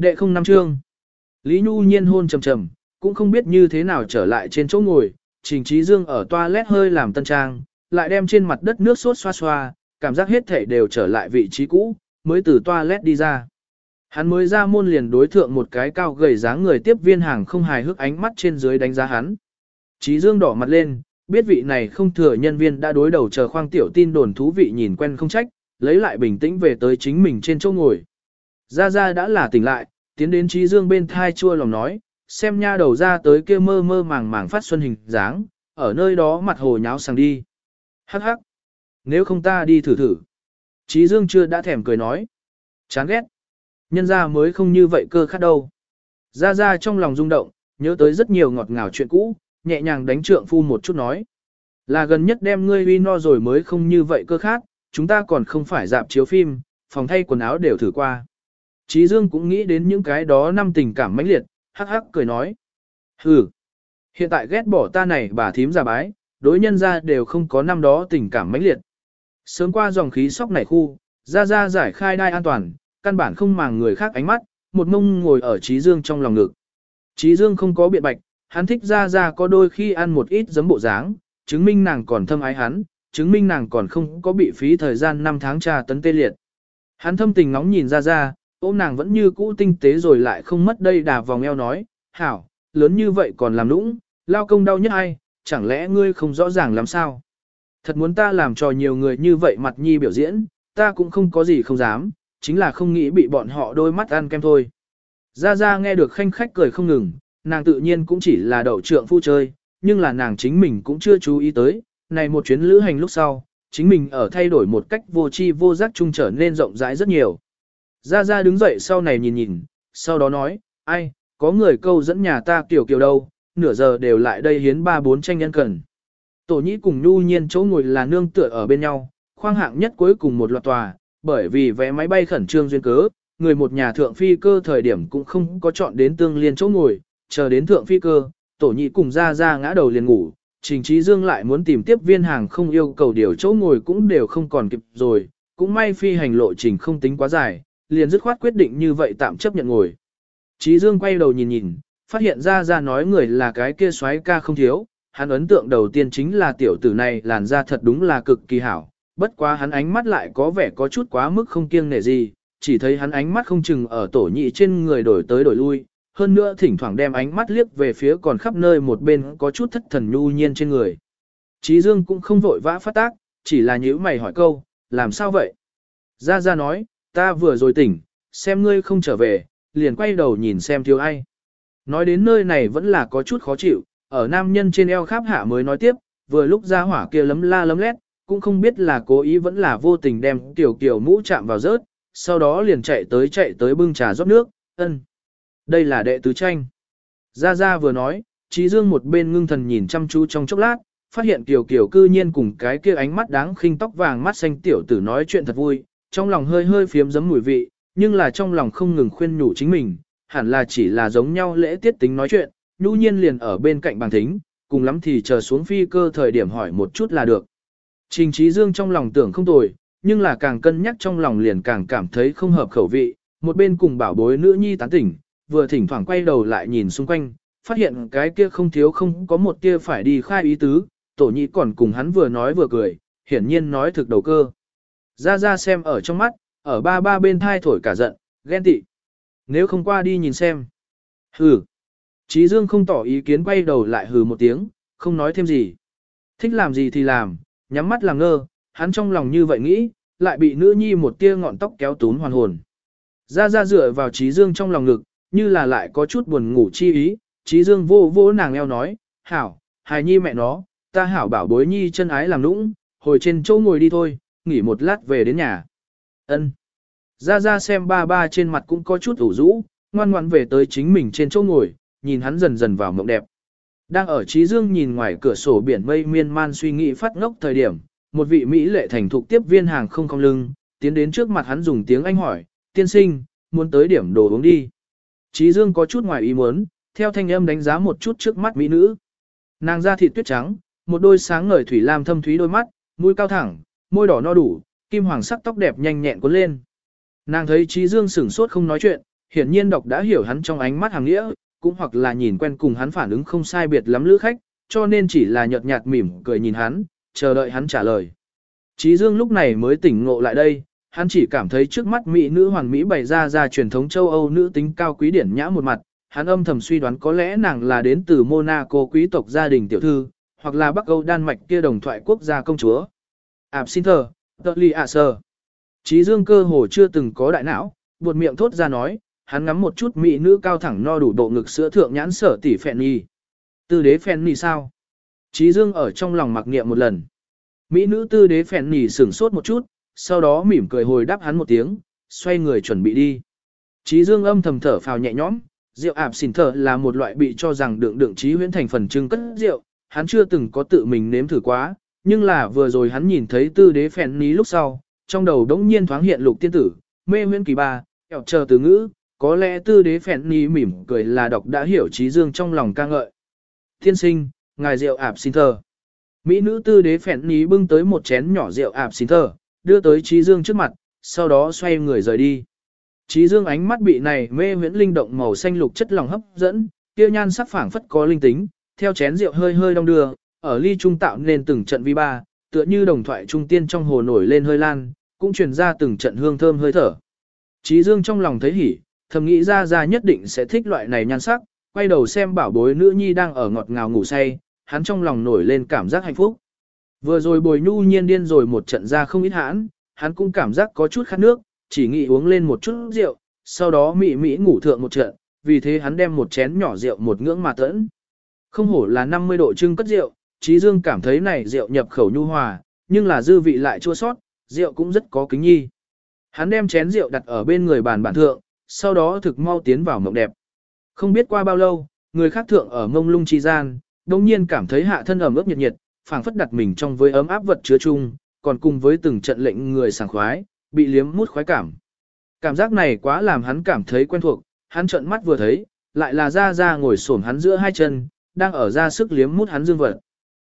Đệ không năm chương. Lý Nhu nhiên hôn trầm trầm, cũng không biết như thế nào trở lại trên chỗ ngồi, Trình Trí Dương ở toilet hơi làm tân trang, lại đem trên mặt đất nước sốt xoa xoa, cảm giác hết thể đều trở lại vị trí cũ, mới từ toilet đi ra. Hắn mới ra môn liền đối thượng một cái cao gầy dáng người tiếp viên hàng không hài hước ánh mắt trên dưới đánh giá hắn. Trí Dương đỏ mặt lên, biết vị này không thừa nhân viên đã đối đầu chờ khoang tiểu tin đồn thú vị nhìn quen không trách, lấy lại bình tĩnh về tới chính mình trên chỗ ngồi. Gia Gia đã là tỉnh lại, tiến đến Trí Dương bên thai chua lòng nói, xem nha đầu ra tới kia mơ mơ màng màng phát xuân hình dáng, ở nơi đó mặt hồ nháo sang đi. Hắc hắc, nếu không ta đi thử thử. Trí Dương chưa đã thèm cười nói. Chán ghét. Nhân ra mới không như vậy cơ khát đâu. Ra ra trong lòng rung động, nhớ tới rất nhiều ngọt ngào chuyện cũ, nhẹ nhàng đánh trượng phu một chút nói. Là gần nhất đem ngươi uy no rồi mới không như vậy cơ khát, chúng ta còn không phải dạp chiếu phim, phòng thay quần áo đều thử qua. Trí Dương cũng nghĩ đến những cái đó năm tình cảm mãnh liệt, hắc hắc cười nói. Hừ, hiện tại ghét bỏ ta này bà thím giả bái, đối nhân ra đều không có năm đó tình cảm mãnh liệt. Sớm qua dòng khí sóc này khu, ra ra giải khai đai an toàn, căn bản không màng người khác ánh mắt, một mông ngồi ở Trí Dương trong lòng ngực. Trí Dương không có biện bạch, hắn thích ra ra có đôi khi ăn một ít giấm bộ dáng, chứng minh nàng còn thâm ái hắn, chứng minh nàng còn không có bị phí thời gian 5 tháng trà tấn tê liệt. Hắn thâm tình ngóng nhìn ra ra, ôm nàng vẫn như cũ tinh tế rồi lại không mất đây đà vòng eo nói, hảo, lớn như vậy còn làm nũng, lao công đau nhất ai, chẳng lẽ ngươi không rõ ràng làm sao? Thật muốn ta làm cho nhiều người như vậy mặt nhi biểu diễn, ta cũng không có gì không dám, chính là không nghĩ bị bọn họ đôi mắt ăn kem thôi. Gia Gia nghe được khanh khách cười không ngừng, nàng tự nhiên cũng chỉ là đậu trượng phu chơi, nhưng là nàng chính mình cũng chưa chú ý tới, này một chuyến lữ hành lúc sau, chính mình ở thay đổi một cách vô tri vô giác trung trở nên rộng rãi rất nhiều. Gia Gia đứng dậy sau này nhìn nhìn, sau đó nói, ai, có người câu dẫn nhà ta kiểu kiểu đâu, nửa giờ đều lại đây hiến ba bốn tranh nhân cần. Tổ nhĩ cùng nhu nhiên chỗ ngồi là nương tựa ở bên nhau, khoang hạng nhất cuối cùng một loạt tòa, bởi vì vé máy bay khẩn trương duyên cớ, người một nhà thượng phi cơ thời điểm cũng không có chọn đến tương liên chỗ ngồi, chờ đến thượng phi cơ, tổ Nhĩ cùng ra ra ngã đầu liền ngủ, trình trí dương lại muốn tìm tiếp viên hàng không yêu cầu điều chỗ ngồi cũng đều không còn kịp rồi, cũng may phi hành lộ trình không tính quá dài, liền dứt khoát quyết định như vậy tạm chấp nhận ngồi. Trí dương quay đầu nhìn nhìn, phát hiện ra ra nói người là cái kia xoái ca không thiếu, hắn ấn tượng đầu tiên chính là tiểu tử này làn da thật đúng là cực kỳ hảo, bất quá hắn ánh mắt lại có vẻ có chút quá mức không kiêng nể gì, chỉ thấy hắn ánh mắt không chừng ở tổ nhị trên người đổi tới đổi lui, hơn nữa thỉnh thoảng đem ánh mắt liếc về phía còn khắp nơi một bên có chút thất thần nhu nhiên trên người. Trí Dương cũng không vội vã phát tác, chỉ là nhíu mày hỏi câu, làm sao vậy? Gia Gia nói, ta vừa rồi tỉnh, xem ngươi không trở về, liền quay đầu nhìn xem thiếu ai. Nói đến nơi này vẫn là có chút khó chịu, ở nam nhân trên eo khắp hạ mới nói tiếp, vừa lúc ra hỏa kia lấm la lấm lét, cũng không biết là cố ý vẫn là vô tình đem tiểu kiểu mũ chạm vào rớt, sau đó liền chạy tới chạy tới bưng trà rót nước, ân. Đây là đệ tứ tranh. Gia Gia vừa nói, Trí Dương một bên ngưng thần nhìn chăm chú trong chốc lát, phát hiện Kiều Kiều cư nhiên cùng cái kia ánh mắt đáng khinh tóc vàng mắt xanh tiểu tử nói chuyện thật vui, trong lòng hơi hơi phiếm giấm mùi vị, nhưng là trong lòng không ngừng khuyên nhủ chính mình, hẳn là chỉ là giống nhau lễ tiết tính nói chuyện, nhu nhiên liền ở bên cạnh bàn thính, cùng lắm thì chờ xuống phi cơ thời điểm hỏi một chút là được. Trình Trí Dương trong lòng tưởng không tồi, nhưng là càng cân nhắc trong lòng liền càng cảm thấy không hợp khẩu vị, một bên cùng bảo bối nữ nhi tán tỉnh, vừa thỉnh thoảng quay đầu lại nhìn xung quanh, phát hiện cái kia không thiếu không có một kia phải đi khai ý tứ, tổ nhị còn cùng hắn vừa nói vừa cười, hiển nhiên nói thực đầu cơ. Ra ra xem ở trong mắt, ở ba ba bên thai thổi cả giận, ghen tị. Nếu không qua đi nhìn xem. Hừ. Chí Dương không tỏ ý kiến quay đầu lại hừ một tiếng, không nói thêm gì. Thích làm gì thì làm, nhắm mắt làm ngơ, hắn trong lòng như vậy nghĩ, lại bị nữ nhi một tia ngọn tóc kéo tún hoàn hồn. Ra ra dựa vào Chí dương trong lòng ngực, như là lại có chút buồn ngủ chi ý, Chí dương vô vô nàng eo nói, hảo, hài nhi mẹ nó, ta hảo bảo bối nhi chân ái làm nũng, hồi trên chỗ ngồi đi thôi, nghỉ một lát về đến nhà. ân Ra ra xem ba ba trên mặt cũng có chút ủ rũ, ngoan ngoan về tới chính mình trên chỗ ngồi, nhìn hắn dần dần vào mộng đẹp. Đang ở trí dương nhìn ngoài cửa sổ biển mây miên man suy nghĩ phát ngốc thời điểm, một vị Mỹ lệ thành thục tiếp viên hàng không không lưng, tiến đến trước mặt hắn dùng tiếng Anh hỏi, tiên sinh, muốn tới điểm đồ uống đi. Trí Dương có chút ngoài ý muốn, theo thanh âm đánh giá một chút trước mắt Mỹ nữ. Nàng da thịt tuyết trắng, một đôi sáng ngời thủy lam thâm thúy đôi mắt, mũi cao thẳng, môi đỏ no đủ, kim hoàng sắc tóc đẹp nhanh nhẹn cuốn lên. Nàng thấy Trí Dương sửng sốt không nói chuyện, hiển nhiên đọc đã hiểu hắn trong ánh mắt hàng nghĩa, cũng hoặc là nhìn quen cùng hắn phản ứng không sai biệt lắm lữ khách, cho nên chỉ là nhợt nhạt mỉm cười nhìn hắn, chờ đợi hắn trả lời. Trí Dương lúc này mới tỉnh ngộ lại đây, hắn chỉ cảm thấy trước mắt mỹ nữ hoàng mỹ bày ra ra truyền thống châu Âu nữ tính cao quý điển nhã một mặt, hắn âm thầm suy đoán có lẽ nàng là đến từ Monaco quý tộc gia đình tiểu thư, hoặc là Bắc Âu Đan Mạch kia đồng thoại quốc gia công chúa. Ảp xin thờ, tợ lì ạ sờ. Trí Dương cơ hồ chưa từng có đại não, buột miệng thốt ra nói, hắn ngắm một chút mỹ nữ cao thẳng no đủ độ ngực sữa thượng nhãn sở tỷ phèn nhi. Tư đế phèn nhi sao? Trí Dương ở trong lòng mặc niệm một lần. Mỹ nữ tư đế phèn nhi sửng sốt một chút, sau đó mỉm cười hồi đáp hắn một tiếng, xoay người chuẩn bị đi. Trí Dương âm thầm thở phào nhẹ nhõm, rượu ạp xỉn thở là một loại bị cho rằng đựng đựng trí huyễn thành phần trưng cất rượu, hắn chưa từng có tự mình nếm thử quá, nhưng là vừa rồi hắn nhìn thấy tư đế phèn ní lúc sau, trong đầu đống nhiên thoáng hiện lục tiên tử, mê huyễn kỳ ba, kẹo chờ từ ngữ, có lẽ tư đế phèn ní mỉm cười là đọc đã hiểu trí dương trong lòng ca ngợi. Thiên sinh, ngài rượu ạp xin thờ. Mỹ nữ tư đế phèn ní bưng tới một chén nhỏ rượu ạp xin thờ, đưa tới trí dương trước mặt, sau đó xoay người rời đi. Trí dương ánh mắt bị này mê huyễn linh động màu xanh lục chất lòng hấp dẫn, kia nhan sắc phảng phất có linh tính, theo chén rượu hơi hơi đong đưa, ở ly trung tạo nên từng trận vi ba, tựa như đồng thoại trung tiên trong hồ nổi lên hơi lan, cũng truyền ra từng trận hương thơm hơi thở. Trí Dương trong lòng thấy hỉ, thầm nghĩ ra ra nhất định sẽ thích loại này nhan sắc, quay đầu xem bảo bối nữ nhi đang ở ngọt ngào ngủ say, hắn trong lòng nổi lên cảm giác hạnh phúc. Vừa rồi bồi nhu nhiên điên rồi một trận ra không ít hãn, hắn cũng cảm giác có chút khát nước, chỉ nghĩ uống lên một chút rượu, sau đó mị mị ngủ thượng một trận, vì thế hắn đem một chén nhỏ rượu một ngưỡng mà tẫn. Không hổ là 50 độ trưng cất rượu, Trí Dương cảm thấy này rượu nhập khẩu nhu hòa, nhưng là dư vị lại chua sót, rượu cũng rất có kính nhi. Hắn đem chén rượu đặt ở bên người bàn bản thượng, sau đó thực mau tiến vào mộng đẹp. Không biết qua bao lâu, người khác thượng ở Ngông lung chi gian, đồng nhiên cảm thấy hạ thân ẩm ướt nhiệt nhiệt, phảng phất đặt mình trong với ấm áp vật chứa chung, còn cùng với từng trận lệnh người sảng khoái, bị liếm mút khoái cảm. Cảm giác này quá làm hắn cảm thấy quen thuộc, hắn trợn mắt vừa thấy, lại là ra ra ngồi xổm hắn giữa hai chân, đang ở ra sức liếm mút hắn dương vật.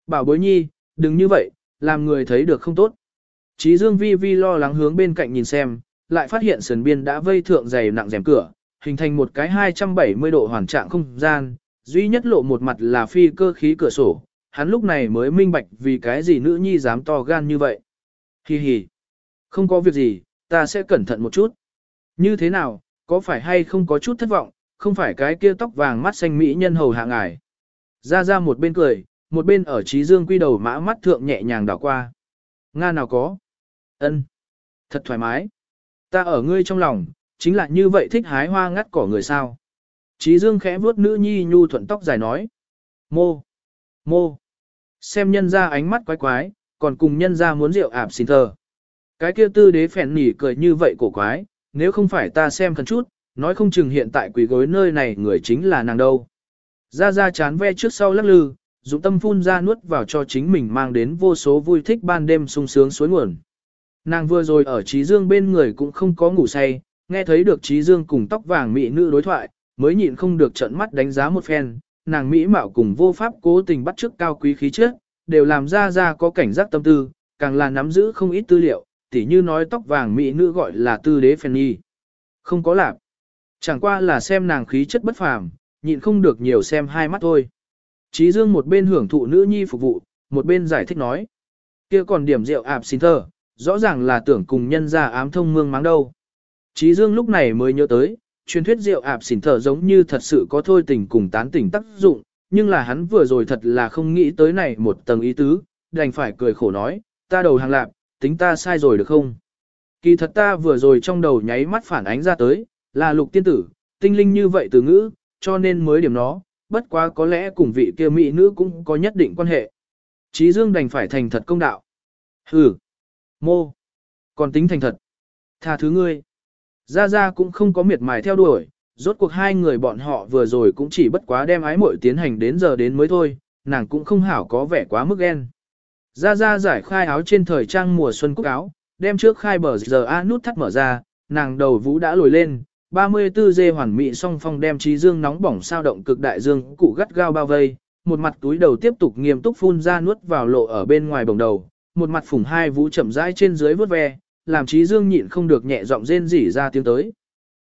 Bảo bối nhi, đừng như vậy, làm người thấy được không tốt. Chí dương vi vi lo lắng hướng bên cạnh nhìn xem, lại phát hiện sườn biên đã vây thượng dày nặng rèm cửa, hình thành một cái 270 độ hoàn trạng không gian, duy nhất lộ một mặt là phi cơ khí cửa sổ, hắn lúc này mới minh bạch vì cái gì nữ nhi dám to gan như vậy. Hi hi, không có việc gì, ta sẽ cẩn thận một chút. Như thế nào, có phải hay không có chút thất vọng, không phải cái kia tóc vàng mắt xanh mỹ nhân hầu hạ ngài. Ra ra một bên cười, một bên ở trí dương quy đầu mã mắt thượng nhẹ nhàng đảo qua. Nga nào có? ân, Thật thoải mái. Ta ở ngươi trong lòng, chính là như vậy thích hái hoa ngắt cỏ người sao. Trí dương khẽ vuốt nữ nhi nhu thuận tóc dài nói. Mô. Mô. Xem nhân ra ánh mắt quái quái, còn cùng nhân ra muốn rượu ạp xin thờ. Cái kia tư đế phèn nỉ cười như vậy cổ quái, nếu không phải ta xem khẩn chút, nói không chừng hiện tại quỷ gối nơi này người chính là nàng đâu. Ra ra chán ve trước sau lắc lư, dụng tâm phun ra nuốt vào cho chính mình mang đến vô số vui thích ban đêm sung sướng suối nguồn. Nàng vừa rồi ở Trí Dương bên người cũng không có ngủ say, nghe thấy được Trí Dương cùng tóc vàng mỹ nữ đối thoại, mới nhịn không được trận mắt đánh giá một phen, nàng mỹ mạo cùng vô pháp cố tình bắt chước cao quý khí chất, đều làm ra ra có cảnh giác tâm tư, càng là nắm giữ không ít tư liệu, tỉ như nói tóc vàng mỹ nữ gọi là tư đế phen nhi. Không có lạc. Chẳng qua là xem nàng khí chất bất phàm, nhịn không được nhiều xem hai mắt thôi. Trí Dương một bên hưởng thụ nữ nhi phục vụ, một bên giải thích nói. kia còn điểm rượu ạp xin thơ, rõ ràng là tưởng cùng nhân ra ám thông mương máng đâu. Trí Dương lúc này mới nhớ tới, truyền thuyết rượu ạp xỉn thở giống như thật sự có thôi tình cùng tán tình tác dụng, nhưng là hắn vừa rồi thật là không nghĩ tới này một tầng ý tứ, đành phải cười khổ nói, ta đầu hàng lạp, tính ta sai rồi được không? Kỳ thật ta vừa rồi trong đầu nháy mắt phản ánh ra tới, là lục tiên tử, tinh linh như vậy từ ngữ, cho nên mới điểm nó, bất quá có lẽ cùng vị kia mỹ nữ cũng có nhất định quan hệ. Trí Dương đành phải thành thật công đạo. Hừ, mô, còn tính thành thật. Tha thứ ngươi. Gia Gia cũng không có miệt mài theo đuổi, rốt cuộc hai người bọn họ vừa rồi cũng chỉ bất quá đem ái muội tiến hành đến giờ đến mới thôi, nàng cũng không hảo có vẻ quá mức ghen. Gia Gia giải khai áo trên thời trang mùa xuân cúc áo, đem trước khai bờ giờ A nút thắt mở ra, nàng đầu vũ đã lồi lên, 34 dê hoàn mỹ song phong đem trí dương nóng bỏng sao động cực đại dương cụ gắt gao bao vây, một mặt túi đầu tiếp tục nghiêm túc phun ra nuốt vào lộ ở bên ngoài bồng đầu, một mặt phủng hai vũ chậm rãi trên dưới vớt ve, làm trí dương nhịn không được nhẹ giọng rên rỉ ra tiếng tới.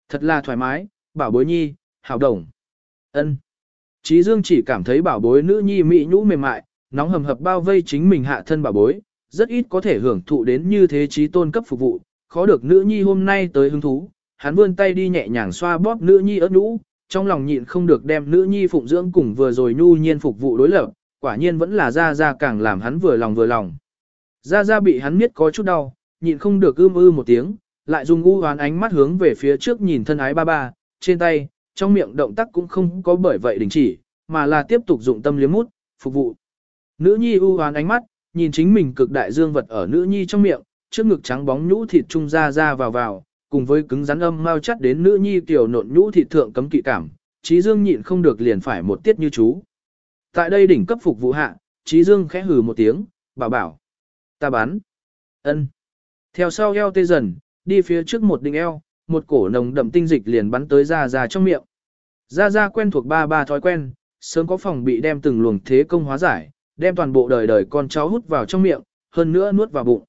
Thật là thoải mái, bảo bối nhi, hảo đồng. ân Trí Dương chỉ cảm thấy bảo bối nữ nhi mị nhũ mềm mại, nóng hầm hập bao vây chính mình hạ thân bảo bối, rất ít có thể hưởng thụ đến như thế trí tôn cấp phục vụ, khó được nữ nhi hôm nay tới hứng thú, hắn vươn tay đi nhẹ nhàng xoa bóp nữ nhi ớt nhũ, trong lòng nhịn không được đem nữ nhi phụng dưỡng cùng vừa rồi nhu nhiên phục vụ đối lập, quả nhiên vẫn là ra ra càng làm hắn vừa lòng vừa lòng. Ra ra bị hắn miết có chút đau, nhịn không được ưm ư một tiếng, lại dùng u hoán ánh mắt hướng về phía trước nhìn thân ái ba ba, trên tay, trong miệng động tác cũng không có bởi vậy đình chỉ, mà là tiếp tục dụng tâm liếm mút, phục vụ. Nữ nhi u hoán ánh mắt, nhìn chính mình cực đại dương vật ở nữ nhi trong miệng, trước ngực trắng bóng nhũ thịt trung ra ra vào vào, cùng với cứng rắn âm mau chắt đến nữ nhi tiểu nộn nhũ thịt thượng cấm kỵ cảm, trí dương nhịn không được liền phải một tiết như chú. Tại đây đỉnh cấp phục vụ hạ, trí dương khẽ hừ một tiếng, bảo bảo. Ta bắn. ân Theo sau eo tê dần, đi phía trước một đỉnh eo, một cổ nồng đậm tinh dịch liền bắn tới ra ra trong miệng. Ra ra quen thuộc ba ba thói quen, sớm có phòng bị đem từng luồng thế công hóa giải, đem toàn bộ đời đời con cháu hút vào trong miệng, hơn nữa nuốt vào bụng.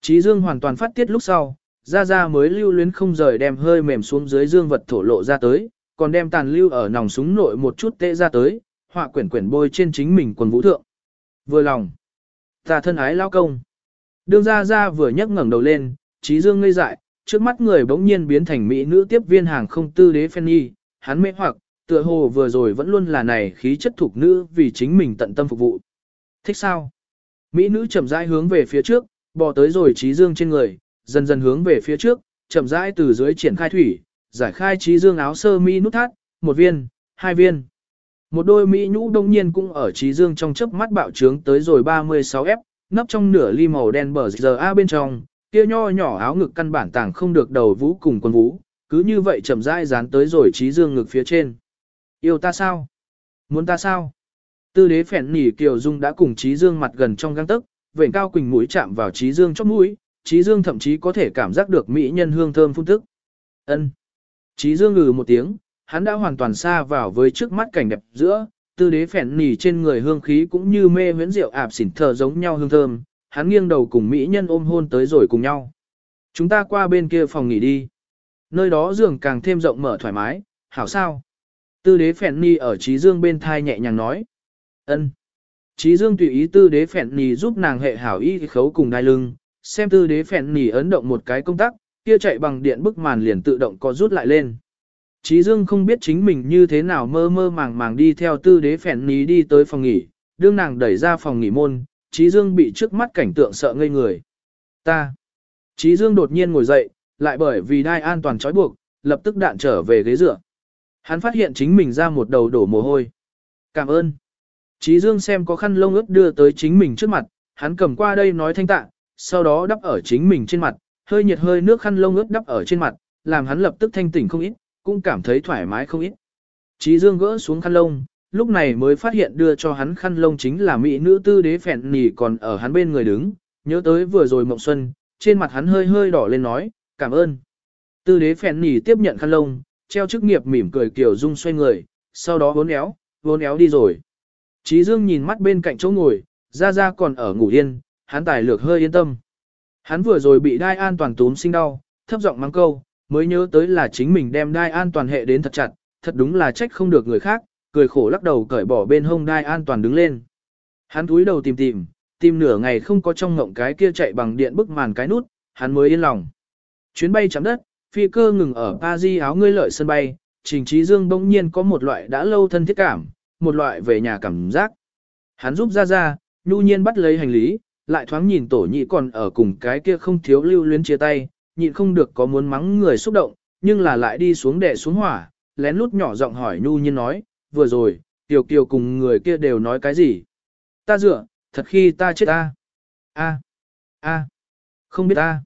Trí dương hoàn toàn phát tiết lúc sau, ra ra mới lưu luyến không rời đem hơi mềm xuống dưới dương vật thổ lộ ra tới, còn đem tàn lưu ở nòng súng nội một chút tệ ra tới, họa quyển quyển bôi trên chính mình quần vũ thượng. Vừa lòng. Ta thân ái lao công. Đương ra ra vừa nhấc ngẩng đầu lên, trí dương ngây dại, trước mắt người bỗng nhiên biến thành mỹ nữ tiếp viên hàng không tư đế Fanny, hắn mê hoặc, tựa hồ vừa rồi vẫn luôn là này khí chất thuộc nữ vì chính mình tận tâm phục vụ. Thích sao? Mỹ nữ chậm rãi hướng về phía trước, bò tới rồi trí dương trên người, dần dần hướng về phía trước, chậm rãi từ dưới triển khai thủy, giải khai trí dương áo sơ mi nút thắt, một viên, hai viên. Một đôi mỹ nhũ đông nhiên cũng ở trí dương trong chớp mắt bạo trướng tới rồi 36F, nấp trong nửa ly màu đen bờ giờ A bên trong, kia nho nhỏ áo ngực căn bản tàng không được đầu vũ cùng quần vũ, cứ như vậy chậm rãi dán tới rồi trí dương ngực phía trên. Yêu ta sao? Muốn ta sao? Tư đế phèn nỉ kiều dung đã cùng trí dương mặt gần trong găng tức, vệnh cao quỳnh mũi chạm vào trí dương chóp mũi, trí dương thậm chí có thể cảm giác được mỹ nhân hương thơm phun tức. Ân. Trí dương ngừ một tiếng, hắn đã hoàn toàn xa vào với trước mắt cảnh đẹp giữa, tư đế phèn nỉ trên người hương khí cũng như mê huyễn rượu ạp xỉn thờ giống nhau hương thơm, hắn nghiêng đầu cùng mỹ nhân ôm hôn tới rồi cùng nhau. Chúng ta qua bên kia phòng nghỉ đi. Nơi đó giường càng thêm rộng mở thoải mái, hảo sao? Tư đế phèn Nỉ ở trí dương bên thai nhẹ nhàng nói. ân. Trí dương tùy ý tư đế phèn Nỉ giúp nàng hệ hảo y khấu cùng đai lưng, xem tư đế phèn nỉ ấn động một cái công tắc, kia chạy bằng điện bức màn liền tự động có rút lại lên. Trí dương không biết chính mình như thế nào mơ mơ màng màng đi theo tư đế phèn ni đi tới phòng nghỉ, đương nàng đẩy ra phòng nghỉ môn, Trí Dương bị trước mắt cảnh tượng sợ ngây người. Ta. Trí Dương đột nhiên ngồi dậy, lại bởi vì đai an toàn trói buộc, lập tức đạn trở về ghế dựa. Hắn phát hiện chính mình ra một đầu đổ mồ hôi. Cảm ơn. Trí Dương xem có khăn lông ướt đưa tới chính mình trước mặt, hắn cầm qua đây nói thanh tạ, sau đó đắp ở chính mình trên mặt, hơi nhiệt hơi nước khăn lông ướt đắp ở trên mặt, làm hắn lập tức thanh tỉnh không ít, cũng cảm thấy thoải mái không ít. Chí Dương gỡ xuống khăn lông, lúc này mới phát hiện đưa cho hắn khăn lông chính là mỹ nữ tư đế phèn nỉ còn ở hắn bên người đứng, nhớ tới vừa rồi mộng xuân, trên mặt hắn hơi hơi đỏ lên nói, cảm ơn. Tư đế phèn nỉ tiếp nhận khăn lông, treo chức nghiệp mỉm cười kiểu dung xoay người, sau đó vốn éo, vốn éo đi rồi. Chí Dương nhìn mắt bên cạnh chỗ ngồi, ra ra còn ở ngủ yên, hắn tài lược hơi yên tâm. Hắn vừa rồi bị đai an toàn túm sinh đau, thấp giọng mắng câu, mới nhớ tới là chính mình đem đai an toàn hệ đến thật chặt, thật đúng là trách không được người khác, cười khổ lắc đầu cởi bỏ bên hông đai an toàn đứng lên. Hắn túi đầu tìm tìm, tìm nửa ngày không có trong ngộng cái kia chạy bằng điện bức màn cái nút, hắn mới yên lòng. Chuyến bay chạm đất, phi cơ ngừng ở Paris áo ngươi lợi sân bay, Trình Trí Dương bỗng nhiên có một loại đã lâu thân thiết cảm, một loại về nhà cảm giác. Hắn giúp ra ra, nhu nhiên bắt lấy hành lý, lại thoáng nhìn tổ nhị còn ở cùng cái kia không thiếu lưu luyến chia tay, nhịn không được có muốn mắng người xúc động, nhưng là lại đi xuống đè xuống hỏa, lén lút nhỏ giọng hỏi nhu nhiên nói, vừa rồi, Tiểu Kiều cùng người kia đều nói cái gì? Ta dựa, thật khi ta chết ta. A, a, không biết ta.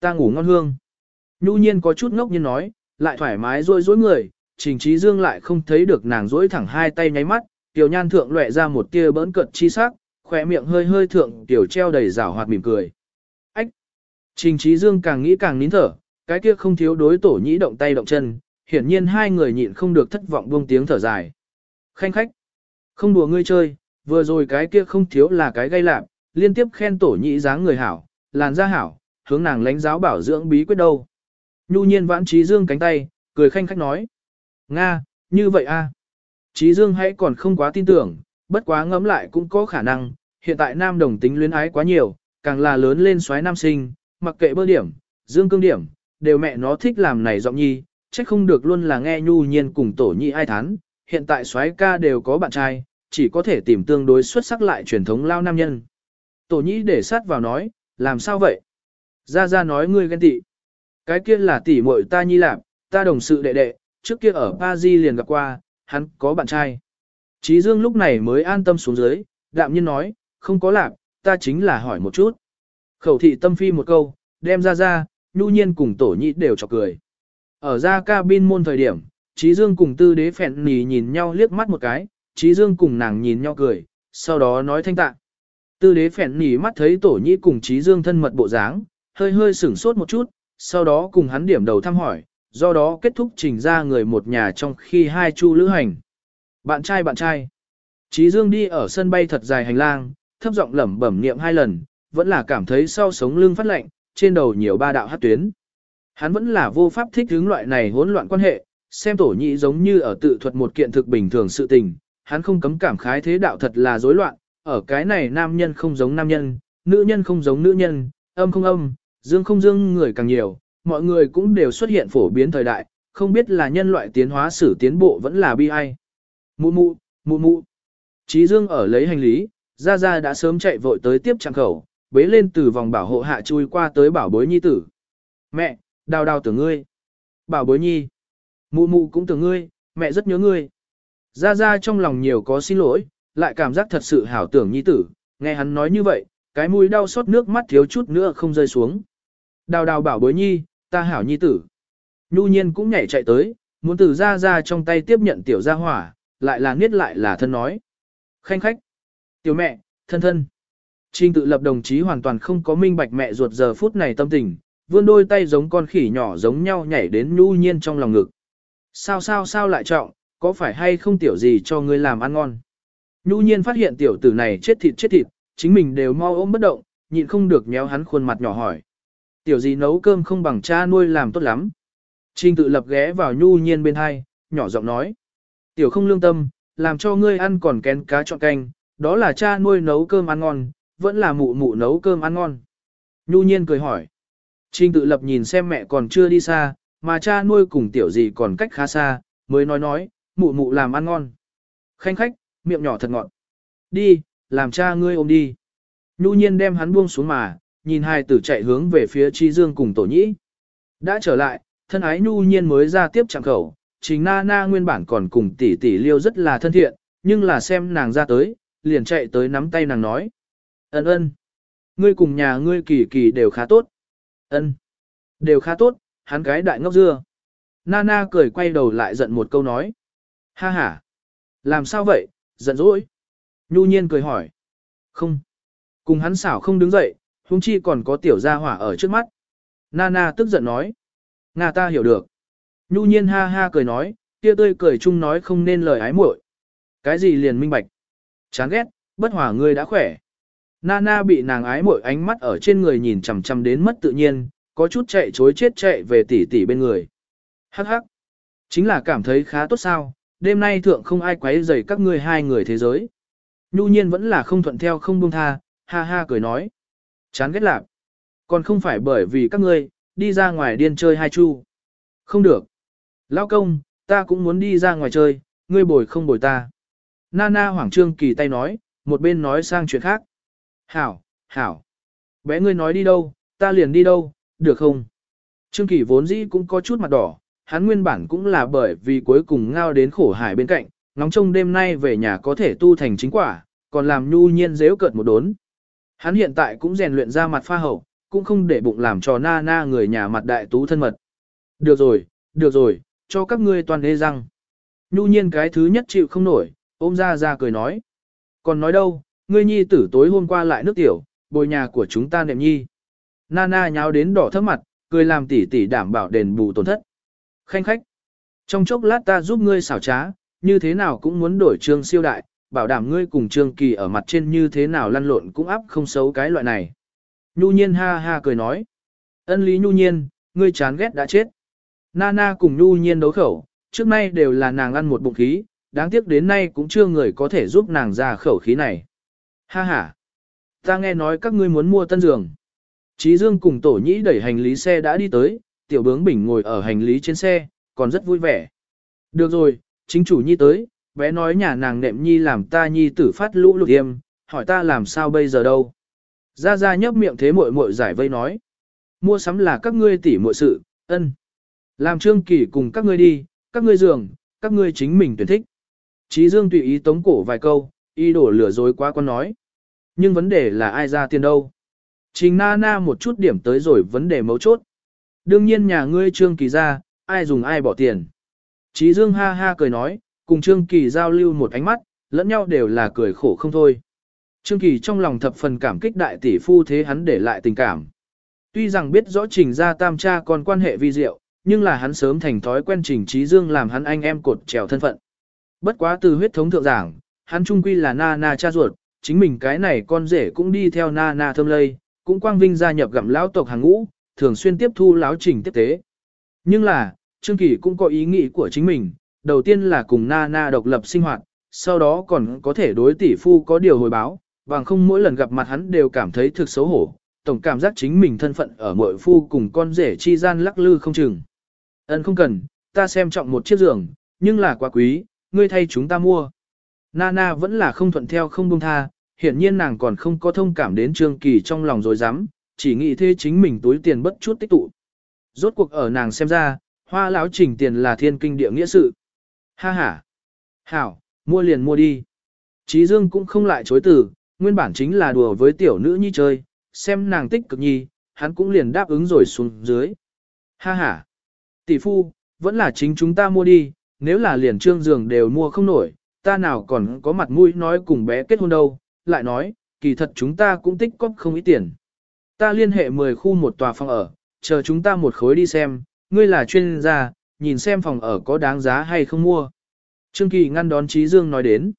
Ta ngủ ngon hương. Nhu nhiên có chút ngốc nhiên nói, lại thoải mái rôi rối người, trình trí dương lại không thấy được nàng rỗi thẳng hai tay nháy mắt, tiểu nhan thượng lệ ra một tia bỡn cận chi sắc, khỏe miệng hơi hơi thượng tiểu treo đầy rảo hoạt mỉm cười. Ách! Trình trí dương càng nghĩ càng nín thở, cái kia không thiếu đối tổ nhĩ động tay động chân, hiển nhiên hai người nhịn không được thất vọng buông tiếng thở dài. Khanh khách, không đùa ngươi chơi, vừa rồi cái kia không thiếu là cái gây lạp, liên tiếp khen tổ nhị dáng người hảo, làn da hảo, hướng nàng lãnh giáo bảo dưỡng bí quyết đâu. Nhu nhiên vãn trí dương cánh tay, cười khanh khách nói. Nga, như vậy à? a. trí Dương hãy còn không quá tin tưởng, bất quá ngẫm lại cũng có khả năng, hiện tại nam đồng tính luyến ái quá nhiều, càng là lớn lên xoáy nam sinh, mặc kệ bơ điểm, dương cương điểm, đều mẹ nó thích làm này giọng nhi, trách không được luôn là nghe nhu nhiên cùng tổ nhi ai thán, hiện tại xoáy ca đều có bạn trai, chỉ có thể tìm tương đối xuất sắc lại truyền thống lao nam nhân. Tổ nhi để sát vào nói, làm sao vậy? Ra ra nói ngươi ghen tị. Cái kia là tỷ muội ta nhi lạp ta đồng sự đệ đệ, trước kia ở Paris liền gặp qua, hắn có bạn trai. Trí Dương lúc này mới an tâm xuống dưới, đạm nhiên nói, không có lạc, ta chính là hỏi một chút. Khẩu thị tâm phi một câu, đem ra ra, nhu nhiên cùng tổ nhị đều chọc cười. Ở ra cabin môn thời điểm, Trí Dương cùng tư đế phẹn nì nhìn nhau liếc mắt một cái, Trí Dương cùng nàng nhìn nhau cười, sau đó nói thanh tạ. Tư đế phẹn nì mắt thấy tổ nhị cùng Trí Dương thân mật bộ dáng, hơi hơi sửng sốt một chút, sau đó cùng hắn điểm đầu thăm hỏi, do đó kết thúc trình ra người một nhà trong khi hai chu lữ hành. Bạn trai bạn trai. Chí Dương đi ở sân bay thật dài hành lang, thấp giọng lẩm bẩm niệm hai lần, vẫn là cảm thấy sau sống lưng phát lạnh, trên đầu nhiều ba đạo hát tuyến. Hắn vẫn là vô pháp thích hướng loại này hỗn loạn quan hệ, xem tổ nhị giống như ở tự thuật một kiện thực bình thường sự tình, hắn không cấm cảm khái thế đạo thật là rối loạn, ở cái này nam nhân không giống nam nhân, nữ nhân không giống nữ nhân, âm không âm, dương không dương người càng nhiều, mọi người cũng đều xuất hiện phổ biến thời đại, không biết là nhân loại tiến hóa sử tiến bộ vẫn là bi ai. Mụ mụ, mụ mụ. Chí Dương ở lấy hành lý, Gia Gia đã sớm chạy vội tới tiếp trang khẩu, bế lên từ vòng bảo hộ hạ chui qua tới bảo bối nhi tử. Mẹ, đào đào tưởng ngươi. Bảo bối nhi. Mụ mụ cũng tưởng ngươi, mẹ rất nhớ ngươi. Gia Gia trong lòng nhiều có xin lỗi, lại cảm giác thật sự hảo tưởng nhi tử, nghe hắn nói như vậy, cái mũi đau xót nước mắt thiếu chút nữa không rơi xuống. Đào đào bảo bối nhi, ta hảo nhi tử. Nhu nhiên cũng nhảy chạy tới, muốn từ Gia Gia trong tay tiếp nhận tiểu gia hỏa, lại là niết lại là thân nói. Khanh khách, tiểu mẹ, thân thân. Trình tự lập đồng chí hoàn toàn không có minh bạch mẹ ruột giờ phút này tâm tình, vươn đôi tay giống con khỉ nhỏ giống nhau nhảy đến nhu nhiên trong lòng ngực. Sao sao sao lại trọng, có phải hay không tiểu gì cho ngươi làm ăn ngon? Nhu nhiên phát hiện tiểu tử này chết thịt chết thịt, chính mình đều mau ôm bất động, nhịn không được nhéo hắn khuôn mặt nhỏ hỏi. Tiểu gì nấu cơm không bằng cha nuôi làm tốt lắm. Trình tự lập ghé vào nhu nhiên bên hai, nhỏ giọng nói. Tiểu không lương tâm, làm cho ngươi ăn còn kén cá chọn canh, đó là cha nuôi nấu cơm ăn ngon, vẫn là mụ mụ nấu cơm ăn ngon. Nhu nhiên cười hỏi. Trình tự lập nhìn xem mẹ còn chưa đi xa, mà cha nuôi cùng tiểu gì còn cách khá xa, mới nói nói, mụ mụ làm ăn ngon. Khanh khách, miệng nhỏ thật ngọt. Đi, làm cha ngươi ôm đi. Nhu nhiên đem hắn buông xuống mà, nhìn hai tử chạy hướng về phía Chi Dương cùng tổ nhĩ. Đã trở lại, thân ái Nhu nhiên mới ra tiếp chạm khẩu, trình na na nguyên bản còn cùng tỷ tỷ liêu rất là thân thiện, nhưng là xem nàng ra tới, liền chạy tới nắm tay nàng nói. Ân ân, ngươi cùng nhà ngươi kỳ kỳ đều khá tốt. Ân, đều khá tốt, hắn cái đại ngốc dưa. Nana cười quay đầu lại giận một câu nói. Ha ha, làm sao vậy, giận dỗi. Nhu nhiên cười hỏi. Không, cùng hắn xảo không đứng dậy, huống chi còn có tiểu gia hỏa ở trước mắt. Nana tức giận nói. Nga ta hiểu được. Nhu nhiên ha ha cười nói, kia tươi cười chung nói không nên lời ái muội. Cái gì liền minh bạch. Chán ghét, bất hòa ngươi đã khỏe. Nana bị nàng ái muội ánh mắt ở trên người nhìn chằm chằm đến mất tự nhiên, có chút chạy chối chết chạy về tỉ tỉ bên người. Hắc hắc. Chính là cảm thấy khá tốt sao, đêm nay thượng không ai quấy rầy các ngươi hai người thế giới. Nhu nhiên vẫn là không thuận theo không buông tha, ha ha cười nói. Chán ghét lạc. Còn không phải bởi vì các ngươi, đi ra ngoài điên chơi hai chu. Không được. Lao công, ta cũng muốn đi ra ngoài chơi, ngươi bồi không bồi ta. Nana Hoàng Trương kỳ tay nói, một bên nói sang chuyện khác. Hảo, hảo. Bé ngươi nói đi đâu, ta liền đi đâu, được không? Trương Kỳ vốn dĩ cũng có chút mặt đỏ, hắn nguyên bản cũng là bởi vì cuối cùng ngao đến khổ hải bên cạnh, nóng trông đêm nay về nhà có thể tu thành chính quả, còn làm nhu nhiên dễu cợt một đốn. Hắn hiện tại cũng rèn luyện ra mặt pha hậu, cũng không để bụng làm trò na na người nhà mặt đại tú thân mật. Được rồi, được rồi, cho các ngươi toàn đê răng. Nhu nhiên cái thứ nhất chịu không nổi, ôm ra ra cười nói. Còn nói đâu, ngươi nhi tử tối hôm qua lại nước tiểu, bồi nhà của chúng ta nệm nhi. Nana nháo đến đỏ thấp mặt, cười làm tỉ tỉ đảm bảo đền bù tổn thất. Khanh khách, trong chốc lát ta giúp ngươi xảo trá, như thế nào cũng muốn đổi trương siêu đại, bảo đảm ngươi cùng trương kỳ ở mặt trên như thế nào lăn lộn cũng áp không xấu cái loại này. Nhu nhiên ha ha cười nói. Ân lý nhu nhiên, ngươi chán ghét đã chết. Nana cùng nhu nhiên đấu khẩu, trước nay đều là nàng ăn một bụng khí, đáng tiếc đến nay cũng chưa người có thể giúp nàng ra khẩu khí này. Ha ha! Ta nghe nói các ngươi muốn mua tân giường. Chí Dương cùng tổ nhĩ đẩy hành lý xe đã đi tới, tiểu bướng bình ngồi ở hành lý trên xe, còn rất vui vẻ. Được rồi, chính chủ nhi tới, bé nói nhà nàng nệm nhi làm ta nhi tử phát lũ lụt yêm, hỏi ta làm sao bây giờ đâu. Ra ra nhấp miệng thế muội muội giải vây nói. Mua sắm là các ngươi tỉ muội sự, ân. Làm trương kỳ cùng các ngươi đi, các ngươi giường, các ngươi chính mình tuyển thích. Chí Dương tùy ý tống cổ vài câu, y đổ lửa dối quá con nói. Nhưng vấn đề là ai ra tiền đâu. Trình na na một chút điểm tới rồi vấn đề mấu chốt. Đương nhiên nhà ngươi trương kỳ ra, ai dùng ai bỏ tiền. Chí Dương ha ha cười nói, cùng trương kỳ giao lưu một ánh mắt, lẫn nhau đều là cười khổ không thôi. Trương Kỳ trong lòng thập phần cảm kích đại tỷ phu thế hắn để lại tình cảm. Tuy rằng biết rõ trình ra tam cha còn quan hệ vi diệu, nhưng là hắn sớm thành thói quen trình trí dương làm hắn anh em cột trèo thân phận. Bất quá từ huyết thống thượng giảng, hắn trung quy là na na cha ruột, chính mình cái này con rể cũng đi theo na na thơm lây, cũng quang vinh gia nhập gặm lão tộc hàng ngũ, thường xuyên tiếp thu lão trình tiếp tế. Nhưng là, Trương Kỳ cũng có ý nghĩ của chính mình, đầu tiên là cùng na na độc lập sinh hoạt, sau đó còn có thể đối tỷ phu có điều hồi báo, bằng không mỗi lần gặp mặt hắn đều cảm thấy thực xấu hổ, tổng cảm giác chính mình thân phận ở mội phu cùng con rể chi gian lắc lư không chừng. Ân không cần, ta xem trọng một chiếc giường, nhưng là quá quý, ngươi thay chúng ta mua. Nana vẫn là không thuận theo không buông tha, hiển nhiên nàng còn không có thông cảm đến Trương Kỳ trong lòng rồi dám, chỉ nghĩ thế chính mình túi tiền bất chút tích tụ. Rốt cuộc ở nàng xem ra, hoa lão trình tiền là thiên kinh địa nghĩa sự. Ha ha. Hảo, mua liền mua đi. Chí Dương cũng không lại chối từ, nguyên bản chính là đùa với tiểu nữ nhi chơi, xem nàng tích cực nhi, hắn cũng liền đáp ứng rồi xuống dưới. Ha ha. Tỷ phu, vẫn là chính chúng ta mua đi, nếu là liền trương giường đều mua không nổi, ta nào còn có mặt mũi nói cùng bé kết hôn đâu, lại nói, kỳ thật chúng ta cũng tích cóp không ít tiền. Ta liên hệ 10 khu một tòa phòng ở, chờ chúng ta một khối đi xem, ngươi là chuyên gia, nhìn xem phòng ở có đáng giá hay không mua. Trương Kỳ ngăn đón Trí Dương nói đến.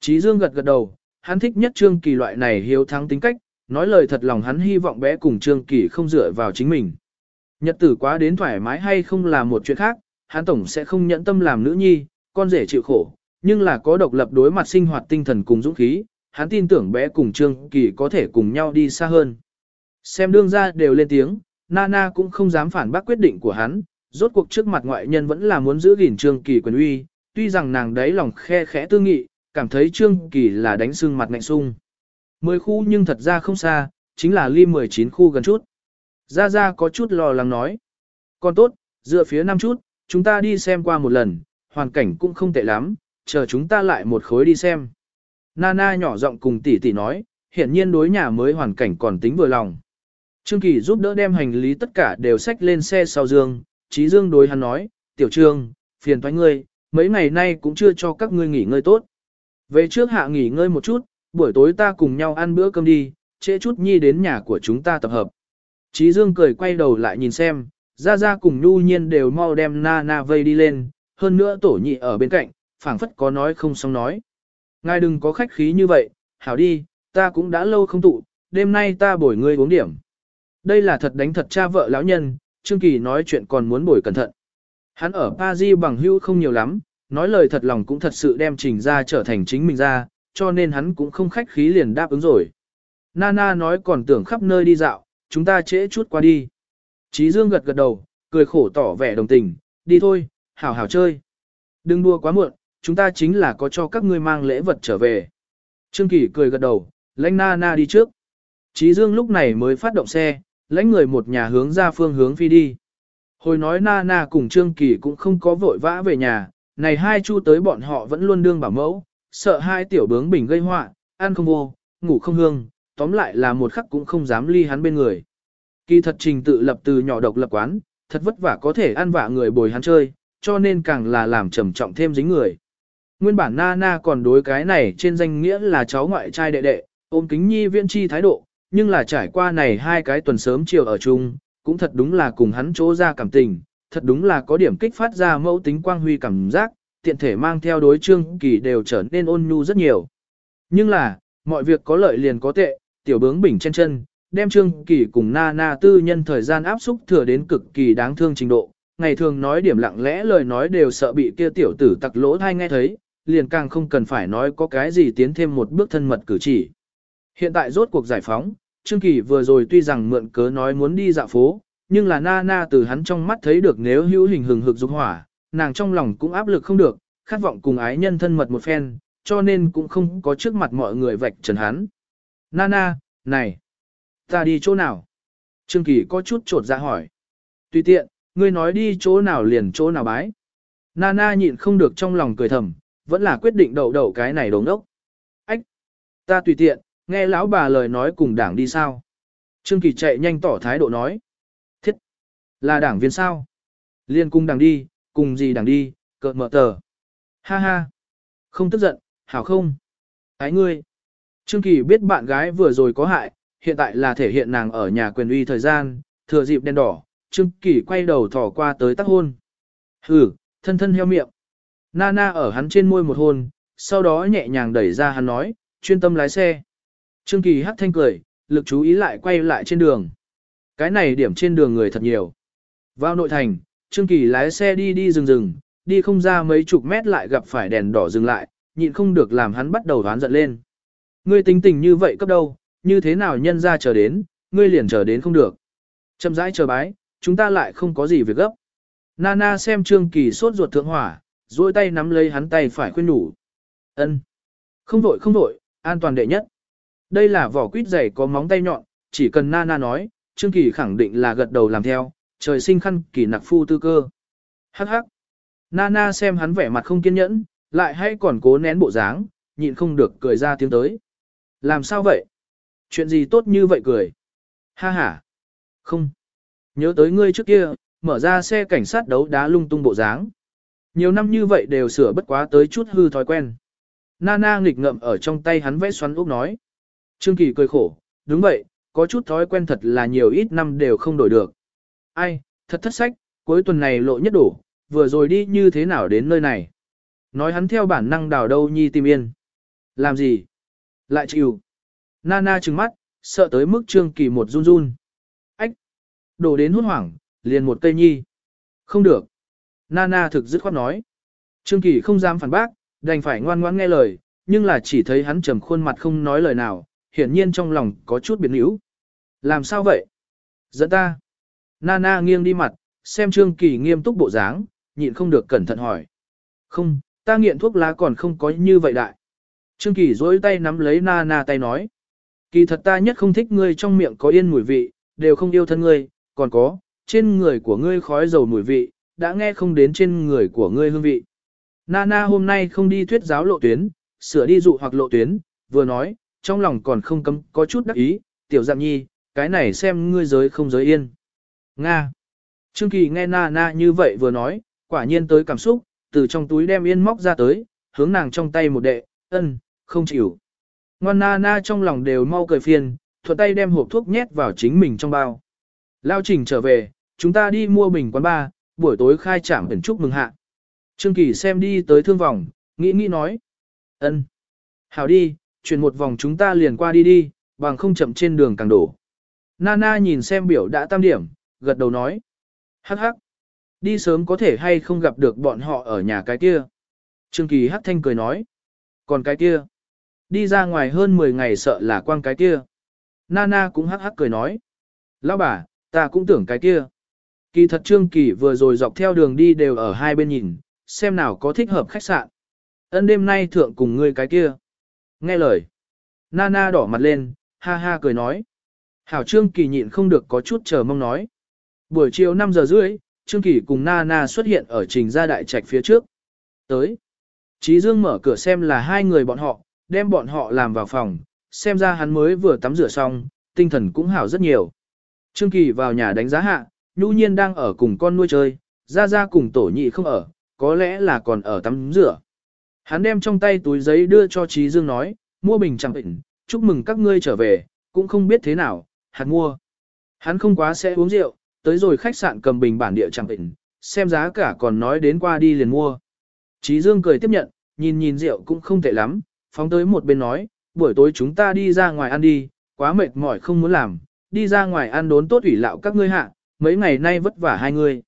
Trí Dương gật gật đầu, hắn thích nhất Trương Kỳ loại này hiếu thắng tính cách, nói lời thật lòng hắn hy vọng bé cùng Trương Kỳ không dựa vào chính mình. Nhật tử quá đến thoải mái hay không là một chuyện khác, hắn tổng sẽ không nhẫn tâm làm nữ nhi, con rể chịu khổ, nhưng là có độc lập đối mặt sinh hoạt tinh thần cùng dũng khí, hắn tin tưởng bé cùng Trương Kỳ có thể cùng nhau đi xa hơn. Xem đương ra đều lên tiếng, Nana cũng không dám phản bác quyết định của hắn, rốt cuộc trước mặt ngoại nhân vẫn là muốn giữ gìn Trương Kỳ quyền uy, tuy rằng nàng đấy lòng khe khẽ tư nghị, cảm thấy Trương Kỳ là đánh xương mặt ngạnh sung. Mười khu nhưng thật ra không xa, chính là ly 19 khu gần chút. Gia Gia có chút lo lắng nói. Còn tốt, dựa phía năm chút, chúng ta đi xem qua một lần, hoàn cảnh cũng không tệ lắm, chờ chúng ta lại một khối đi xem. Nana nhỏ giọng cùng tỷ tỷ nói, hiện nhiên đối nhà mới hoàn cảnh còn tính vừa lòng. Trương Kỳ giúp đỡ đem hành lý tất cả đều xách lên xe sau dương, Chí Dương đối hắn nói, tiểu trương, phiền thoái ngươi, mấy ngày nay cũng chưa cho các ngươi nghỉ ngơi tốt. Về trước hạ nghỉ ngơi một chút, buổi tối ta cùng nhau ăn bữa cơm đi, trễ chút nhi đến nhà của chúng ta tập hợp. Chí Dương cười quay đầu lại nhìn xem, Gia Gia cùng Nhu Nhiên đều mau đem Na Na vây đi lên, hơn nữa tổ nhị ở bên cạnh, phảng phất có nói không xong nói. Ngài đừng có khách khí như vậy, hảo đi, ta cũng đã lâu không tụ, đêm nay ta bồi ngươi uống điểm. Đây là thật đánh thật cha vợ lão nhân, Trương Kỳ nói chuyện còn muốn bồi cẩn thận. Hắn ở Paris bằng hữu không nhiều lắm, nói lời thật lòng cũng thật sự đem trình ra trở thành chính mình ra, cho nên hắn cũng không khách khí liền đáp ứng rồi. Nana nói còn tưởng khắp nơi đi dạo, chúng ta trễ chút qua đi. Chí Dương gật gật đầu, cười khổ tỏ vẻ đồng tình, đi thôi, hảo hảo chơi. Đừng đua quá muộn, chúng ta chính là có cho các ngươi mang lễ vật trở về. Trương Kỳ cười gật đầu, lãnh Na Na đi trước. Chí Dương lúc này mới phát động xe, lãnh người một nhà hướng ra phương hướng phi đi. Hồi nói Na Na cùng Trương Kỳ cũng không có vội vã về nhà, này hai chu tới bọn họ vẫn luôn đương bảo mẫu, sợ hai tiểu bướng bình gây họa, ăn không vô, ngủ không hương, tóm lại là một khắc cũng không dám ly hắn bên người. Kỳ thật trình tự lập từ nhỏ độc lập quán, thật vất vả có thể ăn vạ người bồi hắn chơi, cho nên càng là làm trầm trọng thêm dính người. Nguyên bản nana na còn đối cái này trên danh nghĩa là cháu ngoại trai đệ đệ, ôm kính nhi viễn chi thái độ, nhưng là trải qua này hai cái tuần sớm chiều ở chung, cũng thật đúng là cùng hắn chỗ ra cảm tình, thật đúng là có điểm kích phát ra mẫu tính quang huy cảm giác, tiện thể mang theo đối trương kỳ đều trở nên ôn nhu rất nhiều. Nhưng là, mọi việc có lợi liền có tệ, tiểu bướng bình trên chân, đem trương kỳ cùng na na tư nhân thời gian áp xúc thừa đến cực kỳ đáng thương trình độ, ngày thường nói điểm lặng lẽ lời nói đều sợ bị kia tiểu tử tặc lỗ thai nghe thấy, liền càng không cần phải nói có cái gì tiến thêm một bước thân mật cử chỉ. Hiện tại rốt cuộc giải phóng, Trương Kỳ vừa rồi tuy rằng mượn cớ nói muốn đi dạo phố, nhưng là na na từ hắn trong mắt thấy được nếu hữu hình hừng hực dục hỏa, nàng trong lòng cũng áp lực không được, khát vọng cùng ái nhân thân mật một phen, cho nên cũng không có trước mặt mọi người vạch trần hắn. Nana, này, ta đi chỗ nào? Trương Kỳ có chút trột ra hỏi. Tùy tiện, ngươi nói đi chỗ nào liền chỗ nào bái. Nana nhịn không được trong lòng cười thầm, vẫn là quyết định đậu đậu cái này đống đốc. Ách, ta tùy tiện, nghe lão bà lời nói cùng đảng đi sao? Trương Kỳ chạy nhanh tỏ thái độ nói. Thiết, là đảng viên sao? Liên cung đảng đi, cùng gì đảng đi, cợt mở tờ. Ha ha, không tức giận, hảo không? Ái ngươi. Trương Kỳ biết bạn gái vừa rồi có hại, hiện tại là thể hiện nàng ở nhà quyền uy thời gian, thừa dịp đen đỏ, Trương Kỳ quay đầu thỏ qua tới tác hôn. Hừ, thân thân heo miệng. Nana ở hắn trên môi một hôn, sau đó nhẹ nhàng đẩy ra hắn nói, chuyên tâm lái xe. Trương Kỳ hắc thanh cười, lực chú ý lại quay lại trên đường. Cái này điểm trên đường người thật nhiều. Vào nội thành, Trương Kỳ lái xe đi đi rừng rừng, đi không ra mấy chục mét lại gặp phải đèn đỏ dừng lại, nhịn không được làm hắn bắt đầu đoán giận lên. Ngươi tính tình như vậy cấp đâu, như thế nào nhân ra chờ đến, ngươi liền chờ đến không được. Chậm rãi chờ bái, chúng ta lại không có gì việc gấp. Nana xem Trương Kỳ sốt ruột thượng hỏa, duỗi tay nắm lấy hắn tay phải khuyên nhủ. Ân, Không vội không vội, an toàn đệ nhất. Đây là vỏ quýt dày có móng tay nhọn, chỉ cần Nana nói, Trương Kỳ khẳng định là gật đầu làm theo, trời sinh khăn kỳ nặc phu tư cơ. Hắc hắc. Nana xem hắn vẻ mặt không kiên nhẫn, lại hay còn cố nén bộ dáng, nhịn không được cười ra tiếng tới. Làm sao vậy? Chuyện gì tốt như vậy cười? Ha ha. Không. Nhớ tới ngươi trước kia, mở ra xe cảnh sát đấu đá lung tung bộ dáng. Nhiều năm như vậy đều sửa bất quá tới chút hư thói quen. Nana nghịch ngậm ở trong tay hắn vẽ xoắn úp nói. Trương Kỳ cười khổ, đúng vậy, có chút thói quen thật là nhiều ít năm đều không đổi được. Ai, thật thất sách, cuối tuần này lộ nhất đủ, vừa rồi đi như thế nào đến nơi này. Nói hắn theo bản năng đào đâu nhi tìm yên. Làm gì? Lại chịu. Nana trừng mắt, sợ tới mức Trương Kỳ một run run. Ách! Đổ đến hốt hoảng, liền một cây nhi. Không được. Nana thực dứt khoát nói. Trương Kỳ không dám phản bác, đành phải ngoan ngoãn nghe lời, nhưng là chỉ thấy hắn trầm khuôn mặt không nói lời nào, hiển nhiên trong lòng có chút biến yếu. Làm sao vậy? Dẫn ta. Nana nghiêng đi mặt, xem Trương Kỳ nghiêm túc bộ dáng, nhịn không được cẩn thận hỏi. Không, ta nghiện thuốc lá còn không có như vậy đại. Trương Kỳ dối tay nắm lấy Nana tay nói. Kỳ thật ta nhất không thích ngươi trong miệng có yên mùi vị, đều không yêu thân ngươi, còn có, trên người của ngươi khói dầu mùi vị, đã nghe không đến trên người của ngươi hương vị. Nana hôm nay không đi thuyết giáo lộ tuyến, sửa đi dụ hoặc lộ tuyến, vừa nói, trong lòng còn không cấm có chút đắc ý, tiểu dạng nhi, cái này xem ngươi giới không giới yên. Nga. Trương Kỳ nghe Nana như vậy vừa nói, quả nhiên tới cảm xúc, từ trong túi đem yên móc ra tới, hướng nàng trong tay một đệ, ân, không chịu. Ngoan na trong lòng đều mau cười phiền, thuận tay đem hộp thuốc nhét vào chính mình trong bao. Lao trình trở về, chúng ta đi mua bình quán ba, buổi tối khai trạm biển chúc mừng hạ. Trương Kỳ xem đi tới thương vòng, nghĩ nghĩ nói. ân, Hảo đi, chuyển một vòng chúng ta liền qua đi đi, bằng không chậm trên đường càng đổ. Nana nhìn xem biểu đã tam điểm, gật đầu nói. Hắc hắc. Đi sớm có thể hay không gặp được bọn họ ở nhà cái kia. Trương Kỳ hắc thanh cười nói. Còn cái kia. Đi ra ngoài hơn 10 ngày sợ là quang cái kia. Nana cũng hắc hắc cười nói. Lão bà, ta cũng tưởng cái kia. Kỳ thật Trương Kỳ vừa rồi dọc theo đường đi đều ở hai bên nhìn, xem nào có thích hợp khách sạn. Ân đêm nay thượng cùng ngươi cái kia. Nghe lời. Nana đỏ mặt lên, ha ha cười nói. Hảo Trương Kỳ nhịn không được có chút chờ mong nói. Buổi chiều 5 giờ rưỡi, Trương Kỳ cùng Nana xuất hiện ở trình gia đại trạch phía trước. Tới. Chí Dương mở cửa xem là hai người bọn họ, đem bọn họ làm vào phòng, xem ra hắn mới vừa tắm rửa xong, tinh thần cũng hảo rất nhiều. Trương Kỳ vào nhà đánh giá hạ, nhu nhiên đang ở cùng con nuôi chơi, ra ra cùng tổ nhị không ở, có lẽ là còn ở tắm rửa. Hắn đem trong tay túi giấy đưa cho Trí Dương nói, mua bình chẳng bệnh, chúc mừng các ngươi trở về, cũng không biết thế nào, hắn mua. Hắn không quá sẽ uống rượu, tới rồi khách sạn cầm bình bản địa chẳng bệnh, xem giá cả còn nói đến qua đi liền mua. Trí Dương cười tiếp nhận, nhìn nhìn rượu cũng không tệ lắm, phóng tới một bên nói, buổi tối chúng ta đi ra ngoài ăn đi, quá mệt mỏi không muốn làm, đi ra ngoài ăn đốn tốt ủy lạo các ngươi hạ, mấy ngày nay vất vả hai người.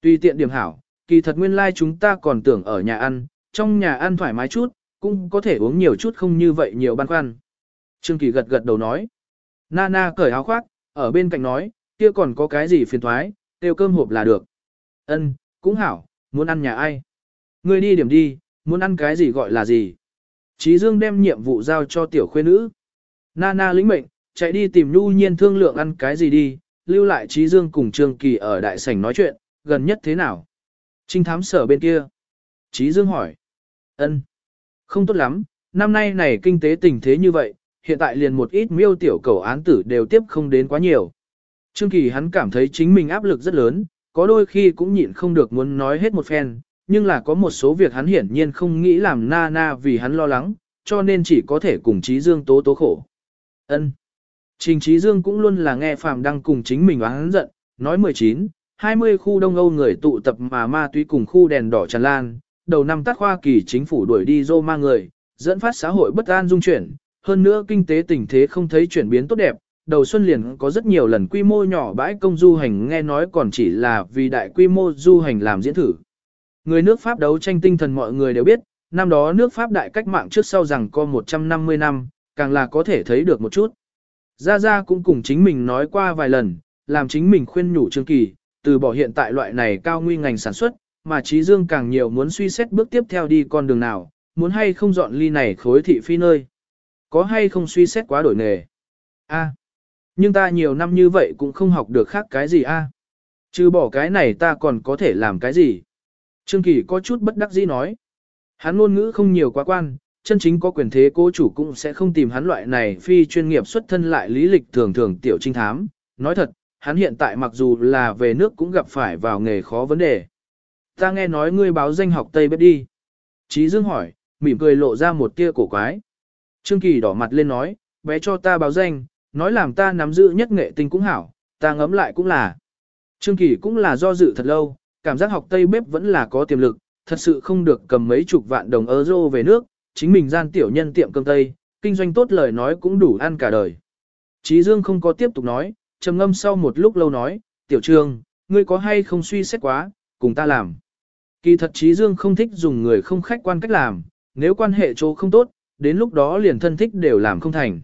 Tùy tiện điểm hảo, kỳ thật nguyên lai like chúng ta còn tưởng ở nhà ăn, trong nhà ăn thoải mái chút, cũng có thể uống nhiều chút không như vậy nhiều băn khoăn. Trương Kỳ gật gật đầu nói. Nana cởi áo khoác, ở bên cạnh nói, kia còn có cái gì phiền thoái, tiêu cơm hộp là được. Ân, cũng hảo, muốn ăn nhà ai? Ngươi đi điểm đi, muốn ăn cái gì gọi là gì? Chí Dương đem nhiệm vụ giao cho tiểu khuê nữ. Nana lĩnh mệnh, chạy đi tìm Nhu Nhiên thương lượng ăn cái gì đi, lưu lại Chí Dương cùng Trương Kỳ ở đại sảnh nói chuyện, gần nhất thế nào? Trinh thám sở bên kia. Chí Dương hỏi. Ân, Không tốt lắm, năm nay này kinh tế tình thế như vậy, hiện tại liền một ít miêu tiểu cầu án tử đều tiếp không đến quá nhiều. Trương Kỳ hắn cảm thấy chính mình áp lực rất lớn, có đôi khi cũng nhịn không được muốn nói hết một phen, nhưng là có một số việc hắn hiển nhiên không nghĩ làm na na vì hắn lo lắng, cho nên chỉ có thể cùng Trí Dương tố tố khổ. Ân. Trình Trí Dương cũng luôn là nghe Phạm Đăng cùng chính mình oán giận, nói 19, 20 khu Đông Âu người tụ tập mà ma túy cùng khu đèn đỏ tràn lan, đầu năm tắt Hoa Kỳ chính phủ đuổi đi dô ma người, dẫn phát xã hội bất an dung chuyển, hơn nữa kinh tế tình thế không thấy chuyển biến tốt đẹp, đầu xuân liền có rất nhiều lần quy mô nhỏ bãi công du hành nghe nói còn chỉ là vì đại quy mô du hành làm diễn thử. Người nước Pháp đấu tranh tinh thần mọi người đều biết, năm đó nước Pháp đại cách mạng trước sau rằng có 150 năm, càng là có thể thấy được một chút. Gia Gia cũng cùng chính mình nói qua vài lần, làm chính mình khuyên nhủ Trương Kỳ, từ bỏ hiện tại loại này cao nguy ngành sản xuất, mà Trí Dương càng nhiều muốn suy xét bước tiếp theo đi con đường nào, muốn hay không dọn ly này khối thị phi nơi. Có hay không suy xét quá đổi nghề. A. Nhưng ta nhiều năm như vậy cũng không học được khác cái gì a. À? Chứ bỏ cái này ta còn có thể làm cái gì. Trương Kỳ có chút bất đắc dĩ nói. Hắn ngôn ngữ không nhiều quá quan, chân chính có quyền thế cố chủ cũng sẽ không tìm hắn loại này phi chuyên nghiệp xuất thân lại lý lịch thường thường tiểu trinh thám. Nói thật, hắn hiện tại mặc dù là về nước cũng gặp phải vào nghề khó vấn đề. Ta nghe nói ngươi báo danh học Tây bếp đi. Chí Dương hỏi, mỉm cười lộ ra một tia cổ quái. Trương Kỳ đỏ mặt lên nói, bé cho ta báo danh, nói làm ta nắm giữ nhất nghệ tinh cũng hảo, ta ngấm lại cũng là. Trương Kỳ cũng là do dự thật lâu, cảm giác học Tây bếp vẫn là có tiềm lực, thật sự không được cầm mấy chục vạn đồng euro về nước, chính mình gian tiểu nhân tiệm cơm Tây, kinh doanh tốt lời nói cũng đủ ăn cả đời. Chí Dương không có tiếp tục nói, trầm ngâm sau một lúc lâu nói, tiểu trương, ngươi có hay không suy xét quá, cùng ta làm. Kỳ thật Chí Dương không thích dùng người không khách quan cách làm, nếu quan hệ chỗ không tốt, đến lúc đó liền thân thích đều làm không thành.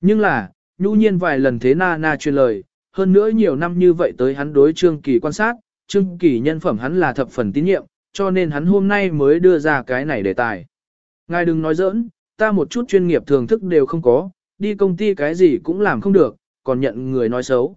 Nhưng là, nhu nhiên vài lần thế na na truyền lời, hơn nữa nhiều năm như vậy tới hắn đối Trương Kỳ quan sát, Trương Kỳ nhân phẩm hắn là thập phần tín nhiệm, cho nên hắn hôm nay mới đưa ra cái này đề tài. Ngài đừng nói giỡn, ta một chút chuyên nghiệp thường thức đều không có, đi công ty cái gì cũng làm không được, còn nhận người nói xấu.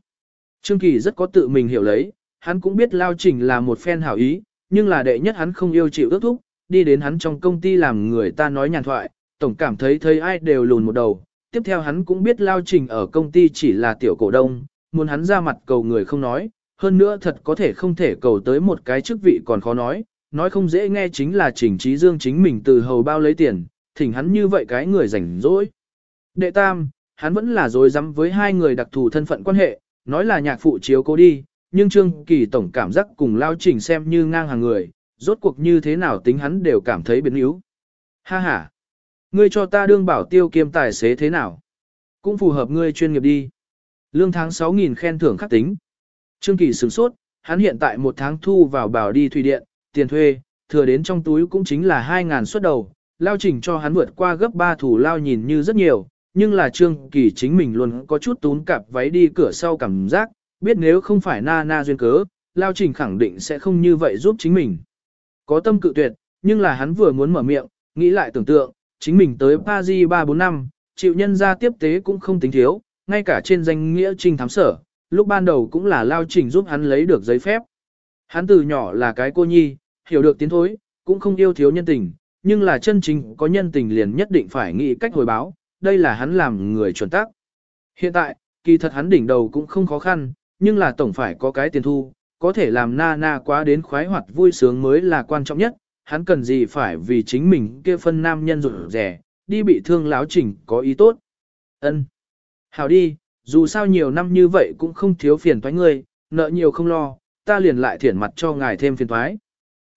Trương Kỳ rất có tự mình hiểu lấy, hắn cũng biết Lao Trình là một phen hảo ý, nhưng là đệ nhất hắn không yêu chịu ước thúc, đi đến hắn trong công ty làm người ta nói nhàn thoại, tổng cảm thấy thấy ai đều lùn một đầu. Tiếp theo hắn cũng biết Lao Trình ở công ty chỉ là tiểu cổ đông, muốn hắn ra mặt cầu người không nói, hơn nữa thật có thể không thể cầu tới một cái chức vị còn khó nói, nói không dễ nghe chính là Trình Trí Dương chính mình từ hầu bao lấy tiền, thỉnh hắn như vậy cái người rảnh rỗi. Đệ tam, hắn vẫn là dối rắm với hai người đặc thù thân phận quan hệ, nói là nhạc phụ chiếu cố đi, nhưng Trương Kỳ Tổng cảm giác cùng Lao Trình xem như ngang hàng người, rốt cuộc như thế nào tính hắn đều cảm thấy biến yếu. Ha ha! Ngươi cho ta đương bảo tiêu kiêm tài xế thế nào? Cũng phù hợp ngươi chuyên nghiệp đi. Lương tháng 6.000 khen thưởng khắc tính. Trương Kỳ sửng sốt, hắn hiện tại một tháng thu vào bảo đi thủy điện, tiền thuê, thừa đến trong túi cũng chính là 2.000 suất đầu. Lao trình cho hắn vượt qua gấp 3 thủ lao nhìn như rất nhiều, nhưng là Trương Kỳ chính mình luôn có chút tún cặp váy đi cửa sau cảm giác, biết nếu không phải na na duyên cớ, Lao trình khẳng định sẽ không như vậy giúp chính mình. Có tâm cự tuyệt, nhưng là hắn vừa muốn mở miệng, nghĩ lại tưởng tượng, chính mình tới Paris 3-4 năm, chịu nhân ra tiếp tế cũng không tính thiếu, ngay cả trên danh nghĩa trinh thám sở, lúc ban đầu cũng là lao trình giúp hắn lấy được giấy phép. Hắn từ nhỏ là cái cô nhi, hiểu được tiến thối, cũng không yêu thiếu nhân tình, nhưng là chân chính có nhân tình liền nhất định phải nghĩ cách hồi báo, đây là hắn làm người chuẩn tắc. Hiện tại, kỳ thật hắn đỉnh đầu cũng không khó khăn, nhưng là tổng phải có cái tiền thu, có thể làm na na quá đến khoái hoạt vui sướng mới là quan trọng nhất, hắn cần gì phải vì chính mình kia phân nam nhân rụt rẻ, đi bị thương láo trình có ý tốt. ân Hảo đi, dù sao nhiều năm như vậy cũng không thiếu phiền toái ngươi, nợ nhiều không lo, ta liền lại thiển mặt cho ngài thêm phiền toái.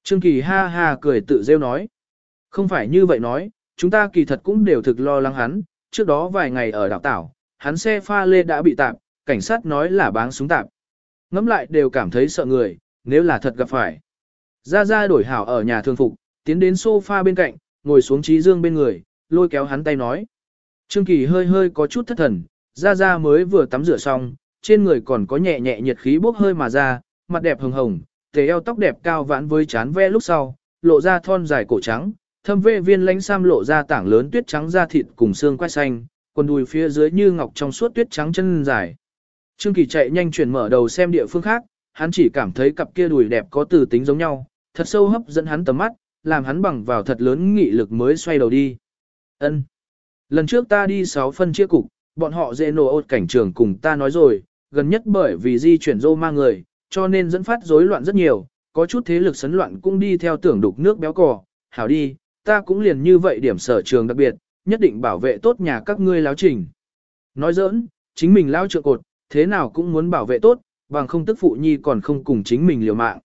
Trương Kỳ ha ha cười tự rêu nói. Không phải như vậy nói, chúng ta kỳ thật cũng đều thực lo lắng hắn, trước đó vài ngày ở đảo tảo, hắn xe pha lê đã bị tạp, cảnh sát nói là báng súng tạp. Ngắm lại đều cảm thấy sợ người, nếu là thật gặp phải. Ra ra đổi hảo ở nhà thường phục, tiến đến sofa bên cạnh, ngồi xuống trí dương bên người, lôi kéo hắn tay nói. Trương Kỳ hơi hơi có chút thất thần, ra ra mới vừa tắm rửa xong, trên người còn có nhẹ nhẹ nhiệt khí bốc hơi mà ra, mặt đẹp hồng hồng, tề eo tóc đẹp cao vãn với chán ve lúc sau, lộ ra thon dài cổ trắng, thâm vệ viên lánh sam lộ ra tảng lớn tuyết trắng da thịt cùng xương quai xanh, quần đùi phía dưới như ngọc trong suốt tuyết trắng chân dài. Trương Kỳ chạy nhanh chuyển mở đầu xem địa phương khác, hắn chỉ cảm thấy cặp kia đùi đẹp có từ tính giống nhau, thật sâu hấp dẫn hắn tầm mắt, làm hắn bằng vào thật lớn nghị lực mới xoay đầu đi. Ân. Lần trước ta đi 6 phân chia cục, bọn họ dễ nổ ột cảnh trường cùng ta nói rồi, gần nhất bởi vì di chuyển rô ma người, cho nên dẫn phát rối loạn rất nhiều, có chút thế lực sấn loạn cũng đi theo tưởng đục nước béo cò, hảo đi, ta cũng liền như vậy điểm sở trường đặc biệt, nhất định bảo vệ tốt nhà các ngươi láo trình. Nói giỡn, chính mình lao trượng cột, thế nào cũng muốn bảo vệ tốt, bằng không tức phụ nhi còn không cùng chính mình liều mạng.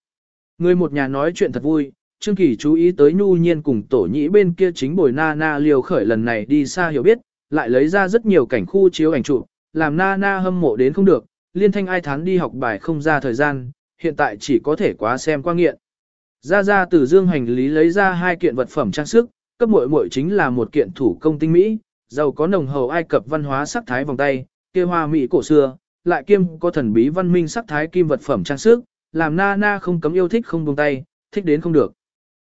Người một nhà nói chuyện thật vui, Trương Kỳ chú ý tới nhu nhiên cùng tổ nhĩ bên kia chính bồi na na liều khởi lần này đi xa hiểu biết, lại lấy ra rất nhiều cảnh khu chiếu ảnh chụp, làm na na hâm mộ đến không được, liên thanh ai thán đi học bài không ra thời gian, hiện tại chỉ có thể quá xem qua nghiện. Ra ra từ dương hành lý lấy ra hai kiện vật phẩm trang sức, cấp muội muội chính là một kiện thủ công tinh mỹ, giàu có nồng hầu Ai Cập văn hóa sắc thái vòng tay, kia hoa mỹ cổ xưa, lại kiêm có thần bí văn minh sắc thái kim vật phẩm trang sức, làm na na không cấm yêu thích không buông tay, thích đến không được.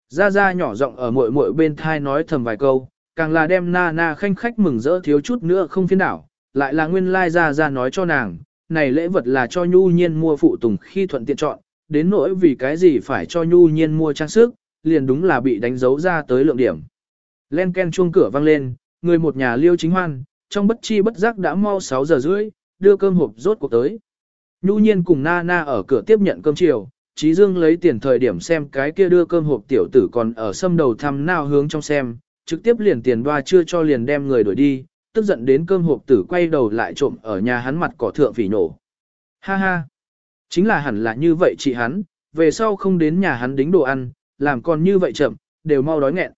Ra ra nhỏ giọng ở muội muội bên thai nói thầm vài câu, càng là đem na na khanh khách mừng rỡ thiếu chút nữa không phiên đảo, lại là nguyên lai ra ra nói cho nàng, này lễ vật là cho nhu nhiên mua phụ tùng khi thuận tiện chọn, đến nỗi vì cái gì phải cho nhu nhiên mua trang sức, liền đúng là bị đánh dấu ra tới lượng điểm. Len ken chuông cửa vang lên, người một nhà liêu chính hoan, trong bất chi bất giác đã mau 6 giờ rưỡi, đưa cơm hộp rốt cuộc tới. Nhu nhiên cùng na na ở cửa tiếp nhận cơm chiều, Trí Dương lấy tiền thời điểm xem cái kia đưa cơm hộp tiểu tử còn ở sâm đầu thăm nào hướng trong xem, trực tiếp liền tiền đoa chưa cho liền đem người đuổi đi, tức giận đến cơm hộp tử quay đầu lại trộm ở nhà hắn mặt cỏ thượng phỉ nổ. Ha ha! Chính là hẳn là như vậy chị hắn, về sau không đến nhà hắn đính đồ ăn, làm còn như vậy chậm, đều mau đói nghẹn.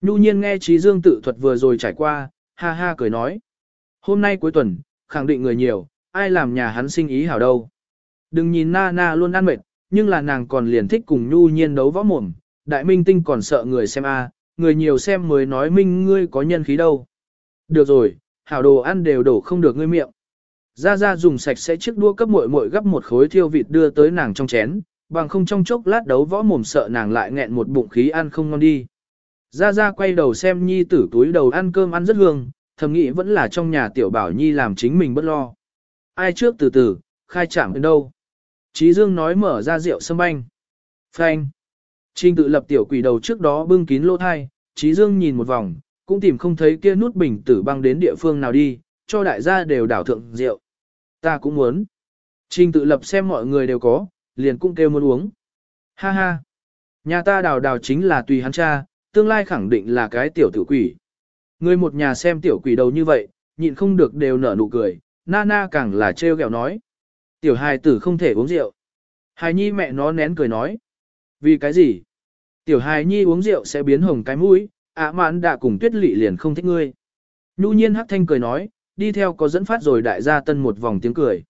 Nhu nhiên nghe Trí Dương tự thuật vừa rồi trải qua, ha ha cười nói. Hôm nay cuối tuần, khẳng định người nhiều, ai làm nhà hắn sinh ý hảo đâu. Đừng nhìn na na luôn ăn mệt, nhưng là nàng còn liền thích cùng Nhu nhiên đấu võ mồm, đại minh tinh còn sợ người xem a, người nhiều xem mới nói minh ngươi có nhân khí đâu. Được rồi, hảo đồ ăn đều đổ không được ngươi miệng. Ra Ra dùng sạch sẽ chiếc đua cấp muội muội gấp một khối thiêu vịt đưa tới nàng trong chén, bằng không trong chốc lát đấu võ mồm sợ nàng lại nghẹn một bụng khí ăn không ngon đi. Ra Ra quay đầu xem nhi tử túi đầu ăn cơm ăn rất hương, thầm nghĩ vẫn là trong nhà tiểu bảo nhi làm chính mình bất lo. Ai trước từ từ, khai chạm đến đâu. Chí Dương nói mở ra rượu sâm banh. Phanh. Trình tự lập tiểu quỷ đầu trước đó bưng kín lỗ thai, Chí Dương nhìn một vòng, cũng tìm không thấy kia nút bình tử băng đến địa phương nào đi, cho đại gia đều đảo thượng rượu. Ta cũng muốn. Trình tự lập xem mọi người đều có, liền cũng kêu muốn uống. Ha ha. Nhà ta đào đào chính là tùy hắn cha, tương lai khẳng định là cái tiểu tử quỷ. Người một nhà xem tiểu quỷ đầu như vậy, nhịn không được đều nở nụ cười, Nana càng là trêu ghẹo nói. Tiểu hài tử không thể uống rượu. Hài nhi mẹ nó nén cười nói. Vì cái gì? Tiểu hài nhi uống rượu sẽ biến hồng cái mũi, ạ mạn đã cùng tuyết lị liền không thích ngươi. Nhu nhiên hắc thanh cười nói, đi theo có dẫn phát rồi đại gia tân một vòng tiếng cười.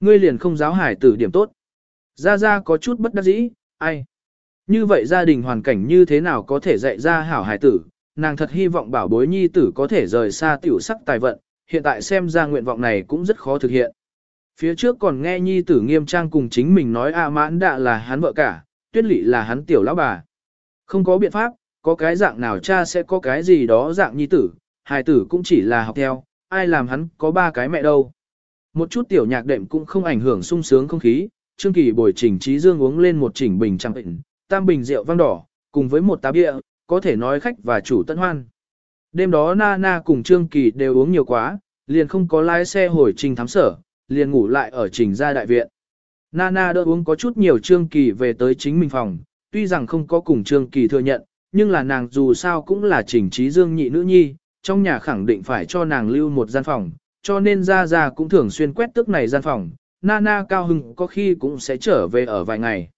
Ngươi liền không giáo hải tử điểm tốt. Gia Gia có chút bất đắc dĩ, ai? Như vậy gia đình hoàn cảnh như thế nào có thể dạy ra hảo hải tử, nàng thật hy vọng bảo bối nhi tử có thể rời xa tiểu sắc tài vận, hiện tại xem ra nguyện vọng này cũng rất khó thực hiện. Phía trước còn nghe nhi tử nghiêm trang cùng chính mình nói a mãn đã là hắn vợ cả, tuyết lị là hắn tiểu lão bà. Không có biện pháp, có cái dạng nào cha sẽ có cái gì đó dạng nhi tử, hài tử cũng chỉ là học theo, ai làm hắn có ba cái mẹ đâu. Một chút tiểu nhạc đệm cũng không ảnh hưởng sung sướng không khí, Trương Kỳ bồi trình trí dương uống lên một chỉnh bình trăng bệnh, tam bình rượu vang đỏ, cùng với một tá bia, có thể nói khách và chủ tận hoan. Đêm đó Na Na cùng Trương Kỳ đều uống nhiều quá, liền không có lái xe hồi trình thám sở, liền ngủ lại ở trình gia đại viện. Nana đỡ uống có chút nhiều Trương Kỳ về tới chính mình phòng, tuy rằng không có cùng Trương Kỳ thừa nhận, nhưng là nàng dù sao cũng là trình trí dương nhị nữ nhi, trong nhà khẳng định phải cho nàng lưu một gian phòng, cho nên ra ra cũng thường xuyên quét tức này gian phòng, Nana cao hứng có khi cũng sẽ trở về ở vài ngày.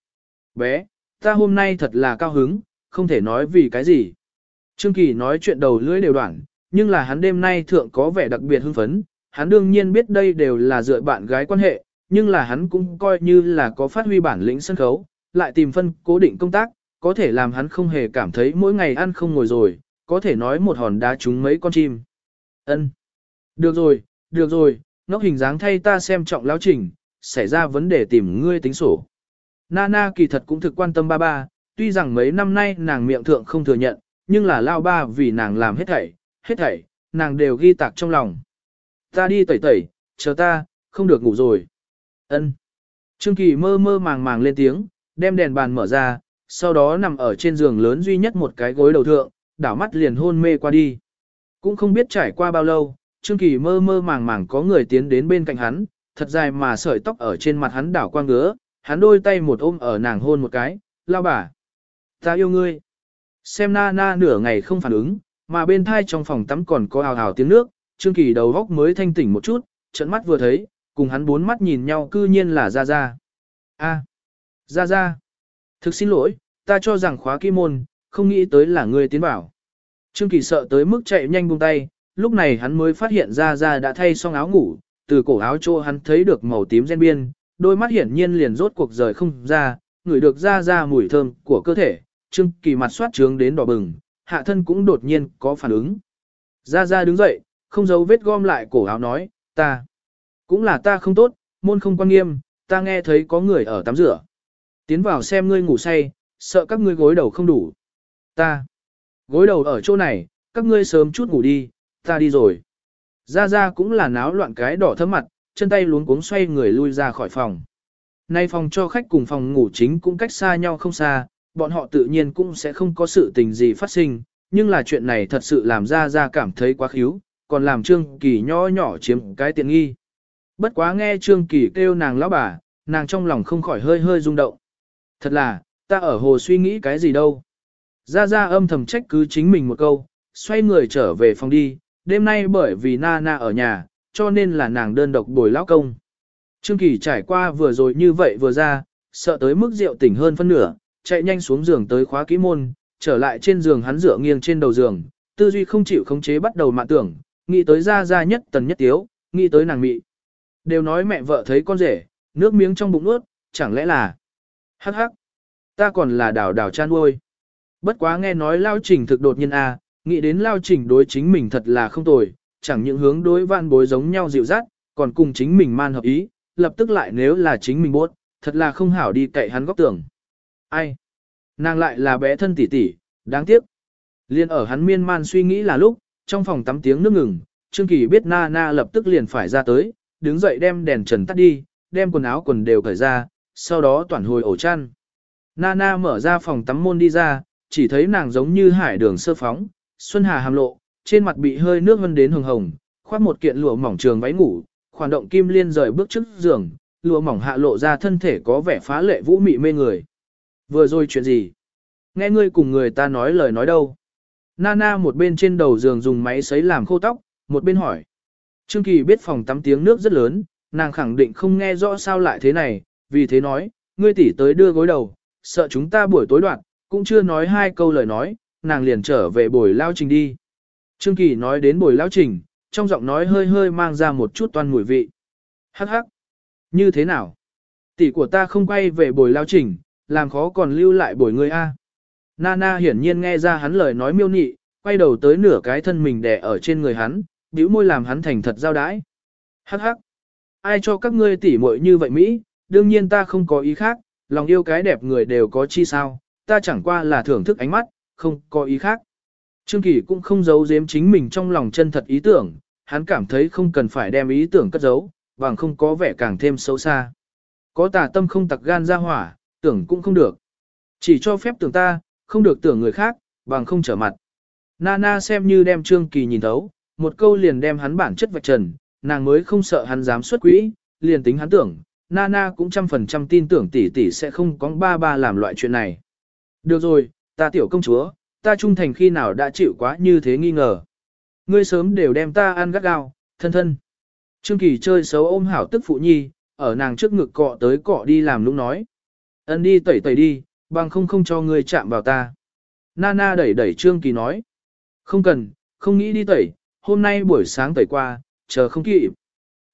Bé, ta hôm nay thật là cao hứng, không thể nói vì cái gì. Trương Kỳ nói chuyện đầu lưỡi đều đoạn, nhưng là hắn đêm nay thượng có vẻ đặc biệt hưng phấn, hắn đương nhiên biết đây đều là dựa bạn gái quan hệ, nhưng là hắn cũng coi như là có phát huy bản lĩnh sân khấu, lại tìm phân cố định công tác, có thể làm hắn không hề cảm thấy mỗi ngày ăn không ngồi rồi, có thể nói một hòn đá trúng mấy con chim. Ân. Được rồi, được rồi, ngốc hình dáng thay ta xem trọng lão trình, xảy ra vấn đề tìm ngươi tính sổ. Nana kỳ thật cũng thực quan tâm ba ba, tuy rằng mấy năm nay nàng miệng thượng không thừa nhận, nhưng là lao ba vì nàng làm hết thảy, hết thảy, nàng đều ghi tạc trong lòng. Ta đi tẩy tẩy, chờ ta, không được ngủ rồi. Ân. Trương Kỳ mơ mơ màng màng lên tiếng, đem đèn bàn mở ra, sau đó nằm ở trên giường lớn duy nhất một cái gối đầu thượng, đảo mắt liền hôn mê qua đi. Cũng không biết trải qua bao lâu, Trương Kỳ mơ mơ màng màng có người tiến đến bên cạnh hắn, thật dài mà sợi tóc ở trên mặt hắn đảo quang ngứa, hắn đôi tay một ôm ở nàng hôn một cái, lao bà. Ta yêu ngươi. Xem na na nửa ngày không phản ứng, mà bên thai trong phòng tắm còn có hào hào tiếng nước, Trương Kỳ đầu góc mới thanh tỉnh một chút, trận mắt vừa thấy, cùng hắn bốn mắt nhìn nhau cư nhiên là Gia Gia. A, Gia Gia. Thực xin lỗi, ta cho rằng khóa kỹ môn, không nghĩ tới là ngươi tiến bảo. Trương Kỳ sợ tới mức chạy nhanh buông tay, lúc này hắn mới phát hiện Gia Gia đã thay xong áo ngủ, từ cổ áo chỗ hắn thấy được màu tím gen biên, đôi mắt hiển nhiên liền rốt cuộc rời không ra, ngửi được Gia Gia mùi thơm của cơ thể, Trương Kỳ mặt soát trướng đến đỏ bừng, hạ thân cũng đột nhiên có phản ứng. Gia Gia đứng dậy, không giấu vết gom lại cổ áo nói, ta, cũng là ta không tốt, môn không quan nghiêm, ta nghe thấy có người ở tắm rửa. Tiến vào xem ngươi ngủ say, sợ các ngươi gối đầu không đủ. Ta, gối đầu ở chỗ này, các ngươi sớm chút ngủ đi, ta đi rồi. Ra Ra cũng là náo loạn cái đỏ thấm mặt, chân tay luống cuống xoay người lui ra khỏi phòng. Nay phòng cho khách cùng phòng ngủ chính cũng cách xa nhau không xa, bọn họ tự nhiên cũng sẽ không có sự tình gì phát sinh, nhưng là chuyện này thật sự làm Ra Ra cảm thấy quá khíu, còn làm Trương Kỳ nho nhỏ chiếm cái tiện nghi. Bất quá nghe Trương Kỳ kêu nàng lão bà, nàng trong lòng không khỏi hơi hơi rung động. Thật là, ta ở hồ suy nghĩ cái gì đâu. Ra ra âm thầm trách cứ chính mình một câu, xoay người trở về phòng đi, đêm nay bởi vì na na ở nhà, cho nên là nàng đơn độc bồi lão công. Trương Kỳ trải qua vừa rồi như vậy vừa ra, sợ tới mức rượu tỉnh hơn phân nửa, chạy nhanh xuống giường tới khóa kỹ môn, trở lại trên giường hắn dựa nghiêng trên đầu giường, tư duy không chịu khống chế bắt đầu mạn tưởng, nghĩ tới ra ra nhất tần nhất tiếu, nghĩ tới nàng mị. Đều nói mẹ vợ thấy con rể, nước miếng trong bụng ướt, chẳng lẽ là... Hắc hắc, ta còn là đảo đảo cha nuôi. Bất quá nghe nói lao trình thực đột nhiên à, nghĩ đến lao trình đối chính mình thật là không tồi, chẳng những hướng đối vạn bối giống nhau dịu dắt, còn cùng chính mình man hợp ý, lập tức lại nếu là chính mình bốt, thật là không hảo đi cậy hắn góc tưởng. Ai? Nàng lại là bé thân tỷ tỷ, đáng tiếc. Liên ở hắn miên man suy nghĩ là lúc, trong phòng tắm tiếng nước ngừng, Trương Kỳ biết na na lập tức liền phải ra tới, đứng dậy đem đèn trần tắt đi, đem quần áo quần đều cởi ra, sau đó toàn hồi ổ chăn. Nana mở ra phòng tắm môn đi ra, chỉ thấy nàng giống như hải đường sơ phóng, xuân hà hàm lộ, trên mặt bị hơi nước vân đến hồng hồng, khoác một kiện lụa mỏng trường váy ngủ, khoản động kim liên rời bước trước giường, lụa mỏng hạ lộ ra thân thể có vẻ phá lệ vũ mị mê người. Vừa rồi chuyện gì? Nghe ngươi cùng người ta nói lời nói đâu? Nana một bên trên đầu giường dùng máy sấy làm khô tóc, một bên hỏi. Trương Kỳ biết phòng tắm tiếng nước rất lớn, nàng khẳng định không nghe rõ sao lại thế này, vì thế nói, ngươi tỷ tới đưa gối đầu, sợ chúng ta buổi tối đoạn, cũng chưa nói hai câu lời nói, nàng liền trở về buổi lao trình đi. Trương Kỳ nói đến buổi lao trình, trong giọng nói hơi hơi mang ra một chút toan mùi vị. Hắc hắc, như thế nào? Tỷ của ta không quay về buổi lao trình, làm khó còn lưu lại buổi ngươi A. Nana hiển nhiên nghe ra hắn lời nói miêu nị, quay đầu tới nửa cái thân mình đè ở trên người hắn, bĩu môi làm hắn thành thật giao đái, Hắc hắc. Ai cho các ngươi tỉ muội như vậy Mỹ, đương nhiên ta không có ý khác, lòng yêu cái đẹp người đều có chi sao, ta chẳng qua là thưởng thức ánh mắt, không có ý khác. Trương Kỳ cũng không giấu giếm chính mình trong lòng chân thật ý tưởng, hắn cảm thấy không cần phải đem ý tưởng cất giấu, bằng không có vẻ càng thêm xấu xa. Có tà tâm không tặc gan ra hỏa, tưởng cũng không được. Chỉ cho phép tưởng ta, không được tưởng người khác, bằng không trở mặt. Nana xem như đem Trương Kỳ nhìn thấu, một câu liền đem hắn bản chất vạch trần, nàng mới không sợ hắn dám xuất quỹ, liền tính hắn tưởng, Nana cũng trăm phần trăm tin tưởng tỷ tỷ sẽ không có ba ba làm loại chuyện này. Được rồi, ta tiểu công chúa, ta trung thành khi nào đã chịu quá như thế nghi ngờ. Ngươi sớm đều đem ta ăn gắt gao, thân thân. Trương Kỳ chơi xấu ôm hảo tức phụ nhi, ở nàng trước ngực cọ tới cọ đi làm lúc nói. Ấn đi tẩy tẩy đi, bằng không không cho ngươi chạm vào ta. Nana đẩy đẩy Trương Kỳ nói. Không cần, không nghĩ đi tẩy, hôm nay buổi sáng tẩy qua, chờ không kịp.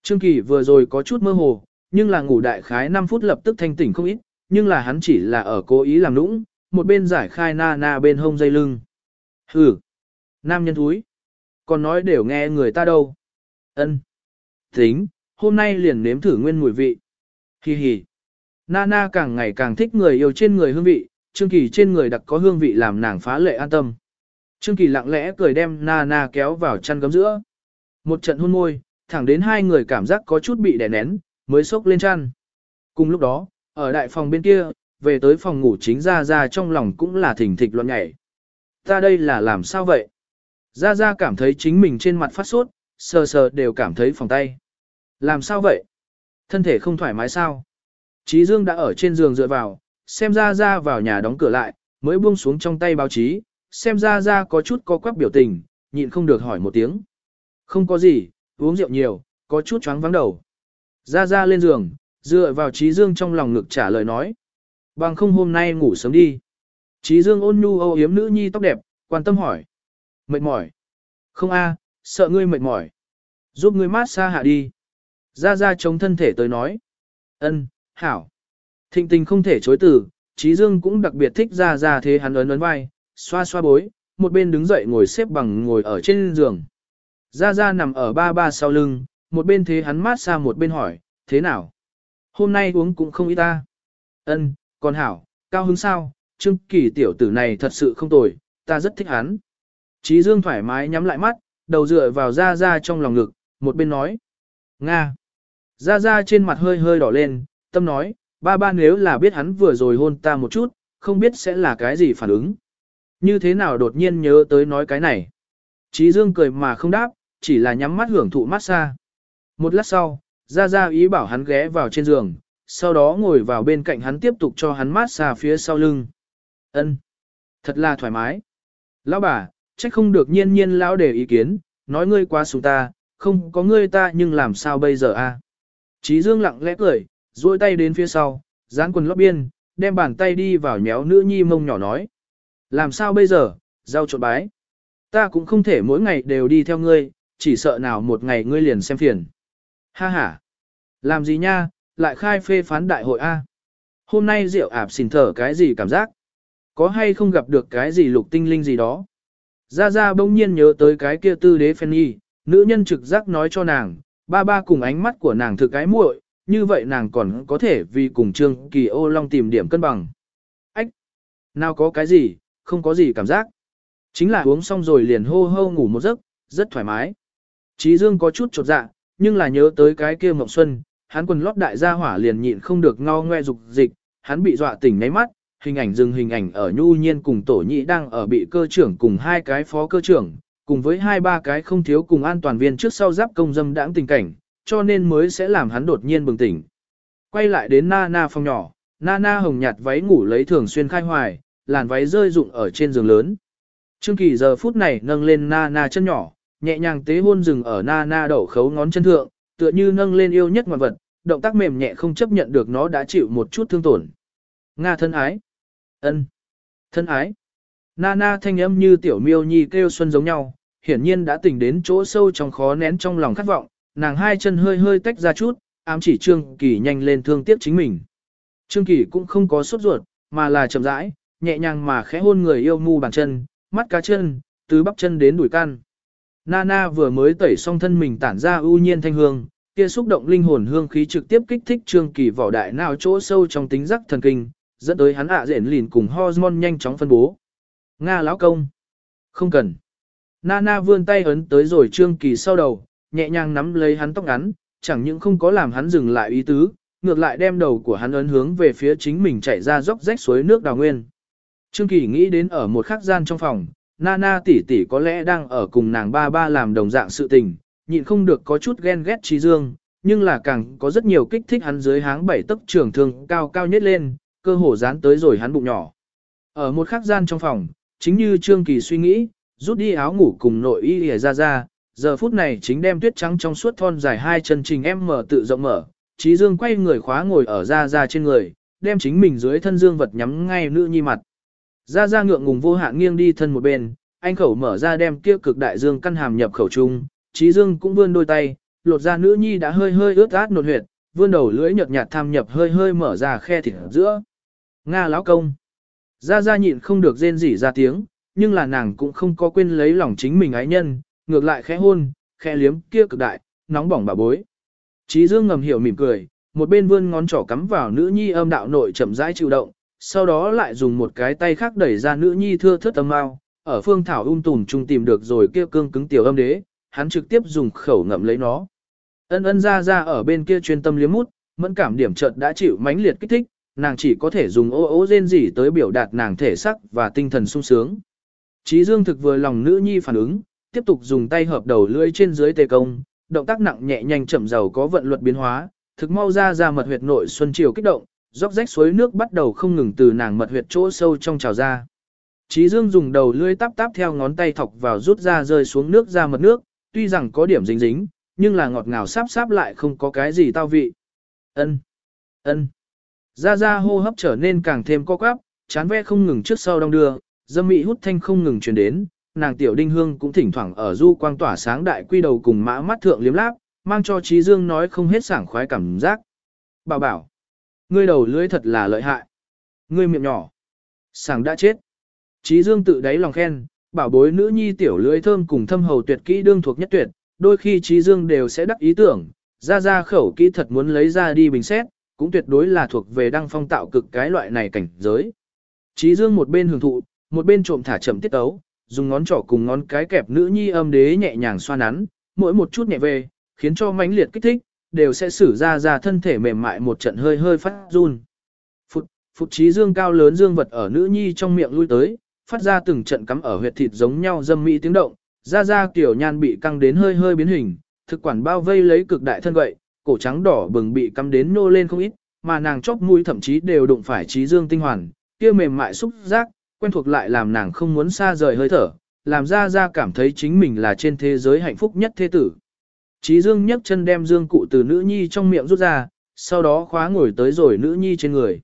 Trương Kỳ vừa rồi có chút mơ hồ, nhưng là ngủ đại khái 5 phút lập tức thanh tỉnh không ít, nhưng là hắn chỉ là ở cố ý làm nũng, một bên giải khai na na bên hông dây lưng. Hừ, nam nhân thúi, còn nói đều nghe người ta đâu. Ân, tính, hôm nay liền nếm thử nguyên mùi vị. Hi hi. Nana càng ngày càng thích người yêu trên người hương vị, Trương Kỳ trên người đặc có hương vị làm nàng phá lệ an tâm. Trương Kỳ lặng lẽ cười đem Nana kéo vào chăn gấm giữa. Một trận hôn môi, thẳng đến hai người cảm giác có chút bị đè nén, mới sốc lên chăn. Cùng lúc đó, ở đại phòng bên kia, về tới phòng ngủ chính ra ra trong lòng cũng là thỉnh thịch loạn nhảy. Ta đây là làm sao vậy? Ra ra cảm thấy chính mình trên mặt phát sốt, sờ sờ đều cảm thấy phòng tay. Làm sao vậy? Thân thể không thoải mái sao? Chí Dương đã ở trên giường dựa vào, xem ra ra vào nhà đóng cửa lại, mới buông xuống trong tay báo chí, xem ra ra có chút có quắc biểu tình, nhịn không được hỏi một tiếng. Không có gì, uống rượu nhiều, có chút chóng vắng đầu. Ra ra lên giường, dựa vào trí Dương trong lòng ngực trả lời nói. Bằng không hôm nay ngủ sớm đi. trí Dương ôn nhu âu yếm nữ nhi tóc đẹp, quan tâm hỏi. Mệt mỏi. Không a, sợ ngươi mệt mỏi. Giúp ngươi mát xa hạ đi. Ra ra chống thân thể tới nói. Ân, hảo. Thịnh tình không thể chối từ, Trí Dương cũng đặc biệt thích ra ra thế hắn ấn ấn vai, xoa xoa bối, một bên đứng dậy ngồi xếp bằng ngồi ở trên giường. Ra ra nằm ở ba ba sau lưng, một bên thế hắn mát xa một bên hỏi, thế nào? Hôm nay uống cũng không ít ta. Ân, còn hảo, cao hứng sao, Trương Kỳ tiểu tử này thật sự không tồi, ta rất thích hắn. Chí Dương thoải mái nhắm lại mắt, đầu dựa vào ra ra trong lòng ngực, một bên nói. Nga. Ra ra trên mặt hơi hơi đỏ lên, tâm nói, ba ba nếu là biết hắn vừa rồi hôn ta một chút, không biết sẽ là cái gì phản ứng. Như thế nào đột nhiên nhớ tới nói cái này. Trí Dương cười mà không đáp, chỉ là nhắm mắt hưởng thụ massage. Một lát sau, ra ra ý bảo hắn ghé vào trên giường, sau đó ngồi vào bên cạnh hắn tiếp tục cho hắn massage phía sau lưng. Ân, Thật là thoải mái. Lão bà, trách không được nhiên nhiên lão để ý kiến, nói ngươi quá xuống ta, không có ngươi ta nhưng làm sao bây giờ a? Chí Dương lặng lẽ cười, duỗi tay đến phía sau, dán quần lót biên, đem bàn tay đi vào nhéo nữ nhi mông nhỏ nói. Làm sao bây giờ, giao trộn bái. Ta cũng không thể mỗi ngày đều đi theo ngươi, chỉ sợ nào một ngày ngươi liền xem phiền. Ha ha. Làm gì nha, lại khai phê phán đại hội A. Hôm nay rượu ạp xỉn thở cái gì cảm giác? Có hay không gặp được cái gì lục tinh linh gì đó? Gia Gia bỗng nhiên nhớ tới cái kia tư đế phen y, nữ nhân trực giác nói cho nàng, ba ba cùng ánh mắt của nàng thực cái muội, như vậy nàng còn có thể vì cùng Trương Kỳ ô long tìm điểm cân bằng. Ách! Nào có cái gì, không có gì cảm giác. Chính là uống xong rồi liền hô hô ngủ một giấc, rất thoải mái. Chí Dương có chút chột dạ, nhưng là nhớ tới cái kia Mộng Xuân, hắn quần lót đại gia hỏa liền nhịn không được ngao ngoe dục dịch, hắn bị dọa tỉnh ngáy mắt, hình ảnh dừng hình ảnh ở nhu nhiên cùng tổ nhị đang ở bị cơ trưởng cùng hai cái phó cơ trưởng, cùng với hai ba cái không thiếu cùng an toàn viên trước sau giáp công dâm đãng tình cảnh, cho nên mới sẽ làm hắn đột nhiên bừng tỉnh. Quay lại đến Nana phòng nhỏ, Nana hồng nhạt váy ngủ lấy thường xuyên khai hoài, làn váy rơi rụng ở trên giường lớn. Trương Kỳ giờ phút này nâng lên Nana chân nhỏ, nhẹ nhàng tế hôn rừng ở Nana đậu khấu ngón chân thượng, tựa như nâng lên yêu nhất ngoạn vật, động tác mềm nhẹ không chấp nhận được nó đã chịu một chút thương tổn. Nga thân ái. ân, Thân ái. Nana thanh âm như tiểu miêu nhi kêu xuân giống nhau, hiển nhiên đã tỉnh đến chỗ sâu trong khó nén trong lòng khát vọng, nàng hai chân hơi hơi tách ra chút, ám chỉ Trương Kỳ nhanh lên thương tiếc chính mình. Trương Kỳ cũng không có sốt ruột, mà là chậm rãi, nhẹ nhàng mà khẽ hôn người yêu mu bàn chân, mắt cá chân, từ bắp chân đến đùi can. Nana vừa mới tẩy xong thân mình tản ra ưu nhiên thanh hương, kia xúc động linh hồn hương khí trực tiếp kích thích Trương Kỳ vỏ đại nào chỗ sâu trong tính giác thần kinh, dẫn tới hắn ạ à rển lìn cùng hormone nhanh chóng phân bố. Nga lão công. Không cần. Nana vươn tay ấn tới rồi Trương Kỳ sau đầu, nhẹ nhàng nắm lấy hắn tóc ngắn, chẳng những không có làm hắn dừng lại ý tứ, ngược lại đem đầu của hắn ấn hướng về phía chính mình chạy ra dốc rách suối nước đào nguyên. Trương Kỳ nghĩ đến ở một khắc gian trong phòng, Nana tỷ tỷ có lẽ đang ở cùng nàng ba ba làm đồng dạng sự tình, nhịn không được có chút ghen ghét trí dương, nhưng là càng có rất nhiều kích thích hắn dưới háng bảy tấc trường thương cao cao nhất lên, cơ hồ dán tới rồi hắn bụng nhỏ. Ở một khắc gian trong phòng, chính như Trương Kỳ suy nghĩ, rút đi áo ngủ cùng nội y lìa ra ra, giờ phút này chính đem tuyết trắng trong suốt thon dài hai chân trình em mở tự rộng mở, Trí Dương quay người khóa ngồi ở ra ra trên người, đem chính mình dưới thân dương vật nhắm ngay nữ nhi mặt. Ra ra ngượng ngùng vô hạn nghiêng đi thân một bên, anh khẩu mở ra đem kia cực đại dương căn hàm nhập khẩu trung, Trí Dương cũng vươn đôi tay, lột ra nữ nhi đã hơi hơi ướt át nột huyệt, vươn đầu lưỡi nhợt nhạt tham nhập hơi hơi mở ra khe thịt giữa. Nga lão công. Gia Gia nhịn không được rên rỉ ra tiếng, nhưng là nàng cũng không có quên lấy lòng chính mình ái nhân, ngược lại khẽ hôn, khẽ liếm kia cực đại, nóng bỏng bà bối. Trí Dương ngầm hiểu mỉm cười, một bên vươn ngón trỏ cắm vào nữ nhi âm đạo nội chậm rãi chịu động, sau đó lại dùng một cái tay khác đẩy ra nữ nhi thưa thớt âm mao, ở phương thảo ung tùm chung tìm được rồi kia cương cứng tiểu âm đế, hắn trực tiếp dùng khẩu ngậm lấy nó. Ân ân ra ra ở bên kia chuyên tâm liếm mút, mẫn cảm điểm chợt đã chịu mãnh liệt kích thích, nàng chỉ có thể dùng ô ô rên rỉ tới biểu đạt nàng thể sắc và tinh thần sung sướng. Trí Dương thực vừa lòng nữ nhi phản ứng, tiếp tục dùng tay hợp đầu lưỡi trên dưới tê công, động tác nặng nhẹ nhanh chậm giàu có vận luật biến hóa, thực mau ra ra mật huyệt nội xuân chiều kích động, róc rách suối nước bắt đầu không ngừng từ nàng mật huyệt chỗ sâu trong trào ra. Trí Dương dùng đầu lưỡi táp táp theo ngón tay thọc vào rút ra rơi xuống nước ra mật nước, tuy rằng có điểm dính dính, nhưng là ngọt ngào sáp sáp lại không có cái gì tao vị. Ân, ân. Ra ra hô hấp trở nên càng thêm co quắp, chán ve không ngừng trước sau đong đưa, dâm mị hút thanh không ngừng truyền đến, nàng tiểu đinh hương cũng thỉnh thoảng ở du quang tỏa sáng đại quy đầu cùng mã mắt thượng liếm láp, mang cho trí dương nói không hết sảng khoái cảm giác. Bảo bảo, ngươi đầu lưỡi thật là lợi hại. Ngươi miệng nhỏ, sảng đã chết. Trí dương tự đáy lòng khen, bảo bối nữ nhi tiểu lưỡi thơm cùng thâm hầu tuyệt kỹ đương thuộc nhất tuyệt, đôi khi trí dương đều sẽ đắc ý tưởng, ra ra khẩu kỹ thật muốn lấy ra đi bình xét, cũng tuyệt đối là thuộc về đăng phong tạo cực cái loại này cảnh giới. Trí dương một bên hưởng thụ, một bên trộm thả chậm tiết tấu, dùng ngón trỏ cùng ngón cái kẹp nữ nhi âm đế nhẹ nhàng xoa nắn, mỗi một chút nhẹ về, khiến cho mãnh liệt kích thích, đều sẽ xử ra ra thân thể mềm mại một trận hơi hơi phát run. Phụt, phụt trí dương cao lớn dương vật ở nữ nhi trong miệng lui tới, phát ra từng trận cắm ở huyệt thịt giống nhau dâm mỹ tiếng động, ra ra tiểu nhan bị căng đến hơi hơi biến hình, thực quản bao vây lấy cực đại thân gậy, cổ trắng đỏ bừng bị cắm đến nô lên không ít, mà nàng chóp mũi thậm chí đều đụng phải trí dương tinh hoàn, kia mềm mại xúc giác, quen thuộc lại làm nàng không muốn xa rời hơi thở, làm ra ra cảm thấy chính mình là trên thế giới hạnh phúc nhất thế tử. Chí dương nhấc chân đem dương cụ từ nữ nhi trong miệng rút ra, sau đó khóa ngồi tới rồi nữ nhi trên người.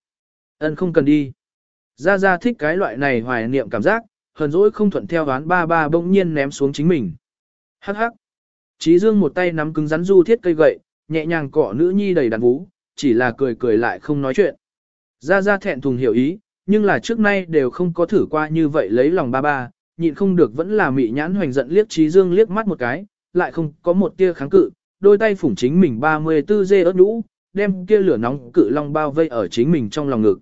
Ân không cần đi. Gia Gia thích cái loại này hoài niệm cảm giác, hờn dỗi không thuận theo đoán ba ba bỗng nhiên ném xuống chính mình. Hắc hắc. Chí dương một tay nắm cứng rắn du thiết cây gậy, nhẹ nhàng cọ nữ nhi đầy đàn vú, chỉ là cười cười lại không nói chuyện. Gia Gia thẹn thùng hiểu ý, nhưng là trước nay đều không có thử qua như vậy lấy lòng ba ba, nhịn không được vẫn là mị nhãn hoành giận liếc Chí dương liếc mắt một cái, lại không có một tia kháng cự, đôi tay phủng chính mình 34 dê ớt nhũ, đem kia lửa nóng cự long bao vây ở chính mình trong lòng ngực.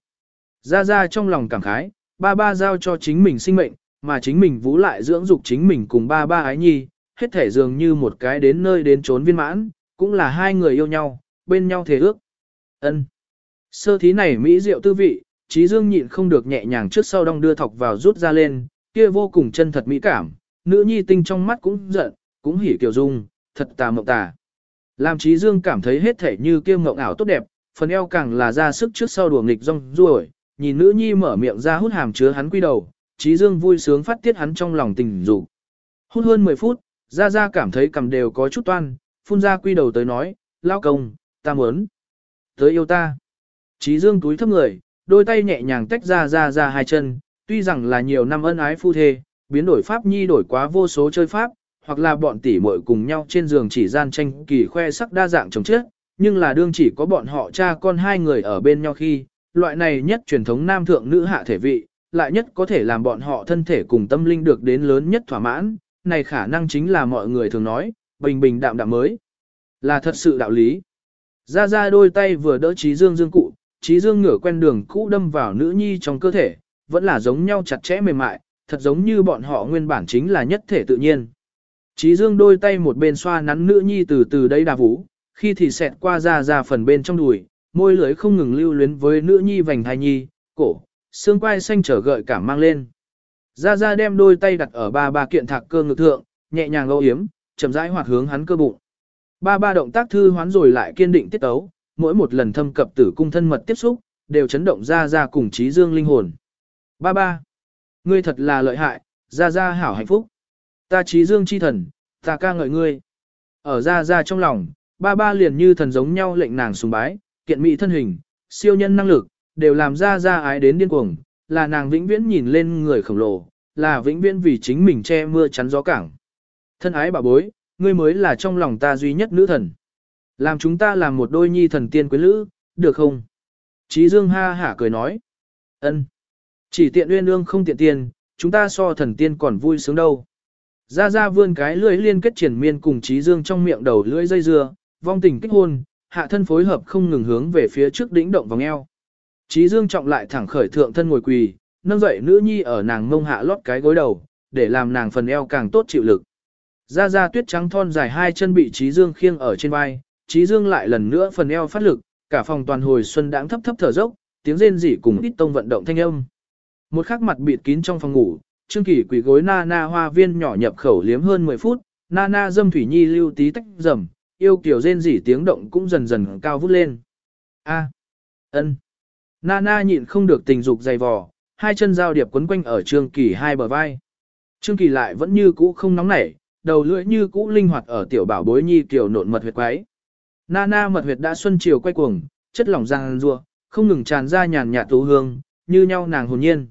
Ra ra trong lòng cảm khái, ba ba giao cho chính mình sinh mệnh, mà chính mình vũ lại dưỡng dục chính mình cùng ba ba ái nhi, hết thể dường như một cái đến nơi đến trốn viên mãn, cũng là hai người yêu nhau, bên nhau thề ước. ân Sơ thí này mỹ diệu tư vị, trí dương nhịn không được nhẹ nhàng trước sau đong đưa thọc vào rút ra lên, kia vô cùng chân thật mỹ cảm, nữ nhi tinh trong mắt cũng giận, cũng hỉ kiều dung, thật tà mộng tà. Làm trí dương cảm thấy hết thể như kia mộng ảo tốt đẹp, phần eo càng là ra sức trước sau đùa nghịch rong ruổi, nhìn nữ nhi mở miệng ra hút hàm chứa hắn quy đầu, trí dương vui sướng phát tiết hắn trong lòng tình dục. Hút hơn 10 phút, ra ra cảm thấy cầm đều có chút toan, phun ra quy đầu tới nói, lao công, ta muốn. Tới yêu ta. Trí dương túi thấp người, đôi tay nhẹ nhàng tách ra ra ra hai chân, tuy rằng là nhiều năm ân ái phu thê, biến đổi pháp nhi đổi quá vô số chơi pháp, hoặc là bọn tỷ muội cùng nhau trên giường chỉ gian tranh kỳ khoe sắc đa dạng chồng chết, nhưng là đương chỉ có bọn họ cha con hai người ở bên nhau khi, loại này nhất truyền thống nam thượng nữ hạ thể vị, lại nhất có thể làm bọn họ thân thể cùng tâm linh được đến lớn nhất thỏa mãn, này khả năng chính là mọi người thường nói, bình bình đạm đạm mới, là thật sự đạo lý. Ra ra đôi tay vừa đỡ trí dương dương cụ, trí dương ngửa quen đường cũ đâm vào nữ nhi trong cơ thể, vẫn là giống nhau chặt chẽ mềm mại, thật giống như bọn họ nguyên bản chính là nhất thể tự nhiên. Trí dương đôi tay một bên xoa nắn nữ nhi từ từ đây đà vũ, khi thì xẹt qua ra ra phần bên trong đùi, môi lưỡi không ngừng lưu luyến với nữ nhi vành thai nhi, cổ, xương quai xanh trở gợi cảm mang lên. Ra ra đem đôi tay đặt ở ba ba kiện thạc cơ ngực thượng, nhẹ nhàng âu yếm, chậm rãi hoạt hướng hắn cơ bụng. Ba ba động tác thư hoán rồi lại kiên định tiết tấu, mỗi một lần thâm cập tử cung thân mật tiếp xúc, đều chấn động ra ra cùng trí dương linh hồn. Ba ba, ngươi thật là lợi hại, ra ra hảo hạnh phúc. Ta trí dương chi thần, ta ca ngợi ngươi. Ở ra ra trong lòng, ba ba liền như thần giống nhau lệnh nàng sùng bái, kiện mỹ thân hình, siêu nhân năng lực, đều làm ra ra ái đến điên cuồng, là nàng vĩnh viễn nhìn lên người khổng lồ, là vĩnh viễn vì chính mình che mưa chắn gió cảng. Thân ái bà bối, ngươi mới là trong lòng ta duy nhất nữ thần. Làm chúng ta làm một đôi nhi thần tiên quyến lữ, được không? Chí Dương ha hả cười nói. Ân, Chỉ tiện uyên ương không tiện tiền, chúng ta so thần tiên còn vui sướng đâu. Ra ra vươn cái lưỡi liên kết triển miên cùng trí dương trong miệng đầu lưỡi dây dưa, vong tình kích hôn, hạ thân phối hợp không ngừng hướng về phía trước đỉnh động vòng eo. Trí dương trọng lại thẳng khởi thượng thân ngồi quỳ, nâng dậy nữ nhi ở nàng mông hạ lót cái gối đầu, để làm nàng phần eo càng tốt chịu lực. Ra ra tuyết trắng thon dài hai chân bị trí dương khiêng ở trên vai, trí dương lại lần nữa phần eo phát lực, cả phòng toàn hồi xuân đãng thấp thấp thở dốc, tiếng rên rỉ cùng ít tông vận động thanh âm. Một khắc mặt bịt kín trong phòng ngủ, Trương Kỳ quỳ gối na na hoa viên nhỏ nhập khẩu liếm hơn 10 phút, na na dâm thủy nhi lưu tí tách rầm, yêu kiểu rên rỉ tiếng động cũng dần dần cao vút lên. A. Ân. Na na nhịn không được tình dục dày vò, hai chân giao điệp quấn quanh ở Trương Kỳ hai bờ vai. Trương Kỳ lại vẫn như cũ không nóng nảy, đầu lưỡi như cũ linh hoạt ở tiểu bảo bối nhi tiểu nộn mật huyệt quái. Na na mật huyệt đã xuân chiều quay cuồng, chất lỏng răng rua, không ngừng tràn ra nhàn nhạt tú hương, như nhau nàng hồn nhiên.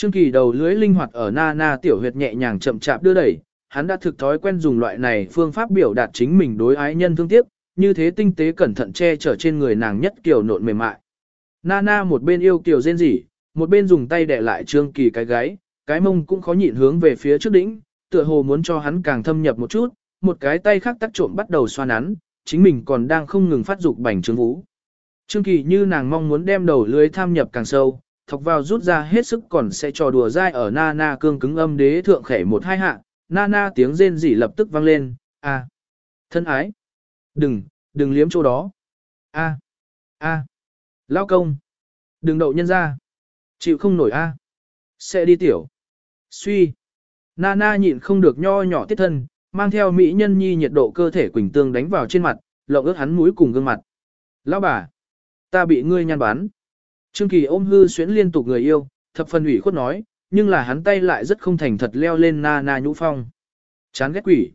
Trương Kỳ đầu lưới linh hoạt ở na na tiểu huyệt nhẹ nhàng chậm chạp đưa đẩy, hắn đã thực thói quen dùng loại này phương pháp biểu đạt chính mình đối ái nhân thương tiếc, như thế tinh tế cẩn thận che chở trên người nàng nhất kiểu nộn mềm mại. Nana một bên yêu kiều rên rỉ, một bên dùng tay đè lại Trương Kỳ cái gáy, cái mông cũng khó nhịn hướng về phía trước đỉnh, tựa hồ muốn cho hắn càng thâm nhập một chút, một cái tay khác tắt trộm bắt đầu xoa nắn, chính mình còn đang không ngừng phát dục bành trướng vũ. Trương Kỳ như nàng mong muốn đem đầu lưới tham nhập càng sâu, thọc vào rút ra hết sức còn sẽ trò đùa dai ở na na cương cứng âm đế thượng khẻ một hai hạ, na na tiếng rên rỉ lập tức vang lên, a, thân ái, đừng, đừng liếm chỗ đó, a, a, lao công, đừng đậu nhân ra, chịu không nổi a, sẽ đi tiểu, suy, na na nhịn không được nho nhỏ tiết thân, mang theo mỹ nhân nhi nhiệt độ cơ thể quỳnh tương đánh vào trên mặt, lộng ướt hắn mũi cùng gương mặt. Lão bà, ta bị ngươi nhăn bán. Trương Kỳ ôm hư xuyến liên tục người yêu, thập phần ủy khuất nói, nhưng là hắn tay lại rất không thành thật leo lên na na nhũ phong. Chán ghét quỷ.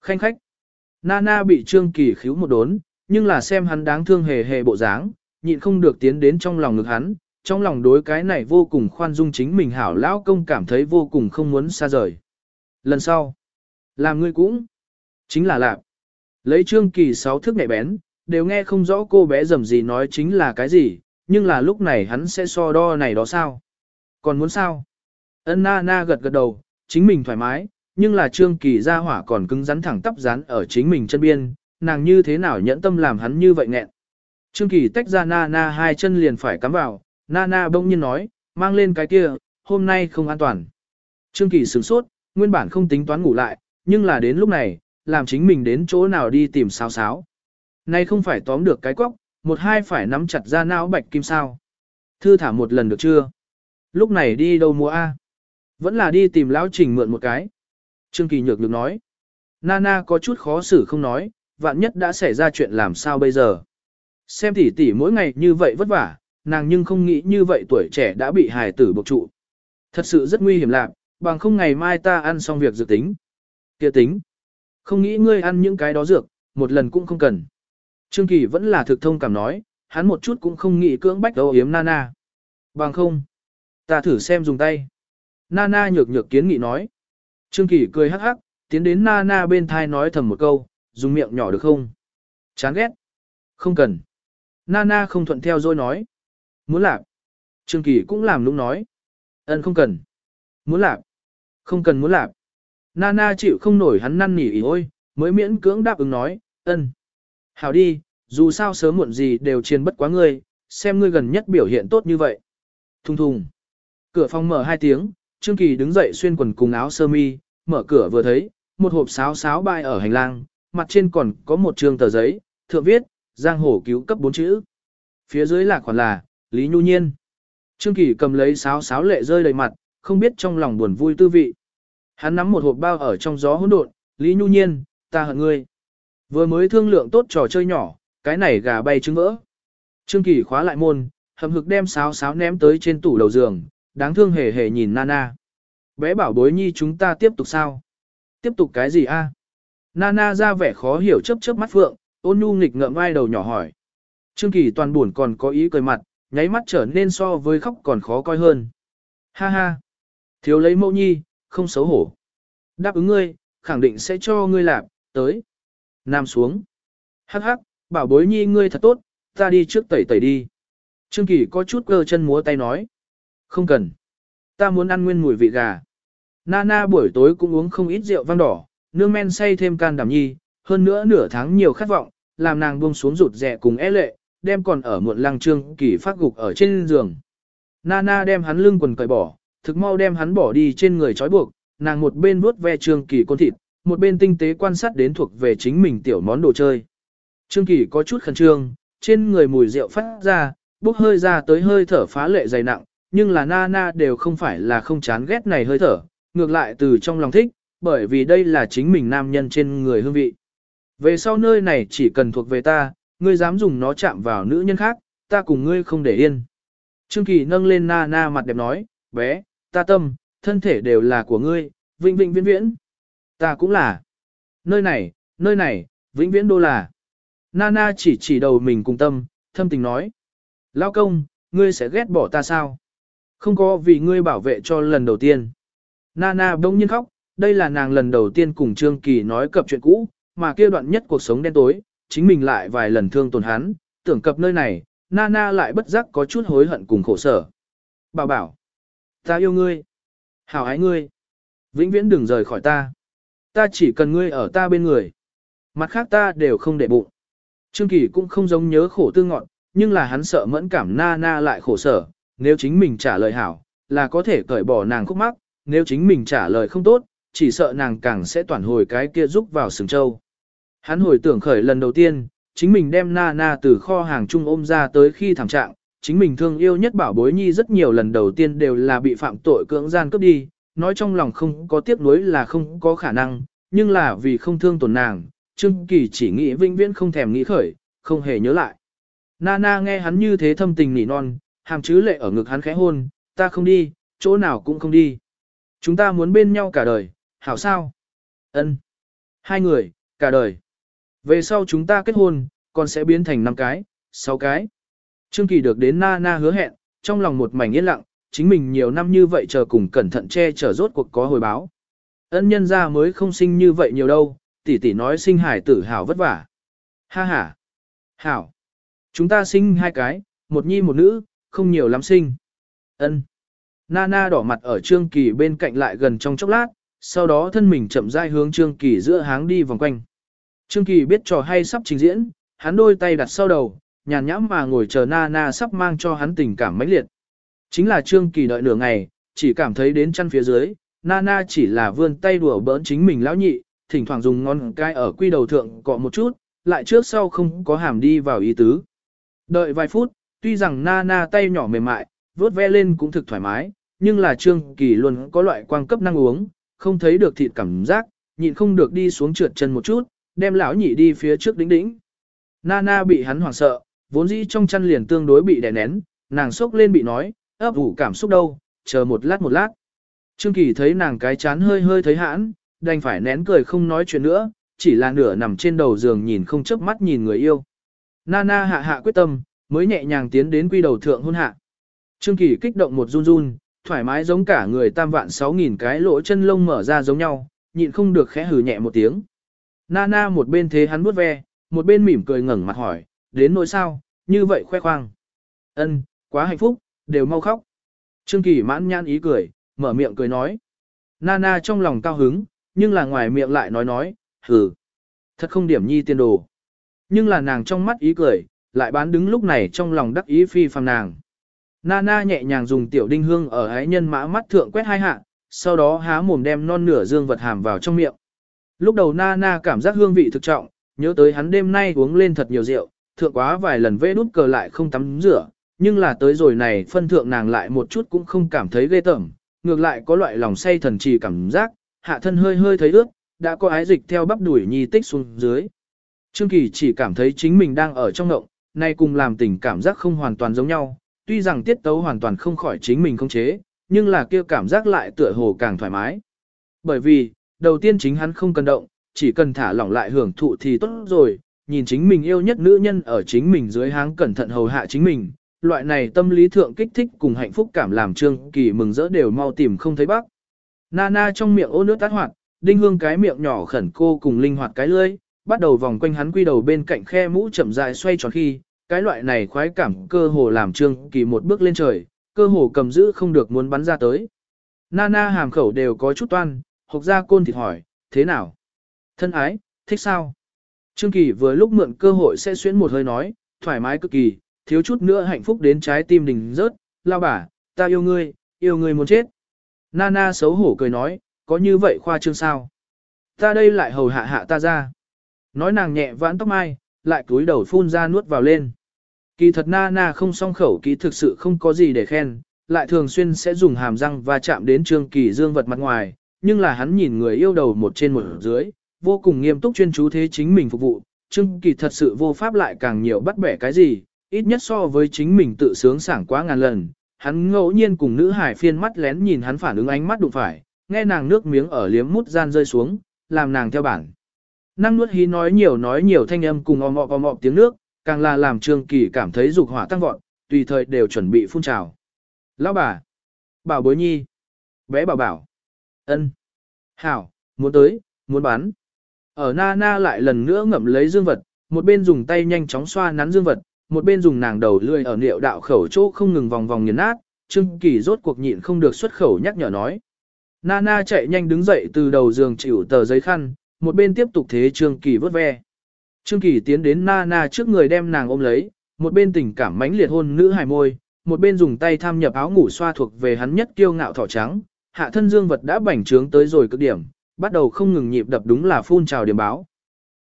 Khanh khách. Na na bị Trương Kỳ khíu một đốn, nhưng là xem hắn đáng thương hề hề bộ dáng, nhịn không được tiến đến trong lòng ngực hắn, trong lòng đối cái này vô cùng khoan dung chính mình hảo lão công cảm thấy vô cùng không muốn xa rời. Lần sau, làm ngươi cũng, chính là lạc. Lấy Trương Kỳ sáu thước nhạy bén, đều nghe không rõ cô bé dầm gì nói chính là cái gì, nhưng là lúc này hắn sẽ so đo này đó sao? Còn muốn sao? Ân na na gật gật đầu, chính mình thoải mái, nhưng là trương kỳ ra hỏa còn cứng rắn thẳng tắp rán ở chính mình chân biên, nàng như thế nào nhẫn tâm làm hắn như vậy nghẹn. Trương kỳ tách ra na na hai chân liền phải cắm vào, na na bỗng nhiên nói, mang lên cái kia, hôm nay không an toàn. Trương kỳ sửng sốt, nguyên bản không tính toán ngủ lại, nhưng là đến lúc này, làm chính mình đến chỗ nào đi tìm sao sáo. Nay không phải tóm được cái quốc một hai phải nắm chặt ra não bạch kim sao. Thư thả một lần được chưa? Lúc này đi đâu mua A? Vẫn là đi tìm lão trình mượn một cái. Trương Kỳ nhược được nói. Nana có chút khó xử không nói, vạn nhất đã xảy ra chuyện làm sao bây giờ. Xem tỷ tỷ mỗi ngày như vậy vất vả, nàng nhưng không nghĩ như vậy tuổi trẻ đã bị hài tử buộc trụ. Thật sự rất nguy hiểm lạc, bằng không ngày mai ta ăn xong việc dự tính. kia tính. Không nghĩ ngươi ăn những cái đó dược, một lần cũng không cần. Trương Kỳ vẫn là thực thông cảm nói, hắn một chút cũng không nghĩ cưỡng bách đâu yếm Nana. Bằng không, ta thử xem dùng tay. Nana nhược nhược kiến nghị nói. Trương Kỳ cười hắc hắc, tiến đến Nana bên thai nói thầm một câu, dùng miệng nhỏ được không? Chán ghét. Không cần. Nana không thuận theo rồi nói. Muốn làm. Trương Kỳ cũng làm lúc nói. Ân không cần. Muốn làm. Không cần muốn làm. Nana chịu không nổi hắn năn nỉ ý ôi, mới miễn cưỡng đáp ứng nói, ân. Hảo đi, dù sao sớm muộn gì đều chiền bất quá ngươi, xem ngươi gần nhất biểu hiện tốt như vậy. Thùng thùng. Cửa phòng mở hai tiếng, Trương Kỳ đứng dậy xuyên quần cùng áo sơ mi, mở cửa vừa thấy, một hộp sáo sáo bay ở hành lang, mặt trên còn có một trường tờ giấy, thượng viết, giang hồ cứu cấp bốn chữ. Phía dưới là khoản là, Lý Nhu Nhiên. Trương Kỳ cầm lấy sáo sáo lệ rơi đầy mặt, không biết trong lòng buồn vui tư vị. Hắn nắm một hộp bao ở trong gió hỗn độn, Lý Nhu Nhiên, ta hận ngươi. Vừa mới thương lượng tốt trò chơi nhỏ, cái này gà bay trứng vỡ. Trương Kỳ khóa lại môn, hầm hực đem sáo sáo ném tới trên tủ đầu giường, đáng thương hề hề nhìn Nana. Bé bảo bối nhi chúng ta tiếp tục sao? Tiếp tục cái gì a? Nana ra vẻ khó hiểu chớp chớp mắt phượng, ôn nhu nghịch ngợm vai đầu nhỏ hỏi. Trương Kỳ toàn buồn còn có ý cười mặt, nháy mắt trở nên so với khóc còn khó coi hơn. Ha ha! Thiếu lấy mẫu nhi, không xấu hổ. Đáp ứng ngươi, khẳng định sẽ cho ngươi làm, tới. Nam xuống. Hắc hắc, bảo bối nhi ngươi thật tốt, ta đi trước tẩy tẩy đi. Trương Kỳ có chút cơ chân múa tay nói. Không cần. Ta muốn ăn nguyên mùi vị gà. Nana buổi tối cũng uống không ít rượu vang đỏ, nương men say thêm can đảm nhi, hơn nữa nửa tháng nhiều khát vọng, làm nàng buông xuống rụt rẻ cùng é lệ, đem còn ở muộn lăng trương kỳ phát gục ở trên giường. Nana đem hắn lưng quần cởi bỏ, thực mau đem hắn bỏ đi trên người trói buộc, nàng một bên vuốt ve trương kỳ con thịt, một bên tinh tế quan sát đến thuộc về chính mình tiểu món đồ chơi. Trương kỳ có chút khẩn trương, trên người mùi rượu phát ra, bốc hơi ra tới hơi thở phá lệ dày nặng, nhưng là Nana đều không phải là không chán ghét này hơi thở, ngược lại từ trong lòng thích, bởi vì đây là chính mình nam nhân trên người hương vị. Về sau nơi này chỉ cần thuộc về ta, ngươi dám dùng nó chạm vào nữ nhân khác, ta cùng ngươi không để yên. Trương Kỳ nâng lên na na mặt đẹp nói, bé, ta tâm, thân thể đều là của ngươi, vĩnh vĩnh viễn viễn. Ta cũng là. Nơi này, nơi này, vĩnh viễn đô là. Nana chỉ chỉ đầu mình cùng tâm, thâm tình nói. Lao công, ngươi sẽ ghét bỏ ta sao? Không có vì ngươi bảo vệ cho lần đầu tiên. Nana bỗng nhiên khóc, đây là nàng lần đầu tiên cùng Trương Kỳ nói cập chuyện cũ, mà kia đoạn nhất cuộc sống đen tối, chính mình lại vài lần thương tổn hắn, tưởng cập nơi này, Nana lại bất giác có chút hối hận cùng khổ sở. Bảo bảo, ta yêu ngươi, hảo ái ngươi, vĩnh viễn đừng rời khỏi ta. Ta chỉ cần ngươi ở ta bên người. Mặt khác ta đều không để bụng. Trương Kỳ cũng không giống nhớ khổ tư ngọn, nhưng là hắn sợ mẫn cảm Nana lại khổ sở, nếu chính mình trả lời hảo, là có thể cởi bỏ nàng khúc mắc, nếu chính mình trả lời không tốt, chỉ sợ nàng càng sẽ toàn hồi cái kia giúp vào sừng châu. Hắn hồi tưởng khởi lần đầu tiên, chính mình đem na na từ kho hàng chung ôm ra tới khi thảm trạng, chính mình thương yêu nhất bảo bối nhi rất nhiều lần đầu tiên đều là bị phạm tội cưỡng gian cướp đi, nói trong lòng không có tiếc nuối là không có khả năng, nhưng là vì không thương tổn nàng, Trương Kỳ chỉ nghĩ vinh viễn không thèm nghĩ khởi, không hề nhớ lại. Nana nghe hắn như thế thâm tình nỉ non, hàm chứ lệ ở ngực hắn khẽ hôn, ta không đi, chỗ nào cũng không đi. Chúng ta muốn bên nhau cả đời, hảo sao? Ân. Hai người, cả đời. Về sau chúng ta kết hôn, còn sẽ biến thành năm cái, sáu cái. Trương Kỳ được đến nana hứa hẹn, trong lòng một mảnh yên lặng, chính mình nhiều năm như vậy chờ cùng cẩn thận che chở rốt cuộc có hồi báo. Ân nhân ra mới không sinh như vậy nhiều đâu, tỷ tỷ nói sinh hải tử hảo vất vả. Ha ha. Hảo. Chúng ta sinh hai cái, một nhi một nữ, không nhiều lắm sinh. Ân. Nana đỏ mặt ở Trương Kỳ bên cạnh lại gần trong chốc lát, sau đó thân mình chậm rãi hướng Trương Kỳ giữa háng đi vòng quanh. Trương Kỳ biết trò hay sắp trình diễn, hắn đôi tay đặt sau đầu, nhàn nhãm mà ngồi chờ Nana sắp mang cho hắn tình cảm mãnh liệt. Chính là Trương Kỳ đợi nửa ngày, chỉ cảm thấy đến chân phía dưới, Nana chỉ là vươn tay đùa bỡn chính mình lão nhị, thỉnh thoảng dùng ngón cái ở quy đầu thượng cọ một chút, lại trước sau không có hàm đi vào ý tứ. Đợi vài phút, tuy rằng Nana tay nhỏ mềm mại, vớt ve lên cũng thực thoải mái, nhưng là Trương Kỳ luôn có loại quang cấp năng uống, không thấy được thịt cảm giác, nhịn không được đi xuống trượt chân một chút, đem lão nhị đi phía trước đỉnh đỉnh. Nana bị hắn hoảng sợ, vốn dĩ trong chăn liền tương đối bị đè nén, nàng sốc lên bị nói, ấp ủ cảm xúc đâu, chờ một lát một lát. Trương Kỳ thấy nàng cái chán hơi hơi thấy hãn, đành phải nén cười không nói chuyện nữa, chỉ là nửa nằm trên đầu giường nhìn không chớp mắt nhìn người yêu. Nana hạ hạ quyết tâm, mới nhẹ nhàng tiến đến quy đầu thượng hôn hạ. Trương Kỳ kích động một run run, thoải mái giống cả người tam vạn sáu nghìn cái lỗ chân lông mở ra giống nhau, nhịn không được khẽ hừ nhẹ một tiếng. Nana một bên thế hắn vuốt ve, một bên mỉm cười ngẩng mặt hỏi, đến nỗi sao, như vậy khoe khoang. Ân, quá hạnh phúc, đều mau khóc. Trương Kỳ mãn nhãn ý cười, mở miệng cười nói. Nana trong lòng cao hứng, nhưng là ngoài miệng lại nói nói, hừ, thật không điểm nhi tiên đồ. Nhưng là nàng trong mắt ý cười, lại bán đứng lúc này trong lòng đắc ý phi phàm nàng. Nana nhẹ nhàng dùng tiểu đinh hương ở ái nhân mã mắt thượng quét hai hạ, sau đó há mồm đem non nửa dương vật hàm vào trong miệng. Lúc đầu Nana cảm giác hương vị thực trọng, nhớ tới hắn đêm nay uống lên thật nhiều rượu, thượng quá vài lần vê nút cờ lại không tắm rửa, nhưng là tới rồi này phân thượng nàng lại một chút cũng không cảm thấy ghê tởm, ngược lại có loại lòng say thần trì cảm giác, hạ thân hơi hơi thấy ướt, đã có ái dịch theo bắp đuổi nhi tích xuống dưới. Trương Kỳ chỉ cảm thấy chính mình đang ở trong ngộng, nay cùng làm tình cảm giác không hoàn toàn giống nhau, tuy rằng tiết tấu hoàn toàn không khỏi chính mình không chế, nhưng là kia cảm giác lại tựa hồ càng thoải mái. Bởi vì, đầu tiên chính hắn không cần động, chỉ cần thả lỏng lại hưởng thụ thì tốt rồi, nhìn chính mình yêu nhất nữ nhân ở chính mình dưới háng cẩn thận hầu hạ chính mình, loại này tâm lý thượng kích thích cùng hạnh phúc cảm làm Trương Kỳ mừng rỡ đều mau tìm không thấy bác. Nana trong miệng ô nước tát hoạt, đinh hương cái miệng nhỏ khẩn cô cùng linh hoạt cái lưỡi, bắt đầu vòng quanh hắn quy đầu bên cạnh khe mũ chậm dài xoay tròn khi, cái loại này khoái cảm cơ hồ làm Trương Kỳ một bước lên trời, cơ hồ cầm giữ không được muốn bắn ra tới. Nana hàm khẩu đều có chút toan, hộc ra côn thịt hỏi, thế nào? Thân ái, thích sao? Trương Kỳ vừa lúc mượn cơ hội sẽ xuyến một hơi nói, thoải mái cực kỳ, thiếu chút nữa hạnh phúc đến trái tim đình rớt, lao bà, ta yêu ngươi, yêu ngươi muốn chết. Nana xấu hổ cười nói, có như vậy khoa trương sao? Ta đây lại hầu hạ hạ ta ra. Nói nàng nhẹ vãn tóc mai, lại cúi đầu phun ra nuốt vào lên. Kỳ thật Nana không song khẩu kỹ thực sự không có gì để khen, lại thường xuyên sẽ dùng hàm răng và chạm đến Trương Kỳ dương vật mặt ngoài, nhưng là hắn nhìn người yêu đầu một trên một dưới, vô cùng nghiêm túc chuyên chú thế chính mình phục vụ, Trương Kỳ thật sự vô pháp lại càng nhiều bắt bẻ cái gì, ít nhất so với chính mình tự sướng sảng quá ngàn lần. Hắn ngẫu nhiên cùng nữ hải phiên mắt lén nhìn hắn phản ứng ánh mắt đụng phải, nghe nàng nước miếng ở liếm mút gian rơi xuống, làm nàng theo bản. Năng nuốt hí nói nhiều nói nhiều thanh âm cùng om om om tiếng nước, càng là làm Trương Kỳ cảm thấy dục hỏa tăng vọt, tùy thời đều chuẩn bị phun trào. Lão bà, bảo bối nhi, bé bảo bảo, ân, hảo, muốn tới, muốn bán. Ở na na lại lần nữa ngậm lấy dương vật, một bên dùng tay nhanh chóng xoa nắn dương vật, một bên dùng nàng đầu lươi ở niệu đạo khẩu chỗ không ngừng vòng vòng nghiền nát, Trương Kỳ rốt cuộc nhịn không được xuất khẩu nhắc nhở nói. Nana chạy nhanh đứng dậy từ đầu giường chịu tờ giấy khăn, một bên tiếp tục thế Trương Kỳ vớt ve. Trương Kỳ tiến đến Nana trước người đem nàng ôm lấy, một bên tình cảm mãnh liệt hôn nữ hài môi, một bên dùng tay tham nhập áo ngủ xoa thuộc về hắn nhất kiêu ngạo thỏ trắng, hạ thân dương vật đã bành trướng tới rồi cực điểm, bắt đầu không ngừng nhịp đập đúng là phun trào điểm báo.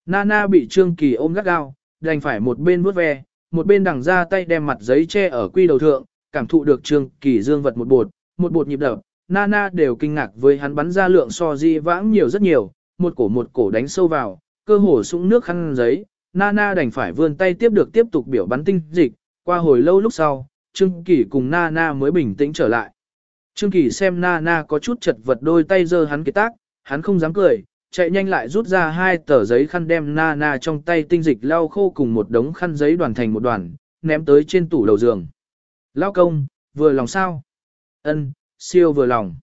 Nana bị Trương Kỳ ôm gắt gao, đành phải một bên vuốt ve, một bên đằng ra tay đem mặt giấy che ở quy đầu thượng, cảm thụ được Trương Kỳ dương vật một bột, một bột nhịp đập, Nana đều kinh ngạc với hắn bắn ra lượng so di vãng nhiều rất nhiều, một cổ một cổ đánh sâu vào, cơ hồ sũng nước khăn giấy, Nana đành phải vươn tay tiếp được tiếp tục biểu bắn tinh dịch, qua hồi lâu lúc sau, Trương Kỳ cùng Nana mới bình tĩnh trở lại. Trương Kỳ xem Nana có chút chật vật đôi tay giơ hắn cái tác, hắn không dám cười, chạy nhanh lại rút ra hai tờ giấy khăn đem Nana trong tay tinh dịch lau khô cùng một đống khăn giấy đoàn thành một đoàn, ném tới trên tủ đầu giường. Lao công, vừa lòng sao? Ân, siêu vừa lòng.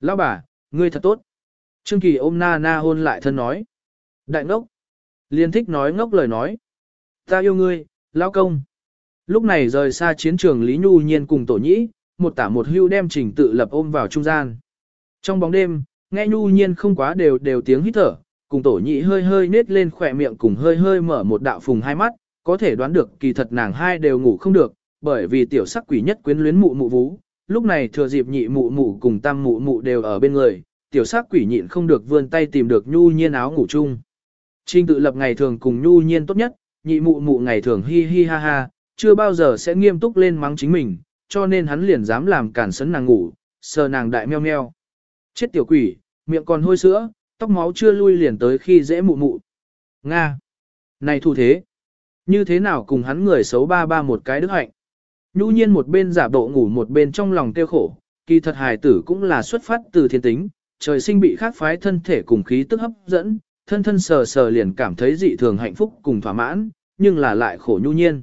Lão bà, ngươi thật tốt. Trương Kỳ ôm Nana hôn lại thân nói. Đại ngốc. Liên thích nói ngốc lời nói. Ta yêu ngươi, lão công. Lúc này rời xa chiến trường Lý Nhu Nhiên cùng tổ nhĩ, một tả một hưu đem trình tự lập ôm vào trung gian. Trong bóng đêm, nghe Nhu Nhiên không quá đều đều tiếng hít thở, cùng tổ nhị hơi hơi nết lên khỏe miệng cùng hơi hơi mở một đạo phùng hai mắt, có thể đoán được kỳ thật nàng hai đều ngủ không được, bởi vì tiểu sắc quỷ nhất quyến luyến mụ mụ vú. Lúc này thừa dịp nhị mụ mụ cùng tam mụ mụ đều ở bên người, tiểu sắc quỷ nhịn không được vươn tay tìm được Nhu Nhiên áo ngủ chung. Trình tự lập ngày thường cùng Nhu Nhiên tốt nhất, nhị mụ mụ ngày thường hi hi ha ha, chưa bao giờ sẽ nghiêm túc lên mắng chính mình, cho nên hắn liền dám làm cản sấn nàng ngủ, sờ nàng đại meo meo. Chết tiểu quỷ, miệng còn hôi sữa, tóc máu chưa lui liền tới khi dễ mụ mụ. Nga! Này thu thế! Như thế nào cùng hắn người xấu ba ba một cái đức hạnh? Nhu nhiên một bên giả bộ ngủ một bên trong lòng tiêu khổ, kỳ thật hài tử cũng là xuất phát từ thiên tính, trời sinh bị khác phái thân thể cùng khí tức hấp dẫn, thân thân sờ sờ liền cảm thấy dị thường hạnh phúc cùng thỏa mãn, nhưng là lại khổ nhu nhiên.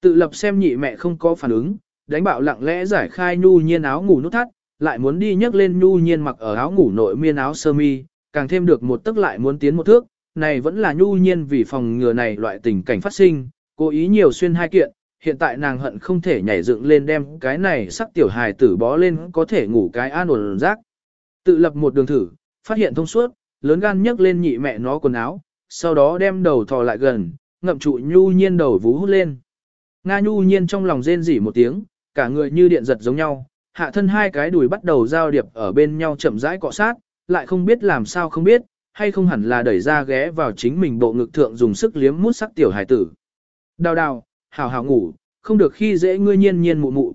Tự lập xem nhị mẹ không có phản ứng, đánh bạo lặng lẽ giải khai nhu nhiên áo ngủ nút thắt, lại muốn đi nhấc lên nhu nhiên mặc ở áo ngủ nội miên áo sơ mi, càng thêm được một tức lại muốn tiến một thước, này vẫn là nhu nhiên vì phòng ngừa này loại tình cảnh phát sinh, cố ý nhiều xuyên hai kiện, hiện tại nàng hận không thể nhảy dựng lên đem cái này sắc tiểu hài tử bó lên có thể ngủ cái an ổn rác. Tự lập một đường thử, phát hiện thông suốt, lớn gan nhấc lên nhị mẹ nó quần áo, sau đó đem đầu thò lại gần, ngậm trụ nhu nhiên đầu vú hút lên. Nga nhu nhiên trong lòng rên rỉ một tiếng, cả người như điện giật giống nhau, hạ thân hai cái đùi bắt đầu giao điệp ở bên nhau chậm rãi cọ sát, lại không biết làm sao không biết, hay không hẳn là đẩy ra ghé vào chính mình bộ ngực thượng dùng sức liếm mút sắc tiểu hải tử. Đào đào, hào hào ngủ, không được khi dễ ngươi nhiên nhiên mụ mụ.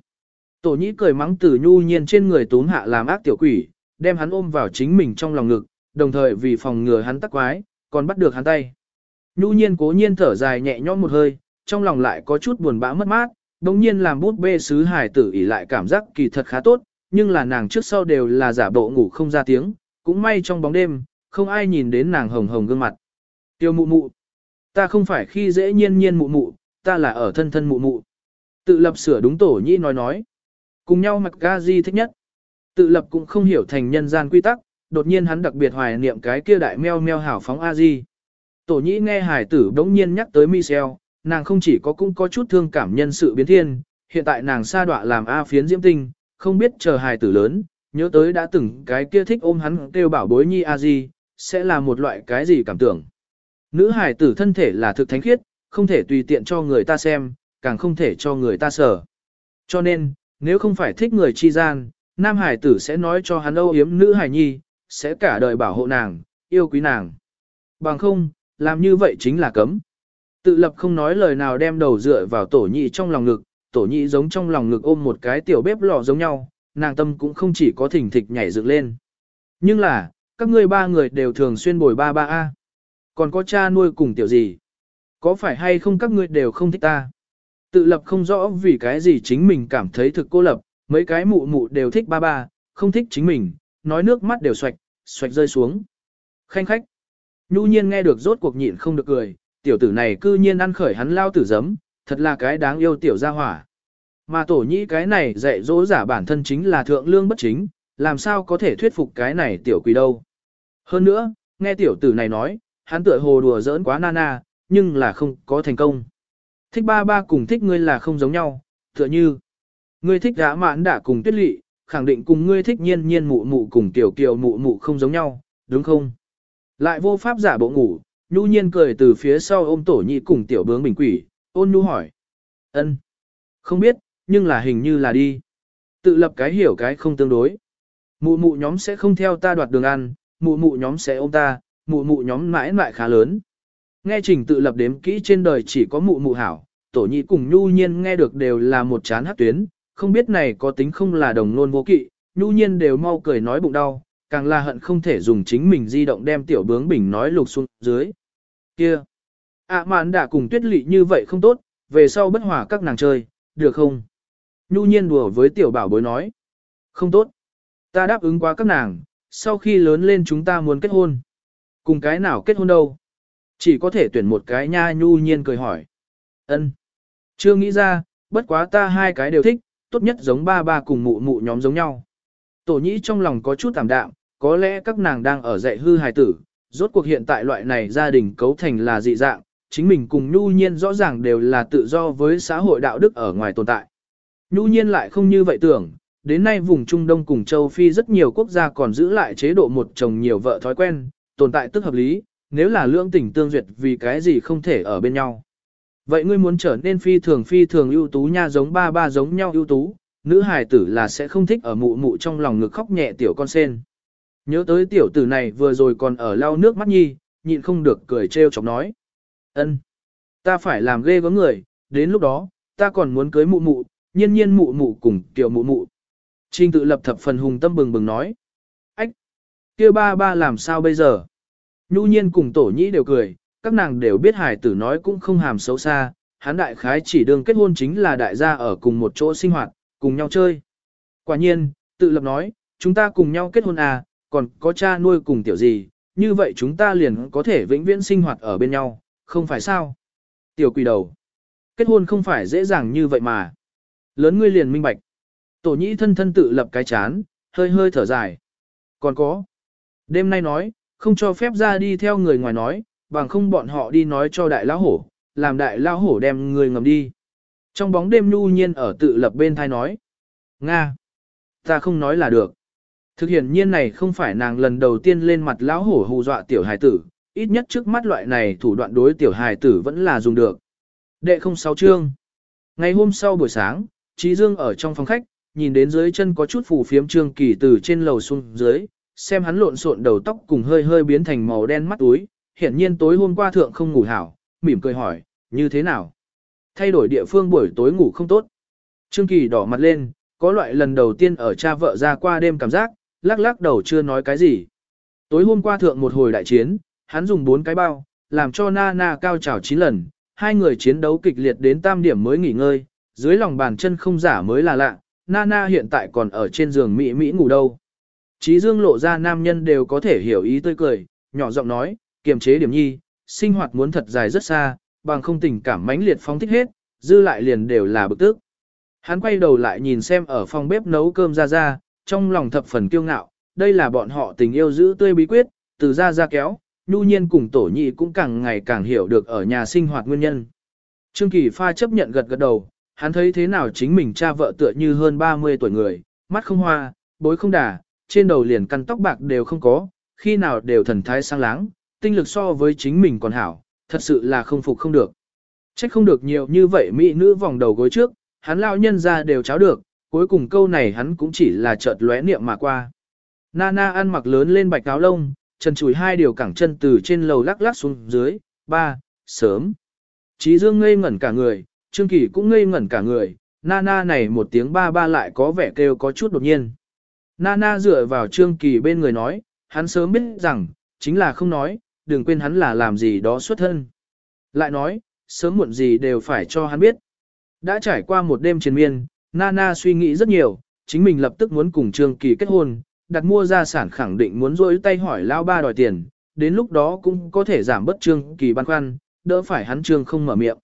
Tổ nhĩ cười mắng từ nhu nhiên trên người tốn hạ làm ác tiểu quỷ, đem hắn ôm vào chính mình trong lòng ngực, đồng thời vì phòng ngừa hắn tắc quái, còn bắt được hắn tay. Nhu nhiên cố nhiên thở dài nhẹ nhõm một hơi, trong lòng lại có chút buồn bã mất mát, đồng nhiên làm bút bê sứ hải tử ỉ lại cảm giác kỳ thật khá tốt, nhưng là nàng trước sau đều là giả bộ ngủ không ra tiếng, cũng may trong bóng đêm, không ai nhìn đến nàng hồng hồng gương mặt. Tiêu mụ mụ, ta không phải khi dễ nhiên nhiên mụ mụ, ta là ở thân thân mụ mụ. Tự lập sửa đúng tổ nhĩ nói nói. Cùng nhau mặc ca di thích nhất. Tự lập cũng không hiểu thành nhân gian quy tắc, đột nhiên hắn đặc biệt hoài niệm cái kia đại meo meo hảo phóng a di. Tổ nhĩ nghe hải tử đống nhiên nhắc tới Michel, nàng không chỉ có cũng có chút thương cảm nhân sự biến thiên, hiện tại nàng sa đọa làm A phiến diễm tinh, không biết chờ hài tử lớn, nhớ tới đã từng cái kia thích ôm hắn kêu bảo bối nhi a di, sẽ là một loại cái gì cảm tưởng. Nữ hài tử thân thể là thực thánh khiết, không thể tùy tiện cho người ta xem, càng không thể cho người ta sở. Cho nên, nếu không phải thích người chi gian, nam hải tử sẽ nói cho hắn âu yếm nữ hải nhi, sẽ cả đời bảo hộ nàng, yêu quý nàng. Bằng không, làm như vậy chính là cấm. Tự lập không nói lời nào đem đầu dựa vào tổ nhị trong lòng ngực, tổ nhị giống trong lòng ngực ôm một cái tiểu bếp lò giống nhau, nàng tâm cũng không chỉ có thỉnh thịch nhảy dựng lên. Nhưng là, các ngươi ba người đều thường xuyên bồi ba ba A. Còn có cha nuôi cùng tiểu gì? Có phải hay không các ngươi đều không thích ta? Tự lập không rõ vì cái gì chính mình cảm thấy thực cô lập, mấy cái mụ mụ đều thích ba ba, không thích chính mình, nói nước mắt đều xoạch, xoạch rơi xuống. Khanh khách. Nhu nhiên nghe được rốt cuộc nhịn không được cười, tiểu tử này cư nhiên ăn khởi hắn lao tử giấm, thật là cái đáng yêu tiểu gia hỏa. Mà tổ nhĩ cái này dạy dỗ giả bản thân chính là thượng lương bất chính, làm sao có thể thuyết phục cái này tiểu quỷ đâu. Hơn nữa, nghe tiểu tử này nói, hắn tựa hồ đùa giỡn quá nana, nhưng là không có thành công. Thích ba ba cùng thích ngươi là không giống nhau, tựa như ngươi thích gã mãn đã cùng tuyết lị, khẳng định cùng ngươi thích nhiên nhiên mụ mụ cùng tiểu kiều mụ mụ không giống nhau, đúng không? Lại vô pháp giả bộ ngủ, nhu nhiên cười từ phía sau ôm tổ nhị cùng tiểu bướng bình quỷ, ôn nhu hỏi. ân Không biết, nhưng là hình như là đi. Tự lập cái hiểu cái không tương đối. Mụ mụ nhóm sẽ không theo ta đoạt đường ăn, mụ mụ nhóm sẽ ôm ta, mụ mụ nhóm mãi mãi khá lớn. Nghe trình tự lập đếm kỹ trên đời chỉ có mụ mụ hảo, tổ nhị cùng nhu nhiên nghe được đều là một chán hát tuyến, không biết này có tính không là đồng nôn vô kỵ, nhu nhiên đều mau cười nói bụng đau, càng là hận không thể dùng chính mình di động đem tiểu bướng bình nói lục xuống dưới. Kia! ạ mạn đã cùng tuyết lị như vậy không tốt, về sau bất hòa các nàng chơi, được không? Nhu nhiên đùa với tiểu bảo bối nói. Không tốt. Ta đáp ứng quá các nàng, sau khi lớn lên chúng ta muốn kết hôn. Cùng cái nào kết hôn đâu? Chỉ có thể tuyển một cái nha nhu nhiên cười hỏi. ân Chưa nghĩ ra, bất quá ta hai cái đều thích, tốt nhất giống ba ba cùng mụ mụ nhóm giống nhau. Tổ nhĩ trong lòng có chút tạm đạm, có lẽ các nàng đang ở dạy hư hài tử, rốt cuộc hiện tại loại này gia đình cấu thành là dị dạng, chính mình cùng nhu nhiên rõ ràng đều là tự do với xã hội đạo đức ở ngoài tồn tại. Nhu nhiên lại không như vậy tưởng, đến nay vùng Trung Đông cùng châu Phi rất nhiều quốc gia còn giữ lại chế độ một chồng nhiều vợ thói quen, tồn tại tức hợp lý, nếu là lưỡng tình tương duyệt vì cái gì không thể ở bên nhau. Vậy ngươi muốn trở nên phi thường phi thường ưu tú nha giống ba ba giống nhau ưu tú, nữ hài tử là sẽ không thích ở mụ mụ trong lòng ngực khóc nhẹ tiểu con sen. Nhớ tới tiểu tử này vừa rồi còn ở lau nước mắt nhi, nhịn không được cười trêu chọc nói. ân ta phải làm ghê gớm người, đến lúc đó, ta còn muốn cưới mụ mụ, nhiên nhiên mụ mụ cùng tiểu mụ mụ. Trình tự lập thập phần hùng tâm bừng bừng nói. Ách! kia ba ba làm sao bây giờ? Nhu nhiên cùng tổ nhĩ đều cười, các nàng đều biết hải tử nói cũng không hàm xấu xa, hắn đại khái chỉ đương kết hôn chính là đại gia ở cùng một chỗ sinh hoạt, cùng nhau chơi. Quả nhiên, tự lập nói, chúng ta cùng nhau kết hôn à, còn có cha nuôi cùng tiểu gì, như vậy chúng ta liền có thể vĩnh viễn sinh hoạt ở bên nhau, không phải sao? Tiểu quỷ đầu. Kết hôn không phải dễ dàng như vậy mà. Lớn ngươi liền minh bạch. Tổ nhĩ thân thân tự lập cái chán, hơi hơi thở dài. Còn có. Đêm nay nói, không cho phép ra đi theo người ngoài nói, bằng không bọn họ đi nói cho đại lão hổ, làm đại lão hổ đem người ngầm đi. Trong bóng đêm nhu nhiên ở tự lập bên thai nói. Nga! Ta không nói là được. Thực hiện nhiên này không phải nàng lần đầu tiên lên mặt lão hổ hù dọa tiểu hài tử, ít nhất trước mắt loại này thủ đoạn đối tiểu hài tử vẫn là dùng được. Đệ không sáu chương. Ngày hôm sau buổi sáng, Trí Dương ở trong phòng khách, nhìn đến dưới chân có chút phù phiếm trương kỳ từ trên lầu xuống dưới, xem hắn lộn xộn đầu tóc cùng hơi hơi biến thành màu đen mắt túi, hiển nhiên tối hôm qua thượng không ngủ hảo, mỉm cười hỏi, như thế nào? Thay đổi địa phương buổi tối ngủ không tốt. Trương Kỳ đỏ mặt lên, có loại lần đầu tiên ở cha vợ ra qua đêm cảm giác, lắc lắc đầu chưa nói cái gì. Tối hôm qua thượng một hồi đại chiến, hắn dùng bốn cái bao, làm cho Nana na cao trào chín lần, hai người chiến đấu kịch liệt đến tam điểm mới nghỉ ngơi, dưới lòng bàn chân không giả mới là lạ, Nana na hiện tại còn ở trên giường Mỹ Mỹ ngủ đâu. Chí dương lộ ra nam nhân đều có thể hiểu ý tươi cười, nhỏ giọng nói, kiềm chế điểm nhi, sinh hoạt muốn thật dài rất xa, bằng không tình cảm mãnh liệt phóng thích hết, dư lại liền đều là bực tức. Hắn quay đầu lại nhìn xem ở phòng bếp nấu cơm ra ra, trong lòng thập phần kiêu ngạo, đây là bọn họ tình yêu giữ tươi bí quyết, từ ra ra kéo, nhu nhiên cùng tổ nhị cũng càng ngày càng hiểu được ở nhà sinh hoạt nguyên nhân. Trương Kỳ Pha chấp nhận gật gật đầu, hắn thấy thế nào chính mình cha vợ tựa như hơn 30 tuổi người, mắt không hoa, bối không đà, trên đầu liền căn tóc bạc đều không có, khi nào đều thần thái sang láng, tinh lực so với chính mình còn hảo, thật sự là không phục không được. Trách không được nhiều như vậy mỹ nữ vòng đầu gối trước, hắn lao nhân ra đều cháo được, cuối cùng câu này hắn cũng chỉ là chợt lóe niệm mà qua. Nana ăn mặc lớn lên bạch áo lông, chân chùi hai điều cẳng chân từ trên lầu lắc lắc xuống dưới, ba, sớm. Chí Dương ngây ngẩn cả người, Trương Kỳ cũng ngây ngẩn cả người, Nana này một tiếng ba ba lại có vẻ kêu có chút đột nhiên. Nana dựa vào Trương Kỳ bên người nói, hắn sớm biết rằng, chính là không nói, đừng quên hắn là làm gì đó xuất thân. Lại nói, sớm muộn gì đều phải cho hắn biết. Đã trải qua một đêm triền miên, Nana suy nghĩ rất nhiều, chính mình lập tức muốn cùng Trương Kỳ kết hôn, đặt mua gia sản khẳng định muốn rỗi tay hỏi lao ba đòi tiền, đến lúc đó cũng có thể giảm bớt Trương Kỳ băn khoăn, đỡ phải hắn Trương không mở miệng.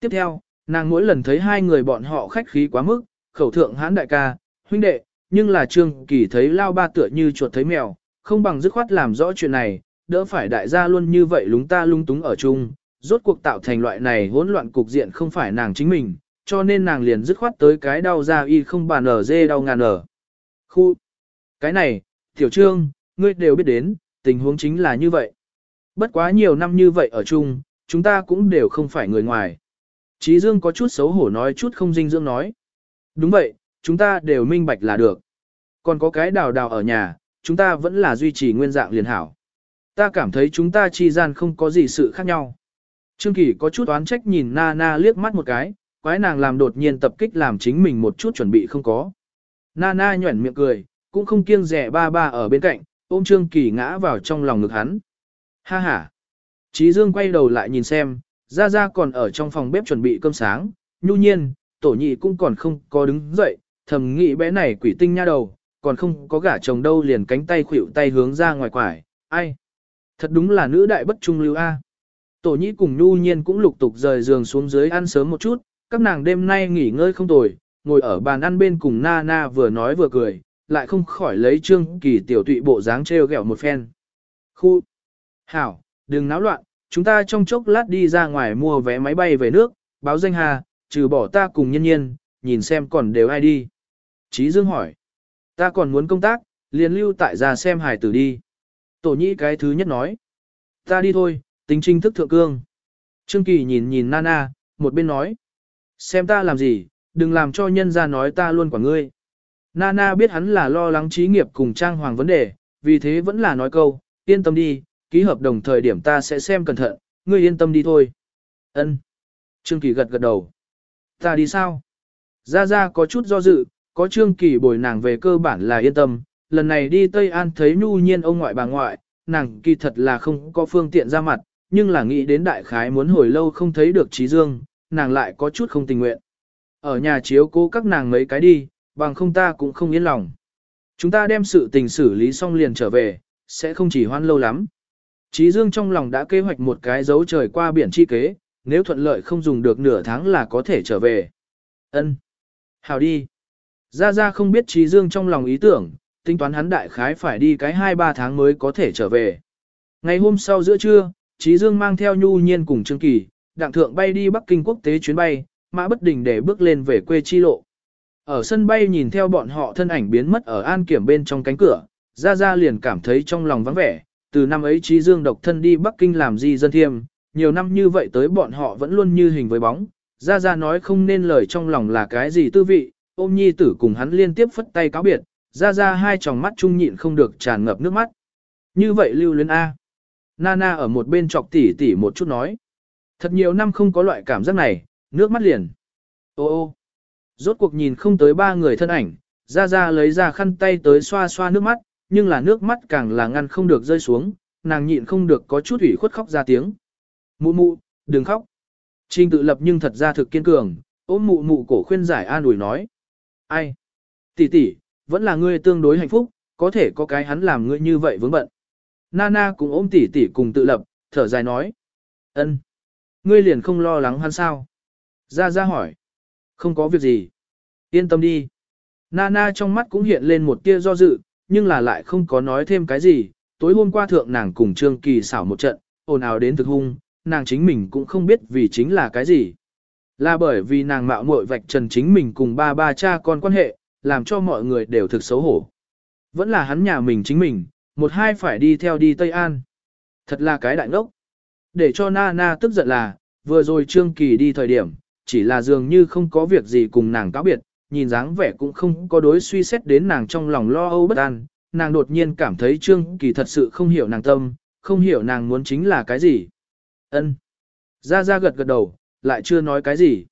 Tiếp theo, nàng mỗi lần thấy hai người bọn họ khách khí quá mức, khẩu thượng hãn đại ca, huynh đệ, nhưng là Trương Kỳ thấy lao ba tựa như chuột thấy mèo, không bằng dứt khoát làm rõ chuyện này, đỡ phải đại gia luôn như vậy lúng ta lung túng ở chung, rốt cuộc tạo thành loại này hỗn loạn cục diện không phải nàng chính mình, cho nên nàng liền dứt khoát tới cái đau ra y không bàn ở dê đau ngàn ở. Khu! Cái này, tiểu trương, ngươi đều biết đến, tình huống chính là như vậy. Bất quá nhiều năm như vậy ở chung, chúng ta cũng đều không phải người ngoài. Chí Dương có chút xấu hổ nói chút không dinh dưỡng nói. Đúng vậy, chúng ta đều minh bạch là được. Còn có cái đào đào ở nhà, chúng ta vẫn là duy trì nguyên dạng liền hảo. Ta cảm thấy chúng ta chi gian không có gì sự khác nhau. Trương Kỳ có chút oán trách nhìn Na Na liếc mắt một cái, quái nàng làm đột nhiên tập kích làm chính mình một chút chuẩn bị không có. Nana nhuẩn miệng cười, cũng không kiêng rẻ ba ba ở bên cạnh, ôm Trương Kỳ ngã vào trong lòng ngực hắn. Ha ha. Chí Dương quay đầu lại nhìn xem, Gia Gia còn ở trong phòng bếp chuẩn bị cơm sáng, nhu nhiên, tổ nhị cũng còn không có đứng dậy, thầm nghĩ bé này quỷ tinh nha đầu, còn không có gả chồng đâu liền cánh tay khuỷu tay hướng ra ngoài quải, ai. Thật đúng là nữ đại bất trung lưu A. Tổ nhĩ cùng nhu nhiên cũng lục tục rời giường xuống dưới ăn sớm một chút, các nàng đêm nay nghỉ ngơi không tồi, ngồi ở bàn ăn bên cùng Nana na vừa nói vừa cười, lại không khỏi lấy trương kỳ tiểu tụy bộ dáng treo gẹo một phen. Khu! Hảo, đừng náo loạn, chúng ta trong chốc lát đi ra ngoài mua vé máy bay về nước, báo danh hà, trừ bỏ ta cùng nhân nhiên, nhìn xem còn đều ai đi. Chí Dương hỏi. Ta còn muốn công tác, liền lưu tại gia xem hài tử đi. Tổ nhĩ cái thứ nhất nói. Ta đi thôi, tính trinh thức thượng cương. Trương Kỳ nhìn nhìn Nana, một bên nói. Xem ta làm gì, đừng làm cho nhân ra nói ta luôn quả ngươi. Nana biết hắn là lo lắng trí nghiệp cùng trang hoàng vấn đề, vì thế vẫn là nói câu, yên tâm đi, ký hợp đồng thời điểm ta sẽ xem cẩn thận, ngươi yên tâm đi thôi. Ân. Trương Kỳ gật gật đầu. Ta đi sao? Gia Gia có chút do dự, có Trương Kỳ bồi nàng về cơ bản là yên tâm, lần này đi Tây An thấy nhu nhiên ông ngoại bà ngoại, nàng kỳ thật là không có phương tiện ra mặt, nhưng là nghĩ đến đại khái muốn hồi lâu không thấy được trí dương, nàng lại có chút không tình nguyện. Ở nhà chiếu cố các nàng mấy cái đi, bằng không ta cũng không yên lòng. Chúng ta đem sự tình xử lý xong liền trở về, sẽ không chỉ hoan lâu lắm. chí Dương trong lòng đã kế hoạch một cái dấu trời qua biển chi kế, nếu thuận lợi không dùng được nửa tháng là có thể trở về. Ân, Hào đi. Gia Gia không biết chí Dương trong lòng ý tưởng, tính toán hắn đại khái phải đi cái 2-3 tháng mới có thể trở về. Ngày hôm sau giữa trưa, chí Dương mang theo Nhu Nhiên cùng Trương Kỳ, đặng thượng bay đi Bắc Kinh quốc tế chuyến bay, mã bất đình để bước lên về quê chi lộ. Ở sân bay nhìn theo bọn họ thân ảnh biến mất ở an kiểm bên trong cánh cửa, Gia Gia liền cảm thấy trong lòng vắng vẻ, từ năm ấy Trí Dương độc thân đi Bắc Kinh làm gì dân thiêm, nhiều năm như vậy tới bọn họ vẫn luôn như hình với bóng, Gia Gia nói không nên lời trong lòng là cái gì tư vị, ôm nhi tử cùng hắn liên tiếp phất tay cáo biệt, Gia Gia hai tròng mắt trung nhịn không được tràn ngập nước mắt. Như vậy lưu luyến A. Nana ở một bên chọc tỉ tỉ một chút nói. Thật nhiều năm không có loại cảm giác này, nước mắt liền. Ô ô. Rốt cuộc nhìn không tới ba người thân ảnh, ra ra lấy ra khăn tay tới xoa xoa nước mắt, nhưng là nước mắt càng là ngăn không được rơi xuống, nàng nhịn không được có chút ủy khuất khóc ra tiếng. Mụ mụ, đừng khóc. Trình tự lập nhưng thật ra thực kiên cường, ôm mụ mụ cổ khuyên giải an ủi nói. Ai? Tỷ tỷ, vẫn là ngươi tương đối hạnh phúc, có thể có cái hắn làm ngươi như vậy vướng bận. Nana cũng ôm tỷ tỷ cùng tự lập, thở dài nói. ân, Ngươi liền không lo lắng hắn sao? Ra ra hỏi. Không có việc gì. Yên tâm đi. Nana trong mắt cũng hiện lên một tia do dự, nhưng là lại không có nói thêm cái gì. Tối hôm qua thượng nàng cùng Trương Kỳ xảo một trận, ồn ào đến thực hung, nàng chính mình cũng không biết vì chính là cái gì. Là bởi vì nàng mạo muội vạch trần chính mình cùng ba ba cha con quan hệ, làm cho mọi người đều thực xấu hổ. Vẫn là hắn nhà mình chính mình, một hai phải đi theo đi Tây An. Thật là cái đại ngốc. Để cho Na Na tức giận là, vừa rồi Trương Kỳ đi thời điểm, chỉ là dường như không có việc gì cùng nàng cáo biệt, nhìn dáng vẻ cũng không có đối suy xét đến nàng trong lòng lo âu bất an, nàng đột nhiên cảm thấy Trương Kỳ thật sự không hiểu nàng tâm, không hiểu nàng muốn chính là cái gì. Ân. Ra ra gật gật đầu, lại chưa nói cái gì.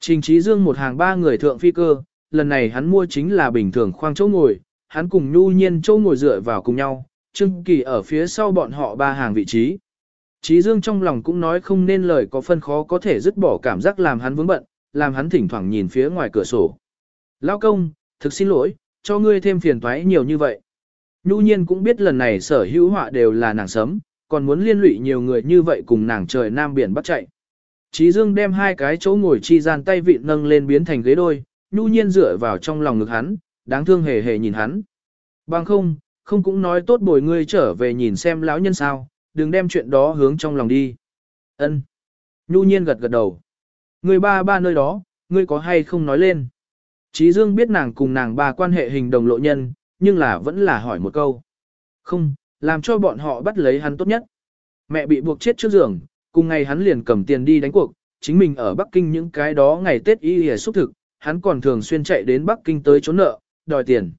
Trình Trí Dương một hàng ba người thượng phi cơ, lần này hắn mua chính là bình thường khoang chỗ ngồi, hắn cùng nhu nhiên chỗ ngồi dựa vào cùng nhau, Trương Kỳ ở phía sau bọn họ ba hàng vị trí. Chí Dương trong lòng cũng nói không nên lời có phân khó có thể dứt bỏ cảm giác làm hắn vướng bận, làm hắn thỉnh thoảng nhìn phía ngoài cửa sổ. Lao công, thực xin lỗi, cho ngươi thêm phiền toái nhiều như vậy. Nhu nhiên cũng biết lần này sở hữu họa đều là nàng sấm, còn muốn liên lụy nhiều người như vậy cùng nàng trời nam biển bắt chạy. Chí Dương đem hai cái chỗ ngồi chi gian tay vịn nâng lên biến thành ghế đôi, nhu nhiên dựa vào trong lòng ngực hắn, đáng thương hề hề nhìn hắn. Bằng không, không cũng nói tốt bồi ngươi trở về nhìn xem lão nhân sao, đừng đem chuyện đó hướng trong lòng đi. Ân. Nhu nhiên gật gật đầu. Người ba ba nơi đó, ngươi có hay không nói lên. Chí Dương biết nàng cùng nàng ba quan hệ hình đồng lộ nhân, nhưng là vẫn là hỏi một câu. Không, làm cho bọn họ bắt lấy hắn tốt nhất. Mẹ bị buộc chết trước giường, cùng ngày hắn liền cầm tiền đi đánh cuộc, chính mình ở Bắc Kinh những cái đó ngày Tết y hề xúc thực, hắn còn thường xuyên chạy đến Bắc Kinh tới trốn nợ, đòi tiền.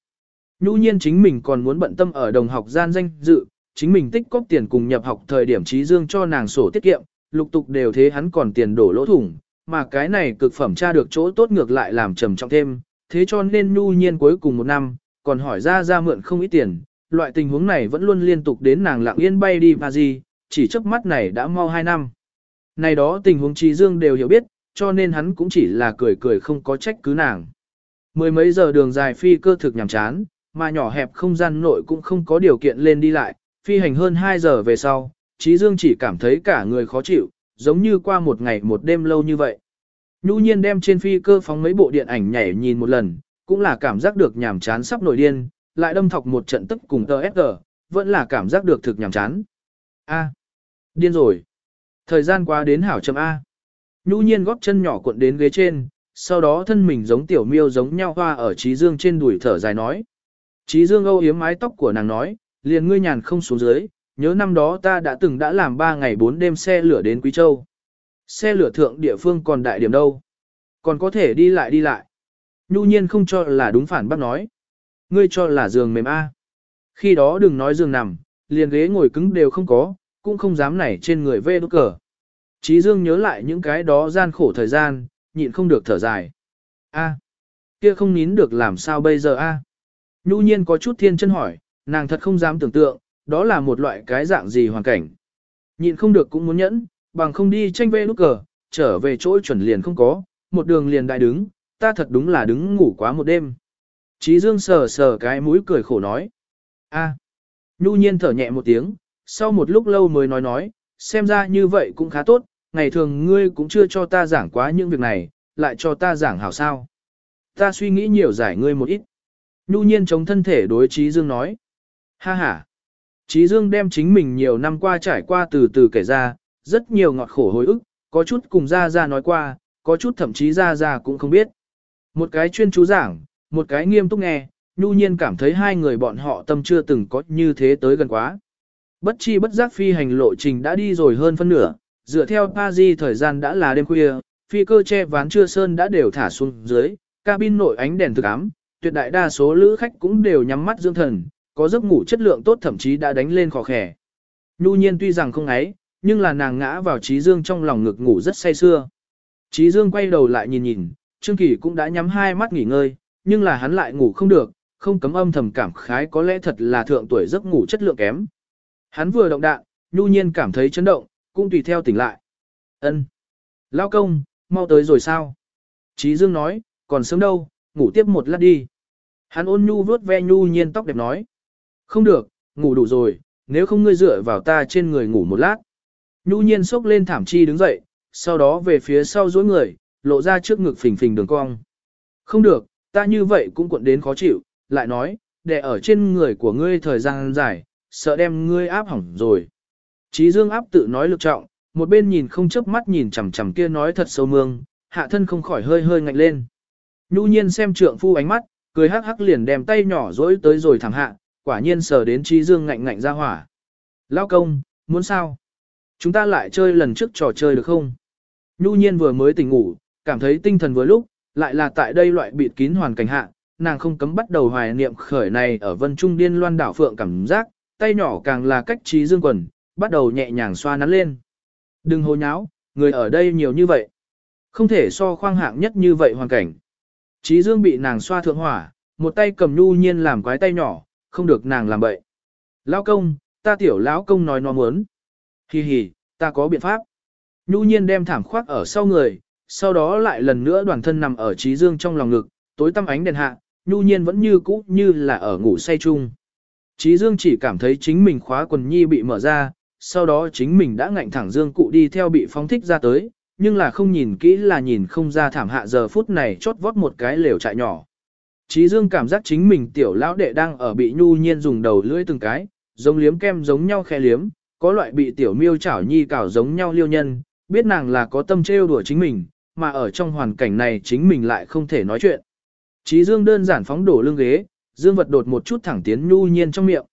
Nhu nhiên chính mình còn muốn bận tâm ở đồng học gian danh dự, chính mình tích cóp tiền cùng nhập học thời điểm trí dương cho nàng sổ tiết kiệm, lục tục đều thế hắn còn tiền đổ lỗ thủng, mà cái này cực phẩm tra được chỗ tốt ngược lại làm trầm trọng thêm, thế cho nên nhu nhiên cuối cùng một năm, còn hỏi ra ra mượn không ít tiền, loại tình huống này vẫn luôn liên tục đến nàng lặng yên bay đi Paris, chỉ trước mắt này đã mau hai năm. Này đó tình huống trí dương đều hiểu biết, cho nên hắn cũng chỉ là cười cười không có trách cứ nàng. Mười mấy giờ đường dài phi cơ thực nhàm chán, mà nhỏ hẹp không gian nội cũng không có điều kiện lên đi lại, phi hành hơn 2 giờ về sau, Trí Dương chỉ cảm thấy cả người khó chịu, giống như qua một ngày một đêm lâu như vậy. Nhu nhiên đem trên phi cơ phóng mấy bộ điện ảnh nhảy nhìn một lần, cũng là cảm giác được nhàm chán sắp nổi điên, lại đâm thọc một trận tức cùng tờ SG, vẫn là cảm giác được thực nhàm chán. A. điên rồi. Thời gian qua đến hảo chấm A. Nhu nhiên góp chân nhỏ cuộn đến ghế trên, sau đó thân mình giống tiểu miêu giống nhau hoa ở Trí Dương trên đùi thở dài nói. Trí Dương âu yếm mái tóc của nàng nói, liền ngươi nhàn không xuống dưới, nhớ năm đó ta đã từng đã làm 3 ngày 4 đêm xe lửa đến Quý Châu. Xe lửa thượng địa phương còn đại điểm đâu. Còn có thể đi lại đi lại. Nhu nhiên không cho là đúng phản bác nói. Ngươi cho là giường mềm A. Khi đó đừng nói giường nằm, liền ghế ngồi cứng đều không có, cũng không dám nảy trên người vê đốt cờ. Chí Dương nhớ lại những cái đó gian khổ thời gian, nhịn không được thở dài. A, kia không nín được làm sao bây giờ a? Nhu nhiên có chút thiên chân hỏi, nàng thật không dám tưởng tượng, đó là một loại cái dạng gì hoàn cảnh. Nhịn không được cũng muốn nhẫn, bằng không đi tranh vê nút cờ, trở về chỗ chuẩn liền không có, một đường liền đại đứng, ta thật đúng là đứng ngủ quá một đêm. Chí Dương sờ sờ cái mũi cười khổ nói. a Nhu nhiên thở nhẹ một tiếng, sau một lúc lâu mới nói nói, xem ra như vậy cũng khá tốt, ngày thường ngươi cũng chưa cho ta giảng quá những việc này, lại cho ta giảng hảo sao. Ta suy nghĩ nhiều giải ngươi một ít. Nhu nhiên chống thân thể đối Chí Dương nói. Ha ha. Trí Dương đem chính mình nhiều năm qua trải qua từ từ kể ra, rất nhiều ngọt khổ hồi ức, có chút cùng Ra Ra nói qua, có chút thậm chí Ra Ra cũng không biết. Một cái chuyên chú giảng, một cái nghiêm túc nghe, nhu nhiên cảm thấy hai người bọn họ tâm chưa từng có như thế tới gần quá. Bất chi bất giác phi hành lộ trình đã đi rồi hơn phân nửa, dựa theo Paris thời gian đã là đêm khuya, phi cơ che ván chưa sơn đã đều thả xuống dưới, cabin nội ánh đèn thực ám, tuyệt đại đa số lữ khách cũng đều nhắm mắt dưỡng thần, có giấc ngủ chất lượng tốt thậm chí đã đánh lên khó khẻ. Nhu nhiên tuy rằng không ấy, nhưng là nàng ngã vào trí dương trong lòng ngực ngủ rất say sưa. Trí dương quay đầu lại nhìn nhìn, Trương Kỳ cũng đã nhắm hai mắt nghỉ ngơi, nhưng là hắn lại ngủ không được, không cấm âm thầm cảm khái có lẽ thật là thượng tuổi giấc ngủ chất lượng kém. Hắn vừa động đạn, nhu nhiên cảm thấy chấn động, cũng tùy theo tỉnh lại. Ân, Lao công, mau tới rồi sao? Trí Dương nói, còn sớm đâu, ngủ tiếp một lát đi. Hắn ôn nhu vuốt ve nhu nhiên tóc đẹp nói. Không được, ngủ đủ rồi, nếu không ngươi dựa vào ta trên người ngủ một lát. Nhu nhiên sốc lên thảm chi đứng dậy, sau đó về phía sau dối người, lộ ra trước ngực phình phình đường cong. Không được, ta như vậy cũng cuộn đến khó chịu, lại nói, để ở trên người của ngươi thời gian dài, sợ đem ngươi áp hỏng rồi. Chí Dương áp tự nói lực trọng, một bên nhìn không chớp mắt nhìn chằm chằm kia nói thật sâu mương, hạ thân không khỏi hơi hơi ngạnh lên. Nhu nhiên xem trượng phu ánh mắt, cười hắc hắc liền đem tay nhỏ dỗi tới rồi thẳng hạ, quả nhiên sờ đến trí dương ngạnh ngạnh ra hỏa. Lao công, muốn sao? Chúng ta lại chơi lần trước trò chơi được không? Nhu nhiên vừa mới tỉnh ngủ, cảm thấy tinh thần vừa lúc, lại là tại đây loại bịt kín hoàn cảnh hạ, nàng không cấm bắt đầu hoài niệm khởi này ở vân trung điên loan đảo phượng cảm giác, tay nhỏ càng là cách trí dương quần, bắt đầu nhẹ nhàng xoa nắn lên. Đừng hồ nháo, người ở đây nhiều như vậy. Không thể so khoang hạng nhất như vậy hoàn cảnh. Trí dương bị nàng xoa thượng hỏa, một tay cầm nhu nhiên làm quái tay nhỏ, không được nàng làm bậy. Lão công, ta tiểu lão công nói nó muốn. Hi hi, ta có biện pháp. Nhu nhiên đem thảm khoác ở sau người, sau đó lại lần nữa đoàn thân nằm ở trí dương trong lòng ngực, tối tăm ánh đèn hạ, nhu nhiên vẫn như cũ như là ở ngủ say chung. Trí dương chỉ cảm thấy chính mình khóa quần nhi bị mở ra, sau đó chính mình đã ngạnh thẳng dương cụ đi theo bị phóng thích ra tới, nhưng là không nhìn kỹ là nhìn không ra thảm hạ giờ phút này chốt vót một cái lều trại nhỏ. Trí dương cảm giác chính mình tiểu lão đệ đang ở bị nhu nhiên dùng đầu lưỡi từng cái, giống liếm kem giống nhau khe liếm, có loại bị tiểu miêu chảo nhi cảo giống nhau liêu nhân, biết nàng là có tâm trêu đùa chính mình, mà ở trong hoàn cảnh này chính mình lại không thể nói chuyện. Trí dương đơn giản phóng đổ lưng ghế, dương vật đột một chút thẳng tiến nhu nhiên trong miệng.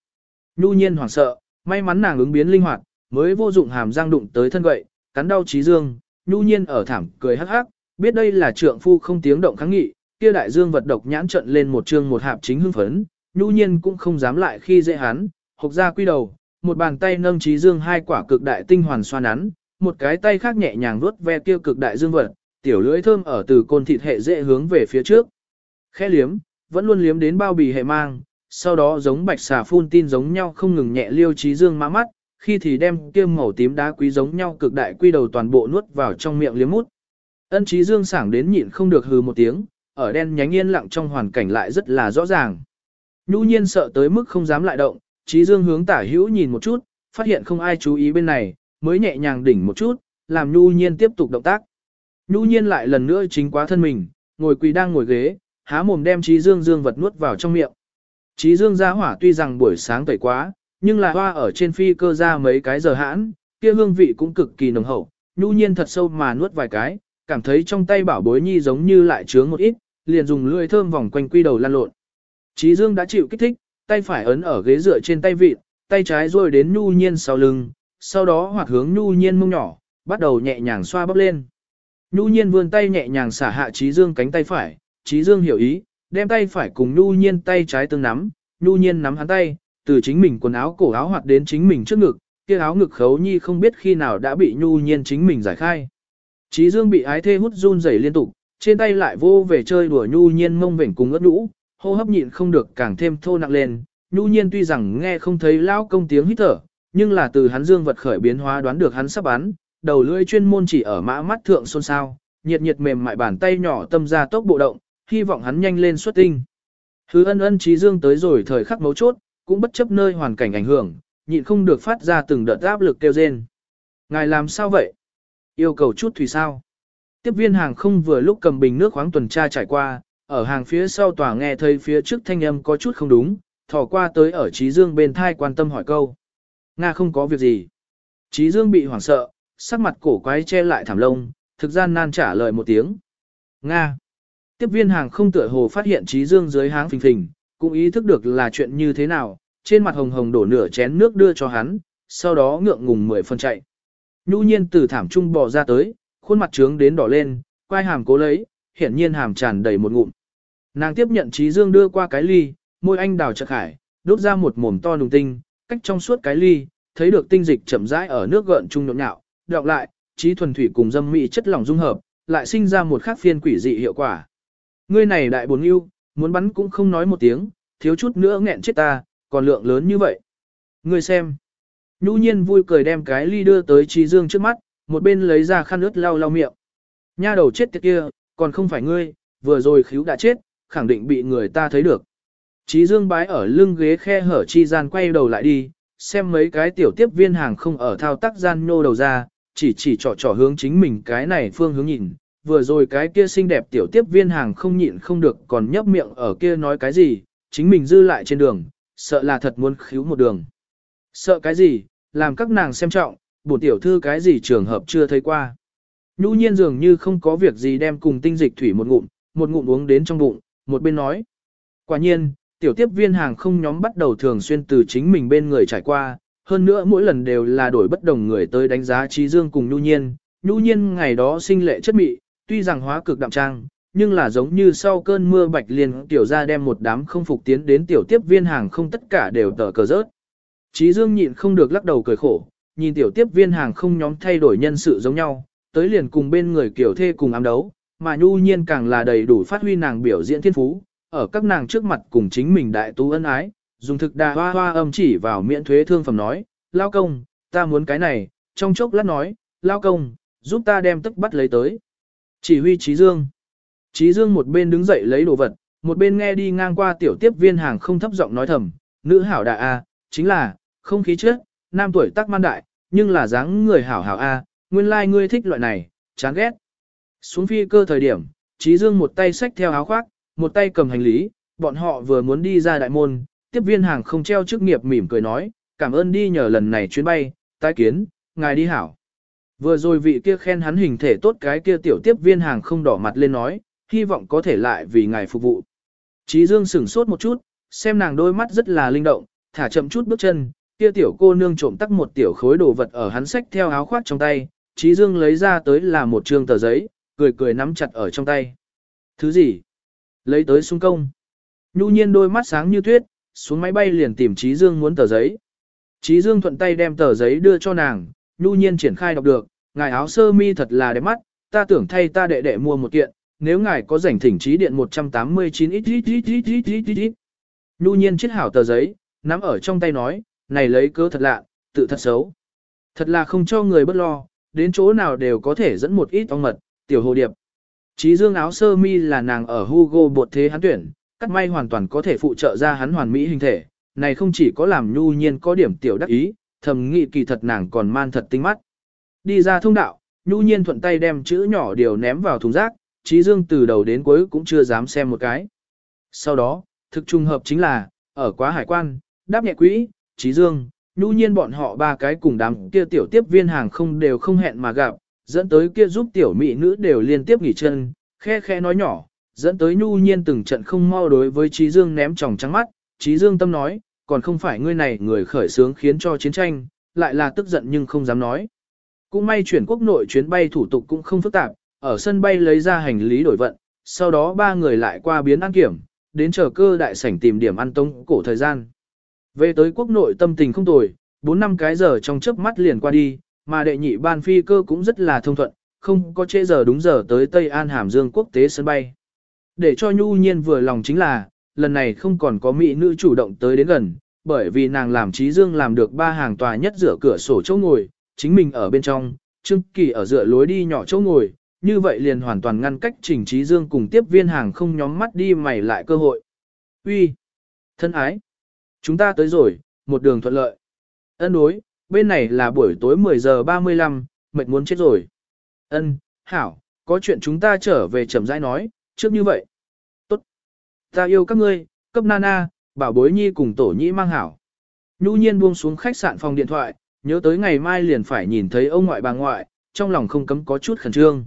Nhu nhiên hoảng sợ, may mắn nàng ứng biến linh hoạt, mới vô dụng hàm răng đụng tới thân gậy, cắn đau trí dương, nhu nhiên ở thảm cười hắc hắc, biết đây là trượng phu không tiếng động kháng nghị, kia đại dương vật độc nhãn trận lên một chương một hạp chính hưng phấn, nhu nhiên cũng không dám lại khi dễ hắn, hộc ra quy đầu, một bàn tay nâng trí dương hai quả cực đại tinh hoàn xoa nắn, một cái tay khác nhẹ nhàng vuốt ve kia cực đại dương vật, tiểu lưỡi thơm ở từ côn thịt hệ dễ hướng về phía trước. Khẽ liếm, vẫn luôn liếm đến bao bì hệ mang, sau đó giống bạch xà phun tin giống nhau không ngừng nhẹ liêu trí dương má mắt, khi thì đem kia màu tím đá quý giống nhau cực đại quy đầu toàn bộ nuốt vào trong miệng liếm mút. Ân trí dương sảng đến nhịn không được hừ một tiếng, ở đen nhánh yên lặng trong hoàn cảnh lại rất là rõ ràng. Nhu nhiên sợ tới mức không dám lại động, trí dương hướng tả hữu nhìn một chút, phát hiện không ai chú ý bên này, mới nhẹ nhàng đỉnh một chút, làm nhu nhiên tiếp tục động tác. Nhu nhiên lại lần nữa chính quá thân mình, ngồi quỳ đang ngồi ghế, há mồm đem trí dương dương vật nuốt vào trong miệng. Trí dương ra hỏa tuy rằng buổi sáng tẩy quá, nhưng là hoa ở trên phi cơ ra mấy cái giờ hãn, kia hương vị cũng cực kỳ nồng hậu, nhu nhiên thật sâu mà nuốt vài cái, cảm thấy trong tay bảo bối nhi giống như lại chướng một ít, liền dùng lưỡi thơm vòng quanh quy đầu lan lộn. Trí dương đã chịu kích thích, tay phải ấn ở ghế dựa trên tay vịt, tay trái rồi đến nhu nhiên sau lưng, sau đó hoạt hướng nhu nhiên mông nhỏ, bắt đầu nhẹ nhàng xoa bắp lên. Nhu nhiên vươn tay nhẹ nhàng xả hạ trí dương cánh tay phải, trí dương hiểu ý, đem tay phải cùng nhu nhiên tay trái tương nắm, nhu nhiên nắm hắn tay, từ chính mình quần áo cổ áo hoạt đến chính mình trước ngực, kia áo ngực khấu nhi không biết khi nào đã bị nhu nhiên chính mình giải khai. Trí dương bị ái thê hút run rẩy liên tục, trên tay lại vô về chơi đùa nhu nhiên mông vểnh cùng ớt nhũ, hô hấp nhịn không được càng thêm thô nặng lên. Nhu nhiên tuy rằng nghe không thấy lao công tiếng hít thở, nhưng là từ hắn dương vật khởi biến hóa đoán được hắn sắp bắn, đầu lưỡi chuyên môn chỉ ở mã mắt thượng xôn xao, nhiệt nhiệt mềm mại bàn tay nhỏ tâm ra tốc bộ động, hy vọng hắn nhanh lên xuất tinh. thứ ân ân trí dương tới rồi thời khắc mấu chốt, cũng bất chấp nơi hoàn cảnh ảnh hưởng, nhịn không được phát ra từng đợt áp lực kêu rên. Ngài làm sao vậy? Yêu cầu chút thủy sao? Tiếp viên hàng không vừa lúc cầm bình nước khoáng tuần tra trải qua, ở hàng phía sau tòa nghe thấy phía trước thanh âm có chút không đúng, thò qua tới ở Trí Dương bên thai quan tâm hỏi câu. Nga không có việc gì. Trí Dương bị hoảng sợ, sắc mặt cổ quái che lại thảm lông, thực gian nan trả lời một tiếng. Nga. Tiếp viên hàng không tựa hồ phát hiện Trí Dương dưới háng phình phình, cũng ý thức được là chuyện như thế nào, trên mặt hồng hồng đổ nửa chén nước đưa cho hắn, sau đó ngượng ngùng mười phân chạy. Nhu nhiên từ thảm trung bò ra tới, khuôn mặt trướng đến đỏ lên, quai hàm cố lấy, hiển nhiên hàm tràn đầy một ngụm. Nàng tiếp nhận trí dương đưa qua cái ly, môi anh đào chợt khải, đốt ra một mồm to nùng tinh, cách trong suốt cái ly, thấy được tinh dịch chậm rãi ở nước gợn trung nhộn nhạo, đọc lại, trí thuần thủy cùng dâm mỹ chất lỏng dung hợp, lại sinh ra một khác phiên quỷ dị hiệu quả. Ngươi này đại bốn yêu, muốn bắn cũng không nói một tiếng, thiếu chút nữa nghẹn chết ta, còn lượng lớn như vậy. Ngươi xem. Nhu nhiên vui cười đem cái ly đưa tới trí dương trước mắt, một bên lấy ra khăn ướt lau lau miệng. Nha đầu chết tiệt kia, còn không phải ngươi, vừa rồi khíu đã chết, khẳng định bị người ta thấy được. Chí dương bái ở lưng ghế khe hở chi gian quay đầu lại đi, xem mấy cái tiểu tiếp viên hàng không ở thao tác gian nhô đầu ra, chỉ chỉ trỏ trỏ hướng chính mình cái này phương hướng nhìn. Vừa rồi cái kia xinh đẹp tiểu tiếp viên hàng không nhịn không được còn nhấp miệng ở kia nói cái gì, chính mình dư lại trên đường, sợ là thật muốn khíu một đường. Sợ cái gì, làm các nàng xem trọng, bổn tiểu thư cái gì trường hợp chưa thấy qua. nhu nhiên dường như không có việc gì đem cùng tinh dịch thủy một ngụm, một ngụm uống đến trong bụng, một bên nói. Quả nhiên, tiểu tiếp viên hàng không nhóm bắt đầu thường xuyên từ chính mình bên người trải qua, hơn nữa mỗi lần đều là đổi bất đồng người tới đánh giá trí dương cùng nhu nhiên. Nhu nhiên ngày đó sinh lệ chất mị, tuy rằng hóa cực đạm trang, nhưng là giống như sau cơn mưa bạch liền tiểu ra đem một đám không phục tiến đến tiểu tiếp viên hàng không tất cả đều tờ cờ rớt. Trí dương nhịn không được lắc đầu cười khổ, nhìn tiểu tiếp viên hàng không nhóm thay đổi nhân sự giống nhau, tới liền cùng bên người kiểu thê cùng ám đấu, mà nhu nhiên càng là đầy đủ phát huy nàng biểu diễn thiên phú, ở các nàng trước mặt cùng chính mình đại tú ân ái, dùng thực đà hoa hoa âm chỉ vào miễn thuế thương phẩm nói, lao công, ta muốn cái này, trong chốc lát nói, lao công, giúp ta đem tức bắt lấy tới. Chỉ huy Trí Dương. Trí Dương một bên đứng dậy lấy đồ vật, một bên nghe đi ngang qua tiểu tiếp viên hàng không thấp giọng nói thầm, nữ hảo đại A, chính là, không khí trước, nam tuổi tác man đại, nhưng là dáng người hảo hảo A, nguyên lai like ngươi thích loại này, chán ghét. Xuống phi cơ thời điểm, Trí Dương một tay xách theo áo khoác, một tay cầm hành lý, bọn họ vừa muốn đi ra đại môn, tiếp viên hàng không treo chức nghiệp mỉm cười nói, cảm ơn đi nhờ lần này chuyến bay, tái kiến, ngài đi hảo. Vừa rồi vị kia khen hắn hình thể tốt cái kia tiểu tiếp viên hàng không đỏ mặt lên nói, hy vọng có thể lại vì ngài phục vụ. Trí Dương sửng sốt một chút, xem nàng đôi mắt rất là linh động, thả chậm chút bước chân, kia tiểu cô nương trộm tắc một tiểu khối đồ vật ở hắn sách theo áo khoác trong tay, Trí Dương lấy ra tới là một trương tờ giấy, cười cười nắm chặt ở trong tay. Thứ gì? Lấy tới xung công. Nhu nhiên đôi mắt sáng như tuyết, xuống máy bay liền tìm Trí Dương muốn tờ giấy. Trí Dương thuận tay đem tờ giấy đưa cho nàng, Nhu nhiên triển khai đọc được, ngài áo sơ mi thật là đẹp mắt, ta tưởng thay ta đệ đệ mua một kiện, nếu ngài có rảnh thỉnh trí điện 189 ít ít ít ít ít ít ít ít. Nhu nhiên chiết hảo tờ giấy, nắm ở trong tay nói, này lấy cớ thật lạ, tự thật xấu. Thật là không cho người bất lo, đến chỗ nào đều có thể dẫn một ít ong mật, tiểu hồ điệp. Chí dương áo sơ mi là nàng ở Hugo bột thế hắn tuyển, cắt may hoàn toàn có thể phụ trợ ra hắn hoàn mỹ hình thể, này không chỉ có làm nhu nhiên có điểm tiểu đắc ý, thầm nghị kỳ thật nàng còn man thật tinh mắt. Đi ra thông đạo, nhu nhiên thuận tay đem chữ nhỏ điều ném vào thùng rác, Chí dương từ đầu đến cuối cũng chưa dám xem một cái. Sau đó, thực trùng hợp chính là, ở quá hải quan, đáp nhẹ quỹ, trí dương, nhu nhiên bọn họ ba cái cùng đám kia tiểu tiếp viên hàng không đều không hẹn mà gặp, dẫn tới kia giúp tiểu mỹ nữ đều liên tiếp nghỉ chân, khe khe nói nhỏ, dẫn tới nhu nhiên từng trận không mau đối với Trí Dương ném tròng trắng mắt, Trí Dương tâm nói, còn không phải ngươi này người khởi sướng khiến cho chiến tranh, lại là tức giận nhưng không dám nói. Cũng may chuyển quốc nội chuyến bay thủ tục cũng không phức tạp, ở sân bay lấy ra hành lý đổi vận, sau đó ba người lại qua biến an kiểm, đến chờ cơ đại sảnh tìm điểm ăn tông cổ thời gian. Về tới quốc nội tâm tình không tồi, 4 năm cái giờ trong chớp mắt liền qua đi, mà đệ nhị ban phi cơ cũng rất là thông thuận, không có trễ giờ đúng giờ tới Tây An Hàm Dương quốc tế sân bay. Để cho nhu nhiên vừa lòng chính là, lần này không còn có mỹ nữ chủ động tới đến gần, bởi vì nàng làm trí dương làm được ba hàng tòa nhất giữa cửa sổ chỗ ngồi, chính mình ở bên trong, Trương Kỳ ở giữa lối đi nhỏ chỗ ngồi, như vậy liền hoàn toàn ngăn cách trình trí dương cùng tiếp viên hàng không nhóm mắt đi mày lại cơ hội. Uy, Thân ái! Chúng ta tới rồi, một đường thuận lợi. Ân đối, bên này là buổi tối 10 giờ 35, mệt muốn chết rồi. Ân, hảo, có chuyện chúng ta trở về chậm rãi nói, trước như vậy. Tốt. Ta yêu các ngươi, cấp nana, bảo bối nhi cùng tổ nhĩ mang hảo. Nhu nhiên buông xuống khách sạn phòng điện thoại, nhớ tới ngày mai liền phải nhìn thấy ông ngoại bà ngoại, trong lòng không cấm có chút khẩn trương.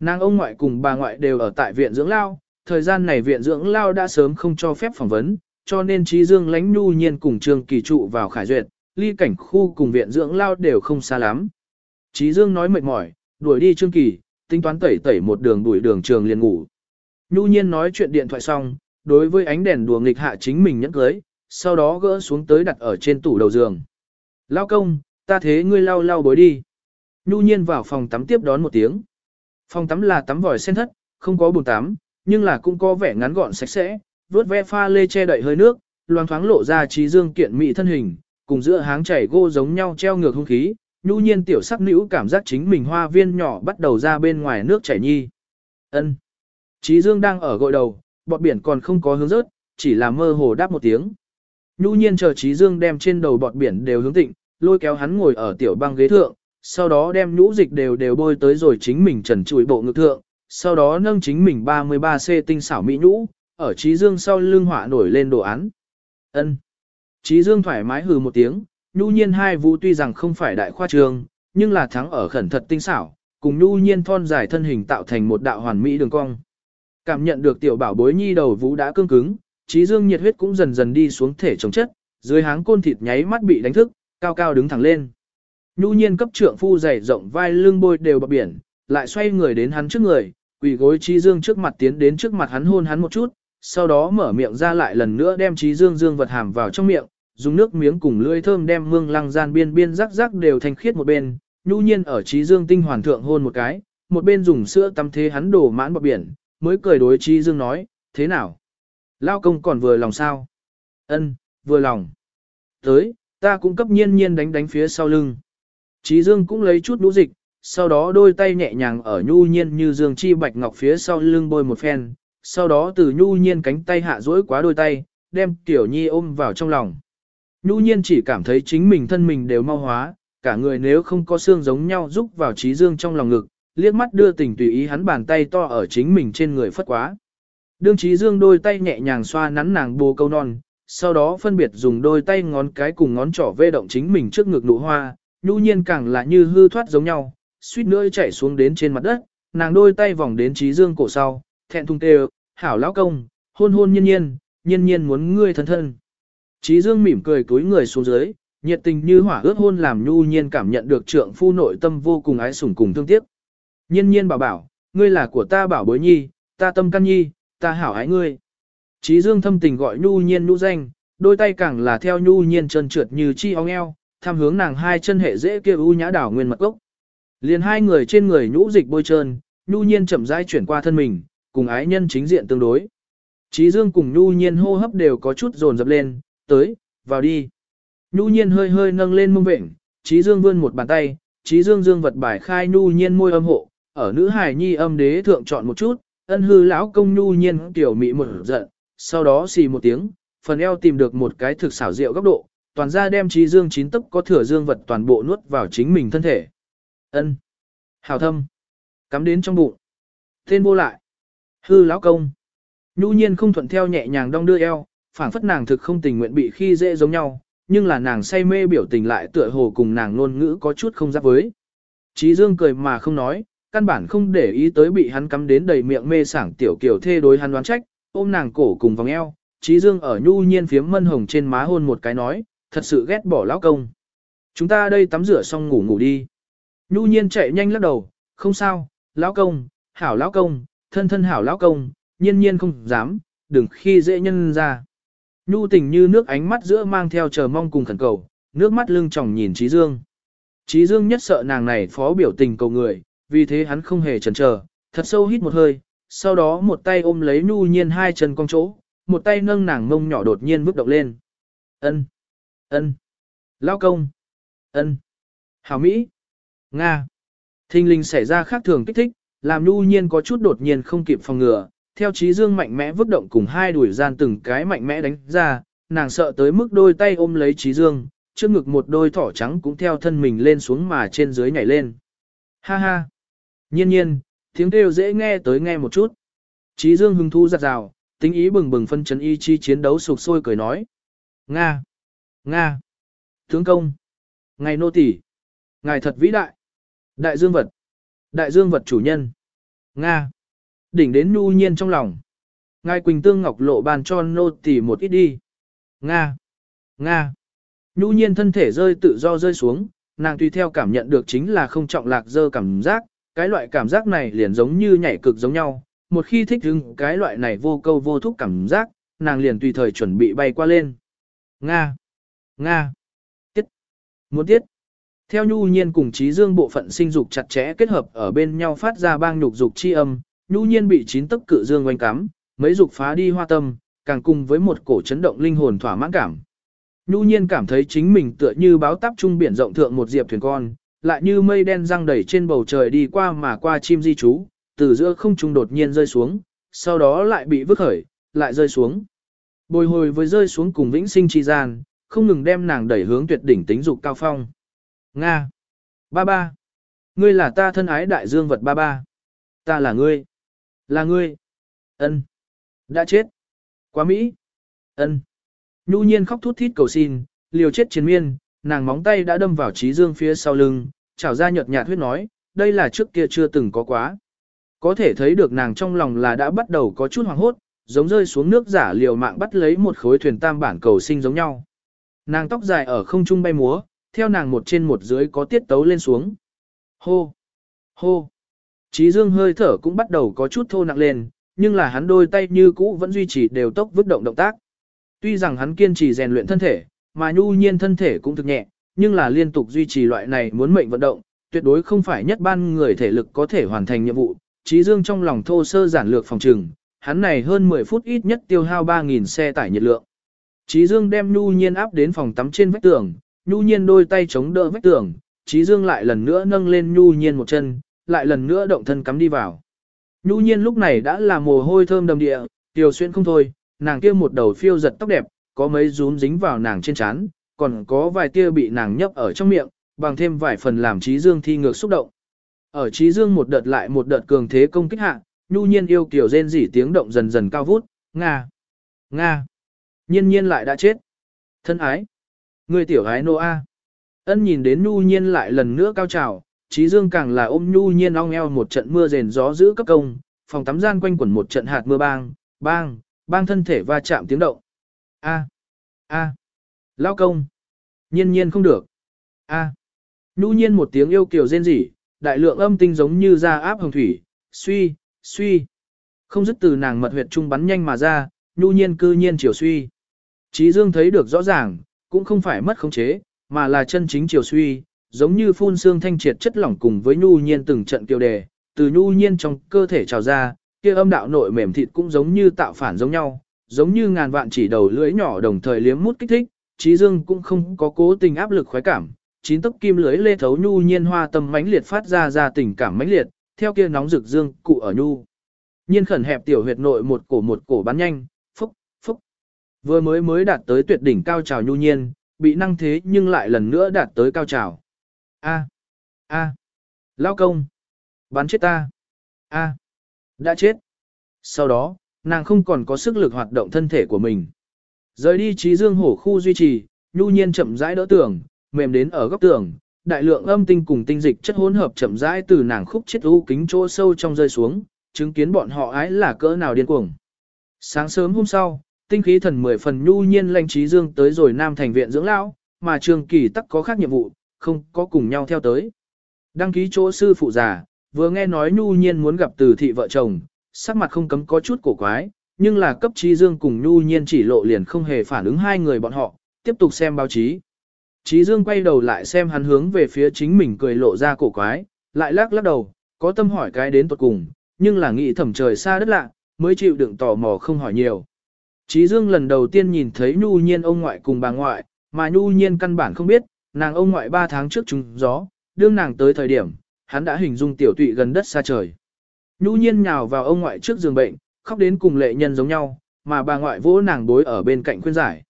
Nàng ông ngoại cùng bà ngoại đều ở tại viện dưỡng lao, thời gian này viện dưỡng lao đã sớm không cho phép phỏng vấn, cho nên trí dương lánh nhu nhiên cùng trường kỳ trụ vào khải duyệt, ly cảnh khu cùng viện dưỡng lao đều không xa lắm. Trí dương nói mệt mỏi, đuổi đi trương kỳ, tính toán tẩy tẩy một đường đuổi đường trường liền ngủ. Nhu nhiên nói chuyện điện thoại xong, đối với ánh đèn đùa nghịch hạ chính mình nhẫn cưới, sau đó gỡ xuống tới đặt ở trên tủ đầu giường. Lao công, ta thế ngươi lau lau bối đi. Nhu nhiên vào phòng tắm tiếp đón một tiếng. Phòng tắm là tắm vòi sen thất, không có bồn tắm, nhưng là cũng có vẻ ngắn gọn sạch sẽ, vớt ve pha lê che đậy hơi nước, loang thoáng lộ ra trí dương kiện mỹ thân hình, cùng giữa háng chảy gô giống nhau treo ngược hung khí, nhu nhiên tiểu sắc nữ cảm giác chính mình hoa viên nhỏ bắt đầu ra bên ngoài nước chảy nhi. ân Trí dương đang ở gội đầu, bọt biển còn không có hướng rớt, chỉ là mơ hồ đáp một tiếng. Nhu nhiên chờ Trí dương đem trên đầu bọt biển đều hướng tịnh, lôi kéo hắn ngồi ở tiểu băng ghế thượng, sau đó đem nhũ dịch đều đều bôi tới rồi chính mình trần trụi bộ ngực thượng, sau đó nâng chính mình 33C tinh xảo mỹ nhũ, ở Trí Dương sau lưng họa nổi lên đồ án. Ân. Trí Dương thoải mái hừ một tiếng, nhu nhiên hai vũ tuy rằng không phải đại khoa trường, nhưng là thắng ở khẩn thật tinh xảo, cùng nhu nhiên thon dài thân hình tạo thành một đạo hoàn mỹ đường cong. Cảm nhận được tiểu bảo bối nhi đầu vũ đã cương cứng, trí dương nhiệt huyết cũng dần dần đi xuống thể chống chất, dưới háng côn thịt nháy mắt bị đánh thức, cao cao đứng thẳng lên. Nhu nhiên cấp trượng phu dày rộng vai lưng bôi đều bập biển, lại xoay người đến hắn trước người, quỳ gối trí dương trước mặt tiến đến trước mặt hắn hôn hắn một chút, sau đó mở miệng ra lại lần nữa đem trí dương dương vật hàm vào trong miệng, dùng nước miếng cùng lưỡi thơm đem mương lăng gian biên biên rắc rắc đều thanh khiết một bên, nhu nhiên ở trí dương tinh hoàn thượng hôn một cái, một bên dùng sữa tắm thế hắn đổ mãn bọc biển, mới cười đối trí dương nói, thế nào? Lao công còn vừa lòng sao? Ân, vừa lòng. Tới, ta cũng cấp nhiên nhiên đánh đánh phía sau lưng. Trí dương cũng lấy chút đũ dịch, sau đó đôi tay nhẹ nhàng ở nhu nhiên như dương chi bạch ngọc phía sau lưng bôi một phen, sau đó từ nhu nhiên cánh tay hạ duỗi quá đôi tay, đem tiểu nhi ôm vào trong lòng. Nhu nhiên chỉ cảm thấy chính mình thân mình đều mau hóa, cả người nếu không có xương giống nhau rúc vào trí dương trong lòng ngực, liếc mắt đưa tình tùy ý hắn bàn tay to ở chính mình trên người phất quá. Đương trí dương đôi tay nhẹ nhàng xoa nắn nàng bồ câu non, sau đó phân biệt dùng đôi tay ngón cái cùng ngón trỏ vê động chính mình trước ngực nụ hoa, nhu nhiên càng là như hư thoát giống nhau, suýt nữa chạy xuống đến trên mặt đất, nàng đôi tay vòng đến trí dương cổ sau, thẹn thùng tê hảo lão công, hôn hôn nhiên nhiên, nhiên nhiên muốn ngươi thân thân. Trí dương mỉm cười cúi người xuống dưới, nhiệt tình như hỏa ướt hôn làm nhu nhiên cảm nhận được trượng phu nội tâm vô cùng ái sủng cùng thương tiếc. Nhiên nhiên bảo bảo, ngươi là của ta bảo bối nhi, ta tâm căn nhi, ta hảo ái ngươi. Trí dương thâm tình gọi nhu nhiên nhu danh, đôi tay càng là theo nhu nhiên chân trượt như chi ong eo, tham hướng nàng hai chân hệ dễ kia u nhã đảo nguyên mật gốc. Liền hai người trên người nhũ dịch bôi trơn, nhu nhiên chậm rãi chuyển qua thân mình, cùng ái nhân chính diện tương đối. Trí dương cùng nhu nhiên hô hấp đều có chút dồn dập lên, tới, vào đi. Nhu nhiên hơi hơi nâng lên mông vệnh, trí dương vươn một bàn tay, trí dương dương vật bài khai nhu nhiên môi âm hộ, ở nữ hài nhi âm đế thượng chọn một chút, ân hư lão công nhu nhiên tiểu mị một giận, sau đó xì một tiếng, phần eo tìm được một cái thực xảo rượu góc độ, toàn ra đem trí dương chín tấc có thừa dương vật toàn bộ nuốt vào chính mình thân thể. ân Hào thâm. Cắm đến trong bụng. Tên vô lại. Hư lão công. Nhu nhiên không thuận theo nhẹ nhàng đong đưa eo, phảng phất nàng thực không tình nguyện bị khi dễ giống nhau, nhưng là nàng say mê biểu tình lại tựa hồ cùng nàng ngôn ngữ có chút không giáp với. Trí Dương cười mà không nói, căn bản không để ý tới bị hắn cắm đến đầy miệng mê sảng tiểu kiểu thê đối hắn đoán trách, ôm nàng cổ cùng vòng eo, Trí Dương ở nhu nhiên phiếm mân hồng trên má hôn một cái nói, thật sự ghét bỏ lão công. Chúng ta đây tắm rửa xong ngủ ngủ đi. Nhu nhiên chạy nhanh lắc đầu, không sao, lão công, hảo lão công, thân thân hảo lão công, nhiên nhiên không dám, đừng khi dễ nhân ra. Nhu tình như nước ánh mắt giữa mang theo chờ mong cùng khẩn cầu, nước mắt lưng tròng nhìn Trí Dương. Trí Dương nhất sợ nàng này phó biểu tình cầu người, vì thế hắn không hề chần chờ, thật sâu hít một hơi, sau đó một tay ôm lấy Nhu nhiên hai chân cong chỗ, một tay nâng nàng mông nhỏ đột nhiên bước động lên. Ân, ân, lao công, ân, hảo mỹ, nga. Thinh linh xảy ra khác thường kích thích, làm Nhu nhiên có chút đột nhiên không kịp phòng ngừa, theo trí dương mạnh mẽ vứt động cùng hai đuổi gian từng cái mạnh mẽ đánh ra, nàng sợ tới mức đôi tay ôm lấy trí dương, trước ngực một đôi thỏ trắng cũng theo thân mình lên xuống mà trên dưới nhảy lên. Ha ha! Nhiên nhiên, tiếng kêu dễ nghe tới nghe một chút. Trí dương hứng thu giặt rào, tính ý bừng bừng phân chấn ý chi chiến đấu sục sôi cười nói. Nga! Nga! Tướng công! Ngài nô tỳ, Ngài thật vĩ đại! Đại dương vật! Đại dương vật chủ nhân! Nga! Đỉnh đến nu nhiên trong lòng. Ngài Quỳnh Tương Ngọc lộ bàn cho nô tỉ một ít đi. Nga. Nga. Nhu nhiên thân thể rơi tự do rơi xuống, nàng tùy theo cảm nhận được chính là không trọng lạc dơ cảm giác, cái loại cảm giác này liền giống như nhảy cực giống nhau. Một khi thích hứng cái loại này vô câu vô thúc cảm giác, nàng liền tùy thời chuẩn bị bay qua lên. Nga. Nga. Tiết. Muốn tiết. Theo nhu nhiên cùng trí dương bộ phận sinh dục chặt chẽ kết hợp ở bên nhau phát ra bang nhục dục chi âm, nhu nhiên bị chín tấc cự dương oanh cắm, mấy dục phá đi hoa tâm, càng cùng với một cổ chấn động linh hồn thỏa mãn cảm. Nhu nhiên cảm thấy chính mình tựa như báo táp trung biển rộng thượng một diệp thuyền con, lại như mây đen răng đầy trên bầu trời đi qua mà qua chim di trú, từ giữa không trung đột nhiên rơi xuống, sau đó lại bị vứt khởi, lại rơi xuống. Bồi hồi với rơi xuống cùng vĩnh sinh chi gian, không ngừng đem nàng đẩy hướng tuyệt đỉnh tính dục cao phong. Nga. Ba ba. Ngươi là ta thân ái đại dương vật ba ba. Ta là ngươi. Là ngươi. Ân. Đã chết. Quá Mỹ. Ân. Nhu nhiên khóc thút thít cầu xin, liều chết chiến miên, nàng móng tay đã đâm vào trí dương phía sau lưng, chảo ra nhợt nhạt huyết nói, đây là trước kia chưa từng có quá. Có thể thấy được nàng trong lòng là đã bắt đầu có chút hoảng hốt, giống rơi xuống nước giả liều mạng bắt lấy một khối thuyền tam bản cầu sinh giống nhau. Nàng tóc dài ở không trung bay múa, theo nàng một trên một dưới có tiết tấu lên xuống. Hô! Hô! trí dương hơi thở cũng bắt đầu có chút thô nặng lên, nhưng là hắn đôi tay như cũ vẫn duy trì đều tốc vứt động động tác. Tuy rằng hắn kiên trì rèn luyện thân thể, mà nhu nhiên thân thể cũng thực nhẹ, nhưng là liên tục duy trì loại này muốn mệnh vận động, tuyệt đối không phải nhất ban người thể lực có thể hoàn thành nhiệm vụ. trí Dương trong lòng thô sơ giản lược phòng trừng, hắn này hơn 10 phút ít nhất tiêu hao 3.000 xe tải nhiệt lượng. trí Dương đem Nhu Nhiên áp đến phòng tắm trên vách tường, Nhu Nhiên đôi tay chống đỡ vách tường, Chí Dương lại lần nữa nâng lên Nhu Nhiên một chân, lại lần nữa động thân cắm đi vào. Nhu Nhiên lúc này đã là mồ hôi thơm đầm địa, Tiêu xuyên không thôi, nàng kia một đầu phiêu giật tóc đẹp, có mấy rúm dính vào nàng trên trán, còn có vài tia bị nàng nhấp ở trong miệng, bằng thêm vài phần làm Chí Dương thi ngược xúc động. Ở Chí Dương một đợt lại một đợt cường thế công kích hạ, Nhu Nhiên yêu kiểu rên rỉ tiếng động dần dần cao vút, nga, nga. Nhiên nhiên lại đã chết. Thân ái. Người tiểu gái nô a. Ân nhìn đến Nhu nhiên lại lần nữa cao trào, trí dương càng là ôm Nhu nhiên ong eo một trận mưa rền gió giữ cấp công, phòng tắm gian quanh quẩn một trận hạt mưa bang, bang, bang thân thể va chạm tiếng động. A. A. Lao công. Nhiên nhiên không được. A. Nhu nhiên một tiếng yêu kiều rên rỉ, đại lượng âm tinh giống như ra áp hồng thủy, suy, suy. Không dứt từ nàng mật huyệt trung bắn nhanh mà ra, nhu nhiên cư nhiên chiều suy. Trí Dương thấy được rõ ràng, cũng không phải mất khống chế, mà là chân chính chiều suy, giống như phun xương thanh triệt chất lỏng cùng với nhu nhiên từng trận kiều đề, từ nhu nhiên trong cơ thể trào ra, kia âm đạo nội mềm thịt cũng giống như tạo phản giống nhau, giống như ngàn vạn chỉ đầu lưỡi nhỏ đồng thời liếm mút kích thích, Trí Dương cũng không có cố tình áp lực khoái cảm, chín tấc kim lưới lê thấu nhu nhiên hoa tâm mãnh liệt phát ra ra tình cảm mãnh liệt, theo kia nóng rực dương cụ ở nhu. Nhiên khẩn hẹp tiểu huyệt nội một cổ một cổ bắn nhanh, Vừa mới mới đạt tới tuyệt đỉnh cao trào nhu nhiên, bị năng thế nhưng lại lần nữa đạt tới cao trào. A. A. Lao công. Bắn chết ta. A. Đã chết. Sau đó, nàng không còn có sức lực hoạt động thân thể của mình. Rời đi trí dương hổ khu duy trì, nhu nhiên chậm rãi đỡ tường, mềm đến ở góc tường, đại lượng âm tinh cùng tinh dịch chất hỗn hợp chậm rãi từ nàng khúc chết u kính chỗ sâu trong rơi xuống, chứng kiến bọn họ ái là cỡ nào điên cuồng. Sáng sớm hôm sau, Tinh khí thần mười phần nhu nhiên lanh trí dương tới rồi Nam Thành viện dưỡng lão, mà Trương Kỳ tắc có khác nhiệm vụ, không có cùng nhau theo tới. Đăng ký chỗ sư phụ già, vừa nghe nói nhu nhiên muốn gặp từ thị vợ chồng, sắc mặt không cấm có chút cổ quái, nhưng là cấp trí dương cùng nhu nhiên chỉ lộ liền không hề phản ứng hai người bọn họ, tiếp tục xem báo chí. Trí dương quay đầu lại xem hắn hướng về phía chính mình cười lộ ra cổ quái, lại lắc lắc đầu, có tâm hỏi cái đến tuột cùng, nhưng là nghĩ thẩm trời xa đất lạ, mới chịu đựng tò mò không hỏi nhiều. Trí Dương lần đầu tiên nhìn thấy Nhu Nhiên ông ngoại cùng bà ngoại, mà Nhu Nhiên căn bản không biết, nàng ông ngoại 3 tháng trước trúng gió, đương nàng tới thời điểm, hắn đã hình dung tiểu tụy gần đất xa trời. Nhu Nhiên nhào vào ông ngoại trước giường bệnh, khóc đến cùng lệ nhân giống nhau, mà bà ngoại vỗ nàng bối ở bên cạnh khuyên giải.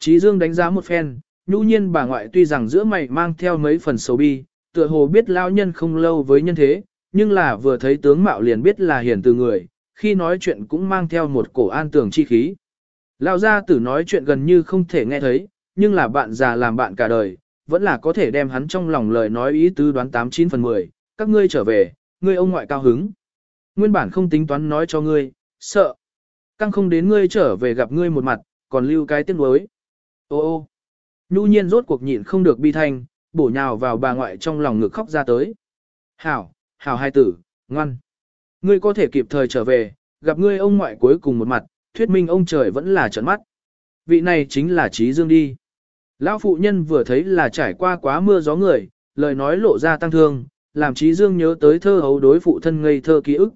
Trí Dương đánh giá một phen, Nhu Nhiên bà ngoại tuy rằng giữa mày mang theo mấy phần xấu bi, tựa hồ biết lao nhân không lâu với nhân thế, nhưng là vừa thấy tướng mạo liền biết là hiền từ người, khi nói chuyện cũng mang theo một cổ an tường chi khí. Lão gia tử nói chuyện gần như không thể nghe thấy, nhưng là bạn già làm bạn cả đời, vẫn là có thể đem hắn trong lòng lời nói ý tứ đoán 89 phần 10, các ngươi trở về, ngươi ông ngoại cao hứng. Nguyên bản không tính toán nói cho ngươi, sợ. Căng không đến ngươi trở về gặp ngươi một mặt, còn lưu cái tiếng đối. Ô ô. Nhu nhiên rốt cuộc nhịn không được bi thanh, bổ nhào vào bà ngoại trong lòng ngực khóc ra tới. Hảo, hảo hai tử, ngoan. Ngươi có thể kịp thời trở về, gặp ngươi ông ngoại cuối cùng một mặt, thuyết minh ông trời vẫn là trợn mắt. Vị này chính là Trí Dương đi. Lão phụ nhân vừa thấy là trải qua quá mưa gió người, lời nói lộ ra tăng thương, làm Trí Dương nhớ tới thơ hấu đối phụ thân ngây thơ ký ức.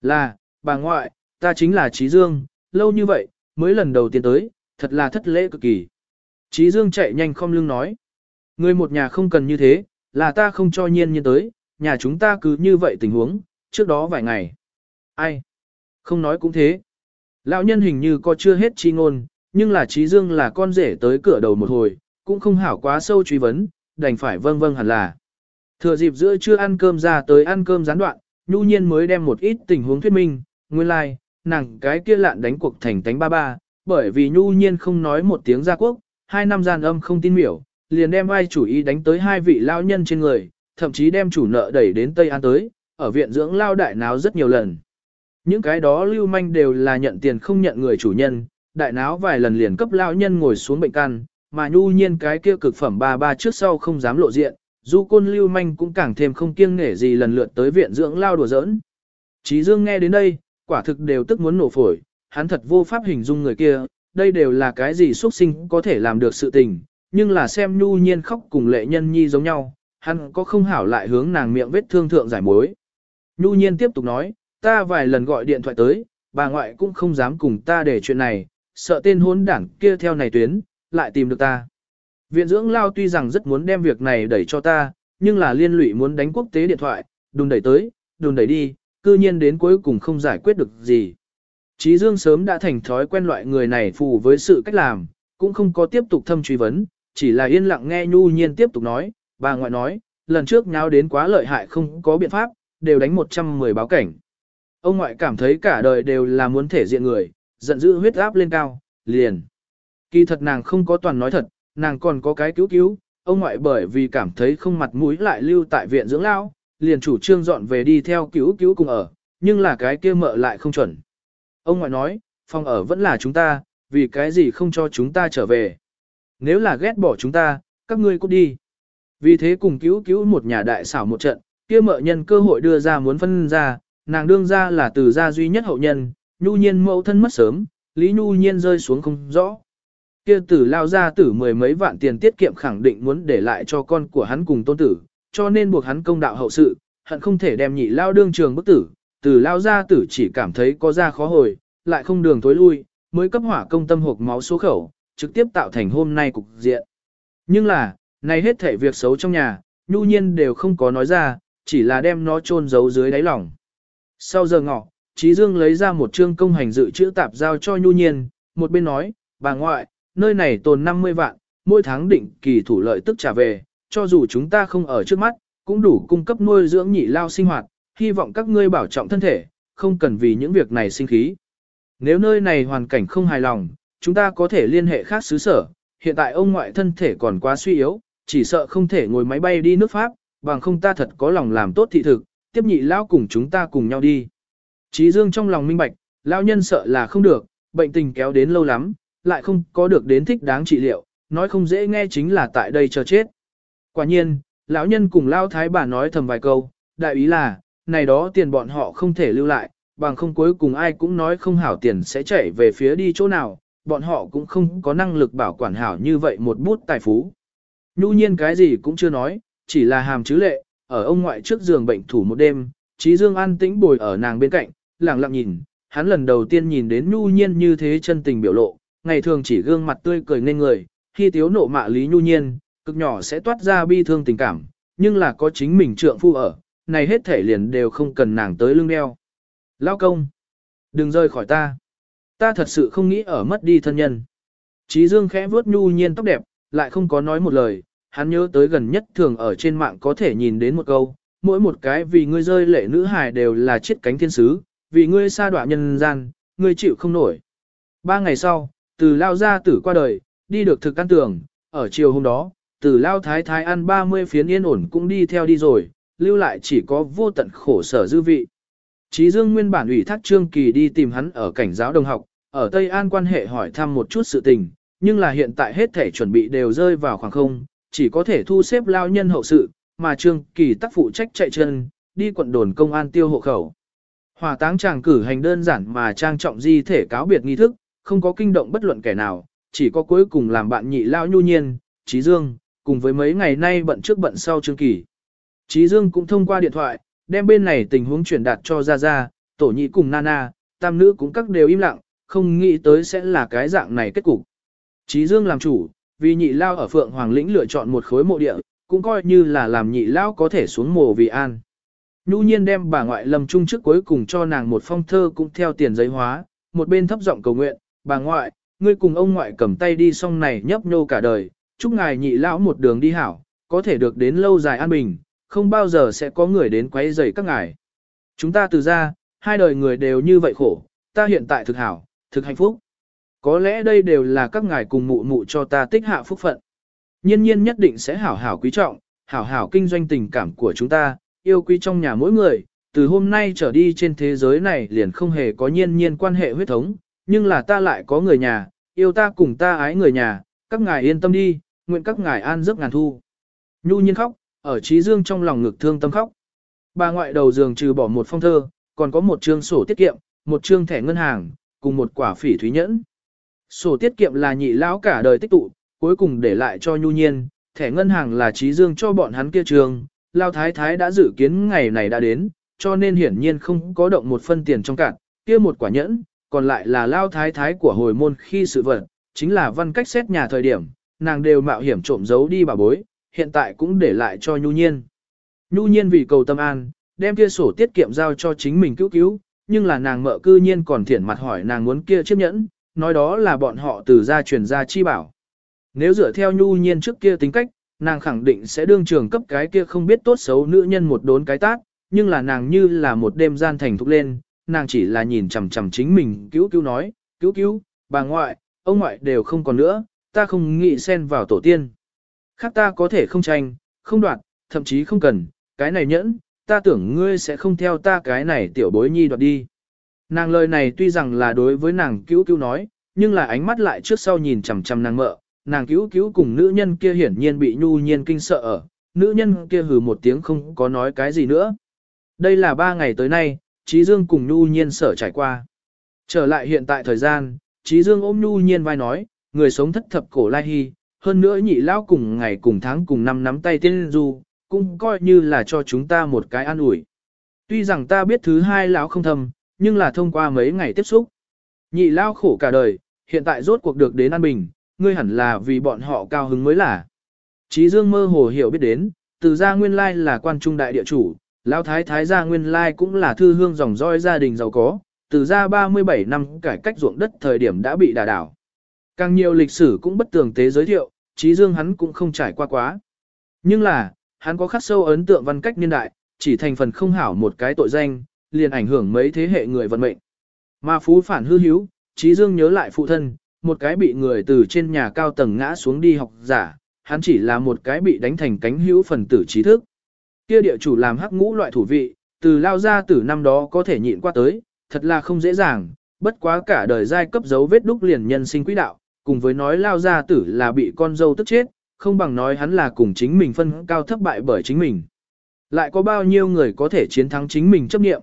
Là, bà ngoại, ta chính là Trí Dương, lâu như vậy, mới lần đầu tiên tới, thật là thất lễ cực kỳ. Trí Dương chạy nhanh không lưng nói. Người một nhà không cần như thế, là ta không cho nhiên nhiên tới, nhà chúng ta cứ như vậy tình huống, trước đó vài ngày. Ai? Không nói cũng thế. Lão nhân hình như có chưa hết chi ngôn, nhưng là trí dương là con rể tới cửa đầu một hồi, cũng không hảo quá sâu truy vấn, đành phải vâng vâng hẳn là. Thừa dịp giữa chưa ăn cơm ra tới ăn cơm gián đoạn, nhu nhiên mới đem một ít tình huống thuyết minh, nguyên lai, like, nàng cái kia lạn đánh cuộc thành tánh ba ba, bởi vì nhu nhiên không nói một tiếng gia quốc, hai năm gian âm không tin miểu, liền đem ai chủ ý đánh tới hai vị lão nhân trên người, thậm chí đem chủ nợ đẩy đến Tây An tới, ở viện dưỡng lao đại náo rất nhiều lần. Những cái đó lưu manh đều là nhận tiền không nhận người chủ nhân, đại náo vài lần liền cấp lao nhân ngồi xuống bệnh căn, mà nhu nhiên cái kia cực phẩm ba ba trước sau không dám lộ diện, du côn lưu manh cũng càng thêm không kiêng nể gì lần lượt tới viện dưỡng lao đùa giỡn. Chí Dương nghe đến đây, quả thực đều tức muốn nổ phổi, hắn thật vô pháp hình dung người kia, đây đều là cái gì xuất sinh có thể làm được sự tình, nhưng là xem nhu nhiên khóc cùng lệ nhân nhi giống nhau, hắn có không hảo lại hướng nàng miệng vết thương thượng giải mối. Nhu nhiên tiếp tục nói, ta vài lần gọi điện thoại tới, bà ngoại cũng không dám cùng ta để chuyện này, sợ tên hôn đảng kia theo này tuyến, lại tìm được ta. Viện dưỡng lao tuy rằng rất muốn đem việc này đẩy cho ta, nhưng là liên lụy muốn đánh quốc tế điện thoại, đùn đẩy tới, đùn đẩy đi, cư nhiên đến cuối cùng không giải quyết được gì. Chí Dương sớm đã thành thói quen loại người này phù với sự cách làm, cũng không có tiếp tục thâm truy vấn, chỉ là yên lặng nghe nhu nhiên tiếp tục nói, bà ngoại nói, lần trước nháo đến quá lợi hại không có biện pháp, đều đánh 110 báo cảnh. Ông ngoại cảm thấy cả đời đều là muốn thể diện người, giận dữ huyết áp lên cao, liền. Kỳ thật nàng không có toàn nói thật, nàng còn có cái cứu cứu, ông ngoại bởi vì cảm thấy không mặt mũi lại lưu tại viện dưỡng lao, liền chủ trương dọn về đi theo cứu cứu cùng ở, nhưng là cái kia mợ lại không chuẩn. Ông ngoại nói, phòng ở vẫn là chúng ta, vì cái gì không cho chúng ta trở về. Nếu là ghét bỏ chúng ta, các ngươi cút đi. Vì thế cùng cứu cứu một nhà đại xảo một trận, kia mợ nhân cơ hội đưa ra muốn phân ra, nàng đương ra là từ gia duy nhất hậu nhân, nhu nhiên mẫu thân mất sớm, lý nhu nhiên rơi xuống không rõ. Kia tử lao ra tử mười mấy vạn tiền tiết kiệm khẳng định muốn để lại cho con của hắn cùng tôn tử, cho nên buộc hắn công đạo hậu sự, hận không thể đem nhị lao đương trường bức tử, tử lao ra tử chỉ cảm thấy có ra khó hồi, lại không đường tối lui, mới cấp hỏa công tâm hộp máu số khẩu, trực tiếp tạo thành hôm nay cục diện. Nhưng là, này hết thể việc xấu trong nhà, nhu nhiên đều không có nói ra, chỉ là đem nó chôn giấu dưới đáy lòng. Sau giờ ngọ, Trí Dương lấy ra một chương công hành dự trữ tạp giao cho nhu nhiên, một bên nói, bà ngoại, nơi này tồn 50 vạn, mỗi tháng định kỳ thủ lợi tức trả về, cho dù chúng ta không ở trước mắt, cũng đủ cung cấp nuôi dưỡng nhị lao sinh hoạt, hy vọng các ngươi bảo trọng thân thể, không cần vì những việc này sinh khí. Nếu nơi này hoàn cảnh không hài lòng, chúng ta có thể liên hệ khác xứ sở, hiện tại ông ngoại thân thể còn quá suy yếu, chỉ sợ không thể ngồi máy bay đi nước Pháp, bằng không ta thật có lòng làm tốt thị thực, tiếp nhị lão cùng chúng ta cùng nhau đi. Chí Dương trong lòng minh bạch, lão nhân sợ là không được, bệnh tình kéo đến lâu lắm, lại không có được đến thích đáng trị liệu, nói không dễ nghe chính là tại đây chờ chết. Quả nhiên, lão nhân cùng lão thái bà nói thầm vài câu, đại ý là, này đó tiền bọn họ không thể lưu lại, bằng không cuối cùng ai cũng nói không hảo tiền sẽ chảy về phía đi chỗ nào, bọn họ cũng không có năng lực bảo quản hảo như vậy một bút tài phú. Nhu nhiên cái gì cũng chưa nói, chỉ là hàm chứ lệ, ở ông ngoại trước giường bệnh thủ một đêm, trí dương an tĩnh bồi ở nàng bên cạnh, lặng lặng nhìn, hắn lần đầu tiên nhìn đến nhu nhiên như thế chân tình biểu lộ, ngày thường chỉ gương mặt tươi cười nên người, khi thiếu nộ mạ lý nhu nhiên, cực nhỏ sẽ toát ra bi thương tình cảm, nhưng là có chính mình trượng phu ở, này hết thể liền đều không cần nàng tới lưng đeo. Lao công, đừng rơi khỏi ta. Ta thật sự không nghĩ ở mất đi thân nhân. Chí Dương khẽ vuốt nhu nhiên tóc đẹp, lại không có nói một lời, hắn nhớ tới gần nhất thường ở trên mạng có thể nhìn đến một câu, mỗi một cái vì ngươi rơi lệ nữ hài đều là chiếc cánh thiên sứ, vì ngươi xa đoạn nhân gian, ngươi chịu không nổi. Ba ngày sau, từ lao ra tử qua đời, đi được thực căn tường, ở chiều hôm đó, từ lao thái thái ăn 30 phiến yên ổn cũng đi theo đi rồi, lưu lại chỉ có vô tận khổ sở dư vị. Chí Dương nguyên bản ủy thác Trương Kỳ đi tìm hắn ở cảnh giáo đồng học, ở Tây An quan hệ hỏi thăm một chút sự tình, nhưng là hiện tại hết thể chuẩn bị đều rơi vào khoảng không, chỉ có thể thu xếp lao nhân hậu sự, mà Trương Kỳ tác phụ trách chạy chân, đi quận đồn công an tiêu hộ khẩu. Hòa táng chàng cử hành đơn giản mà trang trọng di thể cáo biệt nghi thức, không có kinh động bất luận kẻ nào, chỉ có cuối cùng làm bạn nhị lao nhu nhiên, trí Dương, cùng với mấy ngày nay bận trước bận sau Trương Kỳ. trí Dương cũng thông qua điện thoại, đem bên này tình huống truyền đạt cho Gia Gia, tổ nhị cùng Nana, tam nữ cũng các đều im lặng, không nghĩ tới sẽ là cái dạng này kết cục. trí Dương làm chủ, vì nhị lao ở Phượng Hoàng Lĩnh lựa chọn một khối mộ địa, cũng coi như là làm nhị lao có thể xuống mồ vì an. Nhu nhiên đem bà ngoại lâm trung trước cuối cùng cho nàng một phong thơ cũng theo tiền giấy hóa, một bên thấp giọng cầu nguyện, bà ngoại, ngươi cùng ông ngoại cầm tay đi xong này nhấp nhô cả đời, chúc ngài nhị lão một đường đi hảo, có thể được đến lâu dài an bình, không bao giờ sẽ có người đến quấy rầy các ngài. Chúng ta từ ra, hai đời người đều như vậy khổ, ta hiện tại thực hảo, thực hạnh phúc. Có lẽ đây đều là các ngài cùng mụ mụ cho ta tích hạ phúc phận. Nhiên nhiên nhất định sẽ hảo hảo quý trọng, hảo hảo kinh doanh tình cảm của chúng ta, yêu quý trong nhà mỗi người, từ hôm nay trở đi trên thế giới này liền không hề có nhiên nhiên quan hệ huyết thống, nhưng là ta lại có người nhà, yêu ta cùng ta ái người nhà, các ngài yên tâm đi, nguyện các ngài an giấc ngàn thu. Nhu nhiên khóc, ở trí dương trong lòng ngực thương tâm khóc. Bà ngoại đầu giường trừ bỏ một phong thơ, còn có một trương sổ tiết kiệm, một trương thẻ ngân hàng, cùng một quả phỉ thúy nhẫn. Sổ tiết kiệm là nhị lão cả đời tích tụ, cuối cùng để lại cho nhu nhiên, thẻ ngân hàng là trí dương cho bọn hắn kia trường, lao thái thái đã dự kiến ngày này đã đến, cho nên hiển nhiên không có động một phân tiền trong cạn, kia một quả nhẫn, còn lại là lao thái thái của hồi môn khi sự vật, chính là văn cách xét nhà thời điểm, nàng đều mạo hiểm trộm giấu đi bà bối, hiện tại cũng để lại cho nhu nhiên. Nhu nhiên vì cầu tâm an, đem kia sổ tiết kiệm giao cho chính mình cứu cứu, nhưng là nàng mợ cư nhiên còn thiển mặt hỏi nàng muốn kia chiếc nhẫn, nói đó là bọn họ từ gia truyền gia chi bảo. Nếu dựa theo nhu nhiên trước kia tính cách, nàng khẳng định sẽ đương trường cấp cái kia không biết tốt xấu nữ nhân một đốn cái tát, nhưng là nàng như là một đêm gian thành thúc lên, nàng chỉ là nhìn chằm chằm chính mình cứu cứu nói, cứu cứu, bà ngoại, ông ngoại đều không còn nữa, ta không nghĩ xen vào tổ tiên. Khác ta có thể không tranh, không đoạt, thậm chí không cần, cái này nhẫn, ta tưởng ngươi sẽ không theo ta cái này tiểu bối nhi đoạt đi. Nàng lời này tuy rằng là đối với nàng cứu cứu nói, nhưng là ánh mắt lại trước sau nhìn chằm chằm nàng mợ, nàng cứu cứu cùng nữ nhân kia hiển nhiên bị nhu nhiên kinh sợ ở, nữ nhân kia hừ một tiếng không có nói cái gì nữa. Đây là ba ngày tới nay, Trí Dương cùng nhu nhiên sở trải qua. Trở lại hiện tại thời gian, Trí Dương ôm nhu nhiên vai nói, người sống thất thập cổ lai hy, hơn nữa nhị lão cùng ngày cùng tháng cùng năm nắm tay tiên du, cũng coi như là cho chúng ta một cái an ủi. Tuy rằng ta biết thứ hai lão không thầm, nhưng là thông qua mấy ngày tiếp xúc. Nhị lao khổ cả đời, hiện tại rốt cuộc được đến an bình, ngươi hẳn là vì bọn họ cao hứng mới là. Chí Dương mơ hồ hiểu biết đến, từ gia nguyên lai là quan trung đại địa chủ, lão thái thái gia nguyên lai cũng là thư hương dòng dõi gia đình giàu có, từ gia 37 năm cải cách ruộng đất thời điểm đã bị đả đảo. Càng nhiều lịch sử cũng bất tường tế giới thiệu, Chí Dương hắn cũng không trải qua quá. Nhưng là, hắn có khắc sâu ấn tượng văn cách niên đại, chỉ thành phần không hảo một cái tội danh, liền ảnh hưởng mấy thế hệ người vận mệnh. Mà phú phản hư hiếu, Chí Dương nhớ lại phụ thân, một cái bị người từ trên nhà cao tầng ngã xuống đi học giả, hắn chỉ là một cái bị đánh thành cánh hữu phần tử trí thức. Kia địa chủ làm hắc ngũ loại thủ vị, từ lao ra từ năm đó có thể nhịn qua tới, thật là không dễ dàng, bất quá cả đời giai cấp dấu vết đúc liền nhân sinh quỹ đạo, cùng với nói lao gia tử là bị con dâu tức chết, không bằng nói hắn là cùng chính mình phân cao thấp bại bởi chính mình. Lại có bao nhiêu người có thể chiến thắng chính mình chấp nghiệm.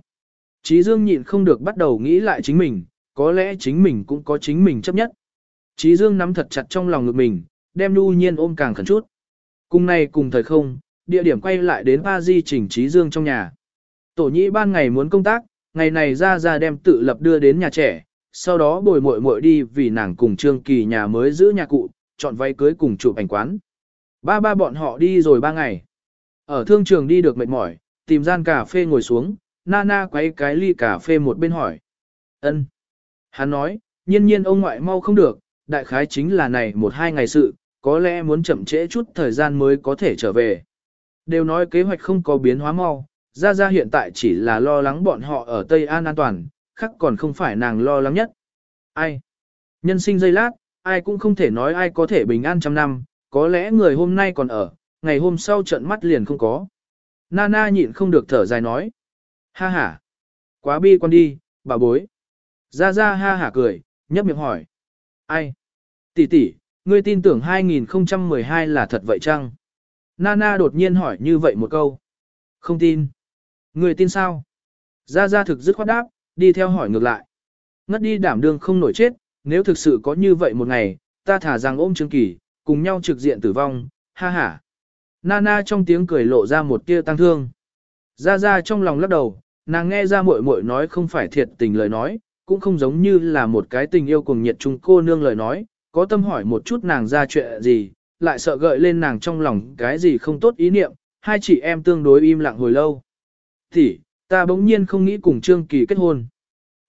Chí Dương nhịn không được bắt đầu nghĩ lại chính mình, có lẽ chính mình cũng có chính mình chấp nhất. Chí Dương nắm thật chặt trong lòng ngực mình, đem Nu Nhiên ôm càng khẩn chút. Cùng này cùng thời không, địa điểm quay lại đến Ba Di chỉnh Chí Dương trong nhà. Tổ nhĩ ban ngày muốn công tác, ngày này ra ra đem tự lập đưa đến nhà trẻ, sau đó bồi muội muội đi vì nàng cùng Trương Kỳ nhà mới giữ nhà cụ, chọn váy cưới cùng chụp ảnh quán. Ba ba bọn họ đi rồi ba ngày. Ở thương trường đi được mệt mỏi, tìm gian cà phê ngồi xuống, Nana quấy cái ly cà phê một bên hỏi. ân Hắn nói, nhiên nhiên ông ngoại mau không được, đại khái chính là này một hai ngày sự, có lẽ muốn chậm trễ chút thời gian mới có thể trở về. Đều nói kế hoạch không có biến hóa mau, ra ra hiện tại chỉ là lo lắng bọn họ ở Tây An an toàn, khắc còn không phải nàng lo lắng nhất. Ai? Nhân sinh giây lát, ai cũng không thể nói ai có thể bình an trăm năm, có lẽ người hôm nay còn ở, ngày hôm sau trận mắt liền không có. Nana nhịn không được thở dài nói. Ha ha. Quá bi quan đi, bà bối. Ra ra ha hả cười, nhấp miệng hỏi. Ai? Tỷ tỷ, ngươi tin tưởng 2012 là thật vậy chăng? Nana đột nhiên hỏi như vậy một câu. Không tin. Ngươi tin sao? Ra ra thực dứt khoát đáp, đi theo hỏi ngược lại. Ngất đi đảm đương không nổi chết, nếu thực sự có như vậy một ngày, ta thả rằng ôm Trương Kỳ, cùng nhau trực diện tử vong, ha ha. Nana trong tiếng cười lộ ra một tia tăng thương. Ra ra trong lòng lắc đầu, nàng nghe ra muội muội nói không phải thiệt tình lời nói, cũng không giống như là một cái tình yêu cùng nhiệt chung cô nương lời nói, có tâm hỏi một chút nàng ra chuyện gì, lại sợ gợi lên nàng trong lòng cái gì không tốt ý niệm, hai chị em tương đối im lặng hồi lâu. Thì, ta bỗng nhiên không nghĩ cùng Trương Kỳ kết hôn.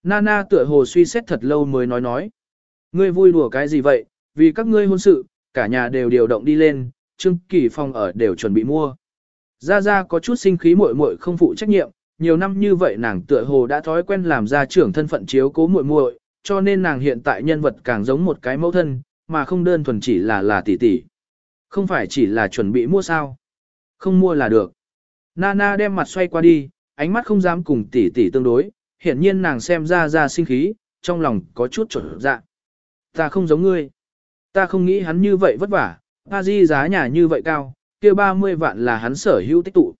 Nana tựa hồ suy xét thật lâu mới nói nói. Ngươi vui đùa cái gì vậy, vì các ngươi hôn sự, cả nhà đều điều động đi lên, Trương Kỳ phòng ở đều chuẩn bị mua. Gia Gia có chút sinh khí muội muội không phụ trách nhiệm, nhiều năm như vậy nàng tựa hồ đã thói quen làm ra trưởng thân phận chiếu cố muội muội, cho nên nàng hiện tại nhân vật càng giống một cái mẫu thân, mà không đơn thuần chỉ là là tỷ tỷ. Không phải chỉ là chuẩn bị mua sao. Không mua là được. Nana đem mặt xoay qua đi, ánh mắt không dám cùng tỷ tỷ tương đối, hiển nhiên nàng xem ra ra sinh khí, trong lòng có chút trở dạ. Ta không giống ngươi. Ta không nghĩ hắn như vậy vất vả, A Di giá nhà như vậy cao, kia 30 vạn là hắn sở hữu tích tụ.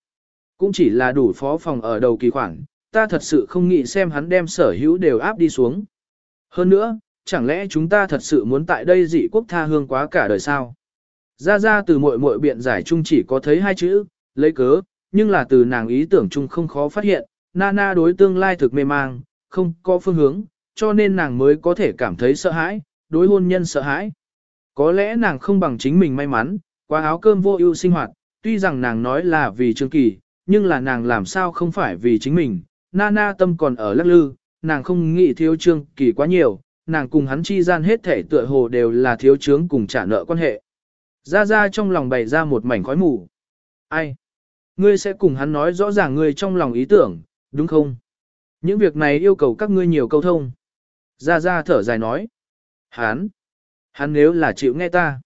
Cũng chỉ là đủ phó phòng ở đầu kỳ khoản, ta thật sự không nghĩ xem hắn đem sở hữu đều áp đi xuống. Hơn nữa, chẳng lẽ chúng ta thật sự muốn tại đây dị quốc tha hương quá cả đời sao? Ra ra từ muội muội biện giải chung chỉ có thấy hai chữ, lấy cớ, nhưng là từ nàng ý tưởng chung không khó phát hiện, Nana đối tương lai thực mê mang, không có phương hướng, cho nên nàng mới có thể cảm thấy sợ hãi, đối hôn nhân sợ hãi. Có lẽ nàng không bằng chính mình may mắn, qua áo cơm vô ưu sinh hoạt, tuy rằng nàng nói là vì Trương Kỳ, nhưng là nàng làm sao không phải vì chính mình. Nana tâm còn ở lắc lư, nàng không nghĩ thiếu Trương Kỳ quá nhiều, nàng cùng hắn chi gian hết thể tựa hồ đều là thiếu trướng cùng trả nợ quan hệ. Ra ra trong lòng bày ra một mảnh khói mù. Ai? Ngươi sẽ cùng hắn nói rõ ràng ngươi trong lòng ý tưởng, đúng không? Những việc này yêu cầu các ngươi nhiều câu thông. Ra ra thở dài nói. Hắn, hắn nếu là chịu nghe ta.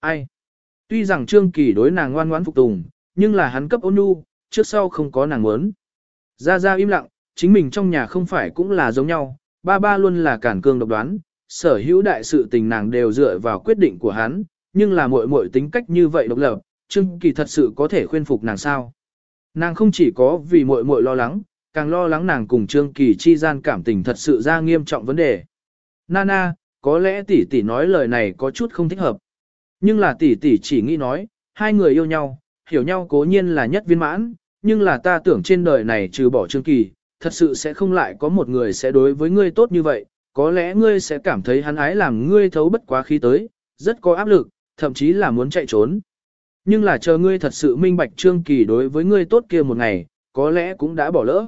Ai? Tuy rằng Trương Kỳ đối nàng ngoan ngoãn phục tùng, nhưng là hắn cấp ôn nhu, trước sau không có nàng muốn. Ra ra im lặng, chính mình trong nhà không phải cũng là giống nhau, ba ba luôn là cản cương độc đoán, sở hữu đại sự tình nàng đều dựa vào quyết định của hắn, nhưng là muội muội tính cách như vậy độc lập, Trương Kỳ thật sự có thể khuyên phục nàng sao? Nàng không chỉ có vì muội muội lo lắng, càng lo lắng nàng cùng Trương Kỳ chi gian cảm tình thật sự ra nghiêm trọng vấn đề. Nana, có lẽ tỷ tỷ nói lời này có chút không thích hợp. Nhưng là tỷ tỷ chỉ nghĩ nói, hai người yêu nhau, hiểu nhau cố nhiên là nhất viên mãn, nhưng là ta tưởng trên đời này trừ bỏ Trương Kỳ, thật sự sẽ không lại có một người sẽ đối với ngươi tốt như vậy, có lẽ ngươi sẽ cảm thấy hắn ái làm ngươi thấu bất quá khí tới, rất có áp lực, thậm chí là muốn chạy trốn. Nhưng là chờ ngươi thật sự minh bạch Trương Kỳ đối với ngươi tốt kia một ngày, có lẽ cũng đã bỏ lỡ.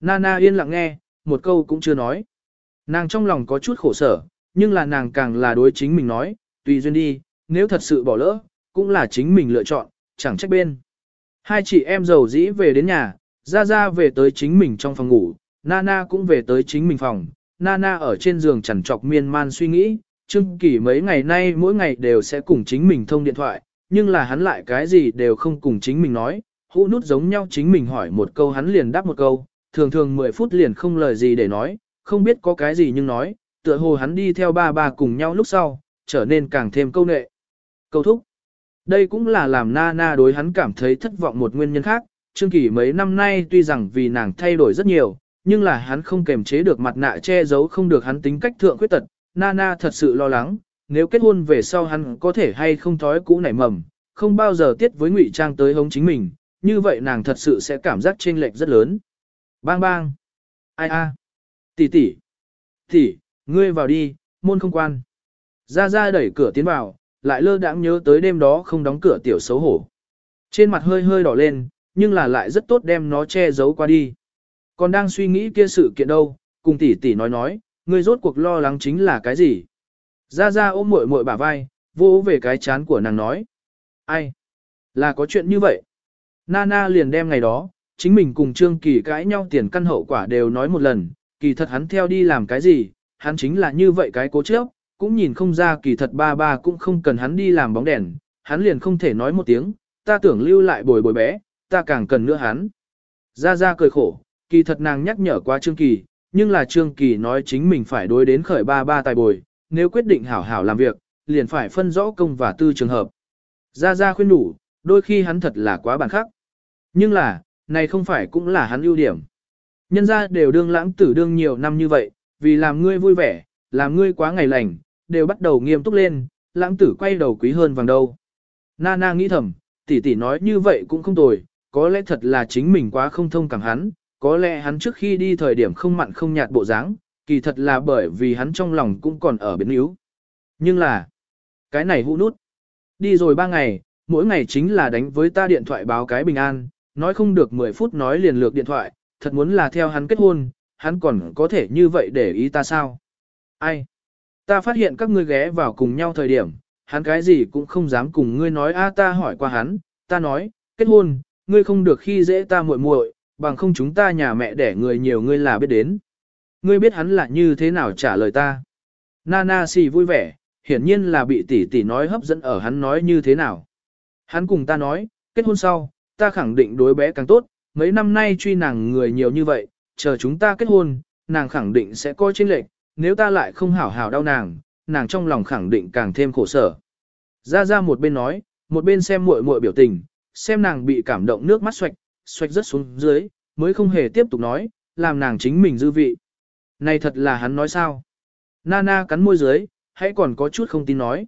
Nana yên lặng nghe, một câu cũng chưa nói. Nàng trong lòng có chút khổ sở, nhưng là nàng càng là đối chính mình nói, tùy duyên đi, nếu thật sự bỏ lỡ, cũng là chính mình lựa chọn, chẳng trách bên. Hai chị em giàu dĩ về đến nhà, ra ra về tới chính mình trong phòng ngủ, Nana cũng về tới chính mình phòng, Nana ở trên giường chẳng trọc miên man suy nghĩ, Trương Kỳ mấy ngày nay mỗi ngày đều sẽ cùng chính mình thông điện thoại, nhưng là hắn lại cái gì đều không cùng chính mình nói, hũ nút giống nhau chính mình hỏi một câu hắn liền đáp một câu, thường thường 10 phút liền không lời gì để nói, không biết có cái gì nhưng nói, tựa hồ hắn đi theo ba ba cùng nhau lúc sau, trở nên càng thêm câu nệ. Câu thúc. Đây cũng là làm Nana na đối hắn cảm thấy thất vọng một nguyên nhân khác, Trương Kỳ mấy năm nay tuy rằng vì nàng thay đổi rất nhiều, nhưng là hắn không kềm chế được mặt nạ che giấu không được hắn tính cách thượng khuyết tật, Nana thật sự lo lắng, nếu kết hôn về sau hắn có thể hay không thói cũ nảy mầm, không bao giờ tiết với ngụy trang tới hống chính mình, như vậy nàng thật sự sẽ cảm giác chênh lệch rất lớn. Bang bang. Ai a. Tỷ tỷ. Tỷ, ngươi vào đi, môn không quan. Ra ra đẩy cửa tiến vào, lại lơ đãng nhớ tới đêm đó không đóng cửa tiểu xấu hổ. Trên mặt hơi hơi đỏ lên, nhưng là lại rất tốt đem nó che giấu qua đi. Còn đang suy nghĩ kia sự kiện đâu, cùng tỷ tỷ nói nói, ngươi rốt cuộc lo lắng chính là cái gì? Ra ra ôm muội muội bả vai, vô về cái chán của nàng nói. Ai? Là có chuyện như vậy? Nana liền đem ngày đó, chính mình cùng Trương Kỳ cãi nhau tiền căn hậu quả đều nói một lần, kỳ thật hắn theo đi làm cái gì, hắn chính là như vậy cái cố chấp, cũng nhìn không ra kỳ thật ba ba cũng không cần hắn đi làm bóng đèn, hắn liền không thể nói một tiếng, ta tưởng lưu lại bồi bồi bé, ta càng cần nữa hắn. Ra ra cười khổ, kỳ thật nàng nhắc nhở qua Trương Kỳ, nhưng là Trương Kỳ nói chính mình phải đối đến khởi ba ba tài bồi, nếu quyết định hảo hảo làm việc, liền phải phân rõ công và tư trường hợp. Ra ra khuyên đủ, đôi khi hắn thật là quá bản khắc. Nhưng là, này không phải cũng là hắn ưu điểm. Nhân ra đều đương lãng tử đương nhiều năm như vậy, vì làm ngươi vui vẻ, làm ngươi quá ngày lành, đều bắt đầu nghiêm túc lên, lãng tử quay đầu quý hơn vàng đâu. Nana nghĩ thầm, tỷ tỷ nói như vậy cũng không tồi, có lẽ thật là chính mình quá không thông cảm hắn, có lẽ hắn trước khi đi thời điểm không mặn không nhạt bộ dáng, kỳ thật là bởi vì hắn trong lòng cũng còn ở biến yếu. Nhưng là, cái này hũ nút. Đi rồi ba ngày, mỗi ngày chính là đánh với ta điện thoại báo cái bình an, nói không được 10 phút nói liền lược điện thoại, thật muốn là theo hắn kết hôn, hắn còn có thể như vậy để ý ta sao? Ai? Ta phát hiện các ngươi ghé vào cùng nhau thời điểm, hắn cái gì cũng không dám cùng ngươi nói a ta hỏi qua hắn, ta nói, kết hôn, ngươi không được khi dễ ta muội muội, bằng không chúng ta nhà mẹ đẻ người nhiều ngươi là biết đến. Ngươi biết hắn là như thế nào trả lời ta. Nana xì vui vẻ, hiển nhiên là bị tỷ tỷ nói hấp dẫn ở hắn nói như thế nào. Hắn cùng ta nói, kết hôn sau, ta khẳng định đối bé càng tốt, mấy năm nay truy nàng người nhiều như vậy, chờ chúng ta kết hôn, nàng khẳng định sẽ coi chênh lệch, nếu ta lại không hảo hảo đau nàng, nàng trong lòng khẳng định càng thêm khổ sở. Ra ra một bên nói, một bên xem muội muội biểu tình, xem nàng bị cảm động nước mắt xoạch, xoạch rất xuống dưới, mới không hề tiếp tục nói, làm nàng chính mình dư vị. Này thật là hắn nói sao? Nana cắn môi dưới, hãy còn có chút không tin nói.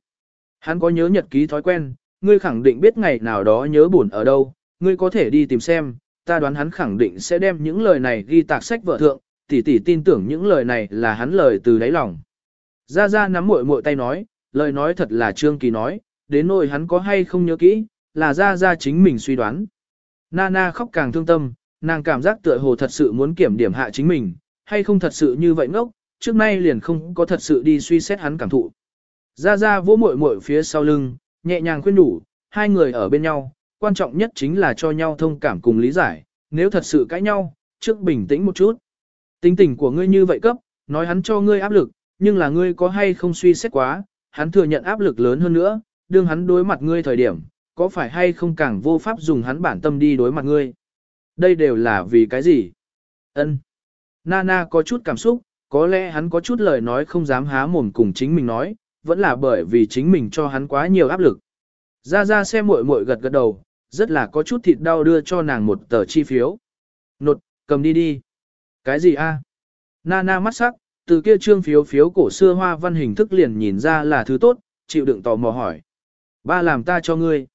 Hắn có nhớ nhật ký thói quen, ngươi khẳng định biết ngày nào đó nhớ buồn ở đâu, ngươi có thể đi tìm xem, ta đoán hắn khẳng định sẽ đem những lời này ghi tạc sách vợ thượng, tỷ tỷ tin tưởng những lời này là hắn lời từ đáy lòng. Ra Ra nắm muội muội tay nói, lời nói thật là Trương Kỳ nói, đến nỗi hắn có hay không nhớ kỹ, là Ra Ra chính mình suy đoán. Nana khóc càng thương tâm, nàng cảm giác tựa hồ thật sự muốn kiểm điểm hạ chính mình, hay không thật sự như vậy ngốc, trước nay liền không có thật sự đi suy xét hắn cảm thụ. Ra Ra vỗ muội muội phía sau lưng, nhẹ nhàng khuyên đủ, hai người ở bên nhau, quan trọng nhất chính là cho nhau thông cảm cùng lý giải, nếu thật sự cãi nhau, trước bình tĩnh một chút. Tính tình của ngươi như vậy cấp, nói hắn cho ngươi áp lực, nhưng là ngươi có hay không suy xét quá, hắn thừa nhận áp lực lớn hơn nữa, đương hắn đối mặt ngươi thời điểm, có phải hay không càng vô pháp dùng hắn bản tâm đi đối mặt ngươi. Đây đều là vì cái gì? Ân. Nana có chút cảm xúc, có lẽ hắn có chút lời nói không dám há mồm cùng chính mình nói, vẫn là bởi vì chính mình cho hắn quá nhiều áp lực. Ra ra xem muội muội gật gật đầu, rất là có chút thịt đau đưa cho nàng một tờ chi phiếu. Nột, cầm đi đi. Cái gì a? Nana mắt sắc, từ kia trương phiếu phiếu cổ xưa hoa văn hình thức liền nhìn ra là thứ tốt, chịu đựng tò mò hỏi. Ba làm ta cho ngươi.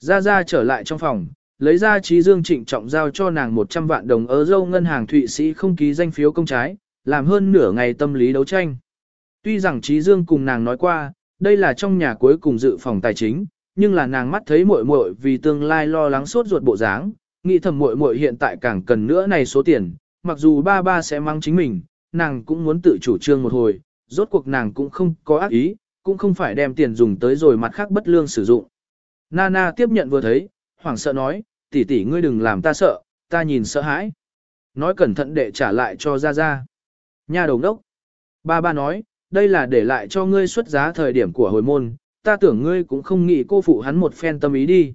Ra ra trở lại trong phòng, lấy ra trí dương trịnh trọng giao cho nàng 100 vạn đồng ở dâu ngân hàng Thụy Sĩ không ký danh phiếu công trái, làm hơn nửa ngày tâm lý đấu tranh. Tuy rằng trí dương cùng nàng nói qua, đây là trong nhà cuối cùng dự phòng tài chính, nhưng là nàng mắt thấy muội muội vì tương lai lo lắng suốt ruột bộ dáng, nghĩ thầm muội muội hiện tại càng cần nữa này số tiền, mặc dù ba ba sẽ mang chính mình, nàng cũng muốn tự chủ trương một hồi, rốt cuộc nàng cũng không có ác ý, cũng không phải đem tiền dùng tới rồi mặt khác bất lương sử dụng. Nana tiếp nhận vừa thấy, hoảng sợ nói, tỷ tỷ ngươi đừng làm ta sợ, ta nhìn sợ hãi. Nói cẩn thận để trả lại cho ra ra. Nhà đầu đốc. Ba ba nói, đây là để lại cho ngươi xuất giá thời điểm của hồi môn, ta tưởng ngươi cũng không nghĩ cô phụ hắn một phen tâm ý đi.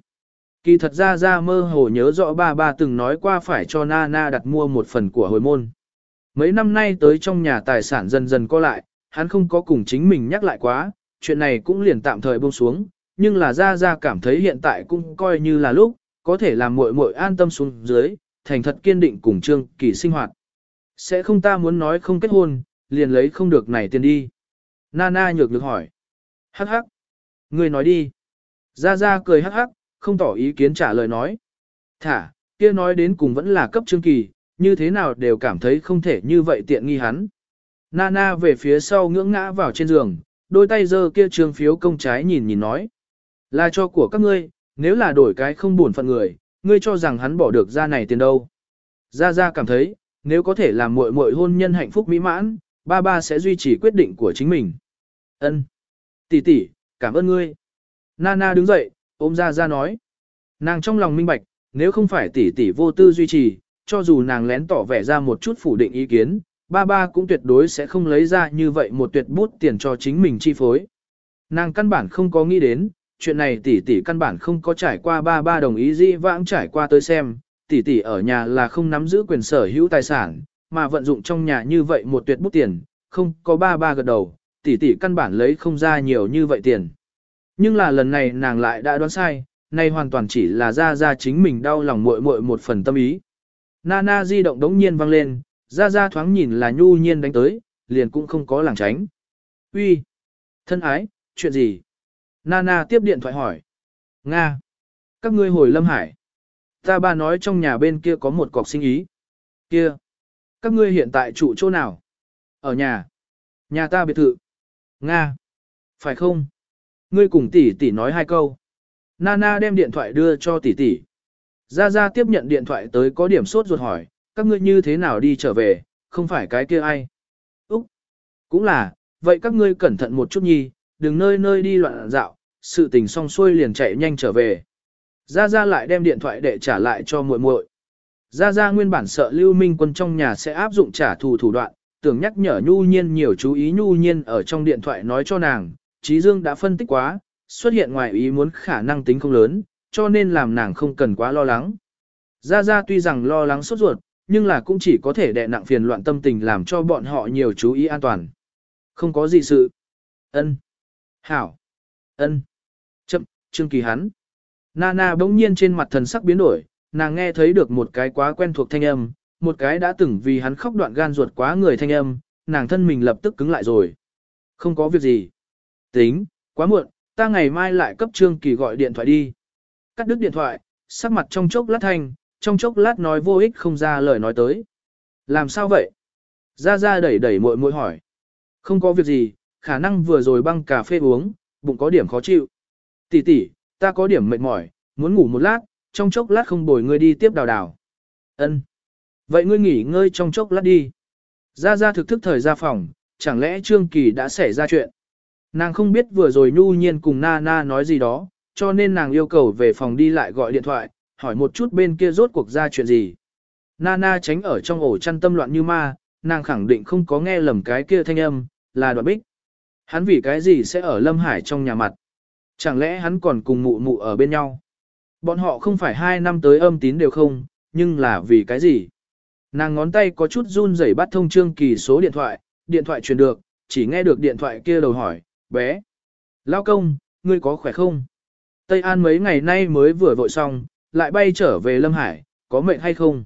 Kỳ thật ra ra mơ hồ nhớ rõ ba ba từng nói qua phải cho Nana đặt mua một phần của hồi môn. Mấy năm nay tới trong nhà tài sản dần dần co lại, hắn không có cùng chính mình nhắc lại quá, chuyện này cũng liền tạm thời buông xuống, nhưng là ra ra cảm thấy hiện tại cũng coi như là lúc, có thể làm muội muội an tâm xuống dưới, thành thật kiên định cùng Trương Kỳ sinh hoạt. Sẽ không ta muốn nói không kết hôn, liền lấy không được này tiền đi. Nana nhược được hỏi. Hắc hắc. người nói đi. Ra Ra cười hắc hắc, không tỏ ý kiến trả lời nói. Thả, kia nói đến cùng vẫn là cấp Trương Kỳ, như thế nào đều cảm thấy không thể như vậy tiện nghi hắn. Nana về phía sau ngưỡng ngã vào trên giường, đôi tay giơ kia trương phiếu công trái nhìn nhìn nói. Là cho của các ngươi, nếu là đổi cái không buồn phận người, ngươi cho rằng hắn bỏ được ra này tiền đâu. Ra Ra cảm thấy, nếu có thể làm muội muội hôn nhân hạnh phúc mỹ mãn, ba ba sẽ duy trì quyết định của chính mình. Ân, tỷ tỷ, cảm ơn ngươi. Nana đứng dậy, ôm ra ra nói. Nàng trong lòng minh bạch, nếu không phải tỷ tỷ vô tư duy trì, cho dù nàng lén tỏ vẻ ra một chút phủ định ý kiến, ba ba cũng tuyệt đối sẽ không lấy ra như vậy một tuyệt bút tiền cho chính mình chi phối. Nàng căn bản không có nghĩ đến, chuyện này tỷ tỷ căn bản không có trải qua ba ba đồng ý dĩ vãng trải qua tới xem, tỷ tỷ ở nhà là không nắm giữ quyền sở hữu tài sản, mà vận dụng trong nhà như vậy một tuyệt bút tiền, không có ba ba gật đầu, tỷ tỷ căn bản lấy không ra nhiều như vậy tiền. Nhưng là lần này nàng lại đã đoán sai, này hoàn toàn chỉ là gia gia chính mình đau lòng muội muội một phần tâm ý. Nana di động đống nhiên vang lên, gia gia thoáng nhìn là nhu nhiên đánh tới, liền cũng không có làng tránh. Uy, Thân ái, chuyện gì? Nana tiếp điện thoại hỏi. Nga! Các ngươi hồi Lâm Hải. Ta ba nói trong nhà bên kia có một cọc sinh ý. Kia! Các ngươi hiện tại trụ chỗ nào? Ở nhà. Nhà ta biệt thự. Nga! Phải không? Ngươi cùng tỷ tỷ nói hai câu. Nana đem điện thoại đưa cho tỷ tỷ. Gia Gia tiếp nhận điện thoại tới có điểm sốt ruột hỏi, các ngươi như thế nào đi trở về, không phải cái kia ai. Úc, cũng là, vậy các ngươi cẩn thận một chút nhi, đừng nơi nơi đi loạn dạo, sự tình xong xuôi liền chạy nhanh trở về. Gia Gia lại đem điện thoại để trả lại cho muội muội. Gia Gia nguyên bản sợ Lưu Minh Quân trong nhà sẽ áp dụng trả thù thủ đoạn, tưởng nhắc nhở Nhu Nhiên nhiều chú ý Nhu Nhiên ở trong điện thoại nói cho nàng, Trí Dương đã phân tích quá, xuất hiện ngoài ý muốn khả năng tính không lớn, cho nên làm nàng không cần quá lo lắng. Gia Gia tuy rằng lo lắng sốt ruột, nhưng là cũng chỉ có thể đè nặng phiền loạn tâm tình làm cho bọn họ nhiều chú ý an toàn. Không có gì sự. Ân. Hảo. Ân. Chậm, Trương Kỳ hắn. Nana bỗng nhiên trên mặt thần sắc biến đổi, nàng nghe thấy được một cái quá quen thuộc thanh âm, một cái đã từng vì hắn khóc đoạn gan ruột quá người thanh âm, nàng thân mình lập tức cứng lại rồi. Không có việc gì. Tính, quá muộn, ta ngày mai lại cấp Trương Kỳ gọi điện thoại đi. Cắt đứt điện thoại, sắc mặt trong chốc lát thanh, trong chốc lát nói vô ích không ra lời nói tới. Làm sao vậy? Ra ra đẩy đẩy muội muội hỏi. Không có việc gì, khả năng vừa rồi băng cà phê uống, bụng có điểm khó chịu. Tỷ tỷ, ta có điểm mệt mỏi, muốn ngủ một lát, trong chốc lát không bồi ngươi đi tiếp đào đào. Ân. Vậy ngươi nghỉ ngơi trong chốc lát đi. Ra ra thực thức thời ra phòng, chẳng lẽ Trương Kỳ đã xảy ra chuyện. Nàng không biết vừa rồi nhu nhiên cùng na na nói gì đó, cho nên nàng yêu cầu về phòng đi lại gọi điện thoại, hỏi một chút bên kia rốt cuộc ra chuyện gì. Nana tránh ở trong ổ chăn tâm loạn như ma, nàng khẳng định không có nghe lầm cái kia thanh âm, là đoạn bích. Hắn vì cái gì sẽ ở Lâm Hải trong nhà mặt? Chẳng lẽ hắn còn cùng mụ mụ ở bên nhau? Bọn họ không phải hai năm tới âm tín đều không, nhưng là vì cái gì? Nàng ngón tay có chút run rẩy bắt thông trương kỳ số điện thoại, điện thoại truyền được, chỉ nghe được điện thoại kia đầu hỏi, bé. Lao công, ngươi có khỏe không? Tây An mấy ngày nay mới vừa vội xong, lại bay trở về Lâm Hải, có mệnh hay không?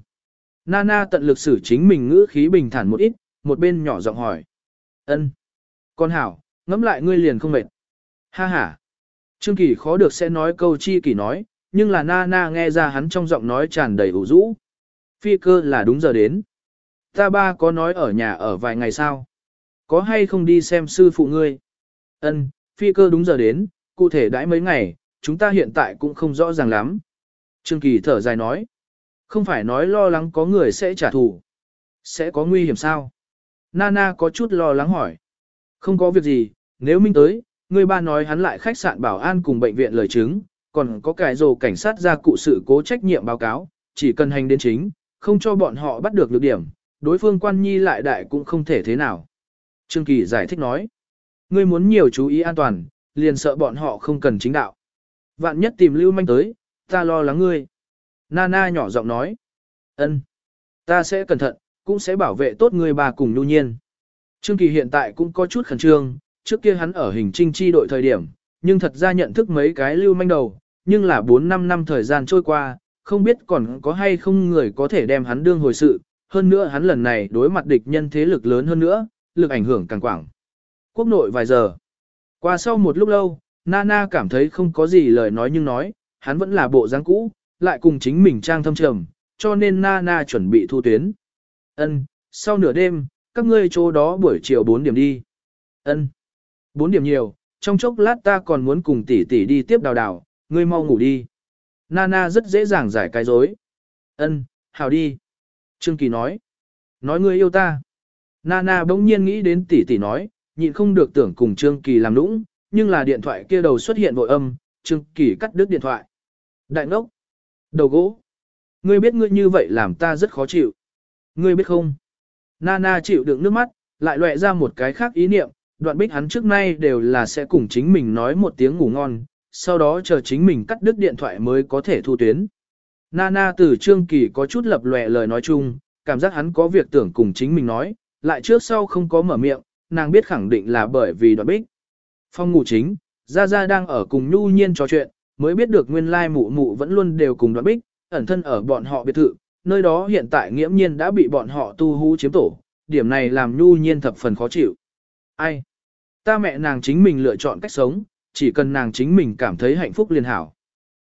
Nana tận lực xử chính mình ngữ khí bình thản một ít, một bên nhỏ giọng hỏi. ân Con hảo, ngẫm lại ngươi liền không mệt. Ha ha. Trương Kỳ khó được sẽ nói câu chi kỳ nói, nhưng là Nana nghe ra hắn trong giọng nói tràn đầy ủ rũ. Phi cơ là đúng giờ đến. Ta ba có nói ở nhà ở vài ngày sao? Có hay không đi xem sư phụ ngươi? Ân, phi cơ đúng giờ đến, cụ thể đãi mấy ngày, chúng ta hiện tại cũng không rõ ràng lắm. Trương Kỳ thở dài nói. Không phải nói lo lắng có người sẽ trả thù. Sẽ có nguy hiểm sao? Nana có chút lo lắng hỏi. Không có việc gì, nếu Minh tới, người ba nói hắn lại khách sạn bảo an cùng bệnh viện lời chứng, còn có cái rồ cảnh sát ra cụ sự cố trách nhiệm báo cáo, chỉ cần hành đến chính, không cho bọn họ bắt được lược điểm, đối phương quan nhi lại đại cũng không thể thế nào. Trương Kỳ giải thích nói. Ngươi muốn nhiều chú ý an toàn, liền sợ bọn họ không cần chính đạo. Vạn nhất tìm lưu manh tới, ta lo lắng ngươi. Nana nhỏ giọng nói. ân, Ta sẽ cẩn thận, cũng sẽ bảo vệ tốt ngươi bà cùng nhu nhiên. Trương Kỳ hiện tại cũng có chút khẩn trương, trước kia hắn ở hình trinh chi đội thời điểm, nhưng thật ra nhận thức mấy cái lưu manh đầu, nhưng là 4-5 năm thời gian trôi qua, không biết còn có hay không người có thể đem hắn đương hồi sự, hơn nữa hắn lần này đối mặt địch nhân thế lực lớn hơn nữa, lực ảnh hưởng càng quảng. Quốc nội vài giờ. Qua sau một lúc lâu, Nana cảm thấy không có gì lời nói nhưng nói, hắn vẫn là bộ dáng cũ, lại cùng chính mình trang thâm trầm, cho nên Nana chuẩn bị thu tuyến. Ân, sau nửa đêm, các ngươi chỗ đó buổi chiều 4 điểm đi. Ân, 4 điểm nhiều, trong chốc lát ta còn muốn cùng tỷ tỷ đi tiếp đào đào, ngươi mau ngủ đi. Nana rất dễ dàng giải cái dối. Ân, hào đi. Trương Kỳ nói. Nói ngươi yêu ta. Nana bỗng nhiên nghĩ đến tỷ tỷ nói, nhịn không được tưởng cùng Trương Kỳ làm nũng, nhưng là điện thoại kia đầu xuất hiện vội âm, Trương Kỳ cắt đứt điện thoại. Đại ngốc. Đầu gỗ. Ngươi biết ngươi như vậy làm ta rất khó chịu. Ngươi biết không? Nana chịu đựng nước mắt, lại loẹ ra một cái khác ý niệm, đoạn bích hắn trước nay đều là sẽ cùng chính mình nói một tiếng ngủ ngon, sau đó chờ chính mình cắt đứt điện thoại mới có thể thu tuyến. Nana từ Trương Kỳ có chút lập lòe lời nói chung, cảm giác hắn có việc tưởng cùng chính mình nói, lại trước sau không có mở miệng, nàng biết khẳng định là bởi vì đoạn bích. Phong ngủ chính, Gia Gia đang ở cùng Nhu Nhiên trò chuyện, mới biết được nguyên lai mụ mụ vẫn luôn đều cùng đoạn bích, ẩn thân ở bọn họ biệt thự, nơi đó hiện tại nghiễm nhiên đã bị bọn họ tu hú chiếm tổ, điểm này làm Nhu Nhiên thập phần khó chịu. Ai? Ta mẹ nàng chính mình lựa chọn cách sống, chỉ cần nàng chính mình cảm thấy hạnh phúc liền hảo.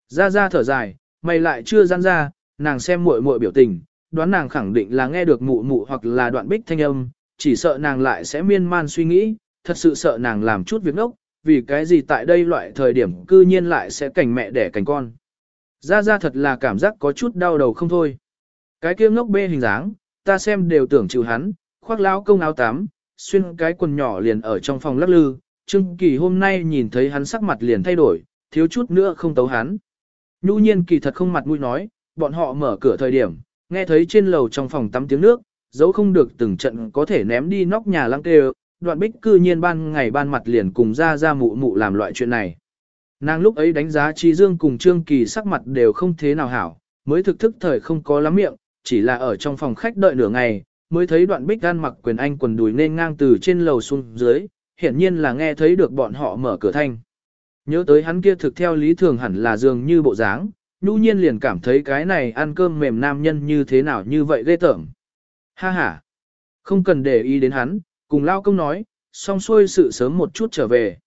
Gia Gia thở dài, mày lại chưa gian ra, nàng xem muội muội biểu tình, đoán nàng khẳng định là nghe được mụ mụ hoặc là đoạn bích thanh âm, chỉ sợ nàng lại sẽ miên man suy nghĩ, thật sự sợ nàng làm chút việc nốc, vì cái gì tại đây loại thời điểm cư nhiên lại sẽ cảnh mẹ đẻ cảnh con. Ra ra thật là cảm giác có chút đau đầu không thôi. Cái kia ngốc bê hình dáng, ta xem đều tưởng chịu hắn, khoác lão công áo tắm, xuyên cái quần nhỏ liền ở trong phòng lắc lư, Trương Kỳ hôm nay nhìn thấy hắn sắc mặt liền thay đổi, thiếu chút nữa không tấu hắn. Nhu nhiên kỳ thật không mặt mũi nói, bọn họ mở cửa thời điểm, nghe thấy trên lầu trong phòng tắm tiếng nước, dấu không được từng trận có thể ném đi nóc nhà lăng tê đoạn bích cư nhiên ban ngày ban mặt liền cùng ra ra mụ mụ làm loại chuyện này. Nàng lúc ấy đánh giá Trí Dương cùng Trương Kỳ sắc mặt đều không thế nào hảo, mới thực thức thời không có lắm miệng, chỉ là ở trong phòng khách đợi nửa ngày, mới thấy đoạn bích gan mặc quyền anh quần đùi nên ngang từ trên lầu xuống dưới, hiển nhiên là nghe thấy được bọn họ mở cửa thanh. Nhớ tới hắn kia thực theo lý thường hẳn là dường như bộ dáng, nhu nhiên liền cảm thấy cái này ăn cơm mềm nam nhân như thế nào như vậy ghê tởm. Ha ha, không cần để ý đến hắn, cùng lao công nói, xong xuôi sự sớm một chút trở về.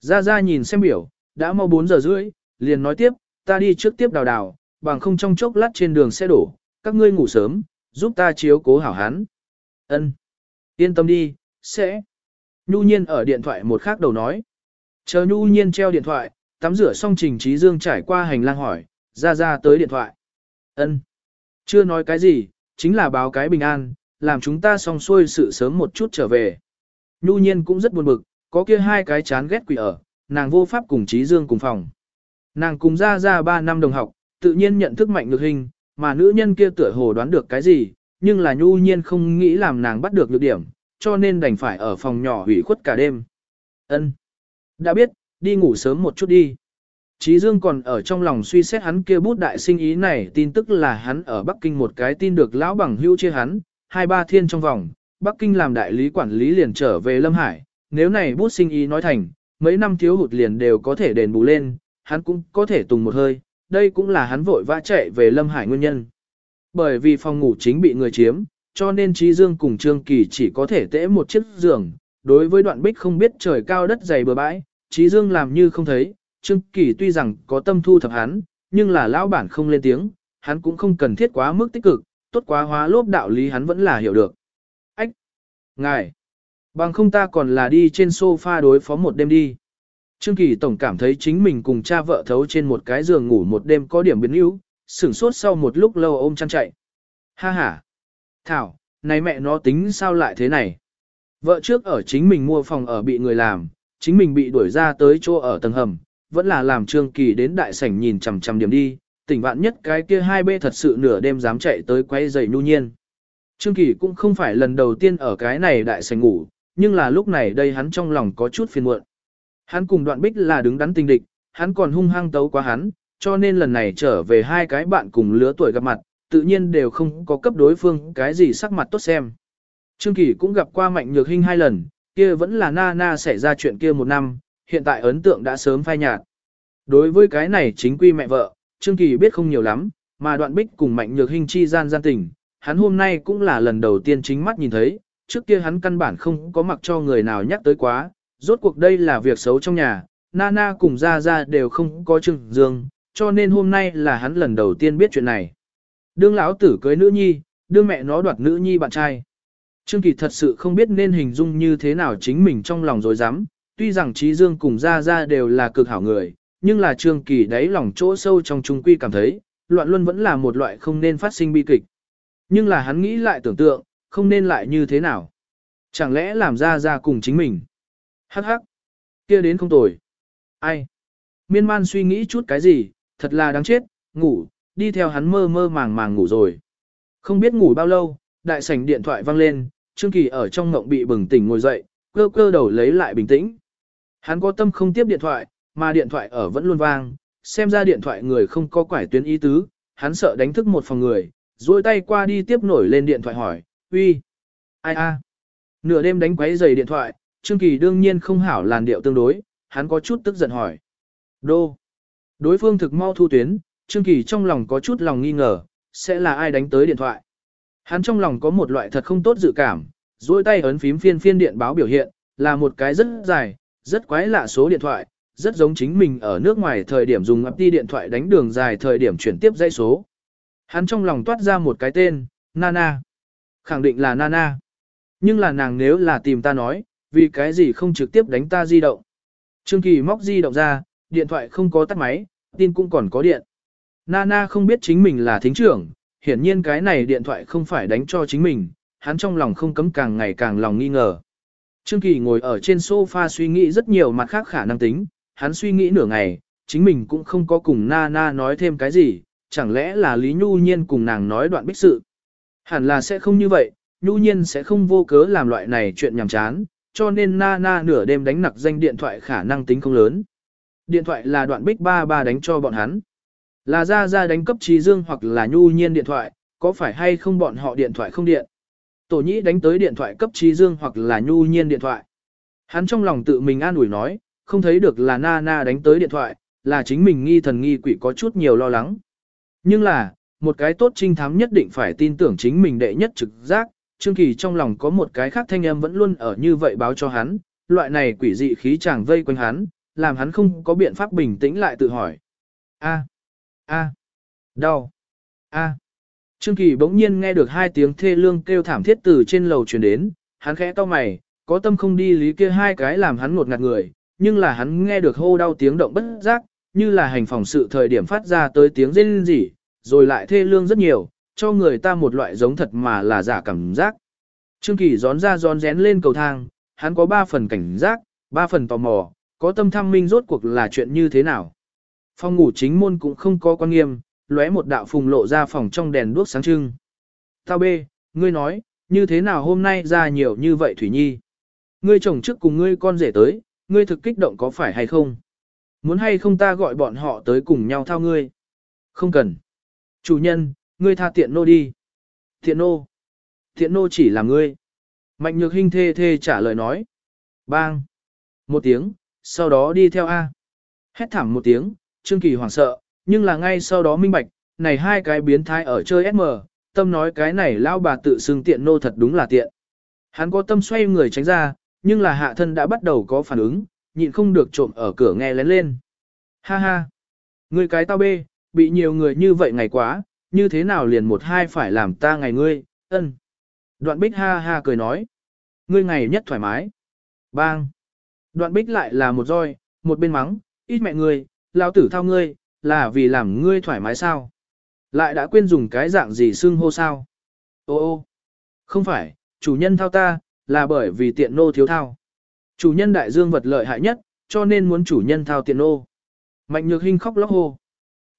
Ra ra nhìn xem biểu, đã mau 4 giờ rưỡi, liền nói tiếp, ta đi trước tiếp đào đào, bằng không trong chốc lát trên đường sẽ đổ, các ngươi ngủ sớm, giúp ta chiếu cố hảo hắn. Ân, Yên tâm đi, sẽ. Nhu nhiên ở điện thoại một khác đầu nói. Chờ Nhu nhiên treo điện thoại, tắm rửa xong Trình Trí Dương trải qua hành lang hỏi, ra ra tới điện thoại. Ân, Chưa nói cái gì, chính là báo cái bình an, làm chúng ta xong xuôi sự sớm một chút trở về. Nhu nhiên cũng rất buồn bực, có kia hai cái chán ghét quỷ ở, nàng vô pháp cùng Trí Dương cùng phòng. Nàng cùng ra ra 3 năm đồng học, tự nhiên nhận thức mạnh được hình, mà nữ nhân kia tựa hồ đoán được cái gì, nhưng là nhu nhiên không nghĩ làm nàng bắt được nhược điểm, cho nên đành phải ở phòng nhỏ hủy khuất cả đêm. Ân, Đã biết, đi ngủ sớm một chút đi. Trí Dương còn ở trong lòng suy xét hắn kia bút đại sinh ý này tin tức là hắn ở Bắc Kinh một cái tin được lão bằng hưu chia hắn, hai ba thiên trong vòng, Bắc Kinh làm đại lý quản lý liền trở về Lâm Hải, nếu này bút sinh ý nói thành, mấy năm thiếu hụt liền đều có thể đền bù lên, hắn cũng có thể tùng một hơi, đây cũng là hắn vội vã chạy về Lâm Hải nguyên nhân. Bởi vì phòng ngủ chính bị người chiếm, cho nên Trí Dương cùng Trương Kỳ chỉ có thể tễ một chiếc giường. Đối với đoạn bích không biết trời cao đất dày bừa bãi, Trí Dương làm như không thấy, Trương Kỳ tuy rằng có tâm thu thập hắn, nhưng là lão bản không lên tiếng, hắn cũng không cần thiết quá mức tích cực, tốt quá hóa lốp đạo lý hắn vẫn là hiểu được. Ách! Ngài! Bằng không ta còn là đi trên sofa đối phó một đêm đi. Trương Kỳ Tổng cảm thấy chính mình cùng cha vợ thấu trên một cái giường ngủ một đêm có điểm biến yếu, sửng sốt sau một lúc lâu ôm chăn chạy. Ha ha! Thảo, này mẹ nó tính sao lại thế này? Vợ trước ở chính mình mua phòng ở bị người làm, chính mình bị đuổi ra tới chỗ ở tầng hầm, vẫn là làm Trương Kỳ đến đại sảnh nhìn chằm chằm điểm đi, tỉnh vạn nhất cái kia hai bê thật sự nửa đêm dám chạy tới quay giày nhu nhiên. Trương Kỳ cũng không phải lần đầu tiên ở cái này đại sảnh ngủ, nhưng là lúc này đây hắn trong lòng có chút phiền muộn. Hắn cùng đoạn bích là đứng đắn tình địch, hắn còn hung hăng tấu quá hắn, cho nên lần này trở về hai cái bạn cùng lứa tuổi gặp mặt, tự nhiên đều không có cấp đối phương cái gì sắc mặt tốt xem. Trương Kỳ cũng gặp qua Mạnh Nhược hình hai lần, kia vẫn là na na xảy ra chuyện kia một năm, hiện tại ấn tượng đã sớm phai nhạt. Đối với cái này chính quy mẹ vợ, Trương Kỳ biết không nhiều lắm, mà đoạn bích cùng Mạnh Nhược hình chi gian gian tình, hắn hôm nay cũng là lần đầu tiên chính mắt nhìn thấy, trước kia hắn căn bản không có mặc cho người nào nhắc tới quá, rốt cuộc đây là việc xấu trong nhà, Nana cùng Gia Gia đều không có Trương Dương, cho nên hôm nay là hắn lần đầu tiên biết chuyện này. Đương lão tử cưới nữ nhi, đương mẹ nó đoạt nữ nhi bạn trai. Trương Kỳ thật sự không biết nên hình dung như thế nào chính mình trong lòng dối dám, tuy rằng Trí Dương cùng Gia Gia đều là cực hảo người, nhưng là Trương Kỳ đáy lòng chỗ sâu trong trung quy cảm thấy, loạn luân vẫn là một loại không nên phát sinh bi kịch. Nhưng là hắn nghĩ lại tưởng tượng, không nên lại như thế nào. Chẳng lẽ làm Gia Gia cùng chính mình. Hắc hắc. kia đến không tồi. Ai? Miên man suy nghĩ chút cái gì, thật là đáng chết, ngủ, đi theo hắn mơ mơ màng màng ngủ rồi. Không biết ngủ bao lâu, đại sảnh điện thoại vang lên, Trương Kỳ ở trong ngộng bị bừng tỉnh ngồi dậy, cơ cơ đầu lấy lại bình tĩnh. Hắn có tâm không tiếp điện thoại, mà điện thoại ở vẫn luôn vang, xem ra điện thoại người không có quải tuyến ý tứ, hắn sợ đánh thức một phòng người, duỗi tay qua đi tiếp nổi lên điện thoại hỏi, uy, ai a? Nửa đêm đánh quấy giày điện thoại, Trương Kỳ đương nhiên không hảo làn điệu tương đối, hắn có chút tức giận hỏi. Đô. Đối phương thực mau thu tuyến, Trương Kỳ trong lòng có chút lòng nghi ngờ, sẽ là ai đánh tới điện thoại. Hắn trong lòng có một loại thật không tốt dự cảm, duỗi tay ấn phím phiên phiên điện báo biểu hiện, là một cái rất dài, rất quái lạ số điện thoại, rất giống chính mình ở nước ngoài thời điểm dùng ấp đi điện thoại đánh đường dài thời điểm chuyển tiếp dây số. Hắn trong lòng toát ra một cái tên, Nana. Khẳng định là Nana. Nhưng là nàng nếu là tìm ta nói, vì cái gì không trực tiếp đánh ta di động. Trương Kỳ móc di động ra, điện thoại không có tắt máy, tin cũng còn có điện. Nana không biết chính mình là thính trưởng, hiển nhiên cái này điện thoại không phải đánh cho chính mình, hắn trong lòng không cấm càng ngày càng lòng nghi ngờ. Trương Kỳ ngồi ở trên sofa suy nghĩ rất nhiều mặt khác khả năng tính, hắn suy nghĩ nửa ngày, chính mình cũng không có cùng Nana nói thêm cái gì, chẳng lẽ là Lý Nhu Nhiên cùng nàng nói đoạn bích sự. Hẳn là sẽ không như vậy, Nhu Nhiên sẽ không vô cớ làm loại này chuyện nhảm chán, cho nên Nana nửa đêm đánh nặc danh điện thoại khả năng tính không lớn. Điện thoại là đoạn bích ba ba đánh cho bọn hắn. Là ra ra đánh cấp trí dương hoặc là nhu nhiên điện thoại, có phải hay không bọn họ điện thoại không điện. Tổ nhĩ đánh tới điện thoại cấp trí dương hoặc là nhu nhiên điện thoại. Hắn trong lòng tự mình an ủi nói, không thấy được là na na đánh tới điện thoại, là chính mình nghi thần nghi quỷ có chút nhiều lo lắng. Nhưng là, một cái tốt trinh thám nhất định phải tin tưởng chính mình đệ nhất trực giác, Trương Kỳ trong lòng có một cái khác thanh âm vẫn luôn ở như vậy báo cho hắn, loại này quỷ dị khí chàng vây quanh hắn, làm hắn không có biện pháp bình tĩnh lại tự hỏi. A, a, đau, a. Trương Kỳ bỗng nhiên nghe được hai tiếng thê lương kêu thảm thiết từ trên lầu truyền đến, hắn khẽ to mày, có tâm không đi lý kia hai cái làm hắn ngột ngạt người, nhưng là hắn nghe được hô đau tiếng động bất giác, như là hành phòng sự thời điểm phát ra tới tiếng rên rỉ, rồi lại thê lương rất nhiều, cho người ta một loại giống thật mà là giả cảm giác. Trương Kỳ gión ra gión rén lên cầu thang, hắn có ba phần cảnh giác, ba phần tò mò, có tâm thăm minh rốt cuộc là chuyện như thế nào. Phòng ngủ chính môn cũng không có quan nghiêm, lóe một đạo phùng lộ ra phòng trong đèn đuốc sáng trưng. Tao bê, ngươi nói, như thế nào hôm nay ra nhiều như vậy Thủy Nhi? Ngươi chồng trước cùng ngươi con rể tới, ngươi thực kích động có phải hay không? Muốn hay không ta gọi bọn họ tới cùng nhau thao ngươi? Không cần. Chủ nhân, ngươi tha tiện nô đi. Tiện nô. Tiện nô chỉ là ngươi. Mạnh nhược hình thê thê trả lời nói. Bang. Một tiếng, sau đó đi theo A. Hét thảm một tiếng, Trương Kỳ hoảng sợ, nhưng là ngay sau đó minh bạch, này hai cái biến thái ở chơi SM, tâm nói cái này lao bà tự xưng tiện nô thật đúng là tiện. Hắn có tâm xoay người tránh ra, nhưng là hạ thân đã bắt đầu có phản ứng, nhịn không được trộm ở cửa nghe lén lên. Ha ha, ngươi cái tao bê, bị nhiều người như vậy ngày quá, như thế nào liền một hai phải làm ta ngày ngươi, ân. Đoạn bích ha ha cười nói, ngươi ngày nhất thoải mái. Bang. Đoạn bích lại là một roi, một bên mắng, ít mẹ ngươi, lao tử thao ngươi, là vì làm ngươi thoải mái sao? Lại đã quên dùng cái dạng gì xưng hô sao? Ô ô, không phải, chủ nhân thao ta, là bởi vì tiện nô thiếu thao. Chủ nhân đại dương vật lợi hại nhất, cho nên muốn chủ nhân thao tiện nô. Mạnh nhược hình khóc lóc hô.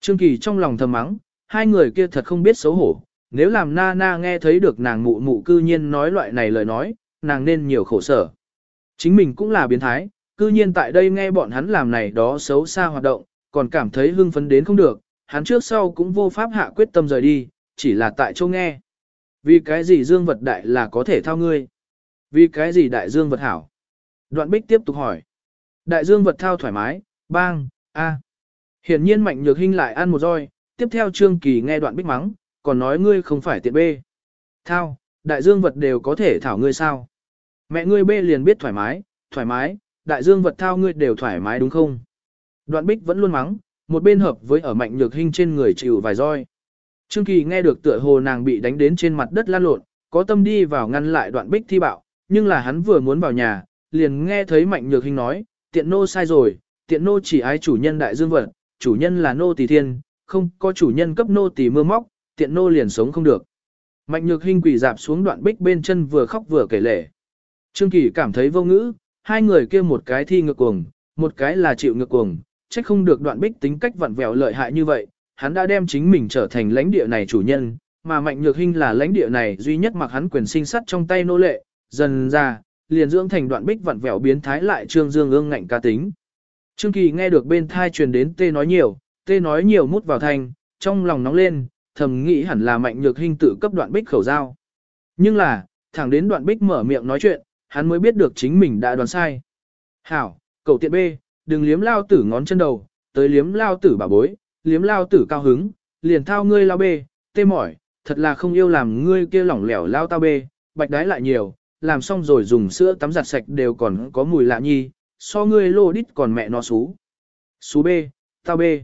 Trương Kỳ trong lòng thầm mắng, hai người kia thật không biết xấu hổ. Nếu làm na na nghe thấy được nàng mụ mụ cư nhiên nói loại này lời nói, nàng nên nhiều khổ sở. Chính mình cũng là biến thái, cư nhiên tại đây nghe bọn hắn làm này đó xấu xa hoạt động, còn cảm thấy hưng phấn đến không được, hắn trước sau cũng vô pháp hạ quyết tâm rời đi, chỉ là tại châu nghe. Vì cái gì dương vật đại là có thể thao ngươi? Vì cái gì đại dương vật hảo? Đoạn bích tiếp tục hỏi. Đại dương vật thao thoải mái, bang, a. Hiển nhiên mạnh nhược hình lại ăn một roi, tiếp theo trương kỳ nghe đoạn bích mắng, còn nói ngươi không phải tiện bê. Thao, đại dương vật đều có thể thảo ngươi sao? Mẹ ngươi bê liền biết thoải mái, thoải mái, đại dương vật thao ngươi đều thoải mái đúng không? Đoạn bích vẫn luôn mắng, một bên hợp với ở mạnh nhược hình trên người chịu vài roi. Trương Kỳ nghe được tựa hồ nàng bị đánh đến trên mặt đất lan lộn, có tâm đi vào ngăn lại đoạn bích thi bạo, nhưng là hắn vừa muốn vào nhà, liền nghe thấy mạnh nhược hình nói, tiện nô sai rồi, tiện nô chỉ ái chủ nhân đại dương vật, chủ nhân là nô tỳ thiên, không có chủ nhân cấp nô tỳ mưa móc, tiện nô liền sống không được. Mạnh nhược hình quỳ dạp xuống đoạn bích bên chân vừa khóc vừa kể lể. Trương Kỳ cảm thấy vô ngữ, hai người kia một cái thi ngược cuồng, một cái là chịu ngược cuồng, trách không được đoạn bích tính cách vặn vẹo lợi hại như vậy, hắn đã đem chính mình trở thành lãnh địa này chủ nhân, mà mạnh nhược hình là lãnh địa này duy nhất mặc hắn quyền sinh sắt trong tay nô lệ, dần ra, liền dưỡng thành đoạn bích vặn vẹo biến thái lại trương dương ương ngạnh ca tính. Trương Kỳ nghe được bên thai truyền đến tê nói nhiều, tê nói nhiều mút vào thành trong lòng nóng lên, thầm nghĩ hẳn là mạnh nhược hình tự cấp đoạn bích khẩu giao. Nhưng là, thẳng đến đoạn bích mở miệng nói chuyện, hắn mới biết được chính mình đã đoán sai. Hảo, cầu tiện bê, đừng liếm lao tử ngón chân đầu, tới liếm lao tử bà bối, liếm lao tử cao hứng, liền thao ngươi lao bê, tê mỏi, thật là không yêu làm ngươi kia lỏng lẻo lao tao bê, bạch đái lại nhiều, làm xong rồi dùng sữa tắm giặt sạch đều còn có mùi lạ nhi, so ngươi lô đít còn mẹ nó xú. Xú bê, tao bê.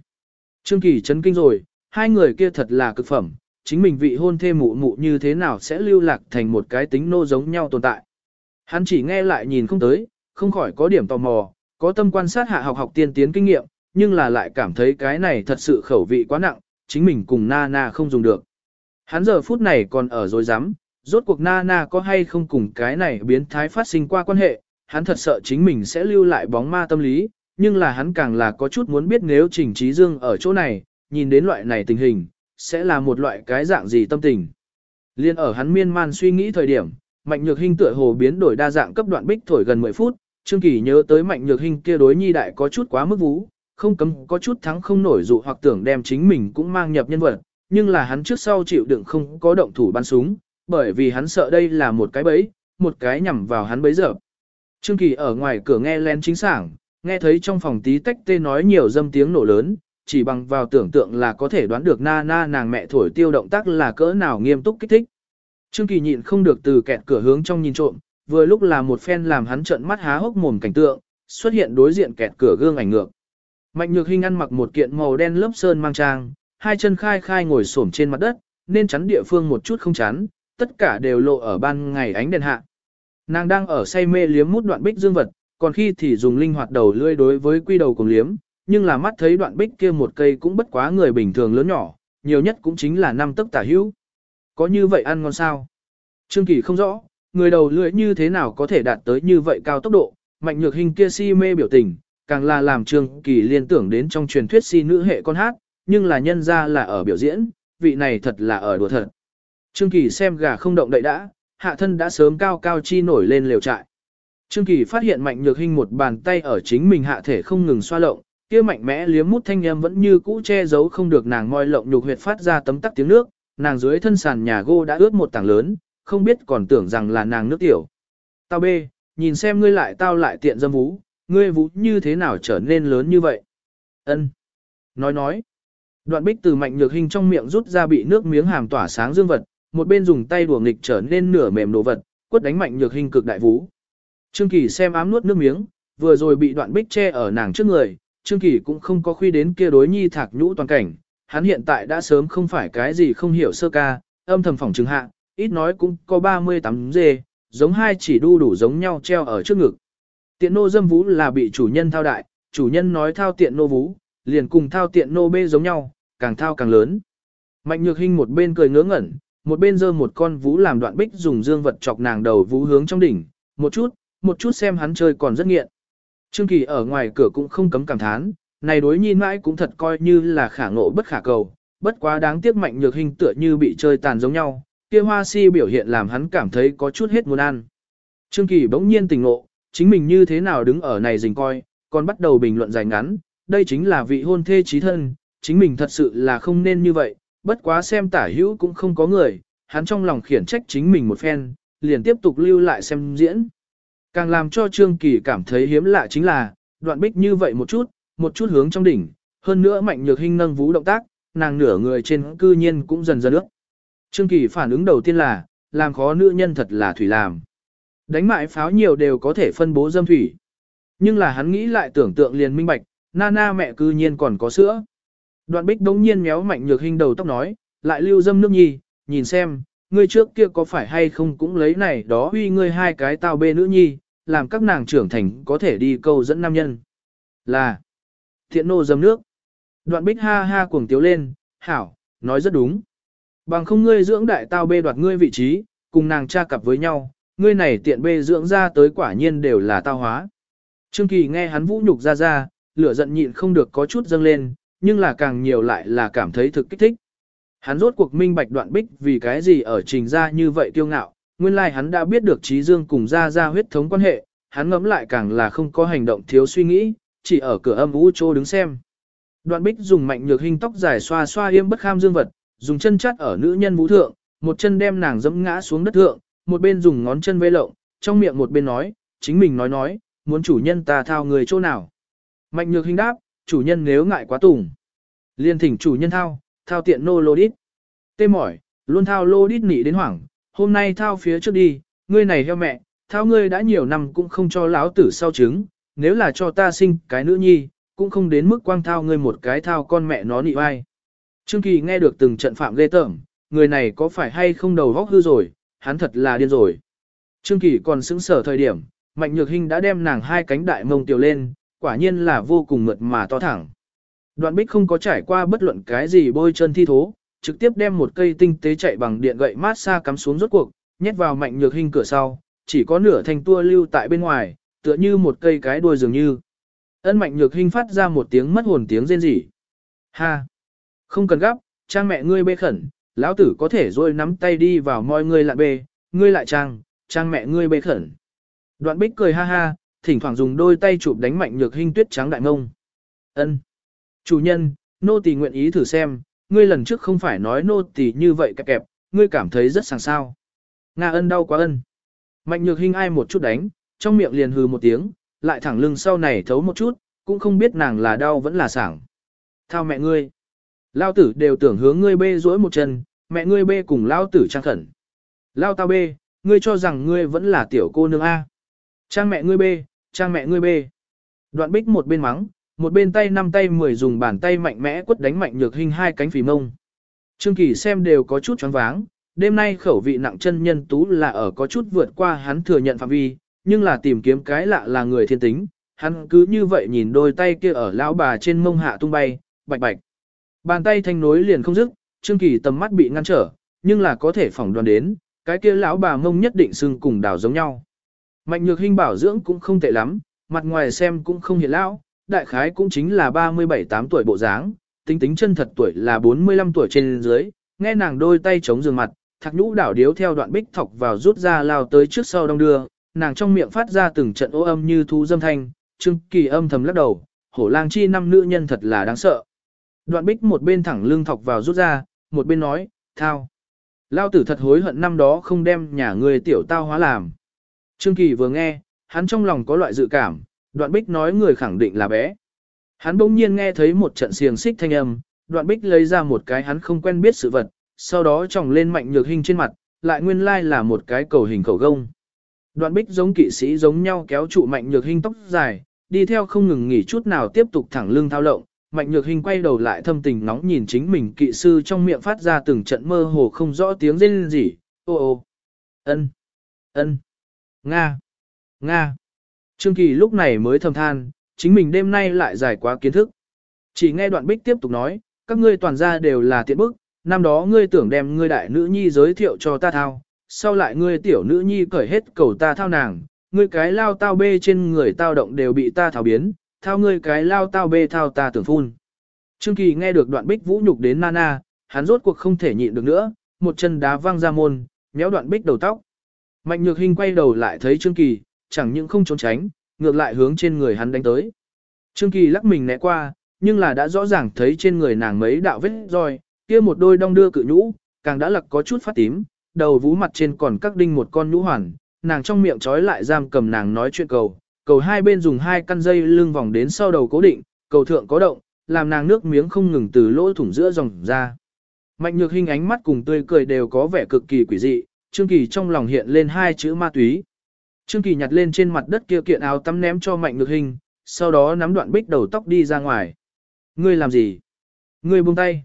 Trương Kỳ chấn kinh rồi, hai người kia thật là cực phẩm, chính mình vị hôn thê mụ mụ như thế nào sẽ lưu lạc thành một cái tính nô giống nhau tồn tại. Hắn chỉ nghe lại nhìn không tới, không khỏi có điểm tò mò, có tâm quan sát hạ học học tiên tiến kinh nghiệm, nhưng là lại cảm thấy cái này thật sự khẩu vị quá nặng, chính mình cùng na na không dùng được. Hắn giờ phút này còn ở dối rắm rốt cuộc na na có hay không cùng cái này biến thái phát sinh qua quan hệ, hắn thật sợ chính mình sẽ lưu lại bóng ma tâm lý, nhưng là hắn càng là có chút muốn biết nếu Trình Trí Dương ở chỗ này, nhìn đến loại này tình hình, sẽ là một loại cái dạng gì tâm tình. Liên ở hắn miên man suy nghĩ thời điểm, Mạnh Nhược Hinh tựa hồ biến đổi đa dạng cấp đoạn bích thổi gần 10 phút, Trương Kỳ nhớ tới Mạnh Nhược Hinh kia đối nhi đại có chút quá mức vũ, không cấm có chút thắng không nổi dụ hoặc tưởng đem chính mình cũng mang nhập nhân vật, nhưng là hắn trước sau chịu đựng không có động thủ bắn súng, bởi vì hắn sợ đây là một cái bẫy, một cái nhằm vào hắn bấy giờ. Trương Kỳ ở ngoài cửa nghe lén chính sảng, nghe thấy trong phòng tí tách tê nói nhiều dâm tiếng nổ lớn, chỉ bằng vào tưởng tượng là có thể đoán được na na nàng mẹ thổi tiêu động tác là cỡ nào nghiêm túc kích thích. Trương Kỳ nhịn không được từ kẹt cửa hướng trong nhìn trộm, vừa lúc là một phen làm hắn trợn mắt há hốc mồm cảnh tượng, xuất hiện đối diện kẹt cửa gương ảnh ngược. Mạnh Nhược Hinh ăn mặc một kiện màu đen lớp sơn mang trang, hai chân khai khai ngồi xổm trên mặt đất, nên chắn địa phương một chút không chắn, tất cả đều lộ ở ban ngày ánh đèn hạ. Nàng đang ở say mê liếm mút đoạn bích dương vật, còn khi thì dùng linh hoạt đầu lưỡi đối với quy đầu cùng liếm, nhưng là mắt thấy đoạn bích kia một cây cũng bất quá người bình thường lớn nhỏ, nhiều nhất cũng chính là năm tấc tả hữu. Có như vậy ăn ngon sao? Trương Kỳ không rõ, người đầu lưỡi như thế nào có thể đạt tới như vậy cao tốc độ, mạnh nhược hình kia si mê biểu tình, càng là làm Trương Kỳ liên tưởng đến trong truyền thuyết si nữ hệ con hát, nhưng là nhân ra là ở biểu diễn, vị này thật là ở đùa thật. Trương Kỳ xem gà không động đậy đã, hạ thân đã sớm cao cao chi nổi lên liều trại. Trương Kỳ phát hiện mạnh nhược hình một bàn tay ở chính mình hạ thể không ngừng xoa lộng, kia mạnh mẽ liếm mút thanh âm vẫn như cũ che giấu không được nàng moi lộng nhục huyệt phát ra tấm tắc tiếng nước, nàng dưới thân sàn nhà gỗ đã ướt một tảng lớn, không biết còn tưởng rằng là nàng nước tiểu. Tao bê, nhìn xem ngươi lại tao lại tiện dâm vú, ngươi vú như thế nào trở nên lớn như vậy. Ân. Nói nói. Đoạn bích từ mạnh nhược hình trong miệng rút ra bị nước miếng hàm tỏa sáng dương vật, một bên dùng tay đùa nghịch trở nên nửa mềm đồ vật, quất đánh mạnh nhược hình cực đại vú. Trương Kỳ xem ám nuốt nước miếng, vừa rồi bị đoạn bích che ở nàng trước người, Trương Kỳ cũng không có khuy đến kia đối nhi thạc nhũ toàn cảnh, hắn hiện tại đã sớm không phải cái gì không hiểu sơ ca, âm thầm phòng trừng hạ, ít nói cũng có 38 dê, giống hai chỉ đu đủ giống nhau treo ở trước ngực. Tiện nô dâm vú là bị chủ nhân thao đại, chủ nhân nói thao tiện nô vú, liền cùng thao tiện nô bê giống nhau, càng thao càng lớn. Mạnh nhược hình một bên cười ngớ ngẩn, một bên giơ một con vú làm đoạn bích dùng dương vật chọc nàng đầu vú hướng trong đỉnh, một chút, một chút xem hắn chơi còn rất nghiện. Trương Kỳ ở ngoài cửa cũng không cấm cảm thán, này đối nhìn mãi cũng thật coi như là khả ngộ bất khả cầu, bất quá đáng tiếc mạnh nhược hình tựa như bị chơi tàn giống nhau, kia hoa si biểu hiện làm hắn cảm thấy có chút hết muốn ăn. Trương Kỳ bỗng nhiên tỉnh ngộ, chính mình như thế nào đứng ở này dình coi, còn bắt đầu bình luận dài ngắn, đây chính là vị hôn thê trí thân, chính mình thật sự là không nên như vậy, bất quá xem tả hữu cũng không có người, hắn trong lòng khiển trách chính mình một phen, liền tiếp tục lưu lại xem diễn. Càng làm cho Trương Kỳ cảm thấy hiếm lạ chính là, đoạn bích như vậy một chút, một chút hướng trong đỉnh, hơn nữa mạnh nhược hình nâng vũ động tác, nàng nửa người trên cư nhiên cũng dần dần ước. Trương Kỳ phản ứng đầu tiên là, làm khó nữ nhân thật là thủy làm. Đánh mại pháo nhiều đều có thể phân bố dâm thủy. Nhưng là hắn nghĩ lại tưởng tượng liền minh bạch, Nana mẹ cư nhiên còn có sữa. Đoạn bích đống nhiên méo mạnh nhược hình đầu tóc nói, lại lưu dâm nước nhi, nhìn xem, ngươi trước kia có phải hay không cũng lấy này đó huy ngươi hai cái tao bê nữ nhi, làm các nàng trưởng thành có thể đi câu dẫn nam nhân. Là, thiện nô dâm nước. Đoạn bích ha ha cuồng tiếu lên, hảo, nói rất đúng. Bằng không ngươi dưỡng đại tao bê đoạt ngươi vị trí, cùng nàng cha cặp với nhau, ngươi này tiện bê dưỡng ra tới quả nhiên đều là tao hóa. Trương Kỳ nghe hắn vũ nhục ra ra, lửa giận nhịn không được có chút dâng lên, nhưng là càng nhiều lại là cảm thấy thực kích thích. Hắn rốt cuộc minh bạch đoạn bích vì cái gì ở trình ra như vậy kiêu ngạo, nguyên lai like hắn đã biết được trí dương cùng ra ra huyết thống quan hệ, hắn ngẫm lại càng là không có hành động thiếu suy nghĩ, chỉ ở cửa âm vũ trô đứng xem. Đoạn bích dùng mạnh nhược hình tóc dài xoa xoa yêm bất kham dương vật, dùng chân chắt ở nữ nhân vũ thượng, một chân đem nàng dẫm ngã xuống đất thượng, một bên dùng ngón chân vê lộng, trong miệng một bên nói, chính mình nói nói, muốn chủ nhân ta thao người chỗ nào. Mạnh nhược hình đáp, chủ nhân nếu ngại quá tùng. Liên thỉnh chủ nhân thao, thao tiện nô lô đít. Tê mỏi, luôn thao lô đít nỉ đến hoảng, hôm nay thao phía trước đi, ngươi này heo mẹ, thao ngươi đã nhiều năm cũng không cho láo tử sau trứng, nếu là cho ta sinh cái nữ nhi, cũng không đến mức quang thao ngươi một cái thao con mẹ nó nị vai. Trương Kỳ nghe được từng trận phạm ghê tởm, người này có phải hay không đầu vóc hư rồi, hắn thật là điên rồi. Trương Kỳ còn xứng sở thời điểm, Mạnh Nhược Hinh đã đem nàng hai cánh đại mông tiểu lên, quả nhiên là vô cùng mượt mà to thẳng. Đoạn bích không có trải qua bất luận cái gì bôi chân thi thố, trực tiếp đem một cây tinh tế chạy bằng điện gậy mát xa cắm xuống rốt cuộc, nhét vào mạnh nhược Hinh cửa sau, chỉ có nửa thành tua lưu tại bên ngoài, tựa như một cây cái đuôi dường như. Ân mạnh nhược Hinh phát ra một tiếng mất hồn tiếng rên rỉ. Ha! Không cần gấp, trang mẹ ngươi bê khẩn, lão tử có thể rồi nắm tay đi vào mọi ngươi lại bê, ngươi lại trang, trang mẹ ngươi bê khẩn. Đoạn bích cười ha ha, thỉnh thoảng dùng đôi tay chụp đánh mạnh nhược hình tuyết trắng đại ngông. Ân. Chủ nhân, nô tỳ nguyện ý thử xem, ngươi lần trước không phải nói nô tỳ như vậy kẹp kẹp, ngươi cảm thấy rất sảng sao. Nga ân đau quá ân. Mạnh nhược hình ai một chút đánh, trong miệng liền hừ một tiếng, lại thẳng lưng sau này thấu một chút, cũng không biết nàng là đau vẫn là sảng. Thao mẹ ngươi. Lao tử đều tưởng hướng ngươi bê rỗi một chân, mẹ ngươi bê cùng lao tử trang khẩn. Lao tao bê, ngươi cho rằng ngươi vẫn là tiểu cô nương A. Trang mẹ ngươi bê, trang mẹ ngươi bê. Đoạn bích một bên mắng, một bên tay năm tay mười dùng bàn tay mạnh mẽ quất đánh mạnh nhược hình hai cánh phì mông. Trương Kỳ xem đều có chút choáng váng, đêm nay khẩu vị nặng chân nhân tú là ở có chút vượt qua hắn thừa nhận phạm vi, nhưng là tìm kiếm cái lạ là người thiên tính, hắn cứ như vậy nhìn đôi tay kia ở lão bà trên mông hạ tung bay, bạch bạch. Bàn tay thanh nối liền không dứt, Trương Kỳ tầm mắt bị ngăn trở, nhưng là có thể phỏng đoán đến, cái kia lão bà mông nhất định xưng cùng đảo giống nhau. Mạnh nhược hình bảo dưỡng cũng không tệ lắm, mặt ngoài xem cũng không hiện lão, đại khái cũng chính là 37-8 tuổi bộ dáng, tính tính chân thật tuổi là 45 tuổi trên dưới, nghe nàng đôi tay chống giường mặt, thạc nhũ đảo điếu theo đoạn bích thọc vào rút ra lao tới trước sau đông đưa, nàng trong miệng phát ra từng trận ô âm như thu dâm thanh, trương kỳ âm thầm lắc đầu, hổ lang chi năm nữ nhân thật là đáng sợ. Đoạn bích một bên thẳng lưng thọc vào rút ra, một bên nói, thao. Lao tử thật hối hận năm đó không đem nhà người tiểu tao hóa làm. Trương Kỳ vừa nghe, hắn trong lòng có loại dự cảm, đoạn bích nói người khẳng định là bé. Hắn bỗng nhiên nghe thấy một trận xiềng xích thanh âm, đoạn bích lấy ra một cái hắn không quen biết sự vật, sau đó tròng lên mạnh nhược hình trên mặt, lại nguyên lai là một cái cầu hình khẩu gông. Đoạn bích giống kỵ sĩ giống nhau kéo trụ mạnh nhược hình tóc dài, đi theo không ngừng nghỉ chút nào tiếp tục thẳng lưng thao lộng. Mạnh nhược hình quay đầu lại thâm tình nóng nhìn chính mình kỵ sư trong miệng phát ra từng trận mơ hồ không rõ tiếng rên rỉ. Ô ô, ân, ân, nga, nga. Trương Kỳ lúc này mới thầm than, chính mình đêm nay lại giải quá kiến thức. Chỉ nghe đoạn bích tiếp tục nói, các ngươi toàn gia đều là tiện bức, năm đó ngươi tưởng đem ngươi đại nữ nhi giới thiệu cho ta thao, sau lại ngươi tiểu nữ nhi cởi hết cầu ta thao nàng, ngươi cái lao tao bê trên người tao động đều bị ta thao biến, thao ngươi cái lao tao bê thao ta tưởng phun. Trương Kỳ nghe được đoạn bích vũ nhục đến Nana, hắn rốt cuộc không thể nhịn được nữa, một chân đá văng ra môn, méo đoạn bích đầu tóc. Mạnh nhược hình quay đầu lại thấy Trương Kỳ, chẳng những không trốn tránh, ngược lại hướng trên người hắn đánh tới. Trương Kỳ lắc mình né qua, nhưng là đã rõ ràng thấy trên người nàng mấy đạo vết roi, kia một đôi đong đưa cự nhũ, càng đã lặc có chút phát tím, đầu vú mặt trên còn các đinh một con nhũ hoàn, nàng trong miệng trói lại giam cầm nàng nói chuyện cầu, cầu hai bên dùng hai căn dây lưng vòng đến sau đầu cố định, cầu thượng có động, làm nàng nước miếng không ngừng từ lỗ thủng giữa dòng ra. Mạnh nhược hình ánh mắt cùng tươi cười đều có vẻ cực kỳ quỷ dị, Trương Kỳ trong lòng hiện lên hai chữ ma túy. Trương Kỳ nhặt lên trên mặt đất kia kiện áo tắm ném cho Mạnh Nhược Hình, sau đó nắm đoạn bích đầu tóc đi ra ngoài. Ngươi làm gì? Ngươi buông tay.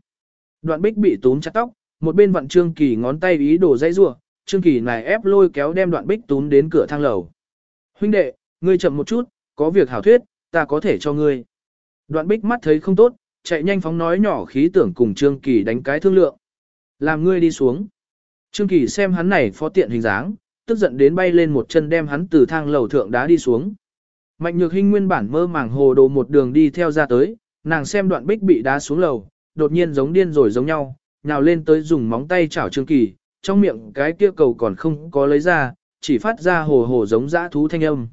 Đoạn bích bị túm chặt tóc, một bên vặn Trương Kỳ ngón tay ý đồ dây rua, Trương Kỳ này ép lôi kéo đem đoạn bích túm đến cửa thang lầu. Huynh đệ, ngươi chậm một chút, có việc hảo thuyết, ta có thể cho ngươi. Đoạn bích mắt thấy không tốt, chạy nhanh phóng nói nhỏ khí tưởng cùng Trương Kỳ đánh cái thương lượng. Làm ngươi đi xuống. Trương Kỳ xem hắn này phó tiện hình dáng, tức giận đến bay lên một chân đem hắn từ thang lầu thượng đá đi xuống. Mạnh nhược hình nguyên bản mơ màng hồ đồ một đường đi theo ra tới, nàng xem đoạn bích bị đá xuống lầu, đột nhiên giống điên rồi giống nhau, nhào lên tới dùng móng tay chảo Trương Kỳ, trong miệng cái kia cầu còn không có lấy ra, chỉ phát ra hồ hồ giống dã thú thanh âm.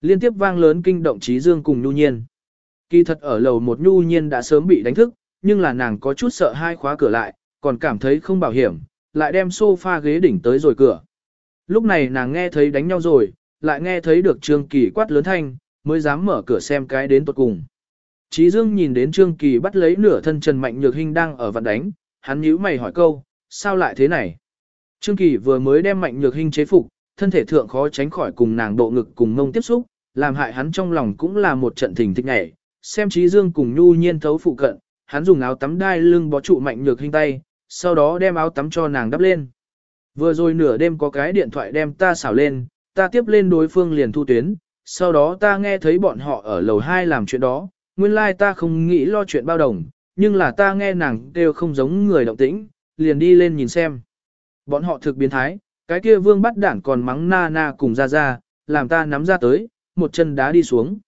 Liên tiếp vang lớn kinh động trí dương cùng nhu nhiên. Kỳ thật ở lầu một nhu nhiên đã sớm bị đánh thức, nhưng là nàng có chút sợ hai khóa cửa lại, còn cảm thấy không bảo hiểm, lại đem sofa ghế đỉnh tới rồi cửa. Lúc này nàng nghe thấy đánh nhau rồi, lại nghe thấy được Trương Kỳ quát lớn thanh, mới dám mở cửa xem cái đến tuột cùng. Chí Dương nhìn đến Trương Kỳ bắt lấy nửa thân Trần Mạnh Nhược Hinh đang ở vặn đánh, hắn nhíu mày hỏi câu, sao lại thế này? Trương Kỳ vừa mới đem Mạnh Nhược Hinh chế phục, thân thể thượng khó tránh khỏi cùng nàng độ ngực cùng ngông tiếp xúc, làm hại hắn trong lòng cũng là một trận thình thịch nhảy. Xem trí Dương cùng Nhu Nhiên thấu phụ cận, hắn dùng áo tắm đai lưng bó trụ Mạnh Nhược hình tay, sau đó đem áo tắm cho nàng đắp lên. Vừa rồi nửa đêm có cái điện thoại đem ta xảo lên, ta tiếp lên đối phương liền thu tuyến, sau đó ta nghe thấy bọn họ ở lầu 2 làm chuyện đó, nguyên lai like ta không nghĩ lo chuyện bao đồng, nhưng là ta nghe nàng đều không giống người động tĩnh, liền đi lên nhìn xem. Bọn họ thực biến thái, cái kia vương bắt đản còn mắng na na cùng ra ra, làm ta nắm ra tới, một chân đá đi xuống.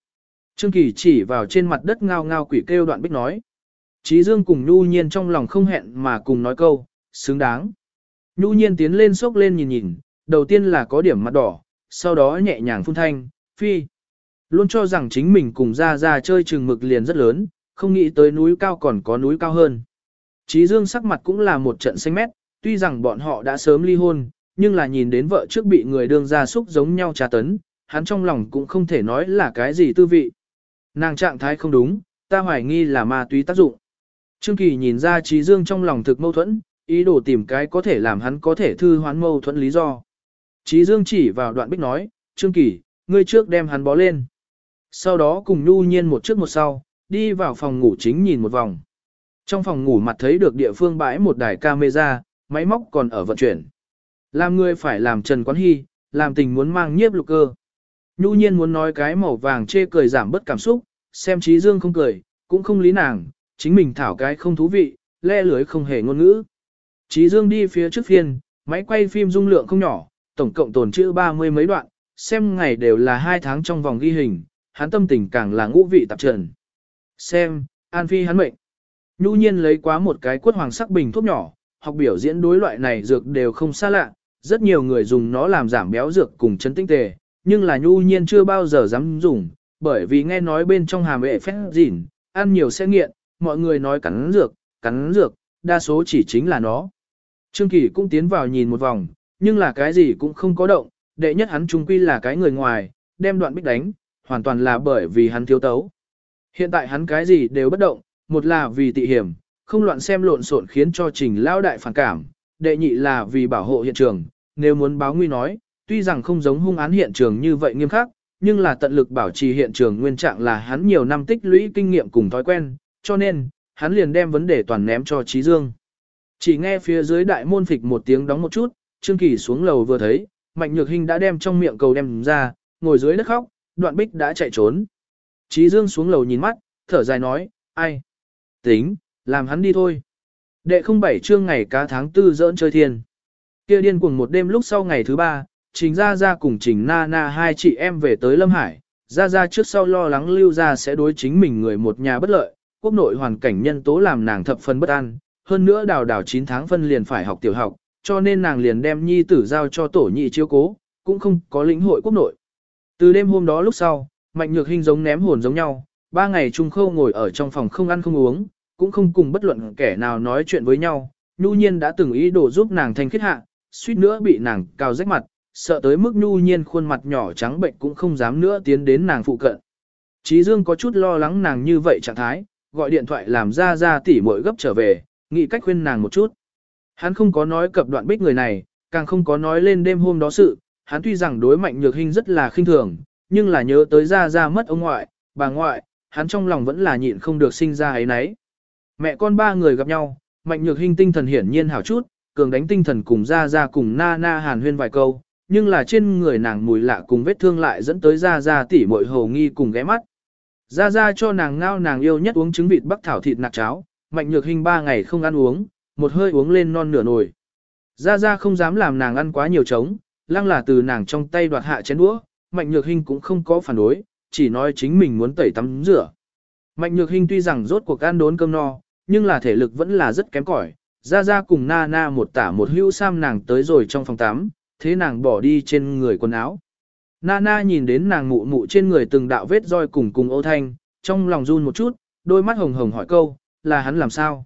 Trương Kỳ chỉ vào trên mặt đất ngao ngao quỷ kêu đoạn bích nói. Chí Dương cùng Nhu Nhiên trong lòng không hẹn mà cùng nói câu, xứng đáng. Nhu Nhiên tiến lên sốc lên nhìn nhìn, đầu tiên là có điểm mặt đỏ, sau đó nhẹ nhàng phun thanh, phi. Luôn cho rằng chính mình cùng ra ra chơi chừng mực liền rất lớn, không nghĩ tới núi cao còn có núi cao hơn. Chí Dương sắc mặt cũng là một trận xanh mét, tuy rằng bọn họ đã sớm ly hôn, nhưng là nhìn đến vợ trước bị người đương ra xúc giống nhau trà tấn, hắn trong lòng cũng không thể nói là cái gì tư vị. Nàng trạng thái không đúng, ta hoài nghi là ma túy tác dụng. Trương Kỳ nhìn ra Trí Dương trong lòng thực mâu thuẫn, ý đồ tìm cái có thể làm hắn có thể thư hoán mâu thuẫn lý do. Trí Dương chỉ vào đoạn bích nói, Trương Kỳ, ngươi trước đem hắn bó lên. Sau đó cùng nhu nhiên một trước một sau, đi vào phòng ngủ chính nhìn một vòng. Trong phòng ngủ mặt thấy được địa phương bãi một đài camera, máy móc còn ở vận chuyển. Làm người phải làm Trần Quán Hy, làm tình muốn mang nhiếp lục cơ. Nhu nhiên muốn nói cái màu vàng chê cười giảm bất cảm xúc, xem trí dương không cười, cũng không lý nàng, chính mình thảo cái không thú vị, le lưới không hề ngôn ngữ. Trí dương đi phía trước phiên, máy quay phim dung lượng không nhỏ, tổng cộng tồn chữ ba mươi mấy đoạn, xem ngày đều là hai tháng trong vòng ghi hình, hắn tâm tình càng là ngũ vị tạp trần. Xem, An Phi hắn mệnh. Nhu nhiên lấy quá một cái quất hoàng sắc bình thuốc nhỏ, học biểu diễn đối loại này dược đều không xa lạ, rất nhiều người dùng nó làm giảm béo dược cùng chấn tinh tề, nhưng là nhu nhiên chưa bao giờ dám dùng, bởi vì nghe nói bên trong hàm vệ phép dỉn, ăn nhiều sẽ nghiện, mọi người nói cắn dược, cắn dược, đa số chỉ chính là nó. Trương Kỳ cũng tiến vào nhìn một vòng, nhưng là cái gì cũng không có động, đệ nhất hắn trung quy là cái người ngoài, đem đoạn bích đánh, hoàn toàn là bởi vì hắn thiếu tấu. Hiện tại hắn cái gì đều bất động, một là vì tị hiểm, không loạn xem lộn xộn khiến cho trình lao đại phản cảm, đệ nhị là vì bảo hộ hiện trường, nếu muốn báo nguy nói, tuy rằng không giống hung án hiện trường như vậy nghiêm khắc, nhưng là tận lực bảo trì hiện trường nguyên trạng là hắn nhiều năm tích lũy kinh nghiệm cùng thói quen, cho nên, hắn liền đem vấn đề toàn ném cho Trí Dương. Chỉ nghe phía dưới đại môn phịch một tiếng đóng một chút, Trương Kỳ xuống lầu vừa thấy, Mạnh Nhược Hinh đã đem trong miệng cầu đem ra, ngồi dưới đất khóc, đoạn bích đã chạy trốn. Trí Dương xuống lầu nhìn mắt, thở dài nói, ai? Tính, làm hắn đi thôi. Đệ không bảy chương ngày cá tháng tư dỡn chơi thiên. Kia điên cuồng một đêm lúc sau ngày thứ ba, Trình Gia Gia cùng Trình Na Na hai chị em về tới Lâm Hải. Gia Gia trước sau lo lắng Lưu Gia sẽ đối chính mình người một nhà bất lợi, quốc nội hoàn cảnh nhân tố làm nàng thập phần bất an. Hơn nữa đào đào 9 tháng phân liền phải học tiểu học, cho nên nàng liền đem nhi tử giao cho tổ nhị chiếu cố, cũng không có lĩnh hội quốc nội. Từ đêm hôm đó lúc sau, Mạnh Nhược Hinh giống ném hồn giống nhau, ba ngày trung khâu ngồi ở trong phòng không ăn không uống, cũng không cùng bất luận kẻ nào nói chuyện với nhau. Nhu nhiên đã từng ý đồ giúp nàng thanh khiết hạ, suýt nữa bị nàng cao rách mặt, sợ tới mức nhu nhiên khuôn mặt nhỏ trắng bệnh cũng không dám nữa tiến đến nàng phụ cận. Chí Dương có chút lo lắng nàng như vậy trạng thái, gọi điện thoại làm ra ra tỉ muội gấp trở về, nghĩ cách khuyên nàng một chút. Hắn không có nói cập đoạn bích người này, càng không có nói lên đêm hôm đó sự, hắn tuy rằng đối mạnh nhược hình rất là khinh thường, nhưng là nhớ tới ra ra mất ông ngoại, bà ngoại, hắn trong lòng vẫn là nhịn không được sinh ra ấy nấy. Mẹ con ba người gặp nhau, mạnh nhược hình tinh thần hiển nhiên hảo chút, cường đánh tinh thần cùng ra ra cùng na na hàn huyên vài câu, nhưng là trên người nàng mùi lạ cùng vết thương lại dẫn tới ra ra tỉ mội hồ nghi cùng ghé mắt. Ra ra cho nàng ngao nàng yêu nhất uống trứng vịt bắc thảo thịt nạc cháo, mạnh nhược hình ba ngày không ăn uống, một hơi uống lên non nửa nồi. Ra ra không dám làm nàng ăn quá nhiều trống, lăng là từ nàng trong tay đoạt hạ chén đũa, mạnh nhược hình cũng không có phản đối, chỉ nói chính mình muốn tẩy tắm rửa. Mạnh nhược hình tuy rằng rốt cuộc ăn đốn cơm no, nhưng là thể lực vẫn là rất kém cỏi. Ra ra cùng na na một tả một hữu sam nàng tới rồi trong phòng tắm, thế nàng bỏ đi trên người quần áo. Nana nhìn đến nàng mụ mụ trên người từng đạo vết roi cùng cùng ô thanh, trong lòng run một chút, đôi mắt hồng hồng hỏi câu, là hắn làm sao?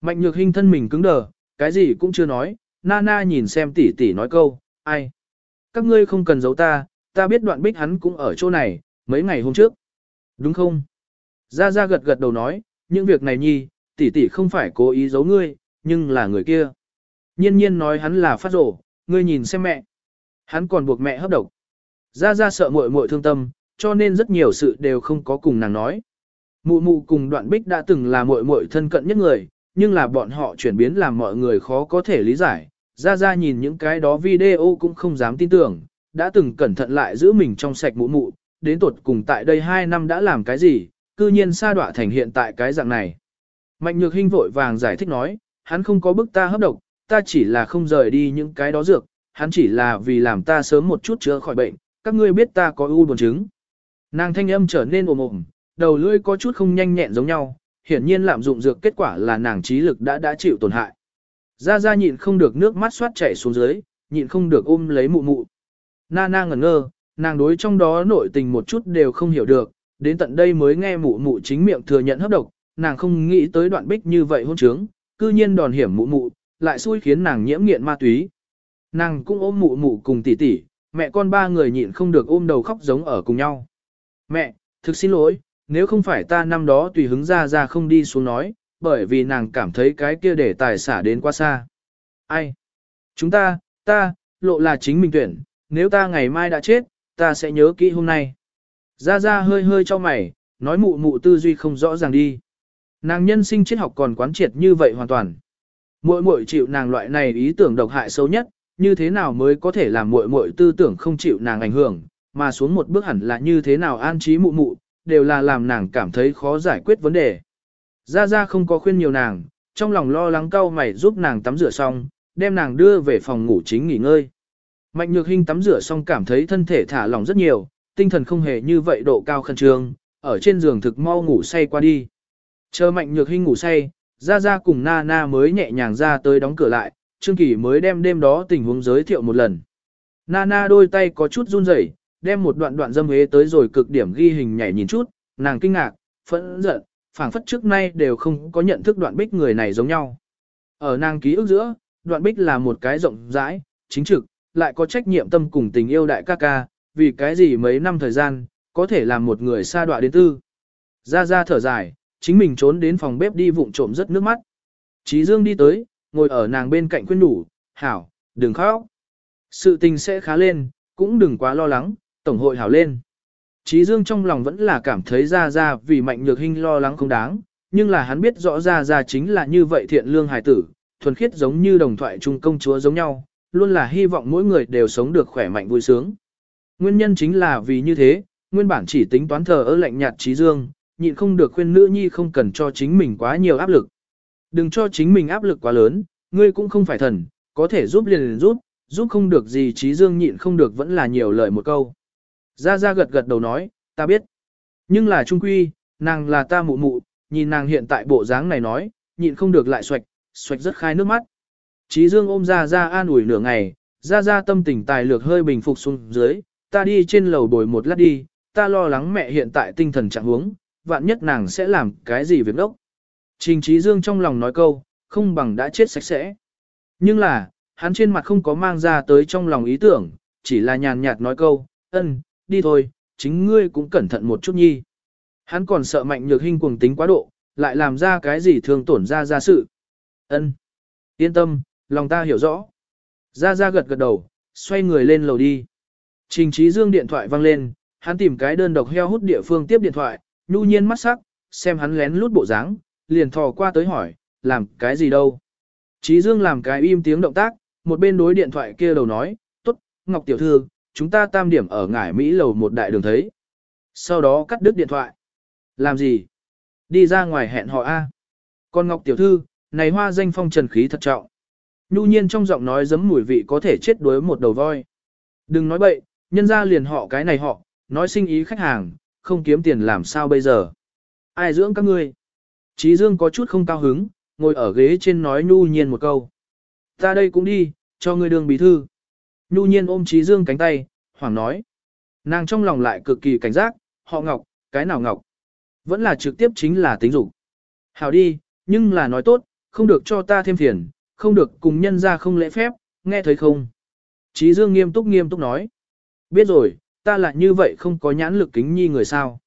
Mạnh nhược hình thân mình cứng đờ, cái gì cũng chưa nói, Nana nhìn xem tỷ tỷ nói câu, ai? Các ngươi không cần giấu ta, ta biết đoạn bích hắn cũng ở chỗ này, mấy ngày hôm trước. Đúng không? Gia Gia gật gật đầu nói, những việc này nhi, tỷ tỷ không phải cố ý giấu ngươi, nhưng là người kia. Nhiên nhiên nói hắn là phát rổ, ngươi nhìn xem mẹ. Hắn còn buộc mẹ hấp độc. Gia Gia sợ muội muội thương tâm, cho nên rất nhiều sự đều không có cùng nàng nói. Mụ mụ cùng đoạn bích đã từng là muội muội thân cận nhất người, nhưng là bọn họ chuyển biến làm mọi người khó có thể lý giải. Gia Gia nhìn những cái đó video cũng không dám tin tưởng, đã từng cẩn thận lại giữ mình trong sạch mụ mụ, đến tột cùng tại đây 2 năm đã làm cái gì, cư nhiên sa đọa thành hiện tại cái dạng này. Mạnh nhược hình vội vàng giải thích nói, hắn không có bức ta hấp độc, ta chỉ là không rời đi những cái đó dược, hắn chỉ là vì làm ta sớm một chút chữa khỏi bệnh, các ngươi biết ta có u buồn chứng. Nàng thanh âm trở nên ồm ồm, đầu lưỡi có chút không nhanh nhẹn giống nhau, hiển nhiên lạm dụng dược kết quả là nàng trí lực đã đã chịu tổn hại. Ra ra nhịn không được nước mắt xoát chảy xuống dưới, nhịn không được ôm lấy mụ mụ. Na na ngẩn ngơ, nàng đối trong đó nội tình một chút đều không hiểu được, đến tận đây mới nghe mụ mụ chính miệng thừa nhận hấp độc, nàng không nghĩ tới đoạn bích như vậy hôn trướng, cư nhiên đòn hiểm mụ mụ, lại xui khiến nàng nhiễm nghiện ma túy. Nàng cũng ôm mụ mụ cùng tỷ tỷ, mẹ con ba người nhịn không được ôm đầu khóc giống ở cùng nhau. Mẹ, thực xin lỗi, nếu không phải ta năm đó tùy hứng ra ra không đi xuống nói, bởi vì nàng cảm thấy cái kia để tài xả đến quá xa. Ai? Chúng ta, ta, lộ là chính mình tuyển, nếu ta ngày mai đã chết, ta sẽ nhớ kỹ hôm nay. Ra ra hơi hơi cho mày, nói mụ mụ tư duy không rõ ràng đi. Nàng nhân sinh triết học còn quán triệt như vậy hoàn toàn. Muội muội chịu nàng loại này ý tưởng độc hại sâu nhất, như thế nào mới có thể làm muội muội tư tưởng không chịu nàng ảnh hưởng, mà xuống một bước hẳn là như thế nào an trí mụ mụ, đều là làm nàng cảm thấy khó giải quyết vấn đề. Gia Gia không có khuyên nhiều nàng, trong lòng lo lắng cau mày giúp nàng tắm rửa xong, đem nàng đưa về phòng ngủ chính nghỉ ngơi. Mạnh Nhược Hinh tắm rửa xong cảm thấy thân thể thả lỏng rất nhiều, tinh thần không hề như vậy độ cao khẩn trương, ở trên giường thực mau ngủ say qua đi. Chờ Mạnh Nhược hình ngủ say, Ra Ra cùng Na Na mới nhẹ nhàng ra tới đóng cửa lại, Trương Kỳ mới đem đêm đó tình huống giới thiệu một lần. Na Na đôi tay có chút run rẩy, đem một đoạn đoạn dâm hế tới rồi cực điểm ghi hình nhảy nhìn chút, nàng kinh ngạc, phẫn giận, phảng phất trước nay đều không có nhận thức đoạn bích người này giống nhau. Ở nàng ký ức giữa, đoạn bích là một cái rộng rãi, chính trực, lại có trách nhiệm tâm cùng tình yêu đại ca ca, vì cái gì mấy năm thời gian, có thể làm một người xa đọa đến tư. Ra ra thở dài, chính mình trốn đến phòng bếp đi vụng trộm rất nước mắt. Chí Dương đi tới, ngồi ở nàng bên cạnh khuyên đủ, hảo, đừng khóc. Sự tình sẽ khá lên, cũng đừng quá lo lắng, tổng hội hảo lên. Chí Dương trong lòng vẫn là cảm thấy ra ra vì mạnh nhược hình lo lắng không đáng, nhưng là hắn biết rõ ra ra chính là như vậy thiện lương hài tử, thuần khiết giống như đồng thoại trung công chúa giống nhau, luôn là hy vọng mỗi người đều sống được khỏe mạnh vui sướng. Nguyên nhân chính là vì như thế, nguyên bản chỉ tính toán thờ ơ lạnh nhạt trí Dương, nhịn không được khuyên nữ nhi không cần cho chính mình quá nhiều áp lực. Đừng cho chính mình áp lực quá lớn, ngươi cũng không phải thần, có thể giúp liền liền giúp, giúp không được gì trí Dương nhịn không được vẫn là nhiều lời một câu. Gia Gia gật gật đầu nói, ta biết. Nhưng là trung quy, nàng là ta mụ mụ, nhìn nàng hiện tại bộ dáng này nói, nhịn không được lại xoạch, xoạch rất khai nước mắt. Trí Dương ôm Gia Gia an ủi nửa ngày, Gia Gia tâm tình tài lược hơi bình phục xuống dưới, ta đi trên lầu bồi một lát đi, ta lo lắng mẹ hiện tại tinh thần trạng huống, vạn nhất nàng sẽ làm cái gì việc đốc. Trình Chí Dương trong lòng nói câu, không bằng đã chết sạch sẽ. Nhưng là, hắn trên mặt không có mang ra tới trong lòng ý tưởng, chỉ là nhàn nhạt nói câu, ân, đi thôi, chính ngươi cũng cẩn thận một chút nhi. Hắn còn sợ mạnh nhược hình cuồng tính quá độ, lại làm ra cái gì thường tổn ra ra sự. Ân, Yên tâm, lòng ta hiểu rõ. Ra ra gật gật đầu, xoay người lên lầu đi. Trình trí dương điện thoại vang lên, hắn tìm cái đơn độc heo hút địa phương tiếp điện thoại, nhu nhiên mắt sắc, xem hắn lén lút bộ dáng, liền thò qua tới hỏi, làm cái gì đâu. Trí dương làm cái im tiếng động tác, một bên đối điện thoại kia đầu nói, tốt, Ngọc Tiểu Thư, chúng ta tam điểm ở ngải Mỹ lầu một đại đường thấy. Sau đó cắt đứt điện thoại. Làm gì? Đi ra ngoài hẹn họ A. Con Ngọc Tiểu Thư, này hoa danh phong trần khí thật trọng. Nhu nhiên trong giọng nói giấm mùi vị có thể chết đuối một đầu voi. Đừng nói bậy, nhân ra liền họ cái này họ, nói sinh ý khách hàng, không kiếm tiền làm sao bây giờ. Ai dưỡng các ngươi? trí Dương có chút không cao hứng, ngồi ở ghế trên nói nhu nhiên một câu. Ta đây cũng đi, cho ngươi đường bí thư. Nhu nhiên ôm Trí Dương cánh tay, hoảng nói. Nàng trong lòng lại cực kỳ cảnh giác, họ ngọc, cái nào ngọc. Vẫn là trực tiếp chính là tính dục. Hảo đi, nhưng là nói tốt, không được cho ta thêm phiền, không được cùng nhân ra không lễ phép, nghe thấy không? Trí Dương nghiêm túc nghiêm túc nói. Biết rồi, ta là như vậy không có nhãn lực kính nhi người sao.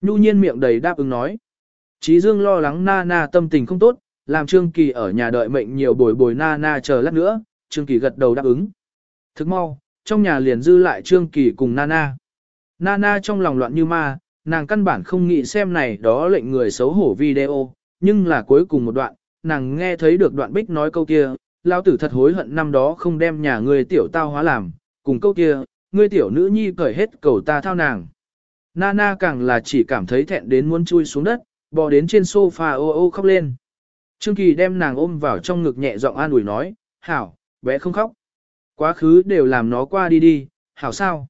Nhu nhiên miệng đầy đáp ứng nói. Trí Dương lo lắng na na tâm tình không tốt, làm Trương Kỳ ở nhà đợi mệnh nhiều bồi bồi na na chờ lát nữa, Trương Kỳ gật đầu đáp ứng. Thức mau, trong nhà liền dư lại Trương Kỳ cùng Nana. Nana trong lòng loạn như ma, nàng căn bản không nghĩ xem này đó lệnh người xấu hổ video, nhưng là cuối cùng một đoạn, nàng nghe thấy được đoạn bích nói câu kia, lao tử thật hối hận năm đó không đem nhà người tiểu tao hóa làm, cùng câu kia, ngươi tiểu nữ nhi cởi hết cầu ta thao nàng. Nana càng là chỉ cảm thấy thẹn đến muốn chui xuống đất, bò đến trên sofa ô ô khóc lên. Trương Kỳ đem nàng ôm vào trong ngực nhẹ giọng an ủi nói, hảo, bé không khóc. Quá khứ đều làm nó qua đi đi, hảo sao?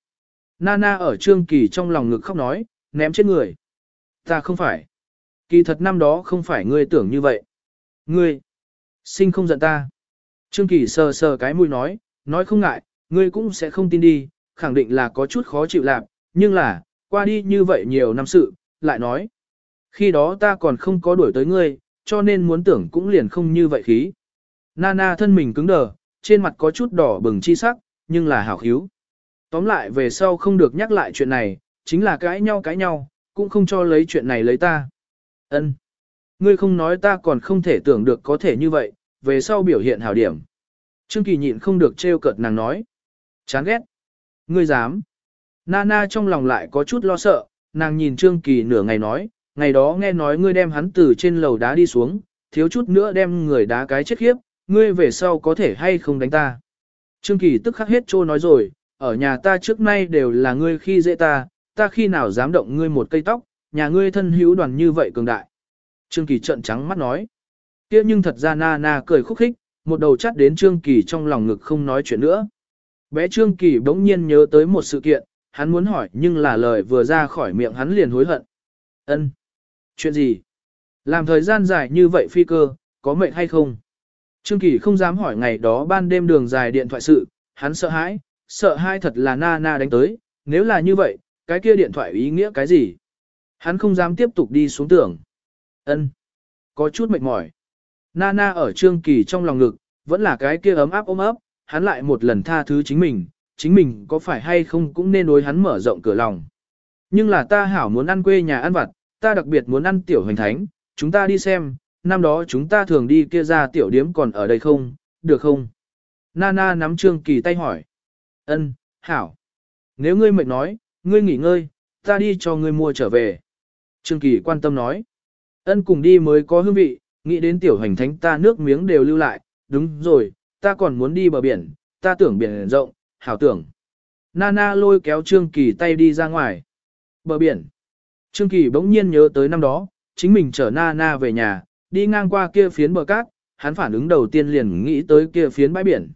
Nana ở Trương Kỳ trong lòng ngực khóc nói, ném chết người. Ta không phải. Kỳ thật năm đó không phải ngươi tưởng như vậy. Ngươi, sinh không giận ta. Trương Kỳ sờ sờ cái mũi nói, nói không ngại, ngươi cũng sẽ không tin đi, khẳng định là có chút khó chịu lạc, nhưng là, qua đi như vậy nhiều năm sự, lại nói. Khi đó ta còn không có đuổi tới ngươi, cho nên muốn tưởng cũng liền không như vậy khí. Nana thân mình cứng đờ, trên mặt có chút đỏ bừng chi sắc, nhưng là hảo hiếu. Tóm lại về sau không được nhắc lại chuyện này, chính là cãi nhau cãi nhau, cũng không cho lấy chuyện này lấy ta. Ân, Ngươi không nói ta còn không thể tưởng được có thể như vậy, về sau biểu hiện hảo điểm. Trương Kỳ nhịn không được trêu cợt nàng nói. Chán ghét. Ngươi dám. Nana trong lòng lại có chút lo sợ, nàng nhìn Trương Kỳ nửa ngày nói, ngày đó nghe nói ngươi đem hắn từ trên lầu đá đi xuống, thiếu chút nữa đem người đá cái chết khiếp, ngươi về sau có thể hay không đánh ta. Trương Kỳ tức khắc hết trô nói rồi, ở nhà ta trước nay đều là ngươi khi dễ ta, ta khi nào dám động ngươi một cây tóc, nhà ngươi thân hữu đoàn như vậy cường đại. Trương Kỳ trợn trắng mắt nói. kia nhưng thật ra Nana na cười khúc khích, một đầu chắt đến Trương Kỳ trong lòng ngực không nói chuyện nữa. Bé Trương Kỳ bỗng nhiên nhớ tới một sự kiện, hắn muốn hỏi nhưng là lời vừa ra khỏi miệng hắn liền hối hận. Ân, Chuyện gì? Làm thời gian dài như vậy phi cơ, có mệnh hay không? Trương Kỳ không dám hỏi ngày đó ban đêm đường dài điện thoại sự, hắn sợ hãi, sợ hai thật là na na đánh tới, nếu là như vậy, cái kia điện thoại ý nghĩa cái gì? Hắn không dám tiếp tục đi xuống tưởng. Ân, Có chút mệt mỏi. Nana ở Trương Kỳ trong lòng ngực, vẫn là cái kia ấm áp ôm ấp, hắn lại một lần tha thứ chính mình, chính mình có phải hay không cũng nên đối hắn mở rộng cửa lòng. Nhưng là ta hảo muốn ăn quê nhà ăn vặt, ta đặc biệt muốn ăn tiểu hoành thánh, chúng ta đi xem, năm đó chúng ta thường đi kia ra tiểu điếm còn ở đây không, được không? Nana nắm Trương Kỳ tay hỏi. Ân, hảo. Nếu ngươi mệt nói, ngươi nghỉ ngơi, ta đi cho ngươi mua trở về. Trương Kỳ quan tâm nói. Ân cùng đi mới có hương vị, nghĩ đến tiểu hành thánh ta nước miếng đều lưu lại, đúng rồi, ta còn muốn đi bờ biển, ta tưởng biển rộng, hảo tưởng. Nana lôi kéo Trương Kỳ tay đi ra ngoài. Bờ biển. Trương Kỳ bỗng nhiên nhớ tới năm đó, chính mình chở Nana về nhà, đi ngang qua kia phiến bờ cát, hắn phản ứng đầu tiên liền nghĩ tới kia phiến bãi biển.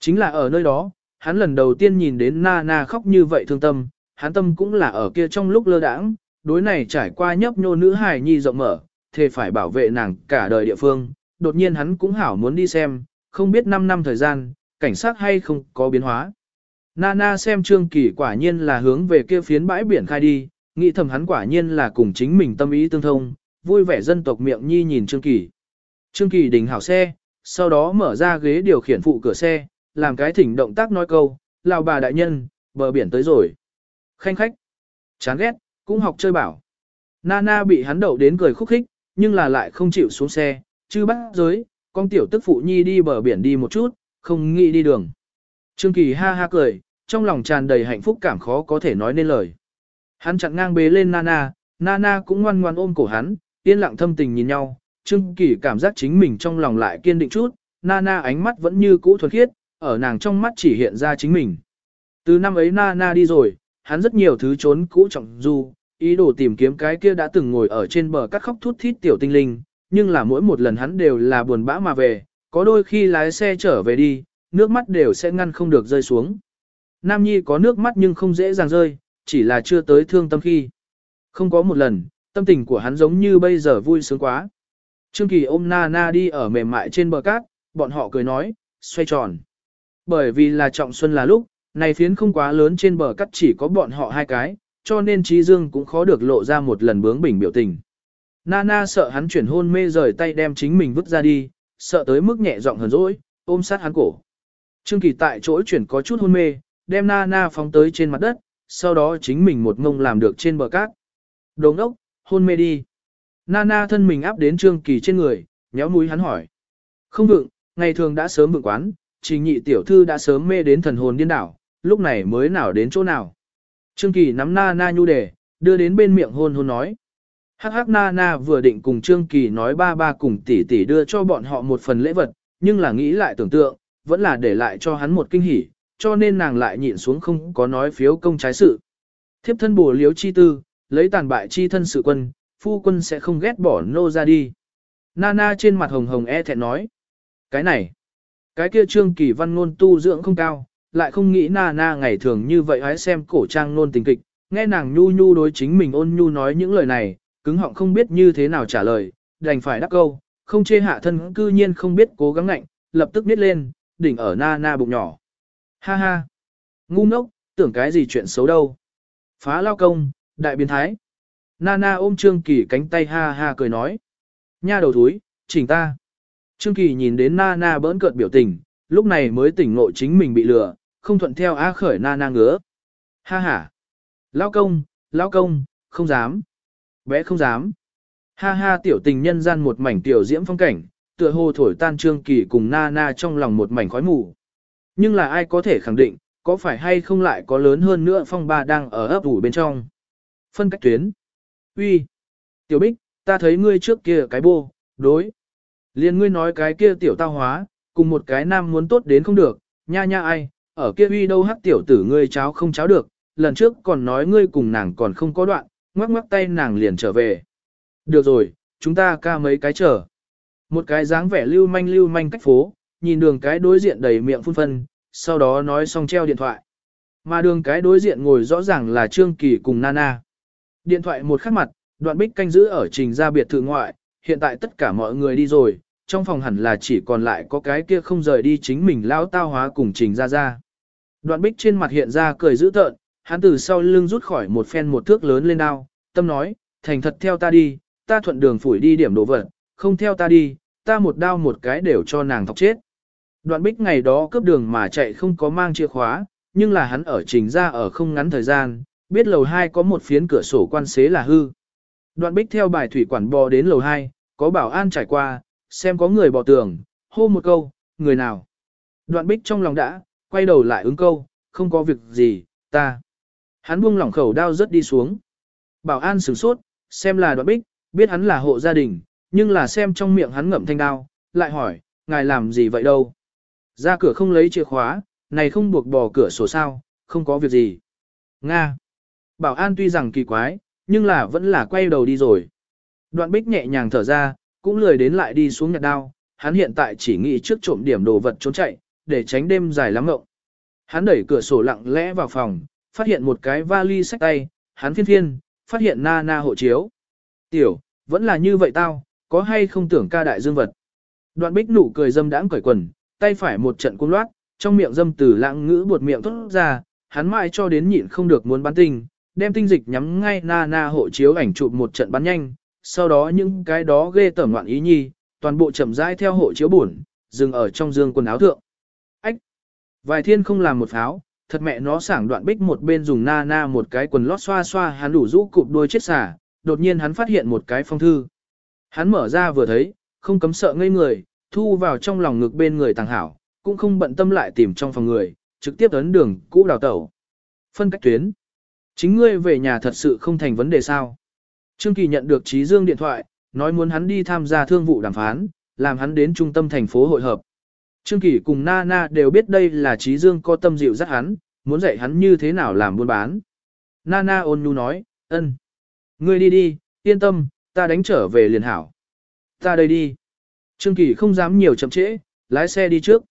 Chính là ở nơi đó, hắn lần đầu tiên nhìn đến Nana khóc như vậy thương tâm, hắn tâm cũng là ở kia trong lúc lơ đãng, đối này trải qua nhấp nhô nữ hài nhi rộng mở, thề phải bảo vệ nàng cả đời địa phương, đột nhiên hắn cũng hảo muốn đi xem, không biết 5 năm thời gian, cảnh sát hay không có biến hóa. Nana xem Trương Kỳ quả nhiên là hướng về kia phiến bãi biển khai đi, nghĩ thầm hắn quả nhiên là cùng chính mình tâm ý tương thông, vui vẻ dân tộc miệng nhi nhìn Trương Kỳ. Trương Kỳ đình hảo xe, sau đó mở ra ghế điều khiển phụ cửa xe, làm cái thỉnh động tác nói câu, lào bà đại nhân, bờ biển tới rồi. Khanh khách, chán ghét, cũng học chơi bảo. Nana bị hắn đậu đến cười khúc khích, nhưng là lại không chịu xuống xe, chứ bắt giới, con tiểu tức phụ nhi đi bờ biển đi một chút, không nghĩ đi đường. Trương Kỳ ha ha cười, trong lòng tràn đầy hạnh phúc cảm khó có thể nói nên lời. Hắn chặn ngang bế lên Nana, Nana cũng ngoan ngoan ôm cổ hắn, yên lặng thâm tình nhìn nhau, Trương Kỳ cảm giác chính mình trong lòng lại kiên định chút, Nana ánh mắt vẫn như cũ thuần khiết, ở nàng trong mắt chỉ hiện ra chính mình. Từ năm ấy Nana đi rồi, hắn rất nhiều thứ trốn cũ trọng du, ý đồ tìm kiếm cái kia đã từng ngồi ở trên bờ cắt khóc thút thít tiểu tinh linh, nhưng là mỗi một lần hắn đều là buồn bã mà về, có đôi khi lái xe trở về đi, nước mắt đều sẽ ngăn không được rơi xuống. Nam Nhi có nước mắt nhưng không dễ dàng rơi, chỉ là chưa tới thương tâm khi. Không có một lần, tâm tình của hắn giống như bây giờ vui sướng quá. Trương Kỳ ôm Na Na đi ở mềm mại trên bờ cát, bọn họ cười nói, xoay tròn. Bởi vì là trọng xuân là lúc, này phiến không quá lớn trên bờ cát chỉ có bọn họ hai cái, cho nên Trí Dương cũng khó được lộ ra một lần bướng bỉnh biểu tình. Nana sợ hắn chuyển hôn mê rời tay đem chính mình vứt ra đi, sợ tới mức nhẹ giọng hờn dỗi, ôm sát hắn cổ. Trương Kỳ tại chỗ chuyển có chút hôn mê, đem Nana phóng tới trên mặt đất, sau đó chính mình một ngông làm được trên bờ cát. Đồ ngốc, hôn mê đi. Nana thân mình áp đến Trương Kỳ trên người, nhéo mũi hắn hỏi. Không vựng, ngày thường đã sớm vựng quán, trình nhị tiểu thư đã sớm mê đến thần hồn điên đảo, lúc này mới nào đến chỗ nào. Trương Kỳ nắm Nana nhu đề, đưa đến bên miệng hôn hôn nói. Hắc hắc Nana vừa định cùng Trương Kỳ nói ba ba cùng tỷ tỷ đưa cho bọn họ một phần lễ vật, nhưng là nghĩ lại tưởng tượng, vẫn là để lại cho hắn một kinh hỉ, cho nên nàng lại nhịn xuống không có nói phiếu công trái sự. Thiếp thân bổ liếu chi tư, lấy tàn bại chi thân sự quân, phu quân sẽ không ghét bỏ nô ra đi. Nana trên mặt hồng hồng e thẹn nói. Cái này, cái kia trương kỳ văn ngôn tu dưỡng không cao, lại không nghĩ Nana ngày thường như vậy hãy xem cổ trang nôn tình kịch, nghe nàng nhu nhu đối chính mình ôn nhu nói những lời này, cứng họng không biết như thế nào trả lời, đành phải đắc câu, không chê hạ thân cư nhiên không biết cố gắng ngạnh, lập tức biết lên, đỉnh ở Nana bụng nhỏ. Ha ha, ngu ngốc, tưởng cái gì chuyện xấu đâu. Phá lao công, đại biến thái. Nana ôm Trương Kỳ cánh tay ha ha cười nói. Nha đầu thúi, chỉnh ta. Trương Kỳ nhìn đến Nana bỡn cợt biểu tình, lúc này mới tỉnh ngộ chính mình bị lừa, không thuận theo á khởi Nana ngứa. Ha ha. Lao công, lao công, không dám. Bé không dám. Ha ha tiểu tình nhân gian một mảnh tiểu diễm phong cảnh, tựa hồ thổi tan Trương Kỳ cùng Nana trong lòng một mảnh khói mù. Nhưng là ai có thể khẳng định, có phải hay không lại có lớn hơn nữa phong ba đang ở ấp ủ bên trong. Phân cách tuyến. Uy, Tiểu Bích, ta thấy ngươi trước kia cái bô, đối. Liên ngươi nói cái kia tiểu tao hóa, cùng một cái nam muốn tốt đến không được, nha nha ai, ở kia uy đâu hắc tiểu tử ngươi cháo không cháo được, lần trước còn nói ngươi cùng nàng còn không có đoạn, ngoắc ngoắc tay nàng liền trở về. Được rồi, chúng ta ca mấy cái chờ. Một cái dáng vẻ lưu manh lưu manh cách phố, nhìn đường cái đối diện đầy miệng phun phân, sau đó nói xong treo điện thoại. Mà đường cái đối diện ngồi rõ ràng là Trương Kỳ cùng Nana. Điện thoại một khắc mặt, đoạn bích canh giữ ở trình ra biệt thự ngoại, hiện tại tất cả mọi người đi rồi, trong phòng hẳn là chỉ còn lại có cái kia không rời đi chính mình lão tao hóa cùng trình ra ra. Đoạn bích trên mặt hiện ra cười dữ tợn, hắn từ sau lưng rút khỏi một phen một thước lớn lên đao, tâm nói, thành thật theo ta đi, ta thuận đường phủi đi điểm đồ vật, không theo ta đi, ta một đao một cái đều cho nàng thọc chết. Đoạn bích ngày đó cướp đường mà chạy không có mang chìa khóa, nhưng là hắn ở trình ra ở không ngắn thời gian, biết lầu 2 có một phiến cửa sổ quan xế là hư. Đoạn bích theo bài thủy quản bò đến lầu 2, có bảo an trải qua, xem có người bò tường, hô một câu, người nào. Đoạn bích trong lòng đã, quay đầu lại ứng câu, không có việc gì, ta. Hắn buông lỏng khẩu đao rất đi xuống. Bảo an sửng sốt, xem là đoạn bích, biết hắn là hộ gia đình, nhưng là xem trong miệng hắn ngậm thanh đao, lại hỏi, ngài làm gì vậy đâu. Ra cửa không lấy chìa khóa, này không buộc bỏ cửa sổ sao, không có việc gì. Nga. Bảo an tuy rằng kỳ quái, nhưng là vẫn là quay đầu đi rồi. Đoạn bích nhẹ nhàng thở ra, cũng lười đến lại đi xuống nhặt đao, hắn hiện tại chỉ nghĩ trước trộm điểm đồ vật trốn chạy, để tránh đêm dài lắm ngộng. Hắn đẩy cửa sổ lặng lẽ vào phòng, phát hiện một cái vali sách tay, hắn phiên phiên, phát hiện na na hộ chiếu. Tiểu, vẫn là như vậy tao, có hay không tưởng ca đại dương vật. Đoạn bích nụ cười dâm đãng cởi quần, tay phải một trận cung loát, trong miệng dâm từ lãng ngữ buột miệng thốt ra, hắn mãi cho đến nhịn không được muốn bắn tinh, đem tinh dịch nhắm ngay na na hộ chiếu ảnh chụp một trận bắn nhanh, sau đó những cái đó ghê tởm loạn ý nhi, toàn bộ chậm rãi theo hộ chiếu buồn, dừng ở trong dương quần áo thượng. Ách! Vài thiên không làm một pháo, thật mẹ nó sảng đoạn bích một bên dùng na na một cái quần lót xoa xoa hắn đủ rũ cụp đôi chết xả, đột nhiên hắn phát hiện một cái phong thư. Hắn mở ra vừa thấy, không cấm sợ ngây người, thu vào trong lòng ngực bên người tàng hảo, cũng không bận tâm lại tìm trong phòng người, trực tiếp ấn đường cũ đào tẩu. Phân cách tuyến. Chính ngươi về nhà thật sự không thành vấn đề sao. Trương Kỳ nhận được Trí Dương điện thoại, nói muốn hắn đi tham gia thương vụ đàm phán, làm hắn đến trung tâm thành phố hội hợp. Trương Kỳ cùng Nana đều biết đây là Trí Dương có tâm dịu dắt hắn, muốn dạy hắn như thế nào làm buôn bán. Nana ôn nhu nói, ân. Ngươi đi đi, yên tâm, ta đánh trở về liền hảo. Ta đây đi. Trương Kỳ không dám nhiều chậm trễ, lái xe đi trước.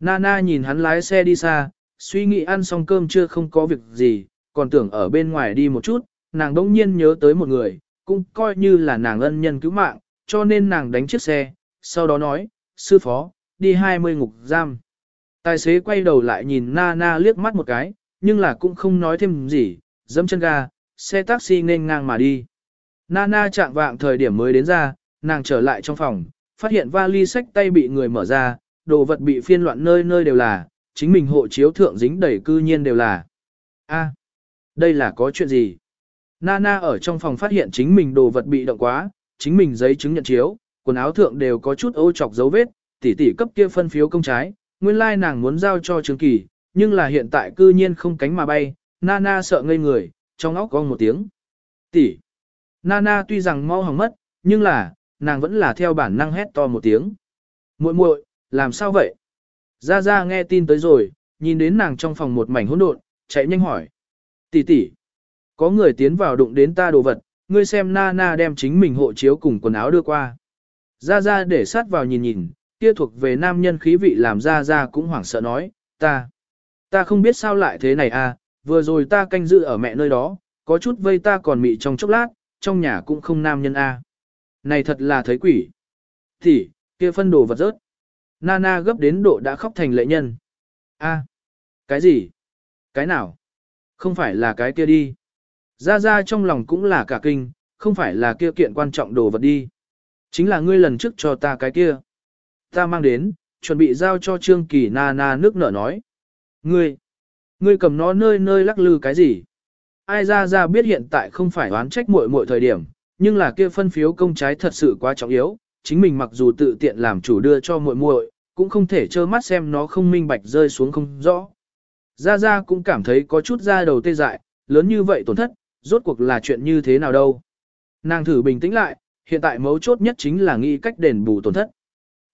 Nana nhìn hắn lái xe đi xa, suy nghĩ ăn xong cơm chưa không có việc gì, còn tưởng ở bên ngoài đi một chút, nàng đỗng nhiên nhớ tới một người, cũng coi như là nàng ân nhân cứu mạng, cho nên nàng đánh chiếc xe, sau đó nói, sư phó, đi 20 ngục giam. Tài xế quay đầu lại nhìn Nana liếc mắt một cái, nhưng là cũng không nói thêm gì, dẫm chân ga, xe taxi nên ngang mà đi. Nana chạm vạng thời điểm mới đến ra, nàng trở lại trong phòng, phát hiện vali sách tay bị người mở ra, đồ vật bị phiên loạn nơi nơi đều là, chính mình hộ chiếu thượng dính đầy cư nhiên đều là. A, đây là có chuyện gì? Nana ở trong phòng phát hiện chính mình đồ vật bị động quá, chính mình giấy chứng nhận chiếu, quần áo thượng đều có chút ô chọc dấu vết, tỷ tỷ cấp kia phân phiếu công trái, nguyên lai nàng muốn giao cho Trương Kỳ, nhưng là hiện tại cư nhiên không cánh mà bay, Nana sợ ngây người, trong óc cong một tiếng. Tỷ. Nana tuy rằng mau hỏng mất, nhưng là, nàng vẫn là theo bản năng hét to một tiếng. Muội muội, làm sao vậy? Gia Gia nghe tin tới rồi, nhìn đến nàng trong phòng một mảnh hỗn độn, chạy nhanh hỏi. Tỷ tỷ, có người tiến vào đụng đến ta đồ vật, ngươi xem Nana đem chính mình hộ chiếu cùng quần áo đưa qua. Gia Gia để sát vào nhìn nhìn, kia thuộc về nam nhân khí vị làm Ra Ra cũng hoảng sợ nói, ta, ta không biết sao lại thế này à, vừa rồi ta canh giữ ở mẹ nơi đó, có chút vây ta còn mị trong chốc lát, trong nhà cũng không nam nhân a. À. Này thật là thấy quỷ. Thì, kia phân đồ vật rớt. Nana gấp đến độ đã khóc thành lệ nhân. A, cái gì? Cái nào? Không phải là cái kia đi. Ra ra trong lòng cũng là cả kinh, không phải là kia kiện quan trọng đồ vật đi. Chính là ngươi lần trước cho ta cái kia. Ta mang đến, chuẩn bị giao cho Trương Kỳ na na nước nở nói. Ngươi, ngươi cầm nó nơi nơi lắc lư cái gì? Ai ra ra biết hiện tại không phải oán trách muội muội thời điểm, nhưng là kia phân phiếu công trái thật sự quá trọng yếu, chính mình mặc dù tự tiện làm chủ đưa cho muội muội, cũng không thể trơ mắt xem nó không minh bạch rơi xuống không rõ. Gia Gia cũng cảm thấy có chút da đầu tê dại, lớn như vậy tổn thất, rốt cuộc là chuyện như thế nào đâu. Nàng thử bình tĩnh lại, hiện tại mấu chốt nhất chính là nghĩ cách đền bù tổn thất.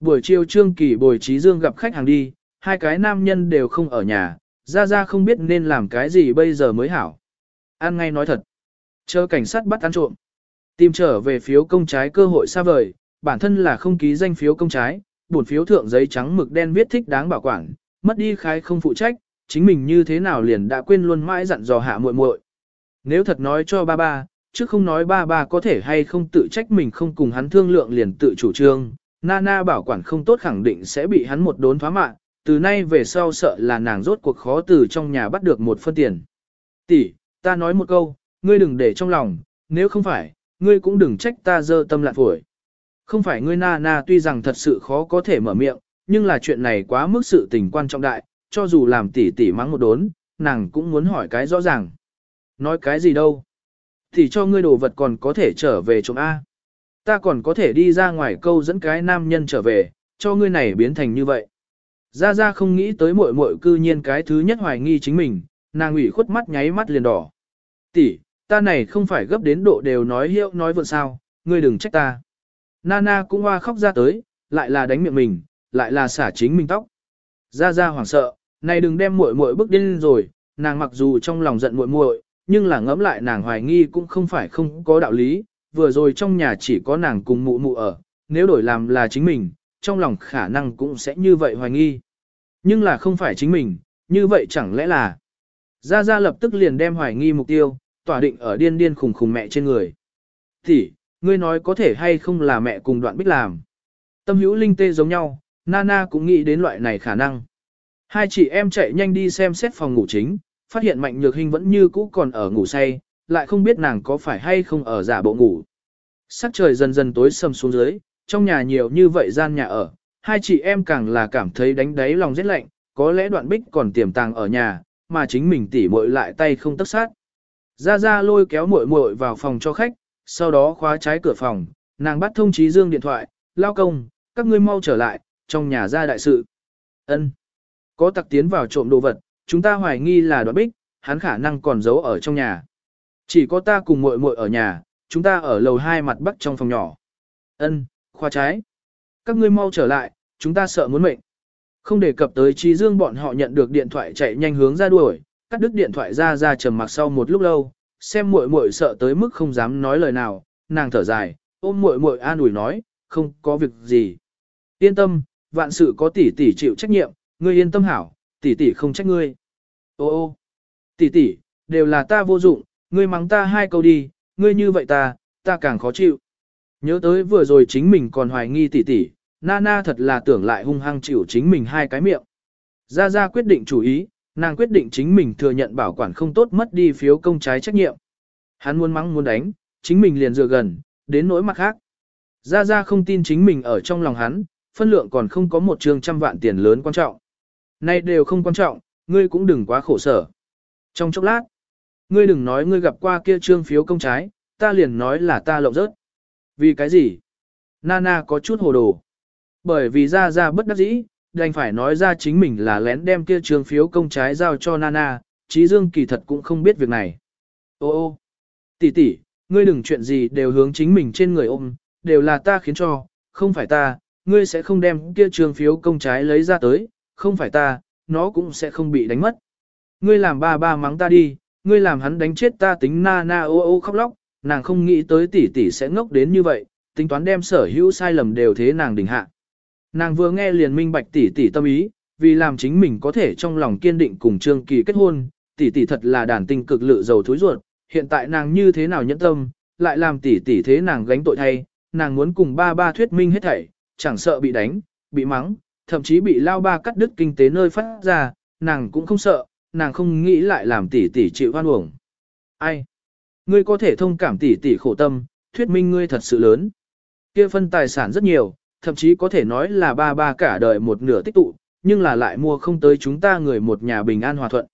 Buổi chiều Trương Kỳ bồi trí dương gặp khách hàng đi, hai cái nam nhân đều không ở nhà, Gia Gia không biết nên làm cái gì bây giờ mới hảo. An ngay nói thật. Chờ cảnh sát bắt ăn trộm. Tìm trở về phiếu công trái cơ hội xa vời, bản thân là không ký danh phiếu công trái, bổn phiếu thượng giấy trắng mực đen viết thích đáng bảo quản, mất đi khai không phụ trách, chính mình như thế nào liền đã quên luôn mãi dặn dò hạ muội muội. Nếu thật nói cho ba ba, chứ không nói ba ba có thể hay không tự trách mình không cùng hắn thương lượng liền tự chủ trương, Nana bảo quản không tốt khẳng định sẽ bị hắn một đốn phá mạng, từ nay về sau sợ là nàng rốt cuộc khó từ trong nhà bắt được một phân tiền. Tỷ, ta nói một câu, ngươi đừng để trong lòng, nếu không phải, ngươi cũng đừng trách ta dơ tâm lạn phổi. Không phải ngươi Nana tuy rằng thật sự khó có thể mở miệng, nhưng là chuyện này quá mức sự tình quan trọng đại, cho dù làm tỷ tỷ mắng một đốn, nàng cũng muốn hỏi cái rõ ràng. Nói cái gì đâu? Thì cho ngươi đồ vật còn có thể trở về chúng A. Ta còn có thể đi ra ngoài câu dẫn cái nam nhân trở về, cho ngươi này biến thành như vậy. Gia Gia không nghĩ tới muội muội cư nhiên cái thứ nhất hoài nghi chính mình, nàng ủy khuất mắt nháy mắt liền đỏ. Tỷ, ta này không phải gấp đến độ đều nói hiệu nói vượn sao, ngươi đừng trách ta. Nana cũng hoa khóc ra tới, lại là đánh miệng mình, lại là xả chính mình tóc. Gia Gia hoảng sợ, này đừng đem muội muội bước điên rồi, nàng mặc dù trong lòng giận muội muội, nhưng là ngẫm lại nàng hoài nghi cũng không phải không có đạo lý, vừa rồi trong nhà chỉ có nàng cùng mụ mụ ở, nếu đổi làm là chính mình, trong lòng khả năng cũng sẽ như vậy hoài nghi. Nhưng là không phải chính mình, như vậy chẳng lẽ là... Gia Gia lập tức liền đem hoài nghi mục tiêu, tỏa định ở điên điên khùng khùng mẹ trên người. Thì, ngươi nói có thể hay không là mẹ cùng đoạn bích làm. Tâm hữu linh tê giống nhau, Nana cũng nghĩ đến loại này khả năng. Hai chị em chạy nhanh đi xem xét phòng ngủ chính, phát hiện Mạnh Nhược hình vẫn như cũ còn ở ngủ say, lại không biết nàng có phải hay không ở giả bộ ngủ. Sắc trời dần dần tối sầm xuống dưới, trong nhà nhiều như vậy gian nhà ở, hai chị em càng là cảm thấy đánh đáy lòng rất lạnh, có lẽ đoạn bích còn tiềm tàng ở nhà, mà chính mình tỉ muội lại tay không tất sát. Ra ra lôi kéo muội muội vào phòng cho khách, sau đó khóa trái cửa phòng, nàng bắt thông chí dương điện thoại, lao công, các ngươi mau trở lại, trong nhà ra đại sự. Ân. Có tặc tiến vào trộm đồ vật, chúng ta hoài nghi là đoạn bích, hắn khả năng còn giấu ở trong nhà. Chỉ có ta cùng muội muội ở nhà, chúng ta ở lầu hai mặt bắc trong phòng nhỏ. Ân, khoa trái. Các ngươi mau trở lại, chúng ta sợ muốn mệnh. Không đề cập tới trí dương bọn họ nhận được điện thoại chạy nhanh hướng ra đuổi, cắt đứt điện thoại ra ra trầm mặc sau một lúc lâu, xem muội muội sợ tới mức không dám nói lời nào, nàng thở dài, ôm muội muội an ủi nói, không có việc gì. Yên tâm, vạn sự có tỷ tỷ chịu trách nhiệm, ngươi yên tâm hảo, tỷ tỷ không trách ngươi. Ô ô, tỷ tỷ, đều là ta vô dụng, ngươi mắng ta hai câu đi, ngươi như vậy ta, ta càng khó chịu. Nhớ tới vừa rồi chính mình còn hoài nghi tỉ tỉ, Nana thật là tưởng lại hung hăng chịu chính mình hai cái miệng. Gia Gia quyết định chủ ý, nàng quyết định chính mình thừa nhận bảo quản không tốt mất đi phiếu công trái trách nhiệm. Hắn muốn mắng muốn đánh, chính mình liền dựa gần, đến nỗi mặt khác. Gia Gia không tin chính mình ở trong lòng hắn, phân lượng còn không có một trường trăm vạn tiền lớn quan trọng. Nay đều không quan trọng, ngươi cũng đừng quá khổ sở. Trong chốc lát, ngươi đừng nói ngươi gặp qua kia trương phiếu công trái, ta liền nói là ta lộng rớt. Vì cái gì? Nana có chút hồ đồ. Bởi vì ra ra bất đắc dĩ, đành phải nói ra chính mình là lén đem kia trương phiếu công trái giao cho Nana, Chí Dương kỳ thật cũng không biết việc này. Ô ô, tỷ tỷ, ngươi đừng chuyện gì đều hướng chính mình trên người ôm, đều là ta khiến cho, không phải ta, ngươi sẽ không đem kia trương phiếu công trái lấy ra tới, không phải ta, nó cũng sẽ không bị đánh mất. Ngươi làm ba ba mắng ta đi, ngươi làm hắn đánh chết ta tính na na ô ô khóc lóc, nàng không nghĩ tới tỷ tỷ sẽ ngốc đến như vậy, tính toán đem sở hữu sai lầm đều thế nàng đỉnh hạ. Nàng vừa nghe liền minh bạch tỷ tỷ tâm ý, vì làm chính mình có thể trong lòng kiên định cùng Trương Kỳ kết hôn, tỷ tỷ thật là đàn tinh cực lự dầu thối ruột, hiện tại nàng như thế nào nhẫn tâm, lại làm tỷ tỷ thế nàng gánh tội thay, nàng muốn cùng ba ba thuyết minh hết thảy, chẳng sợ bị đánh, bị mắng, thậm chí bị lao ba cắt đứt kinh tế nơi phát ra, nàng cũng không sợ, nàng không nghĩ lại làm tỷ tỷ chịu hoan uổng. Ai? Ngươi có thể thông cảm tỷ tỷ khổ tâm, thuyết minh ngươi thật sự lớn. Kia phân tài sản rất nhiều, thậm chí có thể nói là ba ba cả đời một nửa tích tụ, nhưng là lại mua không tới chúng ta người một nhà bình an hòa thuận.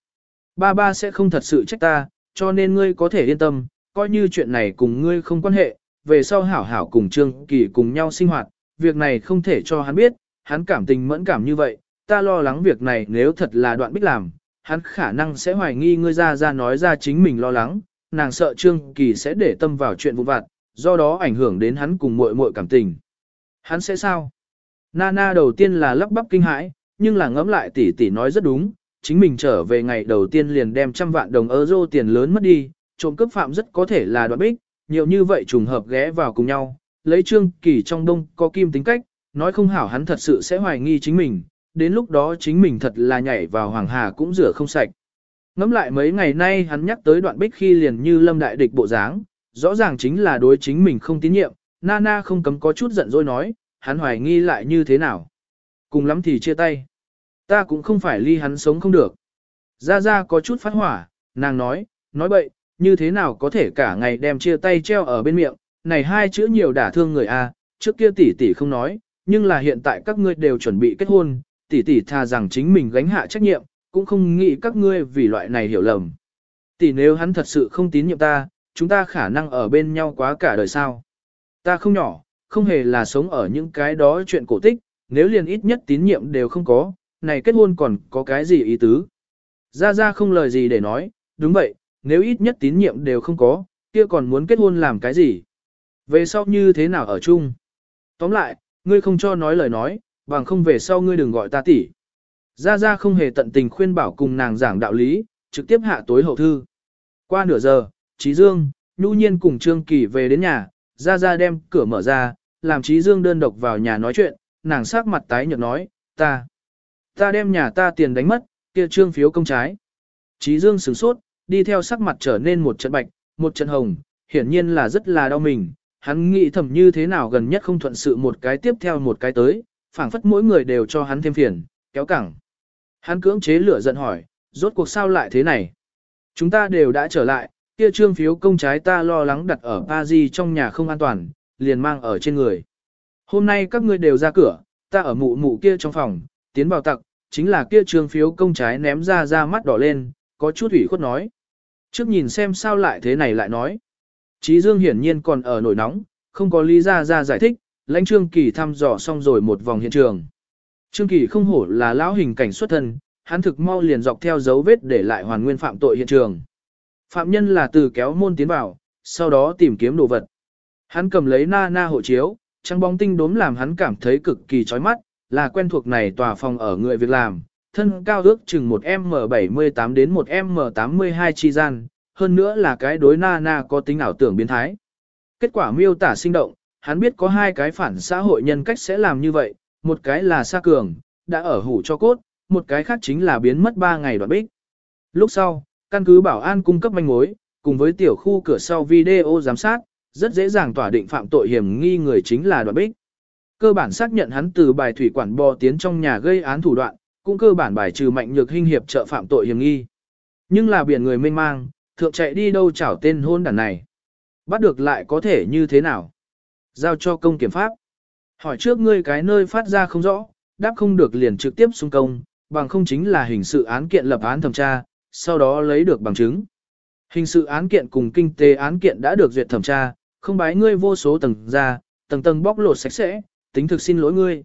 Ba ba sẽ không thật sự trách ta, cho nên ngươi có thể yên tâm, coi như chuyện này cùng ngươi không quan hệ, về sau hảo hảo cùng Trương Kỳ cùng nhau sinh hoạt, việc này không thể cho hắn biết, hắn cảm tình mẫn cảm như vậy, ta lo lắng việc này nếu thật là đoạn bích làm, hắn khả năng sẽ hoài nghi ngươi ra ra nói ra chính mình lo lắng, nàng sợ Trương Kỳ sẽ để tâm vào chuyện vụ vặt, do đó ảnh hưởng đến hắn cùng muội muội cảm tình. Hắn sẽ sao? Nana đầu tiên là lắp bắp kinh hãi, nhưng là ngẫm lại tỷ tỷ nói rất đúng, chính mình trở về ngày đầu tiên liền đem trăm vạn đồng euro tiền lớn mất đi, trộm cướp phạm rất có thể là đoạn bích, nhiều như vậy trùng hợp ghé vào cùng nhau, lấy Trương Kỳ trong đông có kim tính cách, nói không hảo hắn thật sự sẽ hoài nghi chính mình, đến lúc đó chính mình thật là nhảy vào hoàng hà cũng rửa không sạch. Ngắm lại mấy ngày nay hắn nhắc tới đoạn bích khi liền như lâm đại địch bộ dáng, rõ ràng chính là đối chính mình không tín nhiệm, Nana không cấm có chút giận dỗi nói, hắn hoài nghi lại như thế nào. Cùng lắm thì chia tay. Ta cũng không phải ly hắn sống không được. Ra Ra có chút phát hỏa, nàng nói, nói bậy, như thế nào có thể cả ngày đem chia tay treo ở bên miệng, này hai chữ nhiều đả thương người a, trước kia tỷ tỷ không nói, nhưng là hiện tại các ngươi đều chuẩn bị kết hôn, tỷ tỷ tha rằng chính mình gánh hạ trách nhiệm, cũng không nghĩ các ngươi vì loại này hiểu lầm. Tỷ nếu hắn thật sự không tín nhiệm ta, chúng ta khả năng ở bên nhau quá cả đời sao. Ta không nhỏ, không hề là sống ở những cái đó chuyện cổ tích, nếu liền ít nhất tín nhiệm đều không có, này kết hôn còn có cái gì ý tứ. Ra Ra không lời gì để nói, đúng vậy, nếu ít nhất tín nhiệm đều không có, kia còn muốn kết hôn làm cái gì. Về sau như thế nào ở chung? Tóm lại, ngươi không cho nói lời nói, bằng không về sau ngươi đừng gọi ta tỷ. Gia Gia không hề tận tình khuyên bảo cùng nàng giảng đạo lý, trực tiếp hạ tối hậu thư. Qua nửa giờ, Trí Dương, Nhu Nhiên cùng Trương Kỳ về đến nhà, Gia Gia đem cửa mở ra, làm Trí Dương đơn độc vào nhà nói chuyện, nàng sắc mặt tái nhợt nói, ta, ta đem nhà ta tiền đánh mất, kia trương phiếu công trái. Trí Dương sửng sốt, đi theo sắc mặt trở nên một trận bạch, một trận hồng, hiển nhiên là rất là đau mình, hắn nghĩ thầm như thế nào gần nhất không thuận sự một cái tiếp theo một cái tới, phảng phất mỗi người đều cho hắn thêm phiền, kéo cẳng. Hắn cưỡng chế lửa giận hỏi, rốt cuộc sao lại thế này? Chúng ta đều đã trở lại, kia trương phiếu công trái ta lo lắng đặt ở Paris trong nhà không an toàn, liền mang ở trên người. Hôm nay các ngươi đều ra cửa, ta ở mụ mụ kia trong phòng, tiến vào tặc, chính là kia trương phiếu công trái ném ra ra mắt đỏ lên, có chút ủy khuất nói. Trước nhìn xem sao lại thế này lại nói. Trí Dương hiển nhiên còn ở nổi nóng, không có lý ra ra giải thích, lãnh Trương Kỳ thăm dò xong rồi một vòng hiện trường. Trương Kỳ không hổ là lão hình cảnh xuất thân, hắn thực mau liền dọc theo dấu vết để lại hoàn nguyên phạm tội hiện trường. Phạm nhân là từ kéo môn tiến vào, sau đó tìm kiếm đồ vật. Hắn cầm lấy na na hộ chiếu, trắng bóng tinh đốm làm hắn cảm thấy cực kỳ chói mắt, là quen thuộc này tòa phòng ở người việc làm, thân cao ước chừng một M78 đến một M82 chi gian, hơn nữa là cái đối na na có tính ảo tưởng biến thái. Kết quả miêu tả sinh động, hắn biết có hai cái phản xã hội nhân cách sẽ làm như vậy, một cái là Sa Cường, đã ở hủ cho cốt, một cái khác chính là biến mất 3 ngày đoạn bích. Lúc sau, căn cứ bảo an cung cấp manh mối, cùng với tiểu khu cửa sau video giám sát, rất dễ dàng tỏa định phạm tội hiểm nghi người chính là đoạn bích. Cơ bản xác nhận hắn từ bài thủy quản bò tiến trong nhà gây án thủ đoạn, cũng cơ bản bài trừ mạnh nhược hình hiệp trợ phạm tội hiểm nghi. Nhưng là biển người mênh mang, thượng chạy đi đâu chảo tên hôn đàn này. Bắt được lại có thể như thế nào? Giao cho công kiểm pháp. Hỏi trước ngươi cái nơi phát ra không rõ, đáp không được liền trực tiếp xung công, bằng không chính là hình sự án kiện lập án thẩm tra, sau đó lấy được bằng chứng. Hình sự án kiện cùng kinh tế án kiện đã được duyệt thẩm tra, không bái ngươi vô số tầng ra, tầng tầng bóc lột sạch sẽ, tính thực xin lỗi ngươi.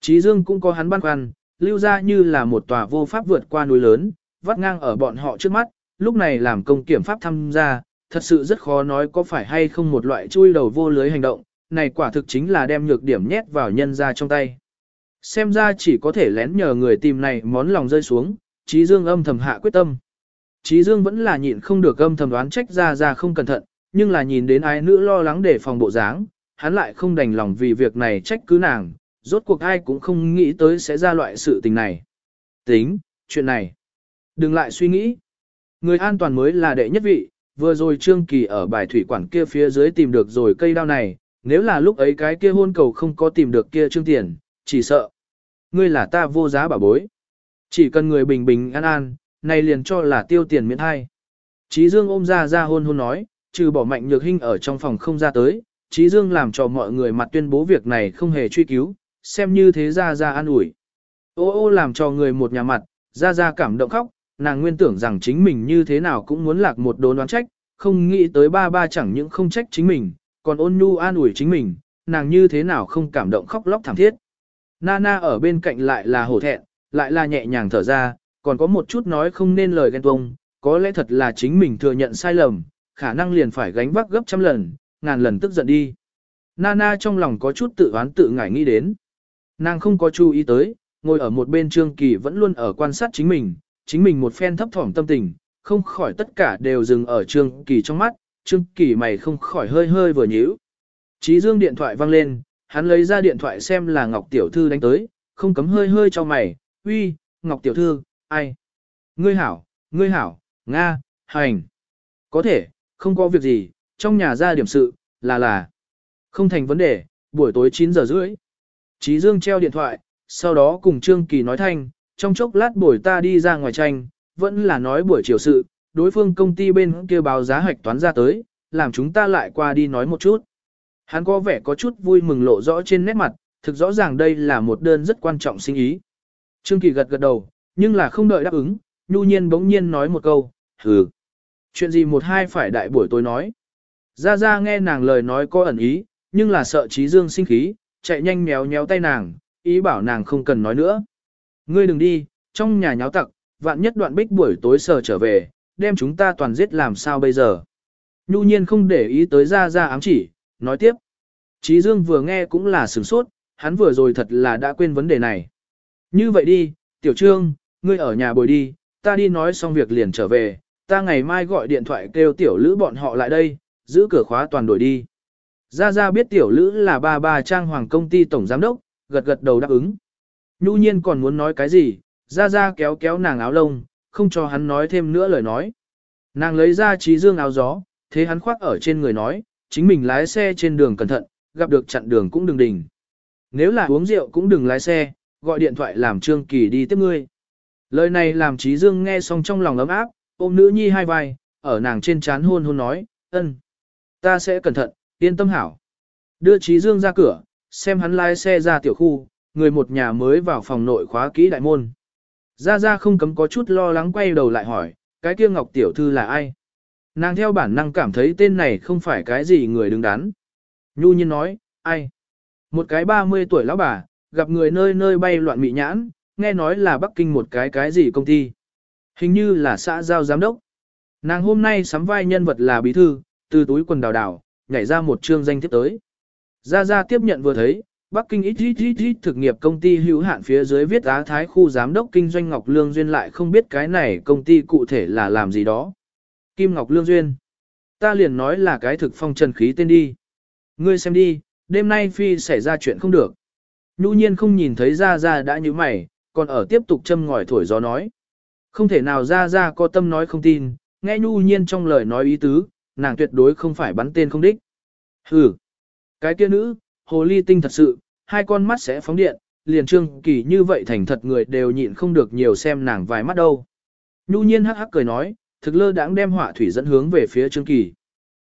Chí Dương cũng có hắn băn khoăn, lưu ra như là một tòa vô pháp vượt qua núi lớn, vắt ngang ở bọn họ trước mắt, lúc này làm công kiểm pháp tham gia, thật sự rất khó nói có phải hay không một loại chui đầu vô lưới hành động, này quả thực chính là đem nhược điểm nhét vào nhân ra trong tay. Xem ra chỉ có thể lén nhờ người tìm này món lòng rơi xuống, Trí Dương âm thầm hạ quyết tâm. Trí Dương vẫn là nhịn không được âm thầm đoán trách ra ra không cẩn thận, nhưng là nhìn đến ai nữ lo lắng để phòng bộ dáng, hắn lại không đành lòng vì việc này trách cứ nàng, rốt cuộc ai cũng không nghĩ tới sẽ ra loại sự tình này. Tính, chuyện này. Đừng lại suy nghĩ. Người an toàn mới là đệ nhất vị, vừa rồi Trương Kỳ ở bài thủy quản kia phía dưới tìm được rồi cây đao này, nếu là lúc ấy cái kia hôn cầu không có tìm được kia Trương Tiền, chỉ sợ. Ngươi là ta vô giá bảo bối. Chỉ cần người bình bình an an, này liền cho là tiêu tiền miễn hay. Chí Dương ôm ra ra hôn hôn nói, trừ bỏ mạnh nhược hình ở trong phòng không ra tới, Trí Dương làm cho mọi người mặt tuyên bố việc này không hề truy cứu, xem như thế ra ra an ủi. Ô ô làm cho người một nhà mặt, ra ra cảm động khóc, nàng nguyên tưởng rằng chính mình như thế nào cũng muốn lạc một đốn đoán trách, không nghĩ tới ba ba chẳng những không trách chính mình, còn ôn nhu an ủi chính mình, nàng như thế nào không cảm động khóc lóc thảm thiết. Nana ở bên cạnh lại là hổ thẹn, lại là nhẹ nhàng thở ra, còn có một chút nói không nên lời ghen tuông, có lẽ thật là chính mình thừa nhận sai lầm, khả năng liền phải gánh vác gấp trăm lần, ngàn lần tức giận đi. Nana trong lòng có chút tự oán tự ngại nghĩ đến. Nàng không có chú ý tới, ngồi ở một bên Trương Kỳ vẫn luôn ở quan sát chính mình, chính mình một phen thấp thỏm tâm tình, không khỏi tất cả đều dừng ở Trương Kỳ trong mắt, Trương Kỳ mày không khỏi hơi hơi vừa nhíu. Chí Dương điện thoại vang lên, hắn lấy ra điện thoại xem là Ngọc Tiểu Thư đánh tới, không cấm hơi hơi cho mày, uy, Ngọc Tiểu Thư, ai? Ngươi hảo, ngươi hảo, Nga, hành. Có thể, không có việc gì, trong nhà ra điểm sự, là là. Không thành vấn đề, buổi tối 9 giờ rưỡi. Chí Dương treo điện thoại, sau đó cùng Trương Kỳ nói thanh, trong chốc lát buổi ta đi ra ngoài tranh, vẫn là nói buổi chiều sự, đối phương công ty bên kia báo giá hoạch toán ra tới, làm chúng ta lại qua đi nói một chút. Hắn có vẻ có chút vui mừng lộ rõ trên nét mặt, thực rõ ràng đây là một đơn rất quan trọng sinh ý. Trương Kỳ gật gật đầu, nhưng là không đợi đáp ứng, nhu nhiên bỗng nhiên nói một câu, hừ. Chuyện gì một hai phải đại buổi tối nói. Ra ra nghe nàng lời nói có ẩn ý, nhưng là sợ trí dương sinh khí, chạy nhanh méo méo tay nàng, ý bảo nàng không cần nói nữa. Ngươi đừng đi, trong nhà nháo tặc, vạn nhất đoạn bích buổi tối sờ trở về, đem chúng ta toàn giết làm sao bây giờ. Nhu nhiên không để ý tới ra ra ám chỉ, nói tiếp. Trí Dương vừa nghe cũng là sửng sốt, hắn vừa rồi thật là đã quên vấn đề này. Như vậy đi, Tiểu Trương, ngươi ở nhà bồi đi, ta đi nói xong việc liền trở về, ta ngày mai gọi điện thoại kêu Tiểu Lữ bọn họ lại đây, giữ cửa khóa toàn đổi đi. Gia Gia biết Tiểu Lữ là ba ba trang hoàng công ty tổng giám đốc, gật gật đầu đáp ứng. Nhu nhiên còn muốn nói cái gì, Gia Gia kéo kéo nàng áo lông, không cho hắn nói thêm nữa lời nói. Nàng lấy ra trí dương áo gió, thế hắn khoác ở trên người nói, chính mình lái xe trên đường cẩn thận, gặp được chặn đường cũng đừng đình. Nếu là uống rượu cũng đừng lái xe, gọi điện thoại làm Trương Kỳ đi tiếp ngươi. Lời này làm Trí Dương nghe xong trong lòng ấm áp, ôm nữ nhi hai vai, ở nàng trên chán hôn hôn nói, ân, ta sẽ cẩn thận, yên tâm hảo. Đưa Trí Dương ra cửa, xem hắn lái xe ra tiểu khu, người một nhà mới vào phòng nội khóa kỹ đại môn. Gia Gia không cấm có chút lo lắng quay đầu lại hỏi, cái kia Ngọc Tiểu Thư là ai? Nàng theo bản năng cảm thấy tên này không phải cái gì người đứng đắn. Nhu nhiên nói, ai? Một cái 30 tuổi lão bà, gặp người nơi nơi bay loạn mị nhãn, nghe nói là Bắc Kinh một cái cái gì công ty. Hình như là xã giao giám đốc. Nàng hôm nay sắm vai nhân vật là bí thư, từ túi quần đào đào, nhảy ra một chương danh tiếp tới. Gia Gia tiếp nhận vừa thấy, Bắc Kinh ít ít ít ít thực nghiệp công ty hữu hạn phía dưới viết Á Thái khu giám đốc kinh doanh Ngọc Lương Duyên lại không biết cái này công ty cụ thể là làm gì đó. Kim Ngọc Lương Duyên. Ta liền nói là cái thực phong trần khí tên đi. Ngươi xem đi, đêm nay phi xảy ra chuyện không được. Nhu nhiên không nhìn thấy ra ra đã như mày, còn ở tiếp tục châm ngòi thổi gió nói. Không thể nào ra ra có tâm nói không tin, nghe nhu nhiên trong lời nói ý tứ, nàng tuyệt đối không phải bắn tên không đích. Hừ, cái kia nữ, hồ ly tinh thật sự, hai con mắt sẽ phóng điện, liền trương kỳ như vậy thành thật người đều nhịn không được nhiều xem nàng vài mắt đâu. Nhu nhiên hắc hắc cười nói, thực lơ đãng đem họa thủy dẫn hướng về phía trương kỳ.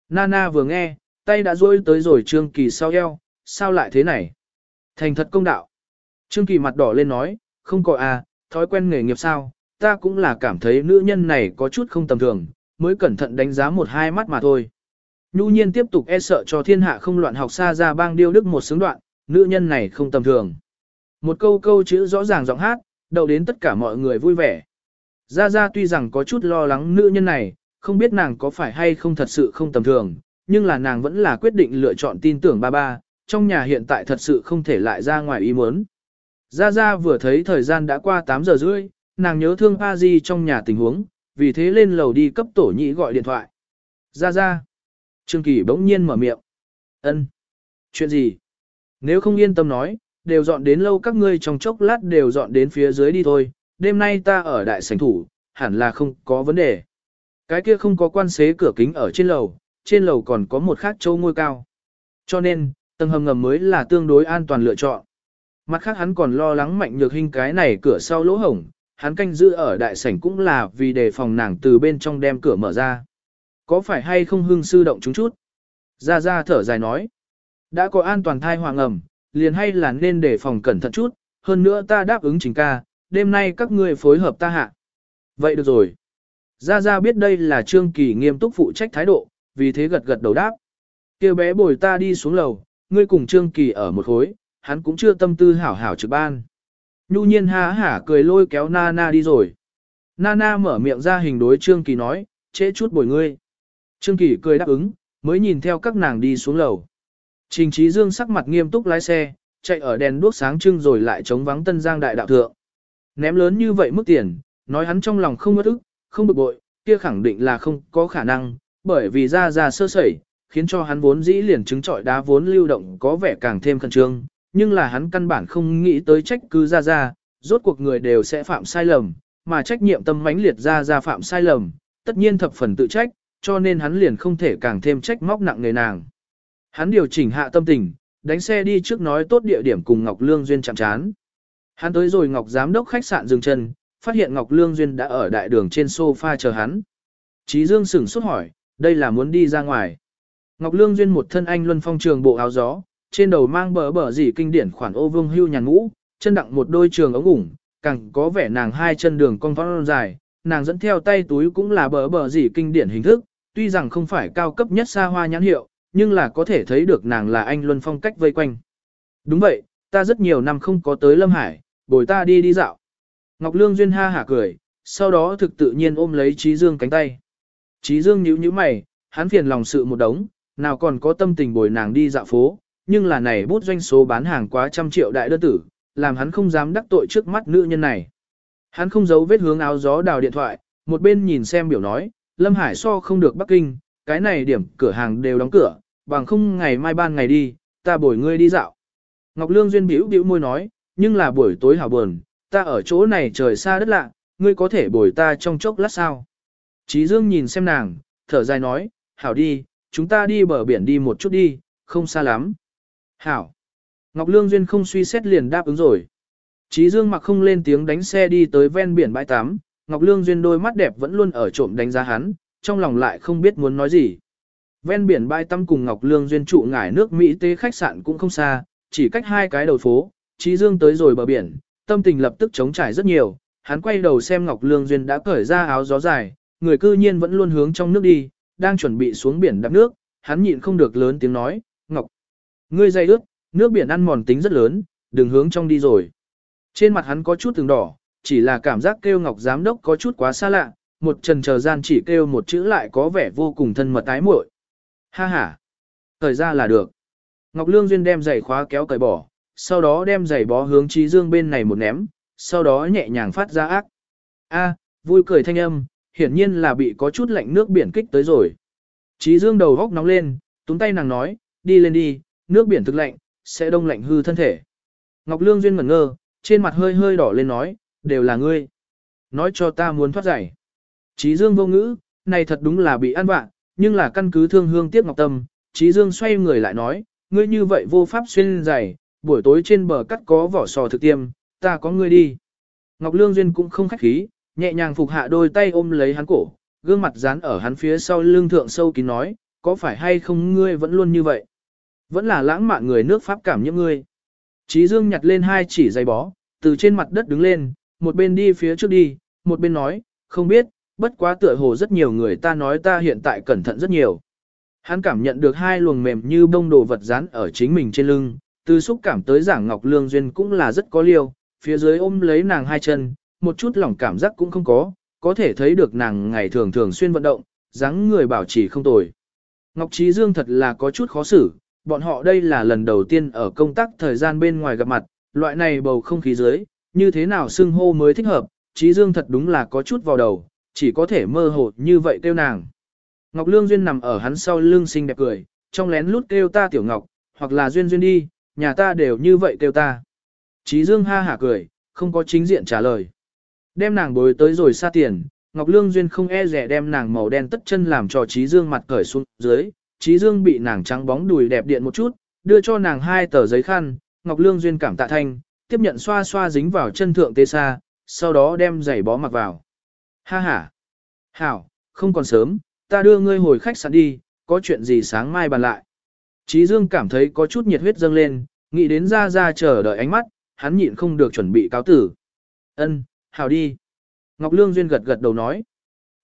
Nana vừa nghe, tay đã rôi tới rồi trương kỳ sau eo, sao lại thế này? Thành thật công đạo. Trương kỳ mặt đỏ lên nói, không có à, thói quen nghề nghiệp sao, ta cũng là cảm thấy nữ nhân này có chút không tầm thường, mới cẩn thận đánh giá một hai mắt mà thôi. Nhu nhiên tiếp tục e sợ cho thiên hạ không loạn học xa ra bang điêu đức một xứng đoạn, nữ nhân này không tầm thường. Một câu câu chữ rõ ràng giọng hát, đậu đến tất cả mọi người vui vẻ. Gia Gia tuy rằng có chút lo lắng nữ nhân này, không biết nàng có phải hay không thật sự không tầm thường, nhưng là nàng vẫn là quyết định lựa chọn tin tưởng ba ba, trong nhà hiện tại thật sự không thể lại ra ngoài ý muốn. Gia Gia vừa thấy thời gian đã qua 8 giờ rưỡi, nàng nhớ thương A Di trong nhà tình huống, vì thế lên lầu đi cấp tổ nhị gọi điện thoại. Gia Gia. Trương Kỳ bỗng nhiên mở miệng. Ân. Chuyện gì? Nếu không yên tâm nói, đều dọn đến lâu các ngươi trong chốc lát đều dọn đến phía dưới đi thôi, đêm nay ta ở đại sảnh thủ, hẳn là không có vấn đề. Cái kia không có quan xế cửa kính ở trên lầu, trên lầu còn có một khác châu ngôi cao. Cho nên, tầng hầm ngầm mới là tương đối an toàn lựa chọn. Mặt khác hắn còn lo lắng mạnh nhược hình cái này cửa sau lỗ hổng, hắn canh giữ ở đại sảnh cũng là vì đề phòng nàng từ bên trong đem cửa mở ra. Có phải hay không hưng sư động chúng chút? Ra ra thở dài nói. Đã có an toàn thai hoàng ẩm, liền hay là nên để phòng cẩn thận chút, hơn nữa ta đáp ứng trình ca, đêm nay các ngươi phối hợp ta hạ. Vậy được rồi. Gia Gia biết đây là Trương Kỳ nghiêm túc phụ trách thái độ, vì thế gật gật đầu đáp. Kêu bé bồi ta đi xuống lầu, ngươi cùng Trương Kỳ ở một khối, hắn cũng chưa tâm tư hảo hảo trực ban. Nhu nhiên há hả cười lôi kéo Nana đi rồi. Nana mở miệng ra hình đối Trương Kỳ nói, trễ chút bồi ngươi. Trương Kỳ cười đáp ứng, mới nhìn theo các nàng đi xuống lầu. Trình Trí Dương sắc mặt nghiêm túc lái xe, chạy ở đèn đuốc sáng trưng rồi lại chống vắng Tân Giang đại đạo thượng. Ném lớn như vậy mức tiền, nói hắn trong lòng không ngất ức, không bực bội, kia khẳng định là không có khả năng, bởi vì ra ra sơ sẩy, khiến cho hắn vốn dĩ liền chứng trọi đá vốn lưu động có vẻ càng thêm khẩn trương, nhưng là hắn căn bản không nghĩ tới trách cứ ra ra, rốt cuộc người đều sẽ phạm sai lầm, mà trách nhiệm tâm mãnh liệt ra ra phạm sai lầm, tất nhiên thập phần tự trách, cho nên hắn liền không thể càng thêm trách móc nặng nề nàng. Hắn điều chỉnh hạ tâm tình, đánh xe đi trước nói tốt địa điểm cùng Ngọc Lương Duyên chạm chán. Hắn tới rồi Ngọc Giám đốc khách sạn dừng chân, phát hiện Ngọc Lương Duyên đã ở đại đường trên sofa chờ hắn. Chí Dương sửng sốt hỏi, đây là muốn đi ra ngoài. Ngọc Lương Duyên một thân anh luân phong trường bộ áo gió, trên đầu mang bờ bờ dỉ kinh điển khoản ô vương hưu nhàn ngũ, chân đặng một đôi trường ống ủng, càng có vẻ nàng hai chân đường cong phong dài, nàng dẫn theo tay túi cũng là bờ bờ gì kinh điển hình thức, tuy rằng không phải cao cấp nhất xa hoa nhãn hiệu, nhưng là có thể thấy được nàng là anh luân phong cách vây quanh. Đúng vậy, ta rất nhiều năm không có tới Lâm Hải, bồi ta đi đi dạo. Ngọc Lương Duyên ha hả cười, sau đó thực tự nhiên ôm lấy Trí Dương cánh tay. Trí Dương nhíu nhíu mày, hắn phiền lòng sự một đống, nào còn có tâm tình bồi nàng đi dạo phố, nhưng là này bút doanh số bán hàng quá trăm triệu đại đơn tử, làm hắn không dám đắc tội trước mắt nữ nhân này. Hắn không giấu vết hướng áo gió đào điện thoại, một bên nhìn xem biểu nói, Lâm Hải so không được Bắc Kinh, cái này điểm cửa hàng đều đóng cửa, bằng không ngày mai ban ngày đi, ta bồi ngươi đi dạo. Ngọc Lương Duyên biểu biểu môi nói, nhưng là buổi tối hảo buồn, ta ở chỗ này trời xa đất lạ, ngươi có thể bồi ta trong chốc lát sao. Chí Dương nhìn xem nàng, thở dài nói, hảo đi, chúng ta đi bờ biển đi một chút đi, không xa lắm. Hảo. Ngọc Lương Duyên không suy xét liền đáp ứng rồi. Chí Dương mặc không lên tiếng đánh xe đi tới ven biển bãi tắm, Ngọc Lương Duyên đôi mắt đẹp vẫn luôn ở trộm đánh giá hắn, trong lòng lại không biết muốn nói gì. Ven biển bãi tắm cùng Ngọc Lương Duyên trụ ngải nước Mỹ tế khách sạn cũng không xa, chỉ cách hai cái đầu phố, Chí Dương tới rồi bờ biển, tâm tình lập tức chống trải rất nhiều, hắn quay đầu xem Ngọc Lương Duyên đã cởi ra áo gió dài, người cư nhiên vẫn luôn hướng trong nước đi, đang chuẩn bị xuống biển đắp nước, hắn nhịn không được lớn tiếng nói, Ngọc, ngươi dây ướt, nước biển ăn mòn tính rất lớn, đừng hướng trong đi rồi. Trên mặt hắn có chút từng đỏ, chỉ là cảm giác kêu Ngọc Giám Đốc có chút quá xa lạ, một trần chờ gian chỉ kêu một chữ lại có vẻ vô cùng thân mật tái muội. Ha ha, thời ra là được. Ngọc Lương Duyên đem giày khóa kéo cởi bỏ, sau đó đem giày bó hướng Trí Dương bên này một ném, sau đó nhẹ nhàng phát ra ác. A, vui cười thanh âm, hiển nhiên là bị có chút lạnh nước biển kích tới rồi. Trí Dương đầu góc nóng lên, túm tay nàng nói, đi lên đi, nước biển thực lạnh, sẽ đông lạnh hư thân thể. Ngọc Lương Duyên ngẩn ngơ, trên mặt hơi hơi đỏ lên nói, đều là ngươi. Nói cho ta muốn thoát giải. Trí Dương vô ngữ, này thật đúng là bị ăn vạ, nhưng là căn cứ thương hương tiếc Ngọc Tâm, Trí Dương xoay người lại nói, ngươi như vậy vô pháp xuyên giày, buổi tối trên bờ cắt có vỏ sò thực tiêm, ta có ngươi đi. Ngọc Lương Duyên cũng không khách khí, nhẹ nhàng phục hạ đôi tay ôm lấy hắn cổ, gương mặt dán ở hắn phía sau lưng thượng sâu kín nói, có phải hay không ngươi vẫn luôn như vậy? Vẫn là lãng mạn người nước Pháp cảm nhiễm ngươi. Trí Dương nhặt lên hai chỉ giày bó, từ trên mặt đất đứng lên, một bên đi phía trước đi, một bên nói, không biết, bất quá tựa hồ rất nhiều người ta nói ta hiện tại cẩn thận rất nhiều. Hắn cảm nhận được hai luồng mềm như bông đồ vật dán ở chính mình trên lưng, từ xúc cảm tới giảng Ngọc Lương Duyên cũng là rất có liêu, phía dưới ôm lấy nàng hai chân, một chút lỏng cảm giác cũng không có, có thể thấy được nàng ngày thường thường xuyên vận động, dáng người bảo trì không tồi. Ngọc Trí Dương thật là có chút khó xử, bọn họ đây là lần đầu tiên ở công tác thời gian bên ngoài gặp mặt, loại này bầu không khí dưới, như thế nào xưng hô mới thích hợp, Trí Dương thật đúng là có chút vào đầu, chỉ có thể mơ hồ như vậy kêu nàng. Ngọc Lương Duyên nằm ở hắn sau lưng xinh đẹp cười, trong lén lút kêu ta tiểu Ngọc, hoặc là Duyên Duyên đi, nhà ta đều như vậy kêu ta. Trí Dương ha hả cười, không có chính diện trả lời. Đem nàng bối tới rồi xa tiền, Ngọc Lương Duyên không e rẻ đem nàng màu đen tất chân làm cho Trí Dương mặt cởi xuống dưới, Trí Dương bị nàng trắng bóng đùi đẹp điện một chút, đưa cho nàng hai tờ giấy khăn, Ngọc Lương Duyên cảm tạ thanh, tiếp nhận xoa xoa dính vào chân thượng tê xa, sau đó đem giày bó mặc vào. Ha ha! Hảo, không còn sớm, ta đưa ngươi hồi khách sạn đi, có chuyện gì sáng mai bàn lại. Trí Dương cảm thấy có chút nhiệt huyết dâng lên, nghĩ đến ra ra chờ đợi ánh mắt, hắn nhịn không được chuẩn bị cáo tử. Ân, hào đi. Ngọc Lương Duyên gật gật đầu nói.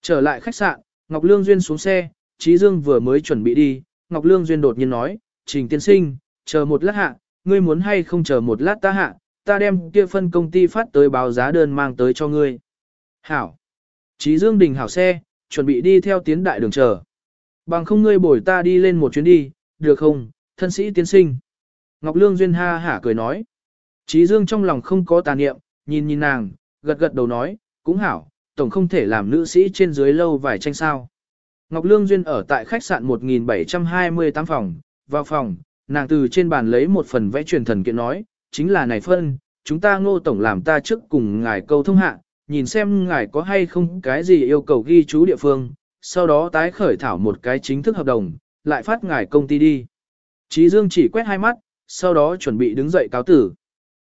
Trở lại khách sạn, Ngọc Lương Duyên xuống xe, Trí Dương vừa mới chuẩn bị đi, Ngọc Lương Duyên đột nhiên nói, Trình tiên sinh, chờ một lát hạ, ngươi muốn hay không chờ một lát ta hạ, ta đem kia phân công ty phát tới báo giá đơn mang tới cho ngươi. Hảo. Trí Dương đình hảo xe, chuẩn bị đi theo tiến đại đường chờ. Bằng không ngươi bồi ta đi lên một chuyến đi, được không, thân sĩ tiên sinh. Ngọc Lương Duyên ha hả cười nói. Trí Dương trong lòng không có tà niệm, nhìn nhìn nàng, gật gật đầu nói, cũng hảo, tổng không thể làm nữ sĩ trên dưới lâu vài tranh sao. Ngọc Lương Duyên ở tại khách sạn 1728 phòng, vào phòng, nàng từ trên bàn lấy một phần vẽ truyền thần kiện nói, chính là này phân, chúng ta ngô tổng làm ta trước cùng ngài câu thông hạ, nhìn xem ngài có hay không cái gì yêu cầu ghi chú địa phương, sau đó tái khởi thảo một cái chính thức hợp đồng, lại phát ngài công ty đi. Trí Dương chỉ quét hai mắt, sau đó chuẩn bị đứng dậy cáo tử.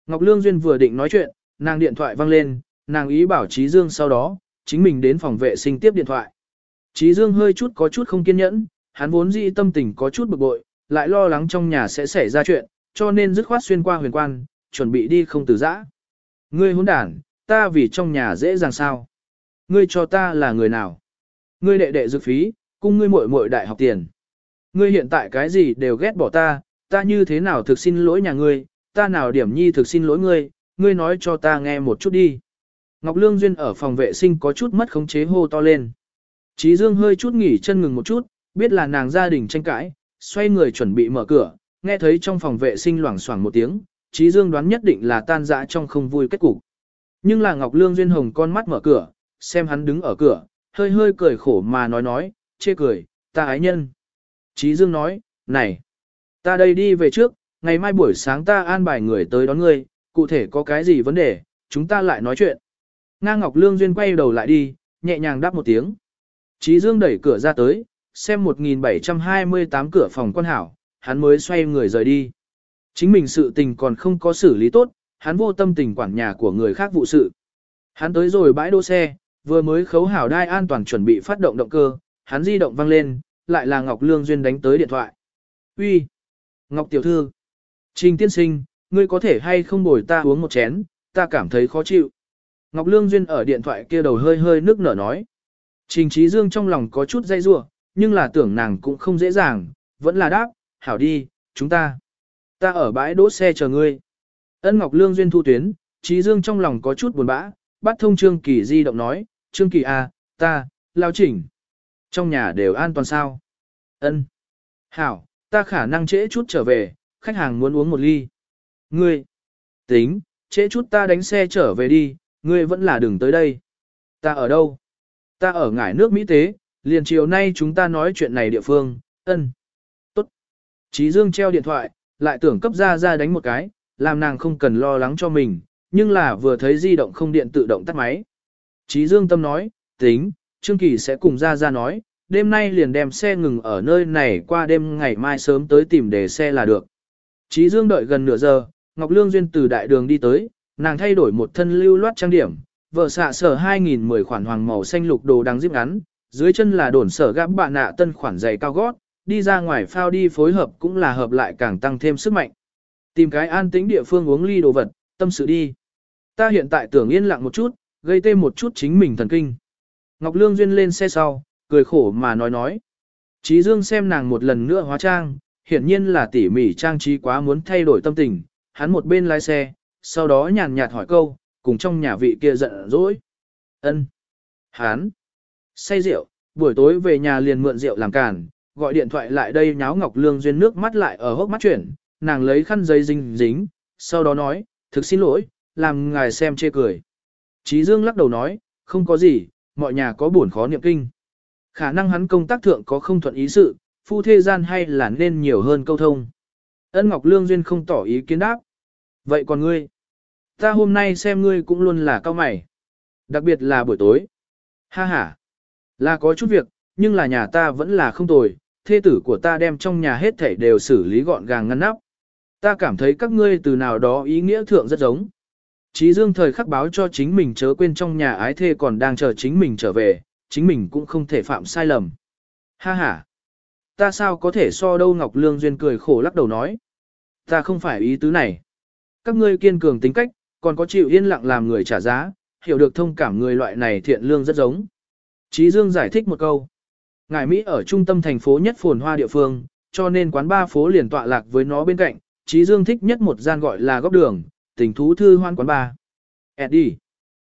Ngọc Lương Duyên vừa định nói chuyện, nàng điện thoại vang lên, nàng ý bảo Trí Dương sau đó, chính mình đến phòng vệ sinh tiếp điện thoại. Trí Dương hơi chút có chút không kiên nhẫn, hắn vốn dĩ tâm tình có chút bực bội, lại lo lắng trong nhà sẽ xảy ra chuyện, cho nên dứt khoát xuyên qua huyền quan, chuẩn bị đi không từ giã. Ngươi hỗn đản, ta vì trong nhà dễ dàng sao? Ngươi cho ta là người nào? Ngươi đệ đệ dược phí, cung ngươi muội muội đại học tiền. Ngươi hiện tại cái gì đều ghét bỏ ta, ta như thế nào thực xin lỗi nhà ngươi, ta nào điểm nhi thực xin lỗi ngươi, ngươi nói cho ta nghe một chút đi. Ngọc Lương Duyên ở phòng vệ sinh có chút mất khống chế hô to lên. Trí Dương hơi chút nghỉ chân ngừng một chút, biết là nàng gia đình tranh cãi, xoay người chuẩn bị mở cửa, nghe thấy trong phòng vệ sinh loảng xoảng một tiếng, Trí Dương đoán nhất định là tan dã trong không vui kết cục. Nhưng là Ngọc Lương Duyên Hồng con mắt mở cửa, xem hắn đứng ở cửa, hơi hơi cười khổ mà nói nói, chê cười, ta ái nhân. Trí Dương nói, này, ta đây đi về trước, ngày mai buổi sáng ta an bài người tới đón ngươi, cụ thể có cái gì vấn đề, chúng ta lại nói chuyện. Nga Ngọc Lương Duyên quay đầu lại đi, nhẹ nhàng đáp một tiếng. Trí Dương đẩy cửa ra tới, xem 1728 cửa phòng quan hảo, hắn mới xoay người rời đi. Chính mình sự tình còn không có xử lý tốt, hắn vô tâm tình quản nhà của người khác vụ sự. Hắn tới rồi bãi đỗ xe, vừa mới khấu hảo đai an toàn chuẩn bị phát động động cơ, hắn di động vang lên, lại là Ngọc Lương Duyên đánh tới điện thoại. Uy, Ngọc Tiểu Thư! Trình tiên sinh, ngươi có thể hay không bồi ta uống một chén, ta cảm thấy khó chịu. Ngọc Lương Duyên ở điện thoại kia đầu hơi hơi nước nở nói. Trình Trí Dương trong lòng có chút dây rua, nhưng là tưởng nàng cũng không dễ dàng, vẫn là đáp, hảo đi, chúng ta. Ta ở bãi đỗ xe chờ ngươi. Ân Ngọc Lương Duyên thu tuyến, Trí Dương trong lòng có chút buồn bã, bắt thông Trương Kỳ di động nói, Trương Kỳ à, ta, lao chỉnh. Trong nhà đều an toàn sao? Ân. Hảo, ta khả năng trễ chút trở về, khách hàng muốn uống một ly. Ngươi. Tính, trễ chút ta đánh xe trở về đi, ngươi vẫn là đừng tới đây. Ta ở đâu? Ta ở ngải nước Mỹ tế, liền chiều nay chúng ta nói chuyện này địa phương, ân. Tốt. Chí Dương treo điện thoại, lại tưởng cấp ra ra đánh một cái, làm nàng không cần lo lắng cho mình, nhưng là vừa thấy di động không điện tự động tắt máy. Chí Dương tâm nói, tính, Trương Kỳ sẽ cùng ra ra nói, đêm nay liền đem xe ngừng ở nơi này qua đêm ngày mai sớm tới tìm để xe là được. Chí Dương đợi gần nửa giờ, Ngọc Lương Duyên từ đại đường đi tới, nàng thay đổi một thân lưu loát trang điểm, vợ xạ sở 2010 khoản hoàng màu xanh lục đồ đang díp ngắn, dưới chân là đồn sở gã bạn nạ tân khoản giày cao gót, đi ra ngoài phao đi phối hợp cũng là hợp lại càng tăng thêm sức mạnh. Tìm cái an tĩnh địa phương uống ly đồ vật, tâm sự đi. Ta hiện tại tưởng yên lặng một chút, gây tê một chút chính mình thần kinh. Ngọc Lương Duyên lên xe sau, cười khổ mà nói nói. Chí Dương xem nàng một lần nữa hóa trang, hiển nhiên là tỉ mỉ trang trí quá muốn thay đổi tâm tình, hắn một bên lái xe, sau đó nhàn nhạt hỏi câu, cùng trong nhà vị kia giận dỗi. Ân. hán, Say rượu, buổi tối về nhà liền mượn rượu làm càn, gọi điện thoại lại đây nháo Ngọc Lương duyên nước mắt lại ở hốc mắt chuyển, nàng lấy khăn giấy dính dính, sau đó nói, thực xin lỗi, làm ngài xem chê cười. Chí Dương lắc đầu nói, không có gì, mọi nhà có buồn khó niệm kinh. Khả năng hắn công tác thượng có không thuận ý sự, phu thế gian hay là nên nhiều hơn câu thông. Ân Ngọc Lương Duyên không tỏ ý kiến đáp. Vậy còn ngươi? Ta hôm nay xem ngươi cũng luôn là cao mày. Đặc biệt là buổi tối. Ha ha. Là có chút việc, nhưng là nhà ta vẫn là không tồi. Thê tử của ta đem trong nhà hết thảy đều xử lý gọn gàng ngăn nắp. Ta cảm thấy các ngươi từ nào đó ý nghĩa thượng rất giống. Chí dương thời khắc báo cho chính mình chớ quên trong nhà ái thê còn đang chờ chính mình trở về, chính mình cũng không thể phạm sai lầm. Ha ha. Ta sao có thể so đâu Ngọc Lương Duyên cười khổ lắc đầu nói. Ta không phải ý tứ này. Các ngươi kiên cường tính cách, còn có chịu yên lặng làm người trả giá, hiểu được thông cảm người loại này thiện lương rất giống. Chí Dương giải thích một câu. Ngài Mỹ ở trung tâm thành phố nhất phồn hoa địa phương, cho nên quán ba phố liền tọa lạc với nó bên cạnh. Chí Dương thích nhất một gian gọi là góc đường, tình thú thư hoan quán ba. Eddie.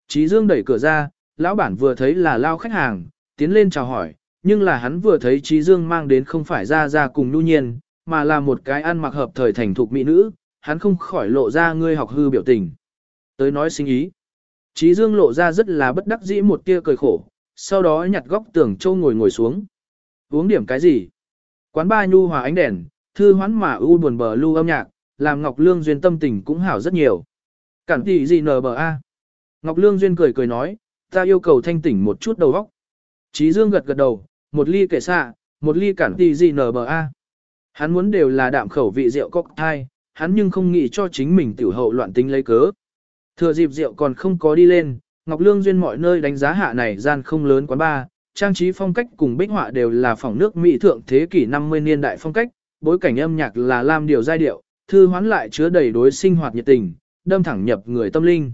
Chí Dương đẩy cửa ra, lão bản vừa thấy là lao khách hàng, tiến lên chào hỏi, nhưng là hắn vừa thấy Chí Dương mang đến không phải ra ra cùng nhu nhiên, mà là một cái ăn mặc hợp thời thành thục mỹ nữ, hắn không khỏi lộ ra ngươi học hư biểu tình. Tới nói sinh ý. Chí Dương lộ ra rất là bất đắc dĩ một tia cười khổ, sau đó nhặt góc tường châu ngồi ngồi xuống. Uống điểm cái gì? Quán ba nhu hòa ánh đèn, thư hoán mà u buồn bờ lưu âm nhạc, làm Ngọc Lương Duyên tâm tình cũng hảo rất nhiều. Cản tỷ gì nờ bờ a? Ngọc Lương Duyên cười cười nói, ta yêu cầu thanh tỉnh một chút đầu óc. Chí Dương gật gật đầu, một ly kể xạ, một ly cản tỷ gì nờ bờ a. Hắn muốn đều là đạm khẩu vị rượu cocktail, hắn nhưng không nghĩ cho chính mình tiểu hậu loạn tính lấy cớ. Thừa dịp rượu còn không có đi lên, Ngọc Lương Duyên mọi nơi đánh giá hạ này gian không lớn quán ba, trang trí phong cách cùng bích họa đều là phòng nước Mỹ thượng thế kỷ 50 niên đại phong cách, bối cảnh âm nhạc là lam điều giai điệu, thư hoán lại chứa đầy đối sinh hoạt nhiệt tình, đâm thẳng nhập người tâm linh.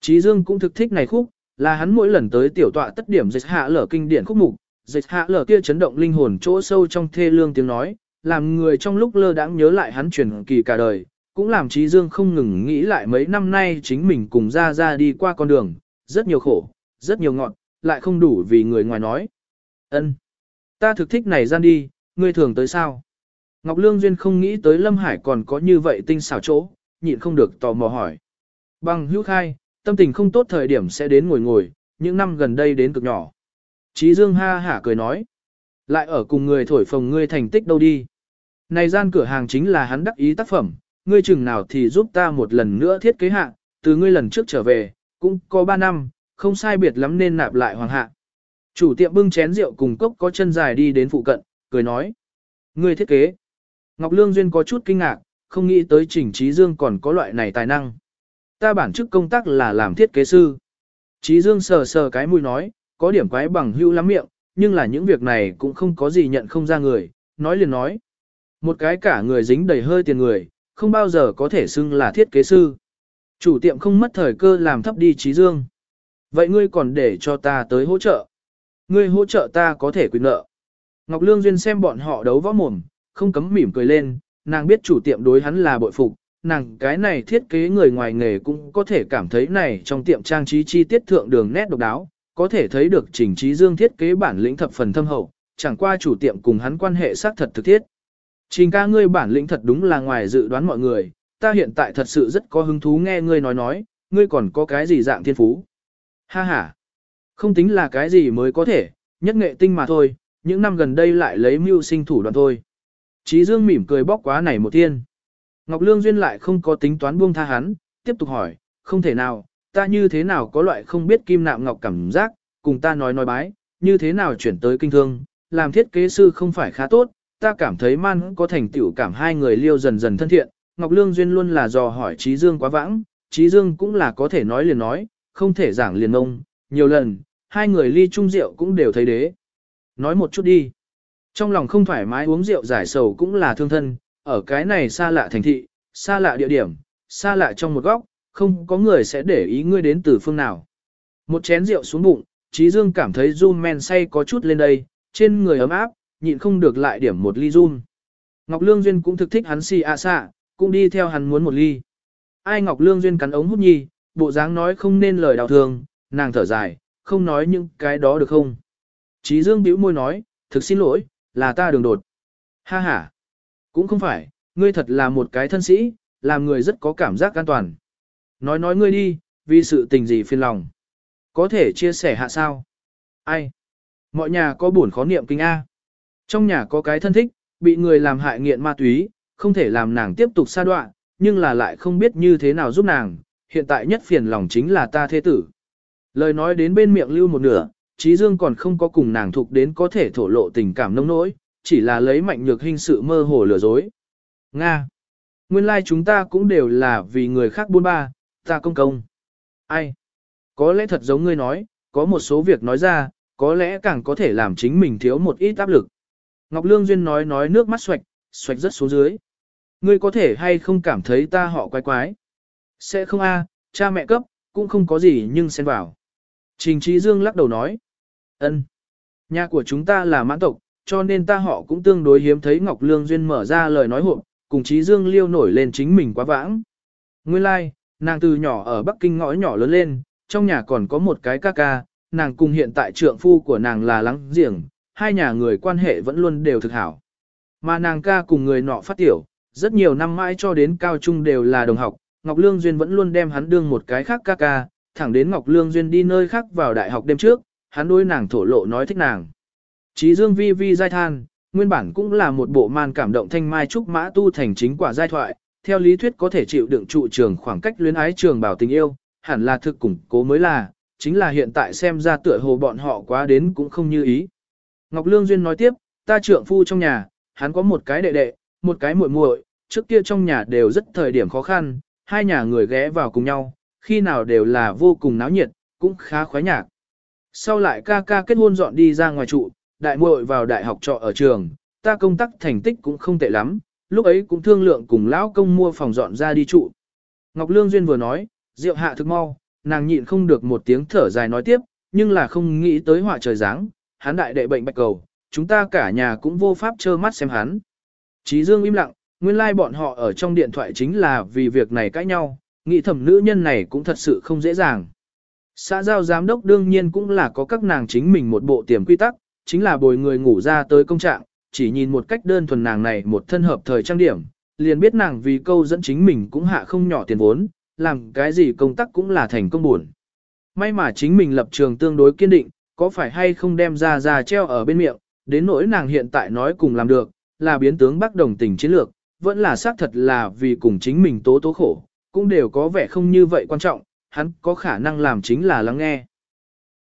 Chí Dương cũng thực thích này khúc, là hắn mỗi lần tới tiểu tọa tất điểm dịch hạ lở kinh điển khúc mục, dịch hạ lở kia chấn động linh hồn chỗ sâu trong thê lương tiếng nói, làm người trong lúc lơ đãng nhớ lại hắn truyền kỳ cả đời, cũng làm Trí Dương không ngừng nghĩ lại mấy năm nay chính mình cùng ra ra đi qua con đường, rất nhiều khổ, rất nhiều ngọn, lại không đủ vì người ngoài nói. Ân, Ta thực thích này gian đi, ngươi thường tới sao? Ngọc Lương Duyên không nghĩ tới Lâm Hải còn có như vậy tinh xảo chỗ, nhịn không được tò mò hỏi. Bằng hữu khai, tâm tình không tốt thời điểm sẽ đến ngồi ngồi, những năm gần đây đến cực nhỏ. Trí Dương ha hả cười nói. Lại ở cùng người thổi phồng ngươi thành tích đâu đi. Này gian cửa hàng chính là hắn đắc ý tác phẩm, ngươi chừng nào thì giúp ta một lần nữa thiết kế hạ, từ ngươi lần trước trở về, cũng có 3 năm, không sai biệt lắm nên nạp lại hoàng hạ. Chủ tiệm bưng chén rượu cùng cốc có chân dài đi đến phụ cận, cười nói. Ngươi thiết kế. Ngọc Lương Duyên có chút kinh ngạc, không nghĩ tới Trình Trí Dương còn có loại này tài năng. Ta bản chức công tác là làm thiết kế sư. Trí Dương sờ sờ cái mũi nói, có điểm quái bằng hữu lắm miệng, nhưng là những việc này cũng không có gì nhận không ra người, nói liền nói. Một cái cả người dính đầy hơi tiền người, không bao giờ có thể xưng là thiết kế sư. Chủ tiệm không mất thời cơ làm thấp đi trí dương. Vậy ngươi còn để cho ta tới hỗ trợ. Ngươi hỗ trợ ta có thể quyền nợ. Ngọc Lương Duyên xem bọn họ đấu võ mồm, không cấm mỉm cười lên, nàng biết chủ tiệm đối hắn là bội phục, nàng cái này thiết kế người ngoài nghề cũng có thể cảm thấy này trong tiệm trang trí chi tiết thượng đường nét độc đáo, có thể thấy được trình trí dương thiết kế bản lĩnh thập phần thâm hậu, chẳng qua chủ tiệm cùng hắn quan hệ xác thật thực thiết. Trình ca ngươi bản lĩnh thật đúng là ngoài dự đoán mọi người, ta hiện tại thật sự rất có hứng thú nghe ngươi nói nói, ngươi còn có cái gì dạng thiên phú. Ha ha, không tính là cái gì mới có thể, nhất nghệ tinh mà thôi, những năm gần đây lại lấy mưu sinh thủ đoạn thôi. Chí Dương mỉm cười bóc quá này một thiên. Ngọc Lương Duyên lại không có tính toán buông tha hắn, tiếp tục hỏi, không thể nào, ta như thế nào có loại không biết kim nạm ngọc cảm giác, cùng ta nói nói bái, như thế nào chuyển tới kinh thương, làm thiết kế sư không phải khá tốt, ta cảm thấy man có thành tựu cảm hai người liêu dần dần thân thiện, Ngọc Lương Duyên luôn là dò hỏi Trí Dương quá vãng, Trí Dương cũng là có thể nói liền nói, không thể giảng liền ông, nhiều lần, hai người ly chung rượu cũng đều thấy đế. Nói một chút đi. Trong lòng không thoải mái uống rượu giải sầu cũng là thương thân, ở cái này xa lạ thành thị, xa lạ địa điểm, xa lạ trong một góc, không có người sẽ để ý ngươi đến từ phương nào. Một chén rượu xuống bụng, Trí Dương cảm thấy run men say có chút lên đây, trên người ấm áp, nhịn không được lại điểm một ly run. Ngọc Lương Duyên cũng thực thích hắn si a xạ, cũng đi theo hắn muốn một ly. Ai Ngọc Lương Duyên cắn ống hút nhi, bộ dáng nói không nên lời đau thương, nàng thở dài, không nói những cái đó được không. Chí Dương bĩu môi nói, thực xin lỗi, là ta đường đột. Ha ha, cũng không phải, ngươi thật là một cái thân sĩ, làm người rất có cảm giác an toàn. Nói nói ngươi đi, vì sự tình gì phiền lòng. Có thể chia sẻ hạ sao? Ai? Mọi nhà có buồn khó niệm kinh A. Trong nhà có cái thân thích, bị người làm hại nghiện ma túy, không thể làm nàng tiếp tục xa đoạn, nhưng là lại không biết như thế nào giúp nàng, hiện tại nhất phiền lòng chính là ta thế tử. Lời nói đến bên miệng lưu một nửa, Trí Dương còn không có cùng nàng thuộc đến có thể thổ lộ tình cảm nông nỗi, chỉ là lấy mạnh nhược hình sự mơ hồ lừa dối. Nga! Nguyên lai like chúng ta cũng đều là vì người khác buôn ba, ta công công. Ai? Có lẽ thật giống ngươi nói, có một số việc nói ra, có lẽ càng có thể làm chính mình thiếu một ít áp lực. Ngọc Lương Duyên nói nói nước mắt xoạch, xoạch rất xuống dưới. Ngươi có thể hay không cảm thấy ta họ quái quái? Sẽ không a, cha mẹ cấp, cũng không có gì nhưng xen vào. Trình Trí Dương lắc đầu nói. ân, Nhà của chúng ta là mãn tộc, cho nên ta họ cũng tương đối hiếm thấy Ngọc Lương Duyên mở ra lời nói hộp, cùng Trí Dương liêu nổi lên chính mình quá vãng. Nguyên lai, like, nàng từ nhỏ ở Bắc Kinh ngõ nhỏ lớn lên, trong nhà còn có một cái ca ca, nàng cùng hiện tại trượng phu của nàng là lắng giềng, hai nhà người quan hệ vẫn luôn đều thực hảo. Mà nàng ca cùng người nọ phát tiểu, rất nhiều năm mãi cho đến cao trung đều là đồng học, Ngọc Lương Duyên vẫn luôn đem hắn đương một cái khác ca ca, thẳng đến Ngọc Lương Duyên đi nơi khác vào đại học đêm trước, hắn đối nàng thổ lộ nói thích nàng. Chí Dương vi vi giai than, nguyên bản cũng là một bộ man cảm động thanh mai trúc mã tu thành chính quả giai thoại, theo lý thuyết có thể chịu đựng trụ trường khoảng cách luyến ái trường bảo tình yêu, hẳn là thực củng cố mới là, chính là hiện tại xem ra tựa hồ bọn họ quá đến cũng không như ý. Ngọc Lương Duyên nói tiếp, ta trượng phu trong nhà, hắn có một cái đệ đệ, một cái muội muội, trước kia trong nhà đều rất thời điểm khó khăn, hai nhà người ghé vào cùng nhau, khi nào đều là vô cùng náo nhiệt, cũng khá khoái nhạc. Sau lại ca ca kết hôn dọn đi ra ngoài trụ, đại muội vào đại học trọ ở trường, ta công tác thành tích cũng không tệ lắm, lúc ấy cũng thương lượng cùng lão công mua phòng dọn ra đi trụ. Ngọc Lương Duyên vừa nói, rượu hạ thực mau, nàng nhịn không được một tiếng thở dài nói tiếp, nhưng là không nghĩ tới họa trời giáng, hắn đại đệ bệnh bạch cầu, chúng ta cả nhà cũng vô pháp trơ mắt xem hắn. Chí Dương im lặng, nguyên lai like bọn họ ở trong điện thoại chính là vì việc này cãi nhau, nghĩ thẩm nữ nhân này cũng thật sự không dễ dàng. Xã giao giám đốc đương nhiên cũng là có các nàng chính mình một bộ tiềm quy tắc, chính là bồi người ngủ ra tới công trạng, chỉ nhìn một cách đơn thuần nàng này một thân hợp thời trang điểm, liền biết nàng vì câu dẫn chính mình cũng hạ không nhỏ tiền vốn, làm cái gì công tác cũng là thành công buồn. May mà chính mình lập trường tương đối kiên định, có phải hay không đem ra ra treo ở bên miệng, đến nỗi nàng hiện tại nói cùng làm được, là biến tướng bắc đồng tình chiến lược, vẫn là xác thật là vì cùng chính mình tố tố khổ, cũng đều có vẻ không như vậy quan trọng, hắn có khả năng làm chính là lắng nghe.